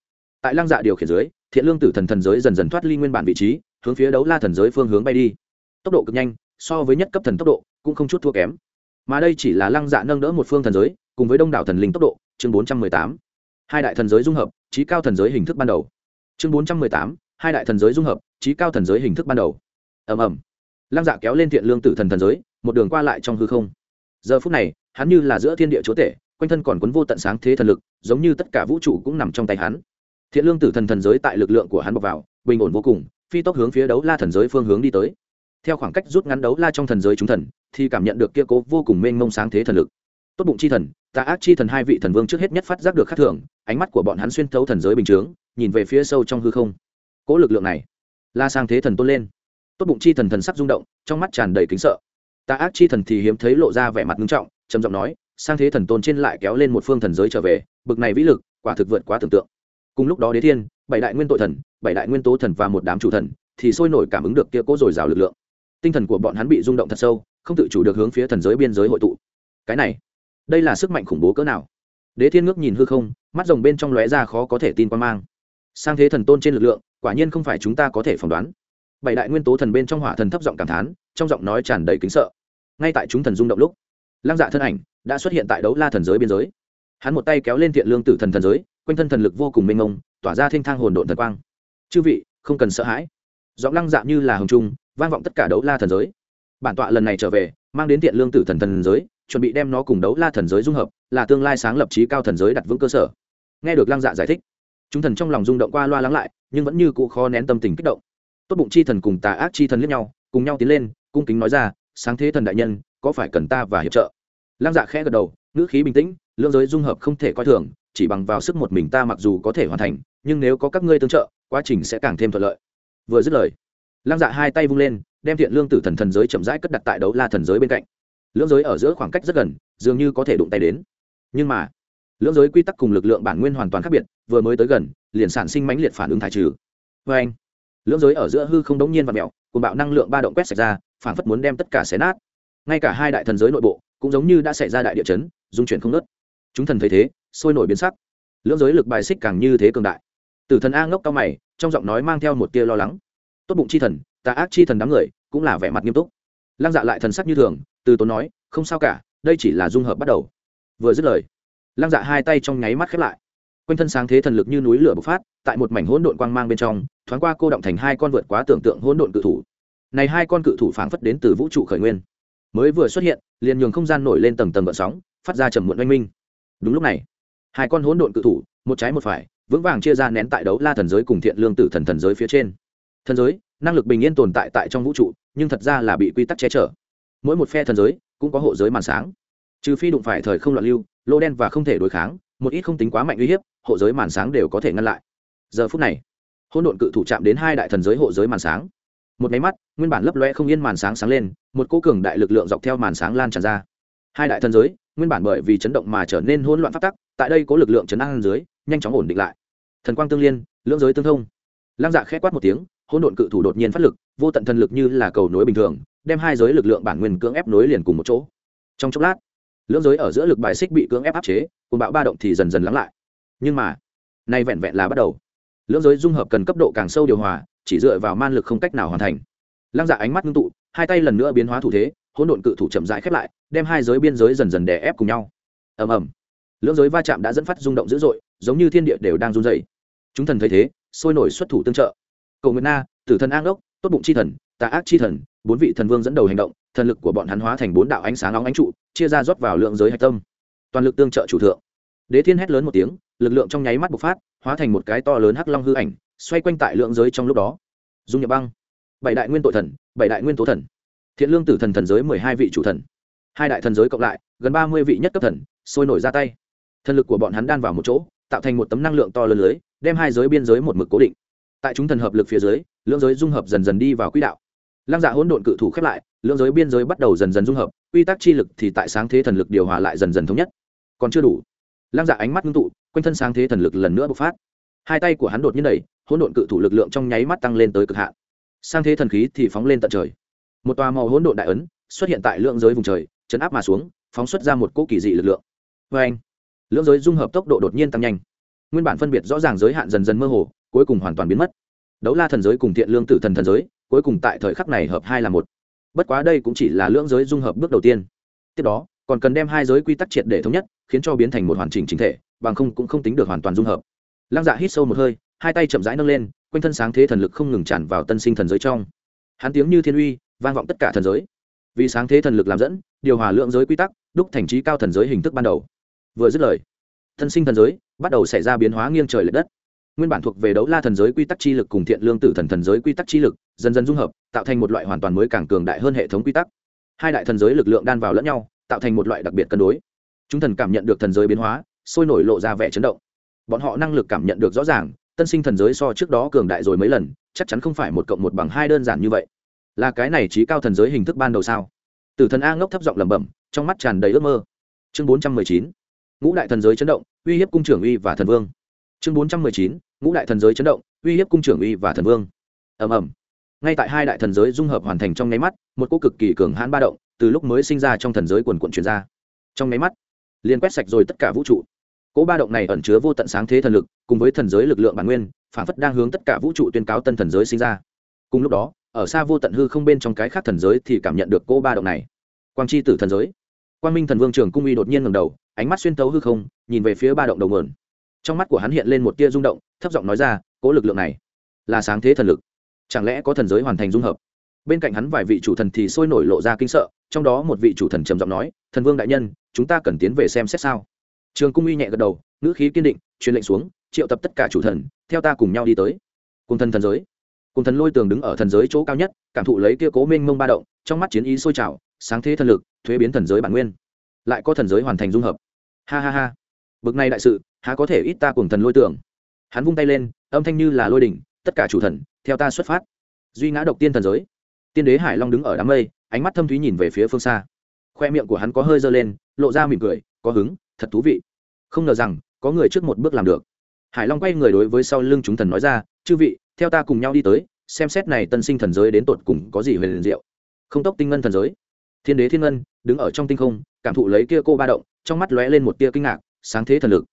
Tại lăng dạ điều khiển dưới, thiện lương tử thần thần giới dần dần thoát ly nguyên bản vị trí, hướng phía đấu la thần giới phương hướng bay đi. Tốc độ cực nhanh, so với nhất cấp thần tốc độ, cũng không chút thua kém. Mà đây chỉ là lăng dạ nâng đỡ một phương thần giới, cùng với đông đảo thần linh tốc độ, chương bốn trăm mười tám. Hai đại thần giới dung hợp trí cao thần giới hình thức ban đầu chương bốn trăm mười tám, hai đại thần giới dung hợp, trí cao thần giới hình thức ban đầu. Ầm ầm. Lăng dạ kéo lên thiện lương tử thần thần giới, một đường qua lại trong hư không. Giờ phút này, hắn như là giữa thiên địa chúa tể, quanh thân còn quấn vô tận sáng thế thần lực, giống như tất cả vũ trụ cũng nằm trong tay hắn. Thiện lương tử thần thần giới tại lực lượng của hắn bọc vào, bình ổn vô cùng, phi tốc hướng phía đấu la thần giới phương hướng đi tới. Theo khoảng cách rút ngắn đấu la trong thần giới chúng thần, thì cảm nhận được kia cố vô cùng mênh mông sáng thế thần lực. Tốt bụng chi thần, tà ác chi thần hai vị thần vương trước hết nhất phát giác được khắc thường, ánh mắt của bọn hắn xuyên thấu thần giới bình chướng nhìn về phía sâu trong hư không. Cố lực lượng này, la sang thế thần tôn lên. Tốt bụng chi thần thần sắc rung động, trong mắt tràn đầy kính sợ. Tà ác chi thần thì hiếm thấy lộ ra vẻ mặt nghiêm trọng, trầm giọng nói, sang thế thần tôn trên lại kéo lên một phương thần giới trở về, bực này vĩ lực, quả thực vượt quá tưởng tượng. Cùng lúc đó đế thiên, bảy đại nguyên tội thần, bảy đại nguyên tố thần và một đám chủ thần thì sôi nổi cảm ứng được kia cố dồi dào lực lượng. Tinh thần của bọn hắn bị rung động thật sâu, không tự chủ được hướng phía thần giới biên giới hội tụ. Cái này, đây là sức mạnh khủng bố cỡ nào? Đế thiên ngước nhìn hư không, mắt rồng bên trong lóe ra khó có thể tin quan mang sang thế thần tôn trên lực lượng, quả nhiên không phải chúng ta có thể phỏng đoán. Bảy đại nguyên tố thần bên trong hỏa thần thấp giọng cảm thán, trong giọng nói tràn đầy kính sợ. Ngay tại chúng thần rung động lúc, lăng dạ thân ảnh đã xuất hiện tại đấu la thần giới biên giới. Hắn một tay kéo lên thiện lương tử thần thần giới, quanh thân thần lực vô cùng mênh mông, tỏa ra thênh thang hồn độn thần quang. Chư vị, không cần sợ hãi. Giọng lăng dạ như là hồng trung, vang vọng tất cả đấu la thần giới. Bản tọa lần này trở về, mang đến thiện lương tử thần thần giới, chuẩn bị đem nó cùng đấu la thần giới dung hợp, là tương lai sáng lập trí cao thần giới đặt vững cơ sở. Nghe được lăng dạ giải thích chúng thần trong lòng rung động qua loa lắng lại, nhưng vẫn như cụ khó nén tâm tình kích động. Tốt bụng chi thần cùng tà ác chi thần liếc nhau, cùng nhau tiến lên, cung kính nói ra, sáng thế thần đại nhân, có phải cần ta và hiệp trợ? Lăng dạ khẽ gật đầu, ngữ khí bình tĩnh lương giới dung hợp không thể coi thường, chỉ bằng vào sức một mình ta mặc dù có thể hoàn thành, nhưng nếu có các ngươi tương trợ, quá trình sẽ càng thêm thuận lợi. Vừa dứt lời, lăng dạ hai tay vung lên, đem thiện lương tử thần thần giới chậm rãi cất đặt tại đấu la thần giới bên cạnh. Lưỡng giới ở giữa khoảng cách rất gần, dường như có thể đụng tay đến. Nhưng mà lưỡng giới quy tắc cùng lực lượng bản nguyên hoàn toàn khác biệt, vừa mới tới gần, liền sản sinh mãnh liệt phản ứng thải trừ. Vê anh, lưỡng giới ở giữa hư không đống nhiên và mẹo cùng bạo năng lượng ba động quét sạch ra phản phất muốn đem tất cả xé nát. Ngay cả hai đại thần giới nội bộ, cũng giống như đã xảy ra đại địa chấn dung chuyển không nớt chúng thần thấy thế, sôi nổi biến sắc. Lưỡng giới lực bài xích càng như thế cường đại. Tử thần a ngốc cao mày, trong giọng nói mang theo một tia lo lắng. Tốt bụng chi thần, tà ác chi thần đám người, cũng là vẻ mặt nghiêm túc. Lăng dạ lại thần sắc như thường, từ tốn nói, không sao cả, đây chỉ là dung hợp bắt đầu. Vừa dứt lời lăng dạ hai tay trong nháy mắt khép lại. Quanh thân sáng thế thần lực như núi lửa bộc phát, tại một mảnh hỗn độn quang mang bên trong, thoáng qua cô động thành hai con vượt quá tưởng tượng hỗn độn cự thủ. Này hai con cự thủ phảng phất đến từ vũ trụ khởi nguyên. Mới vừa xuất hiện, liền nhường không gian nổi lên tầng tầng gợn sóng, phát ra trầm muộn oanh minh. Đúng lúc này, hai con hỗn độn cự thủ, một trái một phải, vững vàng chia ra nén tại đấu la thần giới cùng thiện lương tử thần thần giới phía trên. Thần giới, năng lực bình yên tồn tại tại trong vũ trụ, nhưng thật ra là bị quy tắc che chở. Mỗi một phe thần giới cũng có hộ giới màn sáng. Trừ phi đụng phải thời không loạn lưu lô đen và không thể đối kháng, một ít không tính quá mạnh uy hiếp, hộ giới màn sáng đều có thể ngăn lại. Giờ phút này, hỗn độn cự thủ chạm đến hai đại thần giới hộ giới màn sáng. Một máy mắt, nguyên bản lấp loe không yên màn sáng sáng lên, một cô cường đại lực lượng dọc theo màn sáng lan tràn ra. Hai đại thần giới, nguyên bản bởi vì chấn động mà trở nên hỗn loạn phát tắc, tại đây có lực lượng chấn an dưới, nhanh chóng ổn định lại. Thần quang tương liên, lưỡng giới tương thông. Lăng dạ khẽ quát một tiếng, hỗn độn cự thủ đột nhiên phát lực, vô tận thần lực như là cầu nối bình thường, đem hai giới lực lượng bản nguyên cưỡng ép nối liền cùng một chỗ. Trong chốc lát lưỡng giới ở giữa lực bài xích bị cưỡng ép áp chế cùng bạo ba động thì dần dần lắng lại. Nhưng mà, nay vẹn vẹn là bắt đầu. Lưỡng giới dung hợp cần cấp độ càng sâu điều hòa, chỉ dựa vào man lực không cách nào hoàn thành. Lăng dạ ánh mắt ngưng tụ, hai tay lần nữa biến hóa thủ thế, hỗn độn cự thủ chậm rãi khép lại, đem hai giới biên giới dần dần đè ép cùng nhau. Ầm ầm. Lưỡng giới va chạm đã dẫn phát rung động dữ dội, giống như thiên địa đều đang run dày chúng thần thấy thế, sôi nổi xuất thủ tương trợ. Cầu nguyện na, tử thần an ốc tốt bụng chi thần, tà ác chi thần, bốn vị thần vương dẫn đầu hành động, thần lực của bọn hắn hóa thành bốn đạo ánh sáng nóng ánh trụ chia ra rót vào lượng giới hạch tâm. Toàn lực tương trợ chủ thượng. Đế thiên hét lớn một tiếng, lực lượng trong nháy mắt bộc phát, hóa thành một cái to lớn hắc long hư ảnh, xoay quanh tại lượng giới trong lúc đó. Dung nhập băng. Bảy đại nguyên tội thần, bảy đại nguyên tố thần. Thiện lương tử thần thần giới mười hai vị chủ thần. Hai đại thần giới cộng lại, gần ba mươi vị nhất cấp thần, sôi nổi ra tay. Thần lực của bọn hắn đan vào một chỗ, tạo thành một tấm năng lượng to lớn lưới, đem hai giới biên giới một mực cố định. Tại chúng thần hợp lực phía dưới lưỡng giới dung hợp dần dần đi vào quỹ đạo lăng dạ hỗn độn cự thủ khép lại, lưỡng giới biên giới bắt đầu dần dần dung hợp, quy tắc chi lực thì tại sáng thế thần lực điều hòa lại dần dần thống nhất. Còn chưa đủ. Lăng dạ ánh mắt ngưng tụ, quanh thân sáng thế thần lực lần nữa bộc phát. Hai tay của hắn đột nhiên đẩy, hỗn độn cự thủ lực lượng trong nháy mắt tăng lên tới cực hạn. Sang thế thần khí thì phóng lên tận trời. Một tòa màu hỗn độn đại ấn xuất hiện tại lượng giới vùng trời, chấn áp mà xuống, phóng xuất ra một cỗ kỳ dị lực lượng. Vê anh, lưỡng giới dung hợp tốc độ đột nhiên tăng nhanh. Nguyên bản phân biệt rõ ràng giới hạn dần dần mơ hồ, cuối cùng hoàn toàn biến mất đấu la thần giới cùng thiện lương tử thần thần giới, cuối cùng tại thời khắc này hợp hai là một. Bất quá đây cũng chỉ là lưỡng giới dung hợp bước đầu tiên. Tiếp đó, còn cần đem hai giới quy tắc triệt để thống nhất, khiến cho biến thành một hoàn chỉnh chính thể, bằng không cũng không tính được hoàn toàn dung hợp. Lăng dạ hít sâu một hơi, hai tay chậm rãi nâng lên, quanh thân sáng thế thần lực không ngừng tràn vào tân sinh thần giới trong. Hắn tiếng như thiên uy, vang vọng tất cả thần giới. Vì sáng thế thần lực làm dẫn, điều hòa lượng giới quy tắc, đúc thành trí cao thần giới hình thức ban đầu. Vừa dứt lời, tân sinh thần giới bắt đầu xảy ra biến hóa nghiêng trời l ệ đất nguyên bản thuộc về đấu la thần giới quy tắc chi lực cùng thiện lương tử thần thần giới quy tắc chi lực, dần dần dung hợp, tạo thành một loại hoàn toàn mới càng cường đại hơn hệ thống quy tắc. Hai đại thần giới lực lượng đan vào lẫn nhau, tạo thành một loại đặc biệt cân đối. Chúng thần cảm nhận được thần giới biến hóa, sôi nổi lộ ra vẻ chấn động. Bọn họ năng lực cảm nhận được rõ ràng, tân sinh thần giới so trước đó cường đại rồi mấy lần, chắc chắn không phải một cộng một bằng hai đơn giản như vậy. Là cái này trí cao thần giới hình thức ban đầu sao? Tử thần a ngốc thấp giọng lẩm bẩm, trong mắt tràn đầy ước mơ. Chương bốn trăm mười chín. Ngũ đại thần giới chấn động, uy hiếp cung trưởng uy và thần vương chương bốn trăm mười chín, ngũ đại thần giới chấn động, uy hiếp cung trưởng uy và thần vương. Ầm ầm. Ngay tại hai đại thần giới dung hợp hoàn thành trong nháy mắt, một cô cực kỳ cường hãn ba động từ lúc mới sinh ra trong thần giới quần quận chuyển ra. Trong nháy mắt, liền quét sạch rồi tất cả vũ trụ. Cỗ ba động này ẩn chứa vô tận sáng thế thần lực, cùng với thần giới lực lượng bản nguyên, phản phất đang hướng tất cả vũ trụ tuyên cáo tân thần giới sinh ra. Cùng lúc đó, ở xa vô tận hư không bên trong cái khác thần giới thì cảm nhận được cỗ ba động này. Quang chi tử thần giới. Quang minh thần vương trường cung uy đột nhiên ngầm đầu, ánh mắt xuyên tấu hư không, nhìn về phía ba động đầu mườn trong mắt của hắn hiện lên một tia rung động, thấp giọng nói ra cỗ lực lượng này là sáng thế thần lực. Chẳng lẽ có thần giới hoàn thành dung hợp? Bên cạnh hắn vài vị chủ thần thì sôi nổi lộ ra kinh sợ, trong đó một vị chủ thần trầm giọng nói, thần vương đại nhân, chúng ta cần tiến về xem xét sao? Trường cung uy nhẹ gật đầu, ngữ khí kiên định, truyền lệnh xuống, triệu tập tất cả chủ thần, theo ta cùng nhau đi tới. Cùng thần thần giới. Cùng thần lôi tường đứng ở thần giới chỗ cao nhất, cảm thụ lấy kia cố minh mông ba động, trong mắt chiến ý sôi trào, sáng thế thần lực, thuế biến thần giới bản nguyên. Lại có thần giới hoàn thành dung hợp. Ha ha ha. Bực này đại sự há có thể ít ta cùng thần lôi tưởng. Hắn vung tay lên, âm thanh như là lôi đỉnh, tất cả chủ thần, theo ta xuất phát. Duy ngã độc tiên thần giới. Tiên đế hải long đứng ở đám mây, ánh mắt thâm thúy nhìn về phía phương xa. Khoe miệng của hắn có hơi dơ lên, lộ ra mỉm cười, có hứng, thật thú vị. Không ngờ rằng, có người trước một bước làm được. Hải long quay người đối với sau lưng chúng thần nói ra, chư vị, theo ta cùng nhau đi tới, xem xét này tân sinh thần giới đến tột cùng có gì huyền liền diệu. Không tốc tinh ngân thần giới. Thiên đế thiên ngân, đứng ở trong tinh không, cảm thụ lấy kia cô ba động, trong mắt lóe lên một tia kinh ngạc, sáng thế thần lực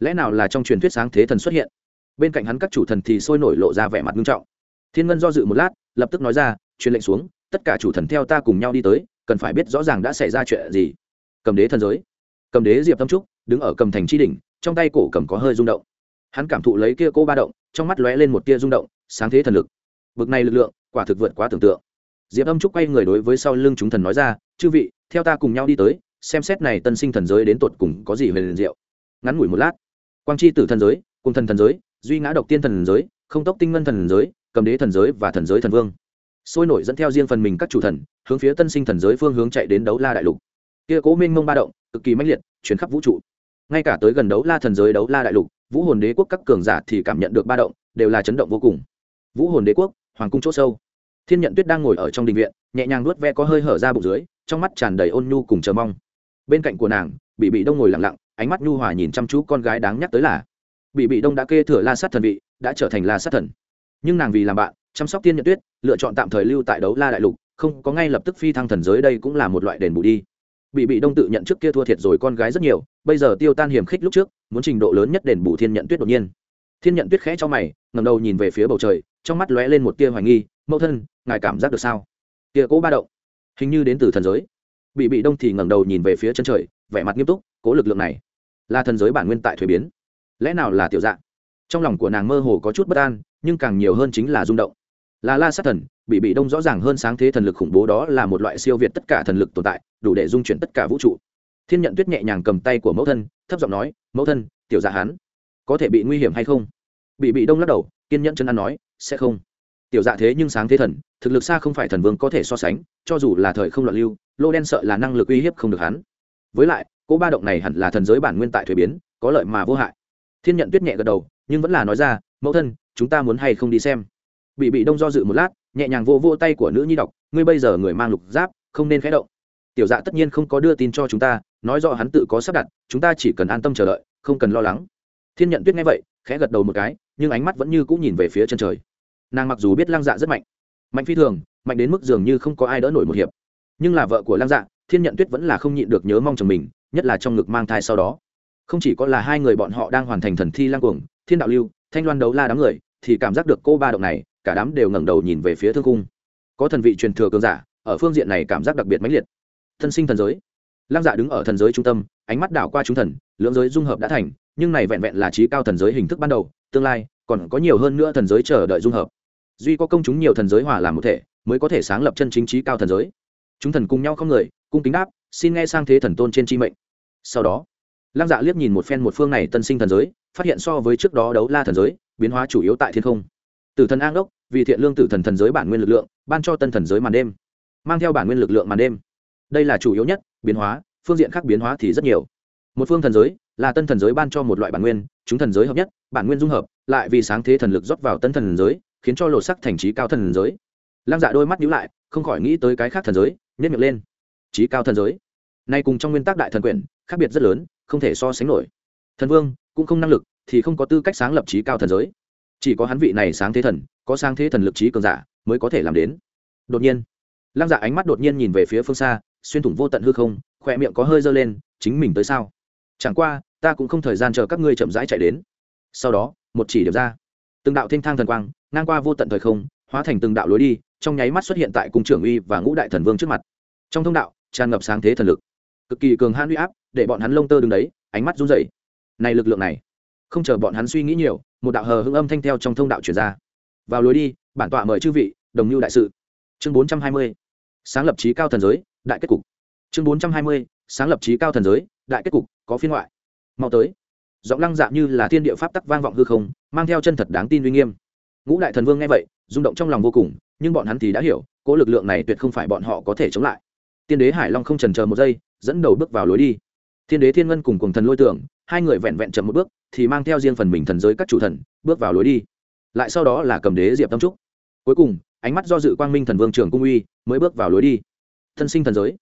lẽ nào là trong truyền thuyết sáng thế thần xuất hiện? Bên cạnh hắn các chủ thần thì sôi nổi lộ ra vẻ mặt nghiêm trọng. Thiên ngân do dự một lát, lập tức nói ra, truyền lệnh xuống, tất cả chủ thần theo ta cùng nhau đi tới, cần phải biết rõ ràng đã xảy ra chuyện gì. Cầm đế thần giới. Cầm đế diệp tâm trúc, đứng ở cầm thành tri đỉnh, trong tay cổ cầm có hơi rung động. Hắn cảm thụ lấy kia cô ba động, trong mắt lóe lên một tia rung động, sáng thế thần lực. Bực này lực lượng, quả thực vượt quá tưởng tượng. Diệp âm trúc quay người đối với sau lưng chúng thần nói ra, chư vị, theo ta cùng nhau đi tới, xem xét này tân sinh thần giới đến tột cùng có gì về liền diệu. Ngắn ngủi một lát quang chi tử thần giới cùng thần thần giới, duy ngã độc tiên thần giới, không tốc tinh ngân thần giới, cầm đế thần giới và thần giới thần vương. Sôi nổi dẫn theo riêng phần mình các chủ thần, hướng phía tân sinh thần giới phương hướng chạy đến đấu la đại lục. Kia cố minh mông ba động, cực kỳ mãnh liệt chuyển khắp vũ trụ. Ngay cả tới gần đấu la thần giới đấu la đại lục, vũ hồn đế quốc các cường giả thì cảm nhận được ba động, đều là chấn động vô cùng. Vũ hồn đế quốc, hoàng cung c h ỗ sâu. Thiên nhận tuyết đang ngồi ở trong đình viện, nhẹ nhàng nuốt ve có hơi hở ra bụng dưới, trong mắt tràn đầy ôn nhu cùng chờ mong. Bên cạnh của nàng bị bị đông ngồi lặng lặng ánh mắt nhu hòa nhìn chăm chú con gái đáng nhắc tới là, bị bị đông đã kê thừa la sát thần vị, đã trở thành la sát thần. Nhưng nàng vì làm bạn, chăm sóc tiên nhận tuyết, lựa chọn tạm thời lưu tại đấu la đại lục, không có ngay lập tức phi thăng thần giới đây cũng là một loại đền bù đi. Bị bị đông tự nhận trước kia thua thiệt rồi con gái rất nhiều, bây giờ tiêu tan hiểm khích lúc trước, muốn trình độ lớn nhất đền bù thiên nhận tuyết đột nhiên. Thiên nhận tuyết khẽ cho mày ngầm đầu nhìn về phía bầu trời, trong mắt lóe lên một tia hoài nghi, mẫu thân, ngài cảm giác được sao? Tia cỗ ba động. Hình như đến từ thần giới. Bị bị đông thì ngẩng đầu nhìn về phía chân trời, vẻ mặt nghiêm túc cố lực lượng này là thần giới bản nguyên tại thuế biến. Lẽ nào là tiểu dạng? Trong lòng của nàng mơ hồ có chút bất an, nhưng càng nhiều hơn chính là rung động. Là la sát thần, bị bị đông rõ ràng hơn sáng thế thần lực khủng bố đó là một loại siêu việt tất cả thần lực tồn tại, đủ để dung chuyển tất cả vũ trụ. Thiên nhận tuyết nhẹ nhàng cầm tay của mẫu thân, thấp giọng nói, mẫu thân, tiểu dạ hán có thể bị nguy hiểm hay không? Bị bị đông lắc đầu, kiên nhẫn chân ăn nói, sẽ không. Tiểu dạ thế nhưng sáng thế thần, thực lực xa không phải thần vương có thể so sánh, cho dù là thời không loạn lưu, lô đen sợ là năng lực uy hiếp không được hắn. Với lại cỗ ba động này hẳn là thần giới bản nguyên tại thuế biến, có lợi mà vô hại. Thiên nhận tuyết nhẹ gật đầu, nhưng vẫn là nói ra, mẫu thân, chúng ta muốn hay không đi xem? Bị bị đông do dự một lát, nhẹ nhàng vô vô tay của nữ nhi đọc, ngươi bây giờ người mang lục giáp, không nên khẽ động. Tiểu dạ tất nhiên không có đưa tin cho chúng ta, nói rõ hắn tự có sắp đặt, chúng ta chỉ cần an tâm chờ đợi, không cần lo lắng. Thiên nhận tuyết nghe vậy, khẽ gật đầu một cái, nhưng ánh mắt vẫn như cũng nhìn về phía chân trời. Nàng mặc dù biết lăng dạ rất mạnh mạnh phi thường, mạnh đến mức dường như không có ai đỡ nổi một hiệp. Nhưng là vợ của lăng dạ thiên nhận tuyết vẫn là không nhịn được nhớ mong chồng mình nhất là trong ngực mang thai sau đó. Không chỉ có là hai người bọn họ đang hoàn thành thần thi lang cuồng, thiên đạo lưu, thanh loan đấu la đám người, thì cảm giác được cô ba động này, cả đám đều ngẩng đầu nhìn về phía thương cung. Có thần vị truyền thừa cường giả, ở phương diện này cảm giác đặc biệt mãnh liệt. Thân sinh thần giới. Lăng dạ đứng ở thần giới trung tâm, ánh mắt đảo qua chúng thần, lưỡng giới dung hợp đã thành, nhưng này vẹn vẹn là trí cao thần giới hình thức ban đầu, tương lai, còn có nhiều hơn nữa thần giới chờ đợi dung hợp. Duy có công chúng nhiều thần giới hòa làm một thể, mới có thể sáng lập chân chính trí cao thần giới. Chúng thần cùng nhau không người, cung kính đáp, xin nghe sang thế thần tôn trên chi mệnh sau đó, lăng dạ liếc nhìn một phen một phương này tân sinh thần giới, phát hiện so với trước đó đấu la thần giới, biến hóa chủ yếu tại thiên không. Tử thần an đốc, vì thiện lương tử thần thần giới bản nguyên lực lượng, ban cho tân thần giới màn đêm, mang theo bản nguyên lực lượng màn đêm. Đây là chủ yếu nhất, biến hóa, phương diện khác biến hóa thì rất nhiều. Một phương thần giới là tân thần giới ban cho một loại bản nguyên, chúng thần giới hợp nhất, bản nguyên dung hợp, lại vì sáng thế thần lực rót vào tân thần giới, khiến cho lột sắc thành trí cao thần giới. Lăng dạ đôi mắt nhíu lại, không khỏi nghĩ tới cái khác thần giới nhét miệng lên. Trí cao thần giới. Nay cùng trong nguyên tắc đại thần quyển khác biệt rất lớn, không thể so sánh nổi. Thần vương, cũng không năng lực, thì không có tư cách sáng lập trí cao thần giới. Chỉ có hắn vị này sáng thế thần, có sáng thế thần lực trí cường giả, mới có thể làm đến. Đột nhiên, lăng dạ ánh mắt đột nhiên nhìn về phía phương xa, xuyên thủng vô tận hư không, khỏe miệng có hơi dơ lên, chính mình tới sao? Chẳng qua, ta cũng không thời gian chờ các ngươi chậm rãi chạy đến. Sau đó, một chỉ điểm ra. Từng đạo thênh thang thần quang, ngang qua vô tận thời không, hóa thành từng đạo lối đi, trong nháy mắt xuất hiện tại cung trưởng uy và ngũ đại thần vương trước mặt. Trong thông đạo, tràn ngập sáng thế thần lực cực kỳ cường hãn uy áp, để bọn hắn lông tơ đứng đấy, ánh mắt run rẩy. Này lực lượng này, không chờ bọn hắn suy nghĩ nhiều, một đạo hờ hững âm thanh theo trong thông đạo truyền ra. Vào lối đi, bản tọa mời chư vị, đồng lưu đại sự. Chương bốn trăm hai mươi, sáng lập trí cao thần giới, đại kết cục. Chương bốn trăm hai mươi, sáng lập trí cao thần giới, đại kết cục, có phiên ngoại. Mau tới. Giọng lăng dạ như là thiên địa pháp tắc vang vọng hư không, mang theo chân thật đáng tin uy nghiêm. Ngũ đại thần vương nghe vậy, rung động trong lòng vô cùng, nhưng bọn hắn thì đã hiểu cỗ lực lượng này tuyệt không phải bọn họ có thể chống lại tiên đế hải long không trần chờ một giây, dẫn đầu bước vào lối đi. Thiên đế thiên ngân cùng cùng thần lôi tưởng, hai người vẹn vẹn chậm một bước, thì mang theo riêng phần mình thần giới các chủ thần, bước vào lối đi. Lại sau đó là cầm đế diệp tâm trúc. Cuối cùng, ánh mắt do dự quang minh thần vương trường cung uy, mới bước vào lối đi. Thân sinh thần giới.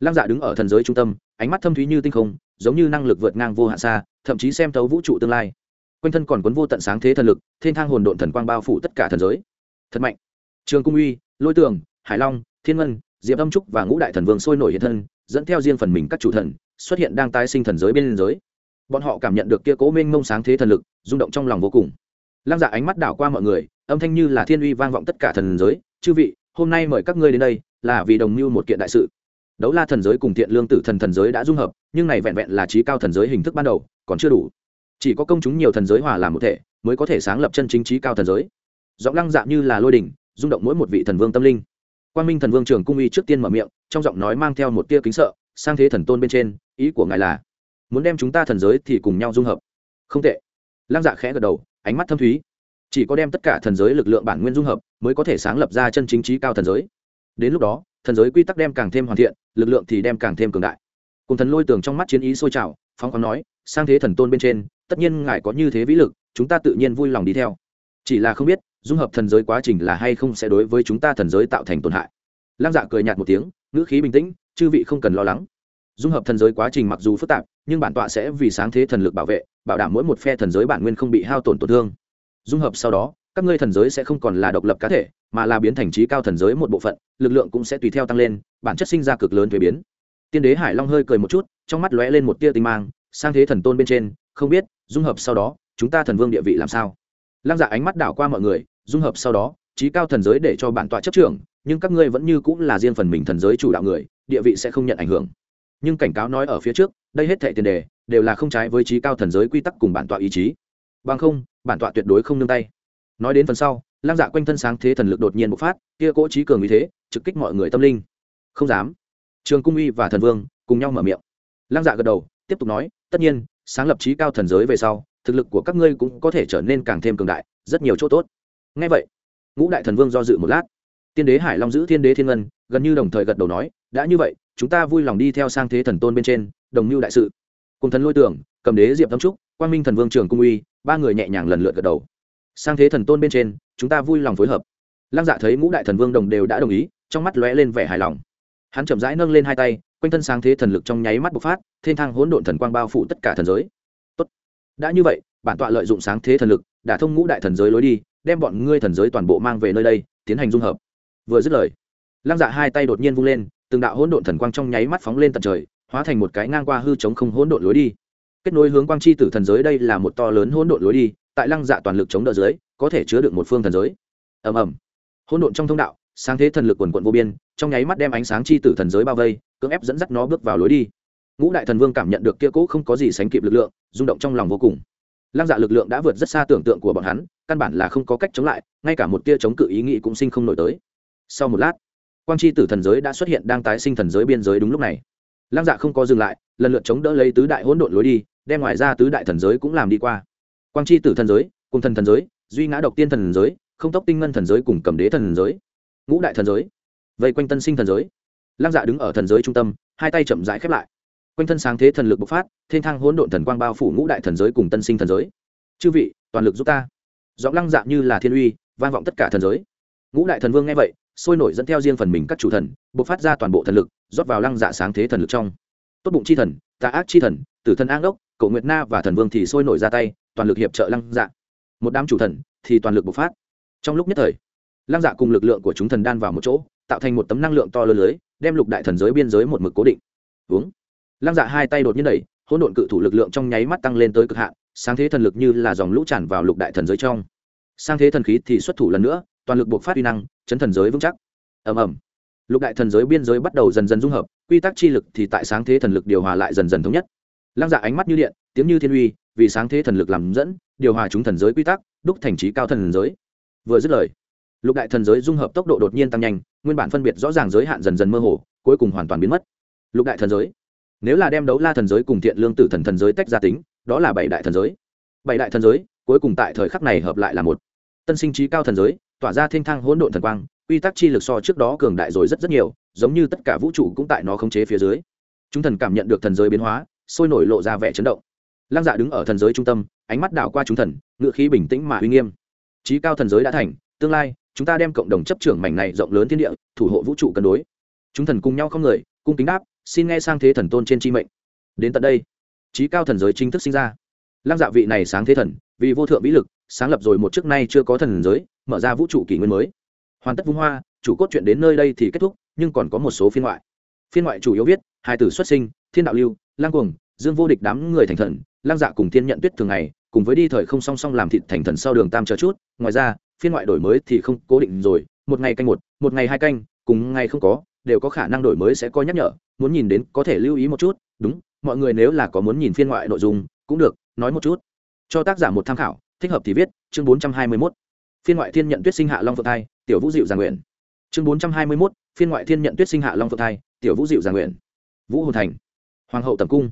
Lăng dạ đứng ở thần giới trung tâm, ánh mắt thâm thúy như tinh không, giống như năng lực vượt ngang vô hạn xa, thậm chí xem thấu vũ trụ tương lai. Quanh thân còn cuốn vô tận sáng thế thần lực thiên thang hồn độn thần quang bao phủ tất cả thần giới. Thật mạnh. Trường cung uy, lôi tường hải long, thiên ngân diệp âm trúc và ngũ đại thần vương sôi nổi hiện thân, dẫn theo riêng phần mình các chủ thần, xuất hiện đang tái sinh thần giới bên liên giới. Bọn họ cảm nhận được kia cố minh mông sáng thế thần lực, rung động trong lòng vô cùng. Lăng dạ ánh mắt đảo qua mọi người, âm thanh như là thiên uy vang vọng tất cả thần giới. Chư vị, hôm nay mời các ngươi đến đây, là vì đồng mưu một kiện đại sự. Đấu la thần giới cùng thiện lương tử thần thần giới đã dung hợp, nhưng này vẹn vẹn là trí cao thần giới hình thức ban đầu, còn chưa đủ. Chỉ có công chúng nhiều thần giới hòa làm một thể, mới có thể sáng lập chân chính trí cao thần giới. Giọng lăng dạ như là lôi đỉnh, rung động mỗi một vị thần vương tâm linh quan minh thần vương trường cung uy trước tiên mở miệng, trong giọng nói mang theo một tia kính sợ, sang thế thần tôn bên trên, ý của ngài là, muốn đem chúng ta thần giới thì cùng nhau dung hợp. Không tệ. Lăng dạ khẽ gật đầu, ánh mắt thâm thúy. Chỉ có đem tất cả thần giới lực lượng bản nguyên dung hợp, mới có thể sáng lập ra chân chính trí cao thần giới. Đến lúc đó, thần giới quy tắc đem càng thêm hoàn thiện, lực lượng thì đem càng thêm cường đại. Cùng thần lôi tường trong mắt chiến ý sôi trào phong khoáng nói, sang thế thần tôn bên trên, tất nhiên ngài có như thế vĩ lực, chúng ta tự nhiên vui lòng đi theo chỉ là không biết, dung hợp thần giới quá trình là hay không sẽ đối với chúng ta thần giới tạo thành tổn hại. Lăng dạ cười nhạt một tiếng, ngữ khí bình tĩnh, chư vị không cần lo lắng. Dung hợp thần giới quá trình mặc dù phức tạp, nhưng bản tọa sẽ vì sáng thế thần lực bảo vệ, bảo đảm mỗi một phe thần giới bản nguyên không bị hao tổn tổn thương. Dung hợp sau đó, các ngươi thần giới sẽ không còn là độc lập cá thể, mà là biến thành trí cao thần giới một bộ phận, lực lượng cũng sẽ tùy theo tăng lên, bản chất sinh ra cực lớn thuế biến. Tiên đế hải long hơi cười một chút, trong mắt lóe lên một tia tinh mang, sang thế thần tôn bên trên, không biết, dung hợp sau đó, chúng ta thần vương địa vị làm sao? Lăng dạ ánh mắt đảo qua mọi người, dung hợp sau đó, trí cao thần giới để cho bản tọa chấp trưởng, nhưng các ngươi vẫn như cũng là riêng phần mình thần giới chủ đạo người, địa vị sẽ không nhận ảnh hưởng. Nhưng cảnh cáo nói ở phía trước, đây hết thệ tiền đề, đều là không trái với trí cao thần giới quy tắc cùng bản tọa ý chí. Bằng không, bản tọa tuyệt đối không nương tay. Nói đến phần sau, lăng dạ quanh thân sáng thế thần lực đột nhiên bộc phát, kia cỗ trí cường vì thế, trực kích mọi người tâm linh. Không dám. Trường cung uy và thần vương cùng nhau mở miệng. Lăng dạ gật đầu, tiếp tục nói, tất nhiên sáng lập trí cao thần giới về sau, thực lực của các ngươi cũng có thể trở nên càng thêm cường đại, rất nhiều chỗ tốt. Ngay vậy, ngũ đại thần vương do dự một lát. Tiên đế hải long giữ thiên đế thiên ngân, gần như đồng thời gật đầu nói, đã như vậy, chúng ta vui lòng đi theo sang thế thần tôn bên trên, đồng mưu đại sự. Cùng thần lôi tưởng, cầm đế diệp tâm trúc, quang minh thần vương trường cung uy, ba người nhẹ nhàng lần lượt gật đầu. Sang thế thần tôn bên trên, chúng ta vui lòng phối hợp. Lăng dạ thấy ngũ đại thần vương đồng đều đã đồng ý, trong mắt lóe lên vẻ hài lòng. Hắn chậm rãi nâng lên hai tay, quanh thân sáng thế thần lực trong nháy mắt bộc phát thiên thang hỗn độn thần quang bao phủ tất cả thần giới. Tốt. đã như vậy, bản tọa lợi dụng sáng thế thần lực, đã thông ngũ đại thần giới lối đi, đem bọn ngươi thần giới toàn bộ mang về nơi đây, tiến hành dung hợp. Vừa dứt lời, lăng dạ hai tay đột nhiên vung lên, từng đạo hỗn độn thần quang trong nháy mắt phóng lên tận trời, hóa thành một cái ngang qua hư chống không hỗn độn lối đi. Kết nối hướng quang chi tử thần giới đây là một to lớn hỗn độn lối đi, tại lăng dạ toàn lực chống đỡ dưới, có thể chứa được một phương thần giới. Ầm ầm. Hỗn độn trong thông đạo, sáng thế thần lực quần quận vô biên, trong nháy mắt đem ánh sáng chi tử thần giới bao vây, cưỡng ép dẫn dắt nó bước vào lối đi ngũ đại thần vương cảm nhận được kia cỗ không có gì sánh kịp lực lượng, rung động trong lòng vô cùng. Lăng dạ lực lượng đã vượt rất xa tưởng tượng của bọn hắn, căn bản là không có cách chống lại, ngay cả một tia chống cự ý nghĩ cũng sinh không nổi tới. Sau một lát, quang chi tử thần giới đã xuất hiện đang tái sinh thần giới biên giới đúng lúc này. Lăng dạ không có dừng lại, lần lượt chống đỡ lấy tứ đại hỗn độn lối đi, đem ngoài ra tứ đại thần giới cũng làm đi qua. Quang chi tử thần giới, cùng thần thần giới, duy ngã độc tiên thần giới, không tốc tinh ngân thần giới cùng cầm đế thần giới. Ngũ đại thần giới, vây quanh tân sinh thần giới. Lăng dạ đứng ở thần giới trung tâm, hai tay chậm rãi khép lại quanh thân sáng thế thần lực bộc phát thiên thang hỗn độn thần quang bao phủ ngũ đại thần giới cùng tân sinh thần giới. Chư vị, toàn lực giúp ta. Giọng lăng dạng như là thiên uy, vang vọng tất cả thần giới. Ngũ đại thần vương nghe vậy, sôi nổi dẫn theo riêng phần mình các chủ thần, bộc phát ra toàn bộ thần lực, rót vào lăng dạ sáng thế thần lực trong. Tốt bụng chi thần, tà ác chi thần, tử thần an đốc cậu nguyệt na và thần vương thì sôi nổi ra tay, toàn lực hiệp trợ lăng dạ. Một đám chủ thần thì toàn lực bộc phát. Trong lúc nhất thời, lăng dạ cùng lực lượng của chúng thần đan vào một chỗ, tạo thành một tấm năng lượng to lớn lưới, đem lục đại thần giới biên giới một mực cố định. Uống lăng dạ hai tay đột nhiên đẩy, hỗn độn cự thủ lực lượng trong nháy mắt tăng lên tới cực hạn, sáng thế thần lực như là dòng lũ tràn vào lục đại thần giới trong. Sang thế thần khí thì xuất thủ lần nữa, toàn lực buộc phát uy năng, chấn thần giới vững chắc. Ầm ầm. Lục đại thần giới biên giới bắt đầu dần dần dung hợp, quy tắc chi lực thì tại sáng thế thần lực điều hòa lại dần dần thống nhất. Lăng dạ ánh mắt như điện, tiếng như thiên uy, vì sáng thế thần lực làm dẫn, điều hòa chúng thần giới quy tắc, đúc thành trí cao thần giới. Vừa dứt lời, lục đại thần giới dung hợp tốc độ đột nhiên tăng nhanh, nguyên bản phân biệt rõ ràng giới hạn dần dần mơ hồ, cuối cùng hoàn toàn biến mất. Lục đại thần giới nếu là đem đấu la thần giới cùng thiện lương tử thần thần giới tách ra tính, đó là bảy đại thần giới. Bảy đại thần giới, cuối cùng tại thời khắc này hợp lại là một. Tân sinh trí cao thần giới, tỏa ra thênh thang hỗn độn thần quang, quy tắc chi lực so trước đó cường đại rồi rất rất nhiều, giống như tất cả vũ trụ cũng tại nó khống chế phía dưới. Chúng thần cảm nhận được thần giới biến hóa, sôi nổi lộ ra vẻ chấn động. Lăng dạ đứng ở thần giới trung tâm, ánh mắt đảo qua chúng thần, ngựa khí bình tĩnh mà uy nghiêm. Trí cao thần giới đã thành, tương lai, chúng ta đem cộng đồng chấp trưởng mảnh này rộng lớn thiên địa, thủ hộ vũ trụ cân đối. Chúng thần cùng nhau không người, cung kính đáp xin nghe sang thế thần tôn trên chi mệnh. Đến tận đây, trí cao thần giới chính thức sinh ra. Lăng dạ vị này sáng thế thần, vì vô thượng vĩ lực, sáng lập rồi một trước nay chưa có thần giới, mở ra vũ trụ kỷ nguyên mới. Hoàn tất vung hoa, chủ cốt chuyện đến nơi đây thì kết thúc, nhưng còn có một số phiên ngoại. Phiên ngoại chủ yếu viết, hai tử xuất sinh, thiên đạo lưu, lang cuồng, dương vô địch đám người thành thần lang dạ cùng thiên nhận tuyết thường ngày, cùng với đi thời không song song làm thịt thành thần sau đường tam chờ chút, ngoài ra, phiên ngoại đổi mới thì không cố định rồi, một ngày canh một một ngày hai canh, cùng ngày không có, đều có khả năng đổi mới sẽ có nhắc nhở muốn nhìn đến có thể lưu ý một chút, đúng, mọi người nếu là có muốn nhìn phiên ngoại nội dung, cũng được, nói một chút. Cho tác giả một tham khảo, thích hợp thì viết, chương bốn trăm hai mươi mốt. Phiên ngoại thiên nhận tuyết sinh hạ long phượng thai, tiểu vũ diệu giàn nguyện. Chương bốn trăm hai mươi mốt, phiên ngoại thiên nhận tuyết sinh hạ long phượng thai, tiểu vũ diệu giàn nguyện. Vũ hồ thành. Hoàng hậu tầm cung.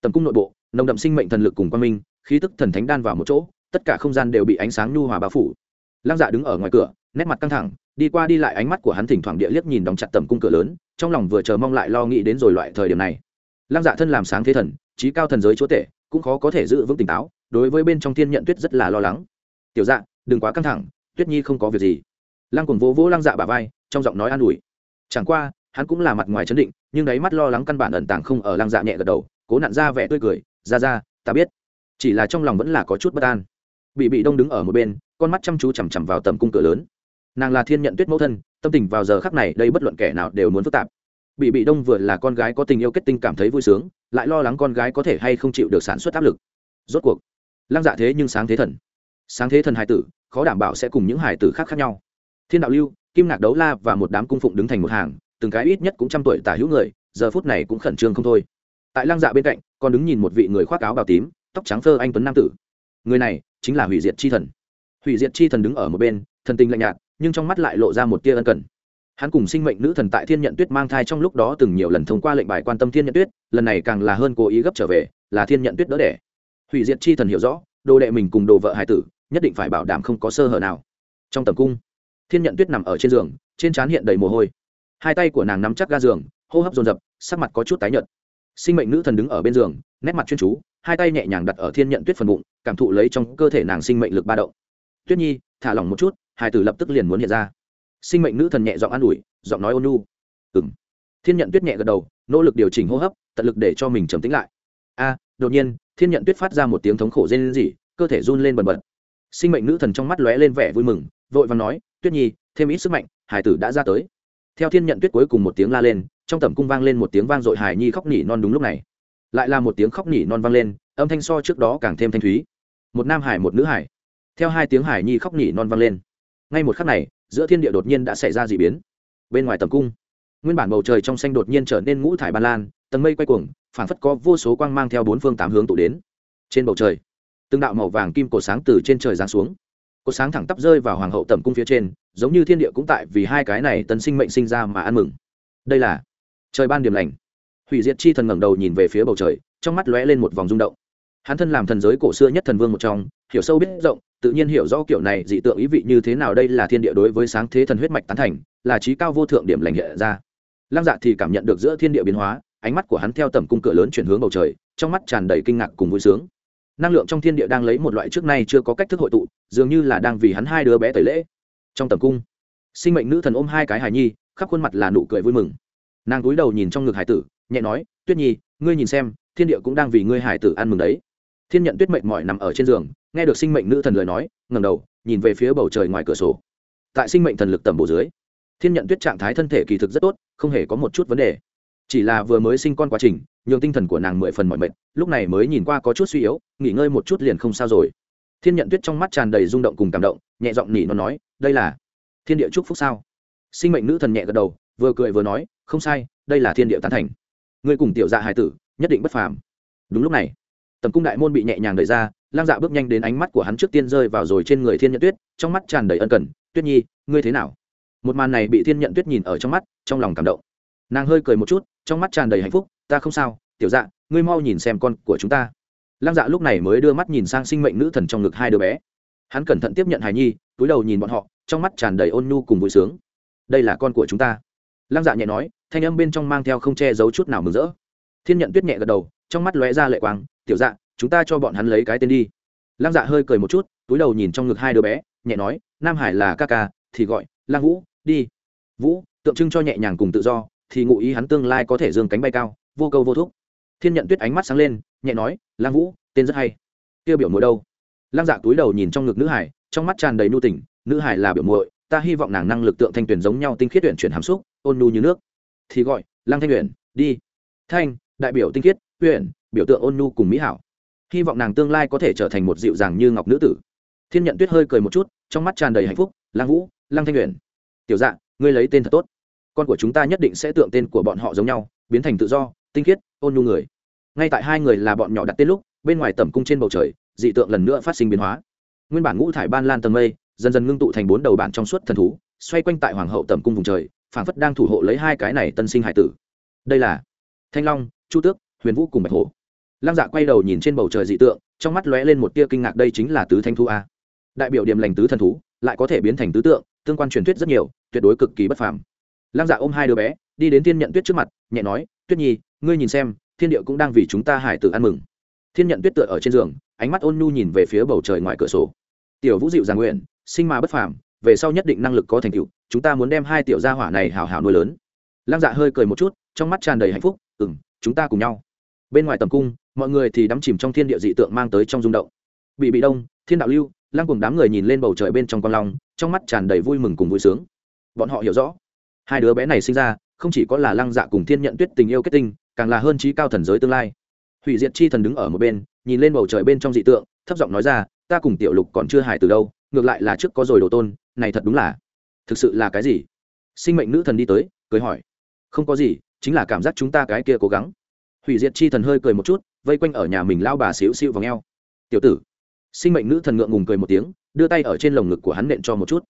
Tầm cung nội bộ, nồng đậm sinh mệnh thần lực cùng quan minh, khí tức thần thánh đan vào một chỗ, tất cả không gian đều bị ánh sáng nhu hòa bao phủ lăng dạ đứng ở ngoài cửa, nét mặt căng thẳng, đi qua đi lại ánh mắt của hắn thỉnh thoảng địa liếc nhìn đóng chặt tầm cung cửa lớn, trong lòng vừa chờ mong lại lo nghĩ đến rồi loại thời điểm này. Lăng dạ thân làm sáng thế thần, trí cao thần giới chúa tể, cũng khó có thể giữ vững tỉnh táo, đối với bên trong thiên nhận tuyết rất là lo lắng. Tiểu dạ đừng quá căng thẳng, tuyết nhi không có việc gì. Lăng cùng vỗ vỗ lăng dạ bà vai, trong giọng nói an ủi. Chẳng qua, hắn cũng là mặt ngoài chấn định, nhưng đáy mắt lo lắng căn bản ẩn tàng không ở lăng dạ nhẹ gật đầu, cố nặn ra vẻ tươi cười ra ra ta biết. Chỉ là trong lòng vẫn là có chút bất an bị bị đông đứng ở một bên, con mắt chăm chú chằm chằm vào tầm cung cửa lớn. Nàng là thiên nhận tuyết mẫu thân, tâm tình vào giờ khắc này đây bất luận kẻ nào đều muốn phức tạp. Bị bị đông vừa là con gái có tình yêu kết tinh cảm thấy vui sướng, lại lo lắng con gái có thể hay không chịu được sản xuất áp lực. Rốt cuộc, lăng dạ thế nhưng sáng thế thần. Sáng thế thần hải tử, khó đảm bảo sẽ cùng những hải tử khác khác nhau. Thiên đạo lưu, kim ngạc đấu la và một đám cung phụng đứng thành một hàng, từng cái ít nhất cũng trăm tuổi tả hữu người, giờ phút này cũng khẩn trương không thôi. Tại lăng dạ bên cạnh, còn đứng nhìn một vị người khoác áo bào tím, tóc trắng phơ anh tuấn nam tử. Người này chính là hủy diệt chi thần. Hủy diệt chi thần đứng ở một bên, thần tình lạnh nhạt, nhưng trong mắt lại lộ ra một tia ân cần. Hắn cùng sinh mệnh nữ thần tại thiên nhận tuyết mang thai trong lúc đó từng nhiều lần thông qua lệnh bài quan tâm thiên nhận tuyết, lần này càng là hơn cố ý gấp trở về, là thiên nhận tuyết đỡ đẻ. Hủy diệt chi thần hiểu rõ, đồ đệ mình cùng đồ vợ hải tử, nhất định phải bảo đảm không có sơ hở nào. Trong tầm cung, thiên nhận tuyết nằm ở trên giường, trên trán hiện đầy mồ hôi. Hai tay của nàng nắm chắc ga giường, hô hấp dồn dập, sắc mặt có chút tái nhợt. Sinh mệnh nữ thần đứng ở bên giường, nét mặt chuyên chú hai tay nhẹ nhàng đặt ở thiên nhận tuyết phần bụng, cảm thụ lấy trong cơ thể nàng sinh mệnh lực ba động. Tuyết nhi, thả lỏng một chút hải tử lập tức liền muốn hiện ra. Sinh mệnh nữ thần nhẹ giọng an ủi, giọng nói ôn nhu. Ừ m thiên nhận tuyết nhẹ gật đầu, nỗ lực điều chỉnh hô hấp, tận lực để cho mình trầm tính lại. A, đột nhiên, thiên nhận tuyết phát ra một tiếng thống khổ rên rỉ, cơ thể run lên bần bật. Sinh mệnh nữ thần trong mắt lóe lên vẻ vui mừng, vội và nói, tuyết nhi, thêm ít sức mạnh hải tử đã ra tới. Theo thiên nhận tuyết cuối cùng một tiếng la lên, trong tầm cung vang lên một tiếng vang dội hải nhi khóc nỉ non đúng lúc này lại là một tiếng khóc nỉ non vang lên, âm thanh so trước đó càng thêm thanh thúy. Một nam hải, một nữ hải. Theo hai tiếng hải nhi khóc nỉ non vang lên. Ngay một khắc này, giữa thiên địa đột nhiên đã xảy ra d ị biến. Bên ngoài tầm cung, nguyên bản bầu trời trong xanh đột nhiên trở nên ngũ thải ban lan, tầng mây quay cuồng phản phất có vô số quang mang theo bốn phương tám hướng tụ đến. Trên bầu trời, từng đạo màu vàng kim cổ sáng từ trên trời giáng xuống. Cổ sáng thẳng tắp rơi vào hoàng hậu tầm cung phía trên, giống như thiên địa cũng tại vì hai cái này tân sinh mệnh sinh ra mà ăn mừng. Đây là trời ban điểm lành hủy diệt chi thần ngẩng đầu nhìn về phía bầu trời, trong mắt lóe lên một vòng rung động. Hắn thân làm thần giới cổ xưa nhất thần vương một trong, hiểu sâu biết rộng, tự nhiên hiểu rõ kiểu này dị tượng ý vị như thế nào đây là thiên địa đối với sáng thế thần huyết mạch tán thành, là trí cao vô thượng điểm lành hệ ra. Lăng dạ thì cảm nhận được giữa thiên địa biến hóa, ánh mắt của hắn theo tầm cung cửa lớn chuyển hướng bầu trời, trong mắt tràn đầy kinh ngạc cùng vui sướng. Năng lượng trong thiên địa đang lấy một loại trước nay chưa có cách thức hội tụ, dường như là đang vì hắn hai đứa bé tẩy lễ. Trong tầm cung, sinh mệnh nữ thần ôm hai cái hài nhi, khắp khuôn mặt là nụ cười vui mừng. Nàng cúi đầu nhìn trong ngực hải tử nhẹ nói, tuyết nhi, ngươi nhìn xem, thiên địa cũng đang vì ngươi hải tử ăn mừng đấy. Thiên nhận tuyết mệnh mỏi nằm ở trên giường, nghe được sinh mệnh nữ thần lời nói ngầm đầu, nhìn về phía bầu trời ngoài cửa sổ. Tại sinh mệnh thần lực tầm bộ dưới, thiên nhận tuyết trạng thái thân thể kỳ thực rất tốt, không hề có một chút vấn đề. Chỉ là vừa mới sinh con quá trình, nhường tinh thần của nàng mười phần mọi mệnh lúc này mới nhìn qua có chút suy yếu, nghỉ ngơi một chút liền không sao rồi. Thiên nhận tuyết trong mắt tràn đầy rung động cùng cảm động, nhẹ giọng nỉ nó nói, đây là thiên địa chúc phúc sao? Sinh mệnh nữ thần nhẹ gật đầu, vừa cười vừa nói, không sai, đây là thiên địa tán thành ngươi cùng tiểu dạ hài tử, nhất định bất phàm. Đúng lúc này, tầm cung đại môn bị nhẹ nhàng đẩy ra, lang dạ bước nhanh đến ánh mắt của hắn trước tiên rơi vào rồi trên người thiên nhận tuyết, trong mắt tràn đầy ân cần, tuyết nhi, ngươi thế nào? Một màn này bị thiên nhận tuyết nhìn ở trong mắt, trong lòng cảm động. Nàng hơi cười một chút, trong mắt tràn đầy hạnh phúc, ta không sao, tiểu dạ ngươi mau nhìn xem con của chúng ta. Lăng dạ lúc này mới đưa mắt nhìn sang sinh mệnh nữ thần trong ngực hai đứa bé. Hắn cẩn thận tiếp nhận hài nhi, túi đầu nhìn bọn họ, trong mắt tràn đầy ôn nhu cùng vui sướng. Đây là con của chúng ta lăng dạ nhẹ nói, thanh âm bên trong mang theo không che giấu chút nào mừng rỡ. Thiên nhận tuyết nhẹ gật đầu, trong mắt lóe ra lệ quang, tiểu dạ chúng ta cho bọn hắn lấy cái tên đi. Lăng dạ hơi cười một chút, túi đầu nhìn trong ngực hai đứa bé, nhẹ nói, nam hải là ca ca, thì gọi lăng vũ, đi. Vũ? Tượng trưng cho nhẹ nhàng cùng tự do, thì ngụ ý hắn tương lai có thể dương cánh bay cao, vô câu vô thúc. Thiên nhận tuyết ánh mắt sáng lên, nhẹ nói lang vũ, tên rất hay. Kia biểu muội đâu? Lang dạ túi đầu nhìn trong ngực nữ hải, trong mắt tràn đầy nu tỉnh, nữ hải là biểu muội ta hy vọng nàng năng lực tượng thanh tuyển giống nhau tinh khiết tuyển chuyển hàm xúc, ôn nhu như nước. Thì gọi lang thanh tuyển đi. Thanh, đại biểu tinh khiết tuyển biểu tượng ôn nhu cùng mỹ hảo. Hy vọng nàng tương lai có thể trở thành một dịu dàng như ngọc nữ tử. Thiên nhận tuyết hơi cười một chút, trong mắt tràn đầy hạnh phúc lang vũ lang thanh tuyển tiểu dạ ngươi lấy tên thật tốt. Con của chúng ta nhất định sẽ tượng tên của bọn họ giống nhau, biến thành tự do, tinh khiết, ôn nhu người. Ngay tại hai người là bọn nhỏ đặt tên lúc, bên ngoài tầm cung trên bầu trời, dị tượng lần nữa phát sinh biến hóa. Nguyên bản ngũ thải ban lan tầng mây dần dần ngưng tụ thành bốn đầu bản trong suốt thần thú, xoay quanh tại hoàng hậu tẩm cung vùng trời, phảng phất đang thủ hộ lấy hai cái này tân sinh hải tử. Đây là thanh long, chu tước, huyền vũ cùng bạch hổ. Lăng dạ quay đầu nhìn trên bầu trời dị tượng, trong mắt lóe lên một tia kinh ngạc, đây chính là tứ thanh thu a. Đại biểu điểm lành tứ thần thú, lại có thể biến thành tứ tượng, tương quan truyền thuyết rất nhiều, tuyệt đối cực kỳ bất phàm. Lăng dạ ôm hai đứa bé, đi đến thiên nhận tuyết trước mặt, nhẹ nói, tuyết nhi, ngươi nhìn xem, thiên địa cũng đang vì chúng ta hải tử ăn mừng. Thiên nhận tuyết tựa ở trên giường, ánh mắt ôn nhu nhìn về phía bầu trời ngoài cửa sổ. Tiểu vũ dịu giàn nguyện sinh mà bất phàm, về sau nhất định năng lực có thành tựu, chúng ta muốn đem hai tiểu gia hỏa này hào hào nuôi lớn. Lăng dạ hơi cười một chút, trong mắt tràn đầy hạnh phúc ừ m chúng ta cùng nhau. Bên ngoài tầm cung, mọi người thì đắm chìm trong thiên địa dị tượng mang tới trong rung động. Bị bị đông, thiên đạo lưu, lăng cùng đám người nhìn lên bầu trời bên trong con long, trong mắt tràn đầy vui mừng cùng vui sướng. Bọn họ hiểu rõ, hai đứa bé này sinh ra, không chỉ có là lăng dạ cùng thiên nhận tuyết tình yêu kết tinh, càng là hơn trí cao thần giới tương lai. Hủy diệt chi thần đứng ở một bên, nhìn lên bầu trời bên trong dị tượng, thấp giọng nói ra, ta cùng tiểu lục còn chưa hài từ đâu ngược lại là trước có rồi đồ tôn, này thật đúng là, thực sự là cái gì? Sinh mệnh nữ thần đi tới, cười hỏi. Không có gì, chính là cảm giác chúng ta cái kia cố gắng. Hủy diệt chi thần hơi cười một chút, vây quanh ở nhà mình lao bà xíu xíu vào ngheo tiểu tử. Sinh mệnh nữ thần ngượng ngùng cười một tiếng, đưa tay ở trên lồng ngực của hắn nện cho một chút.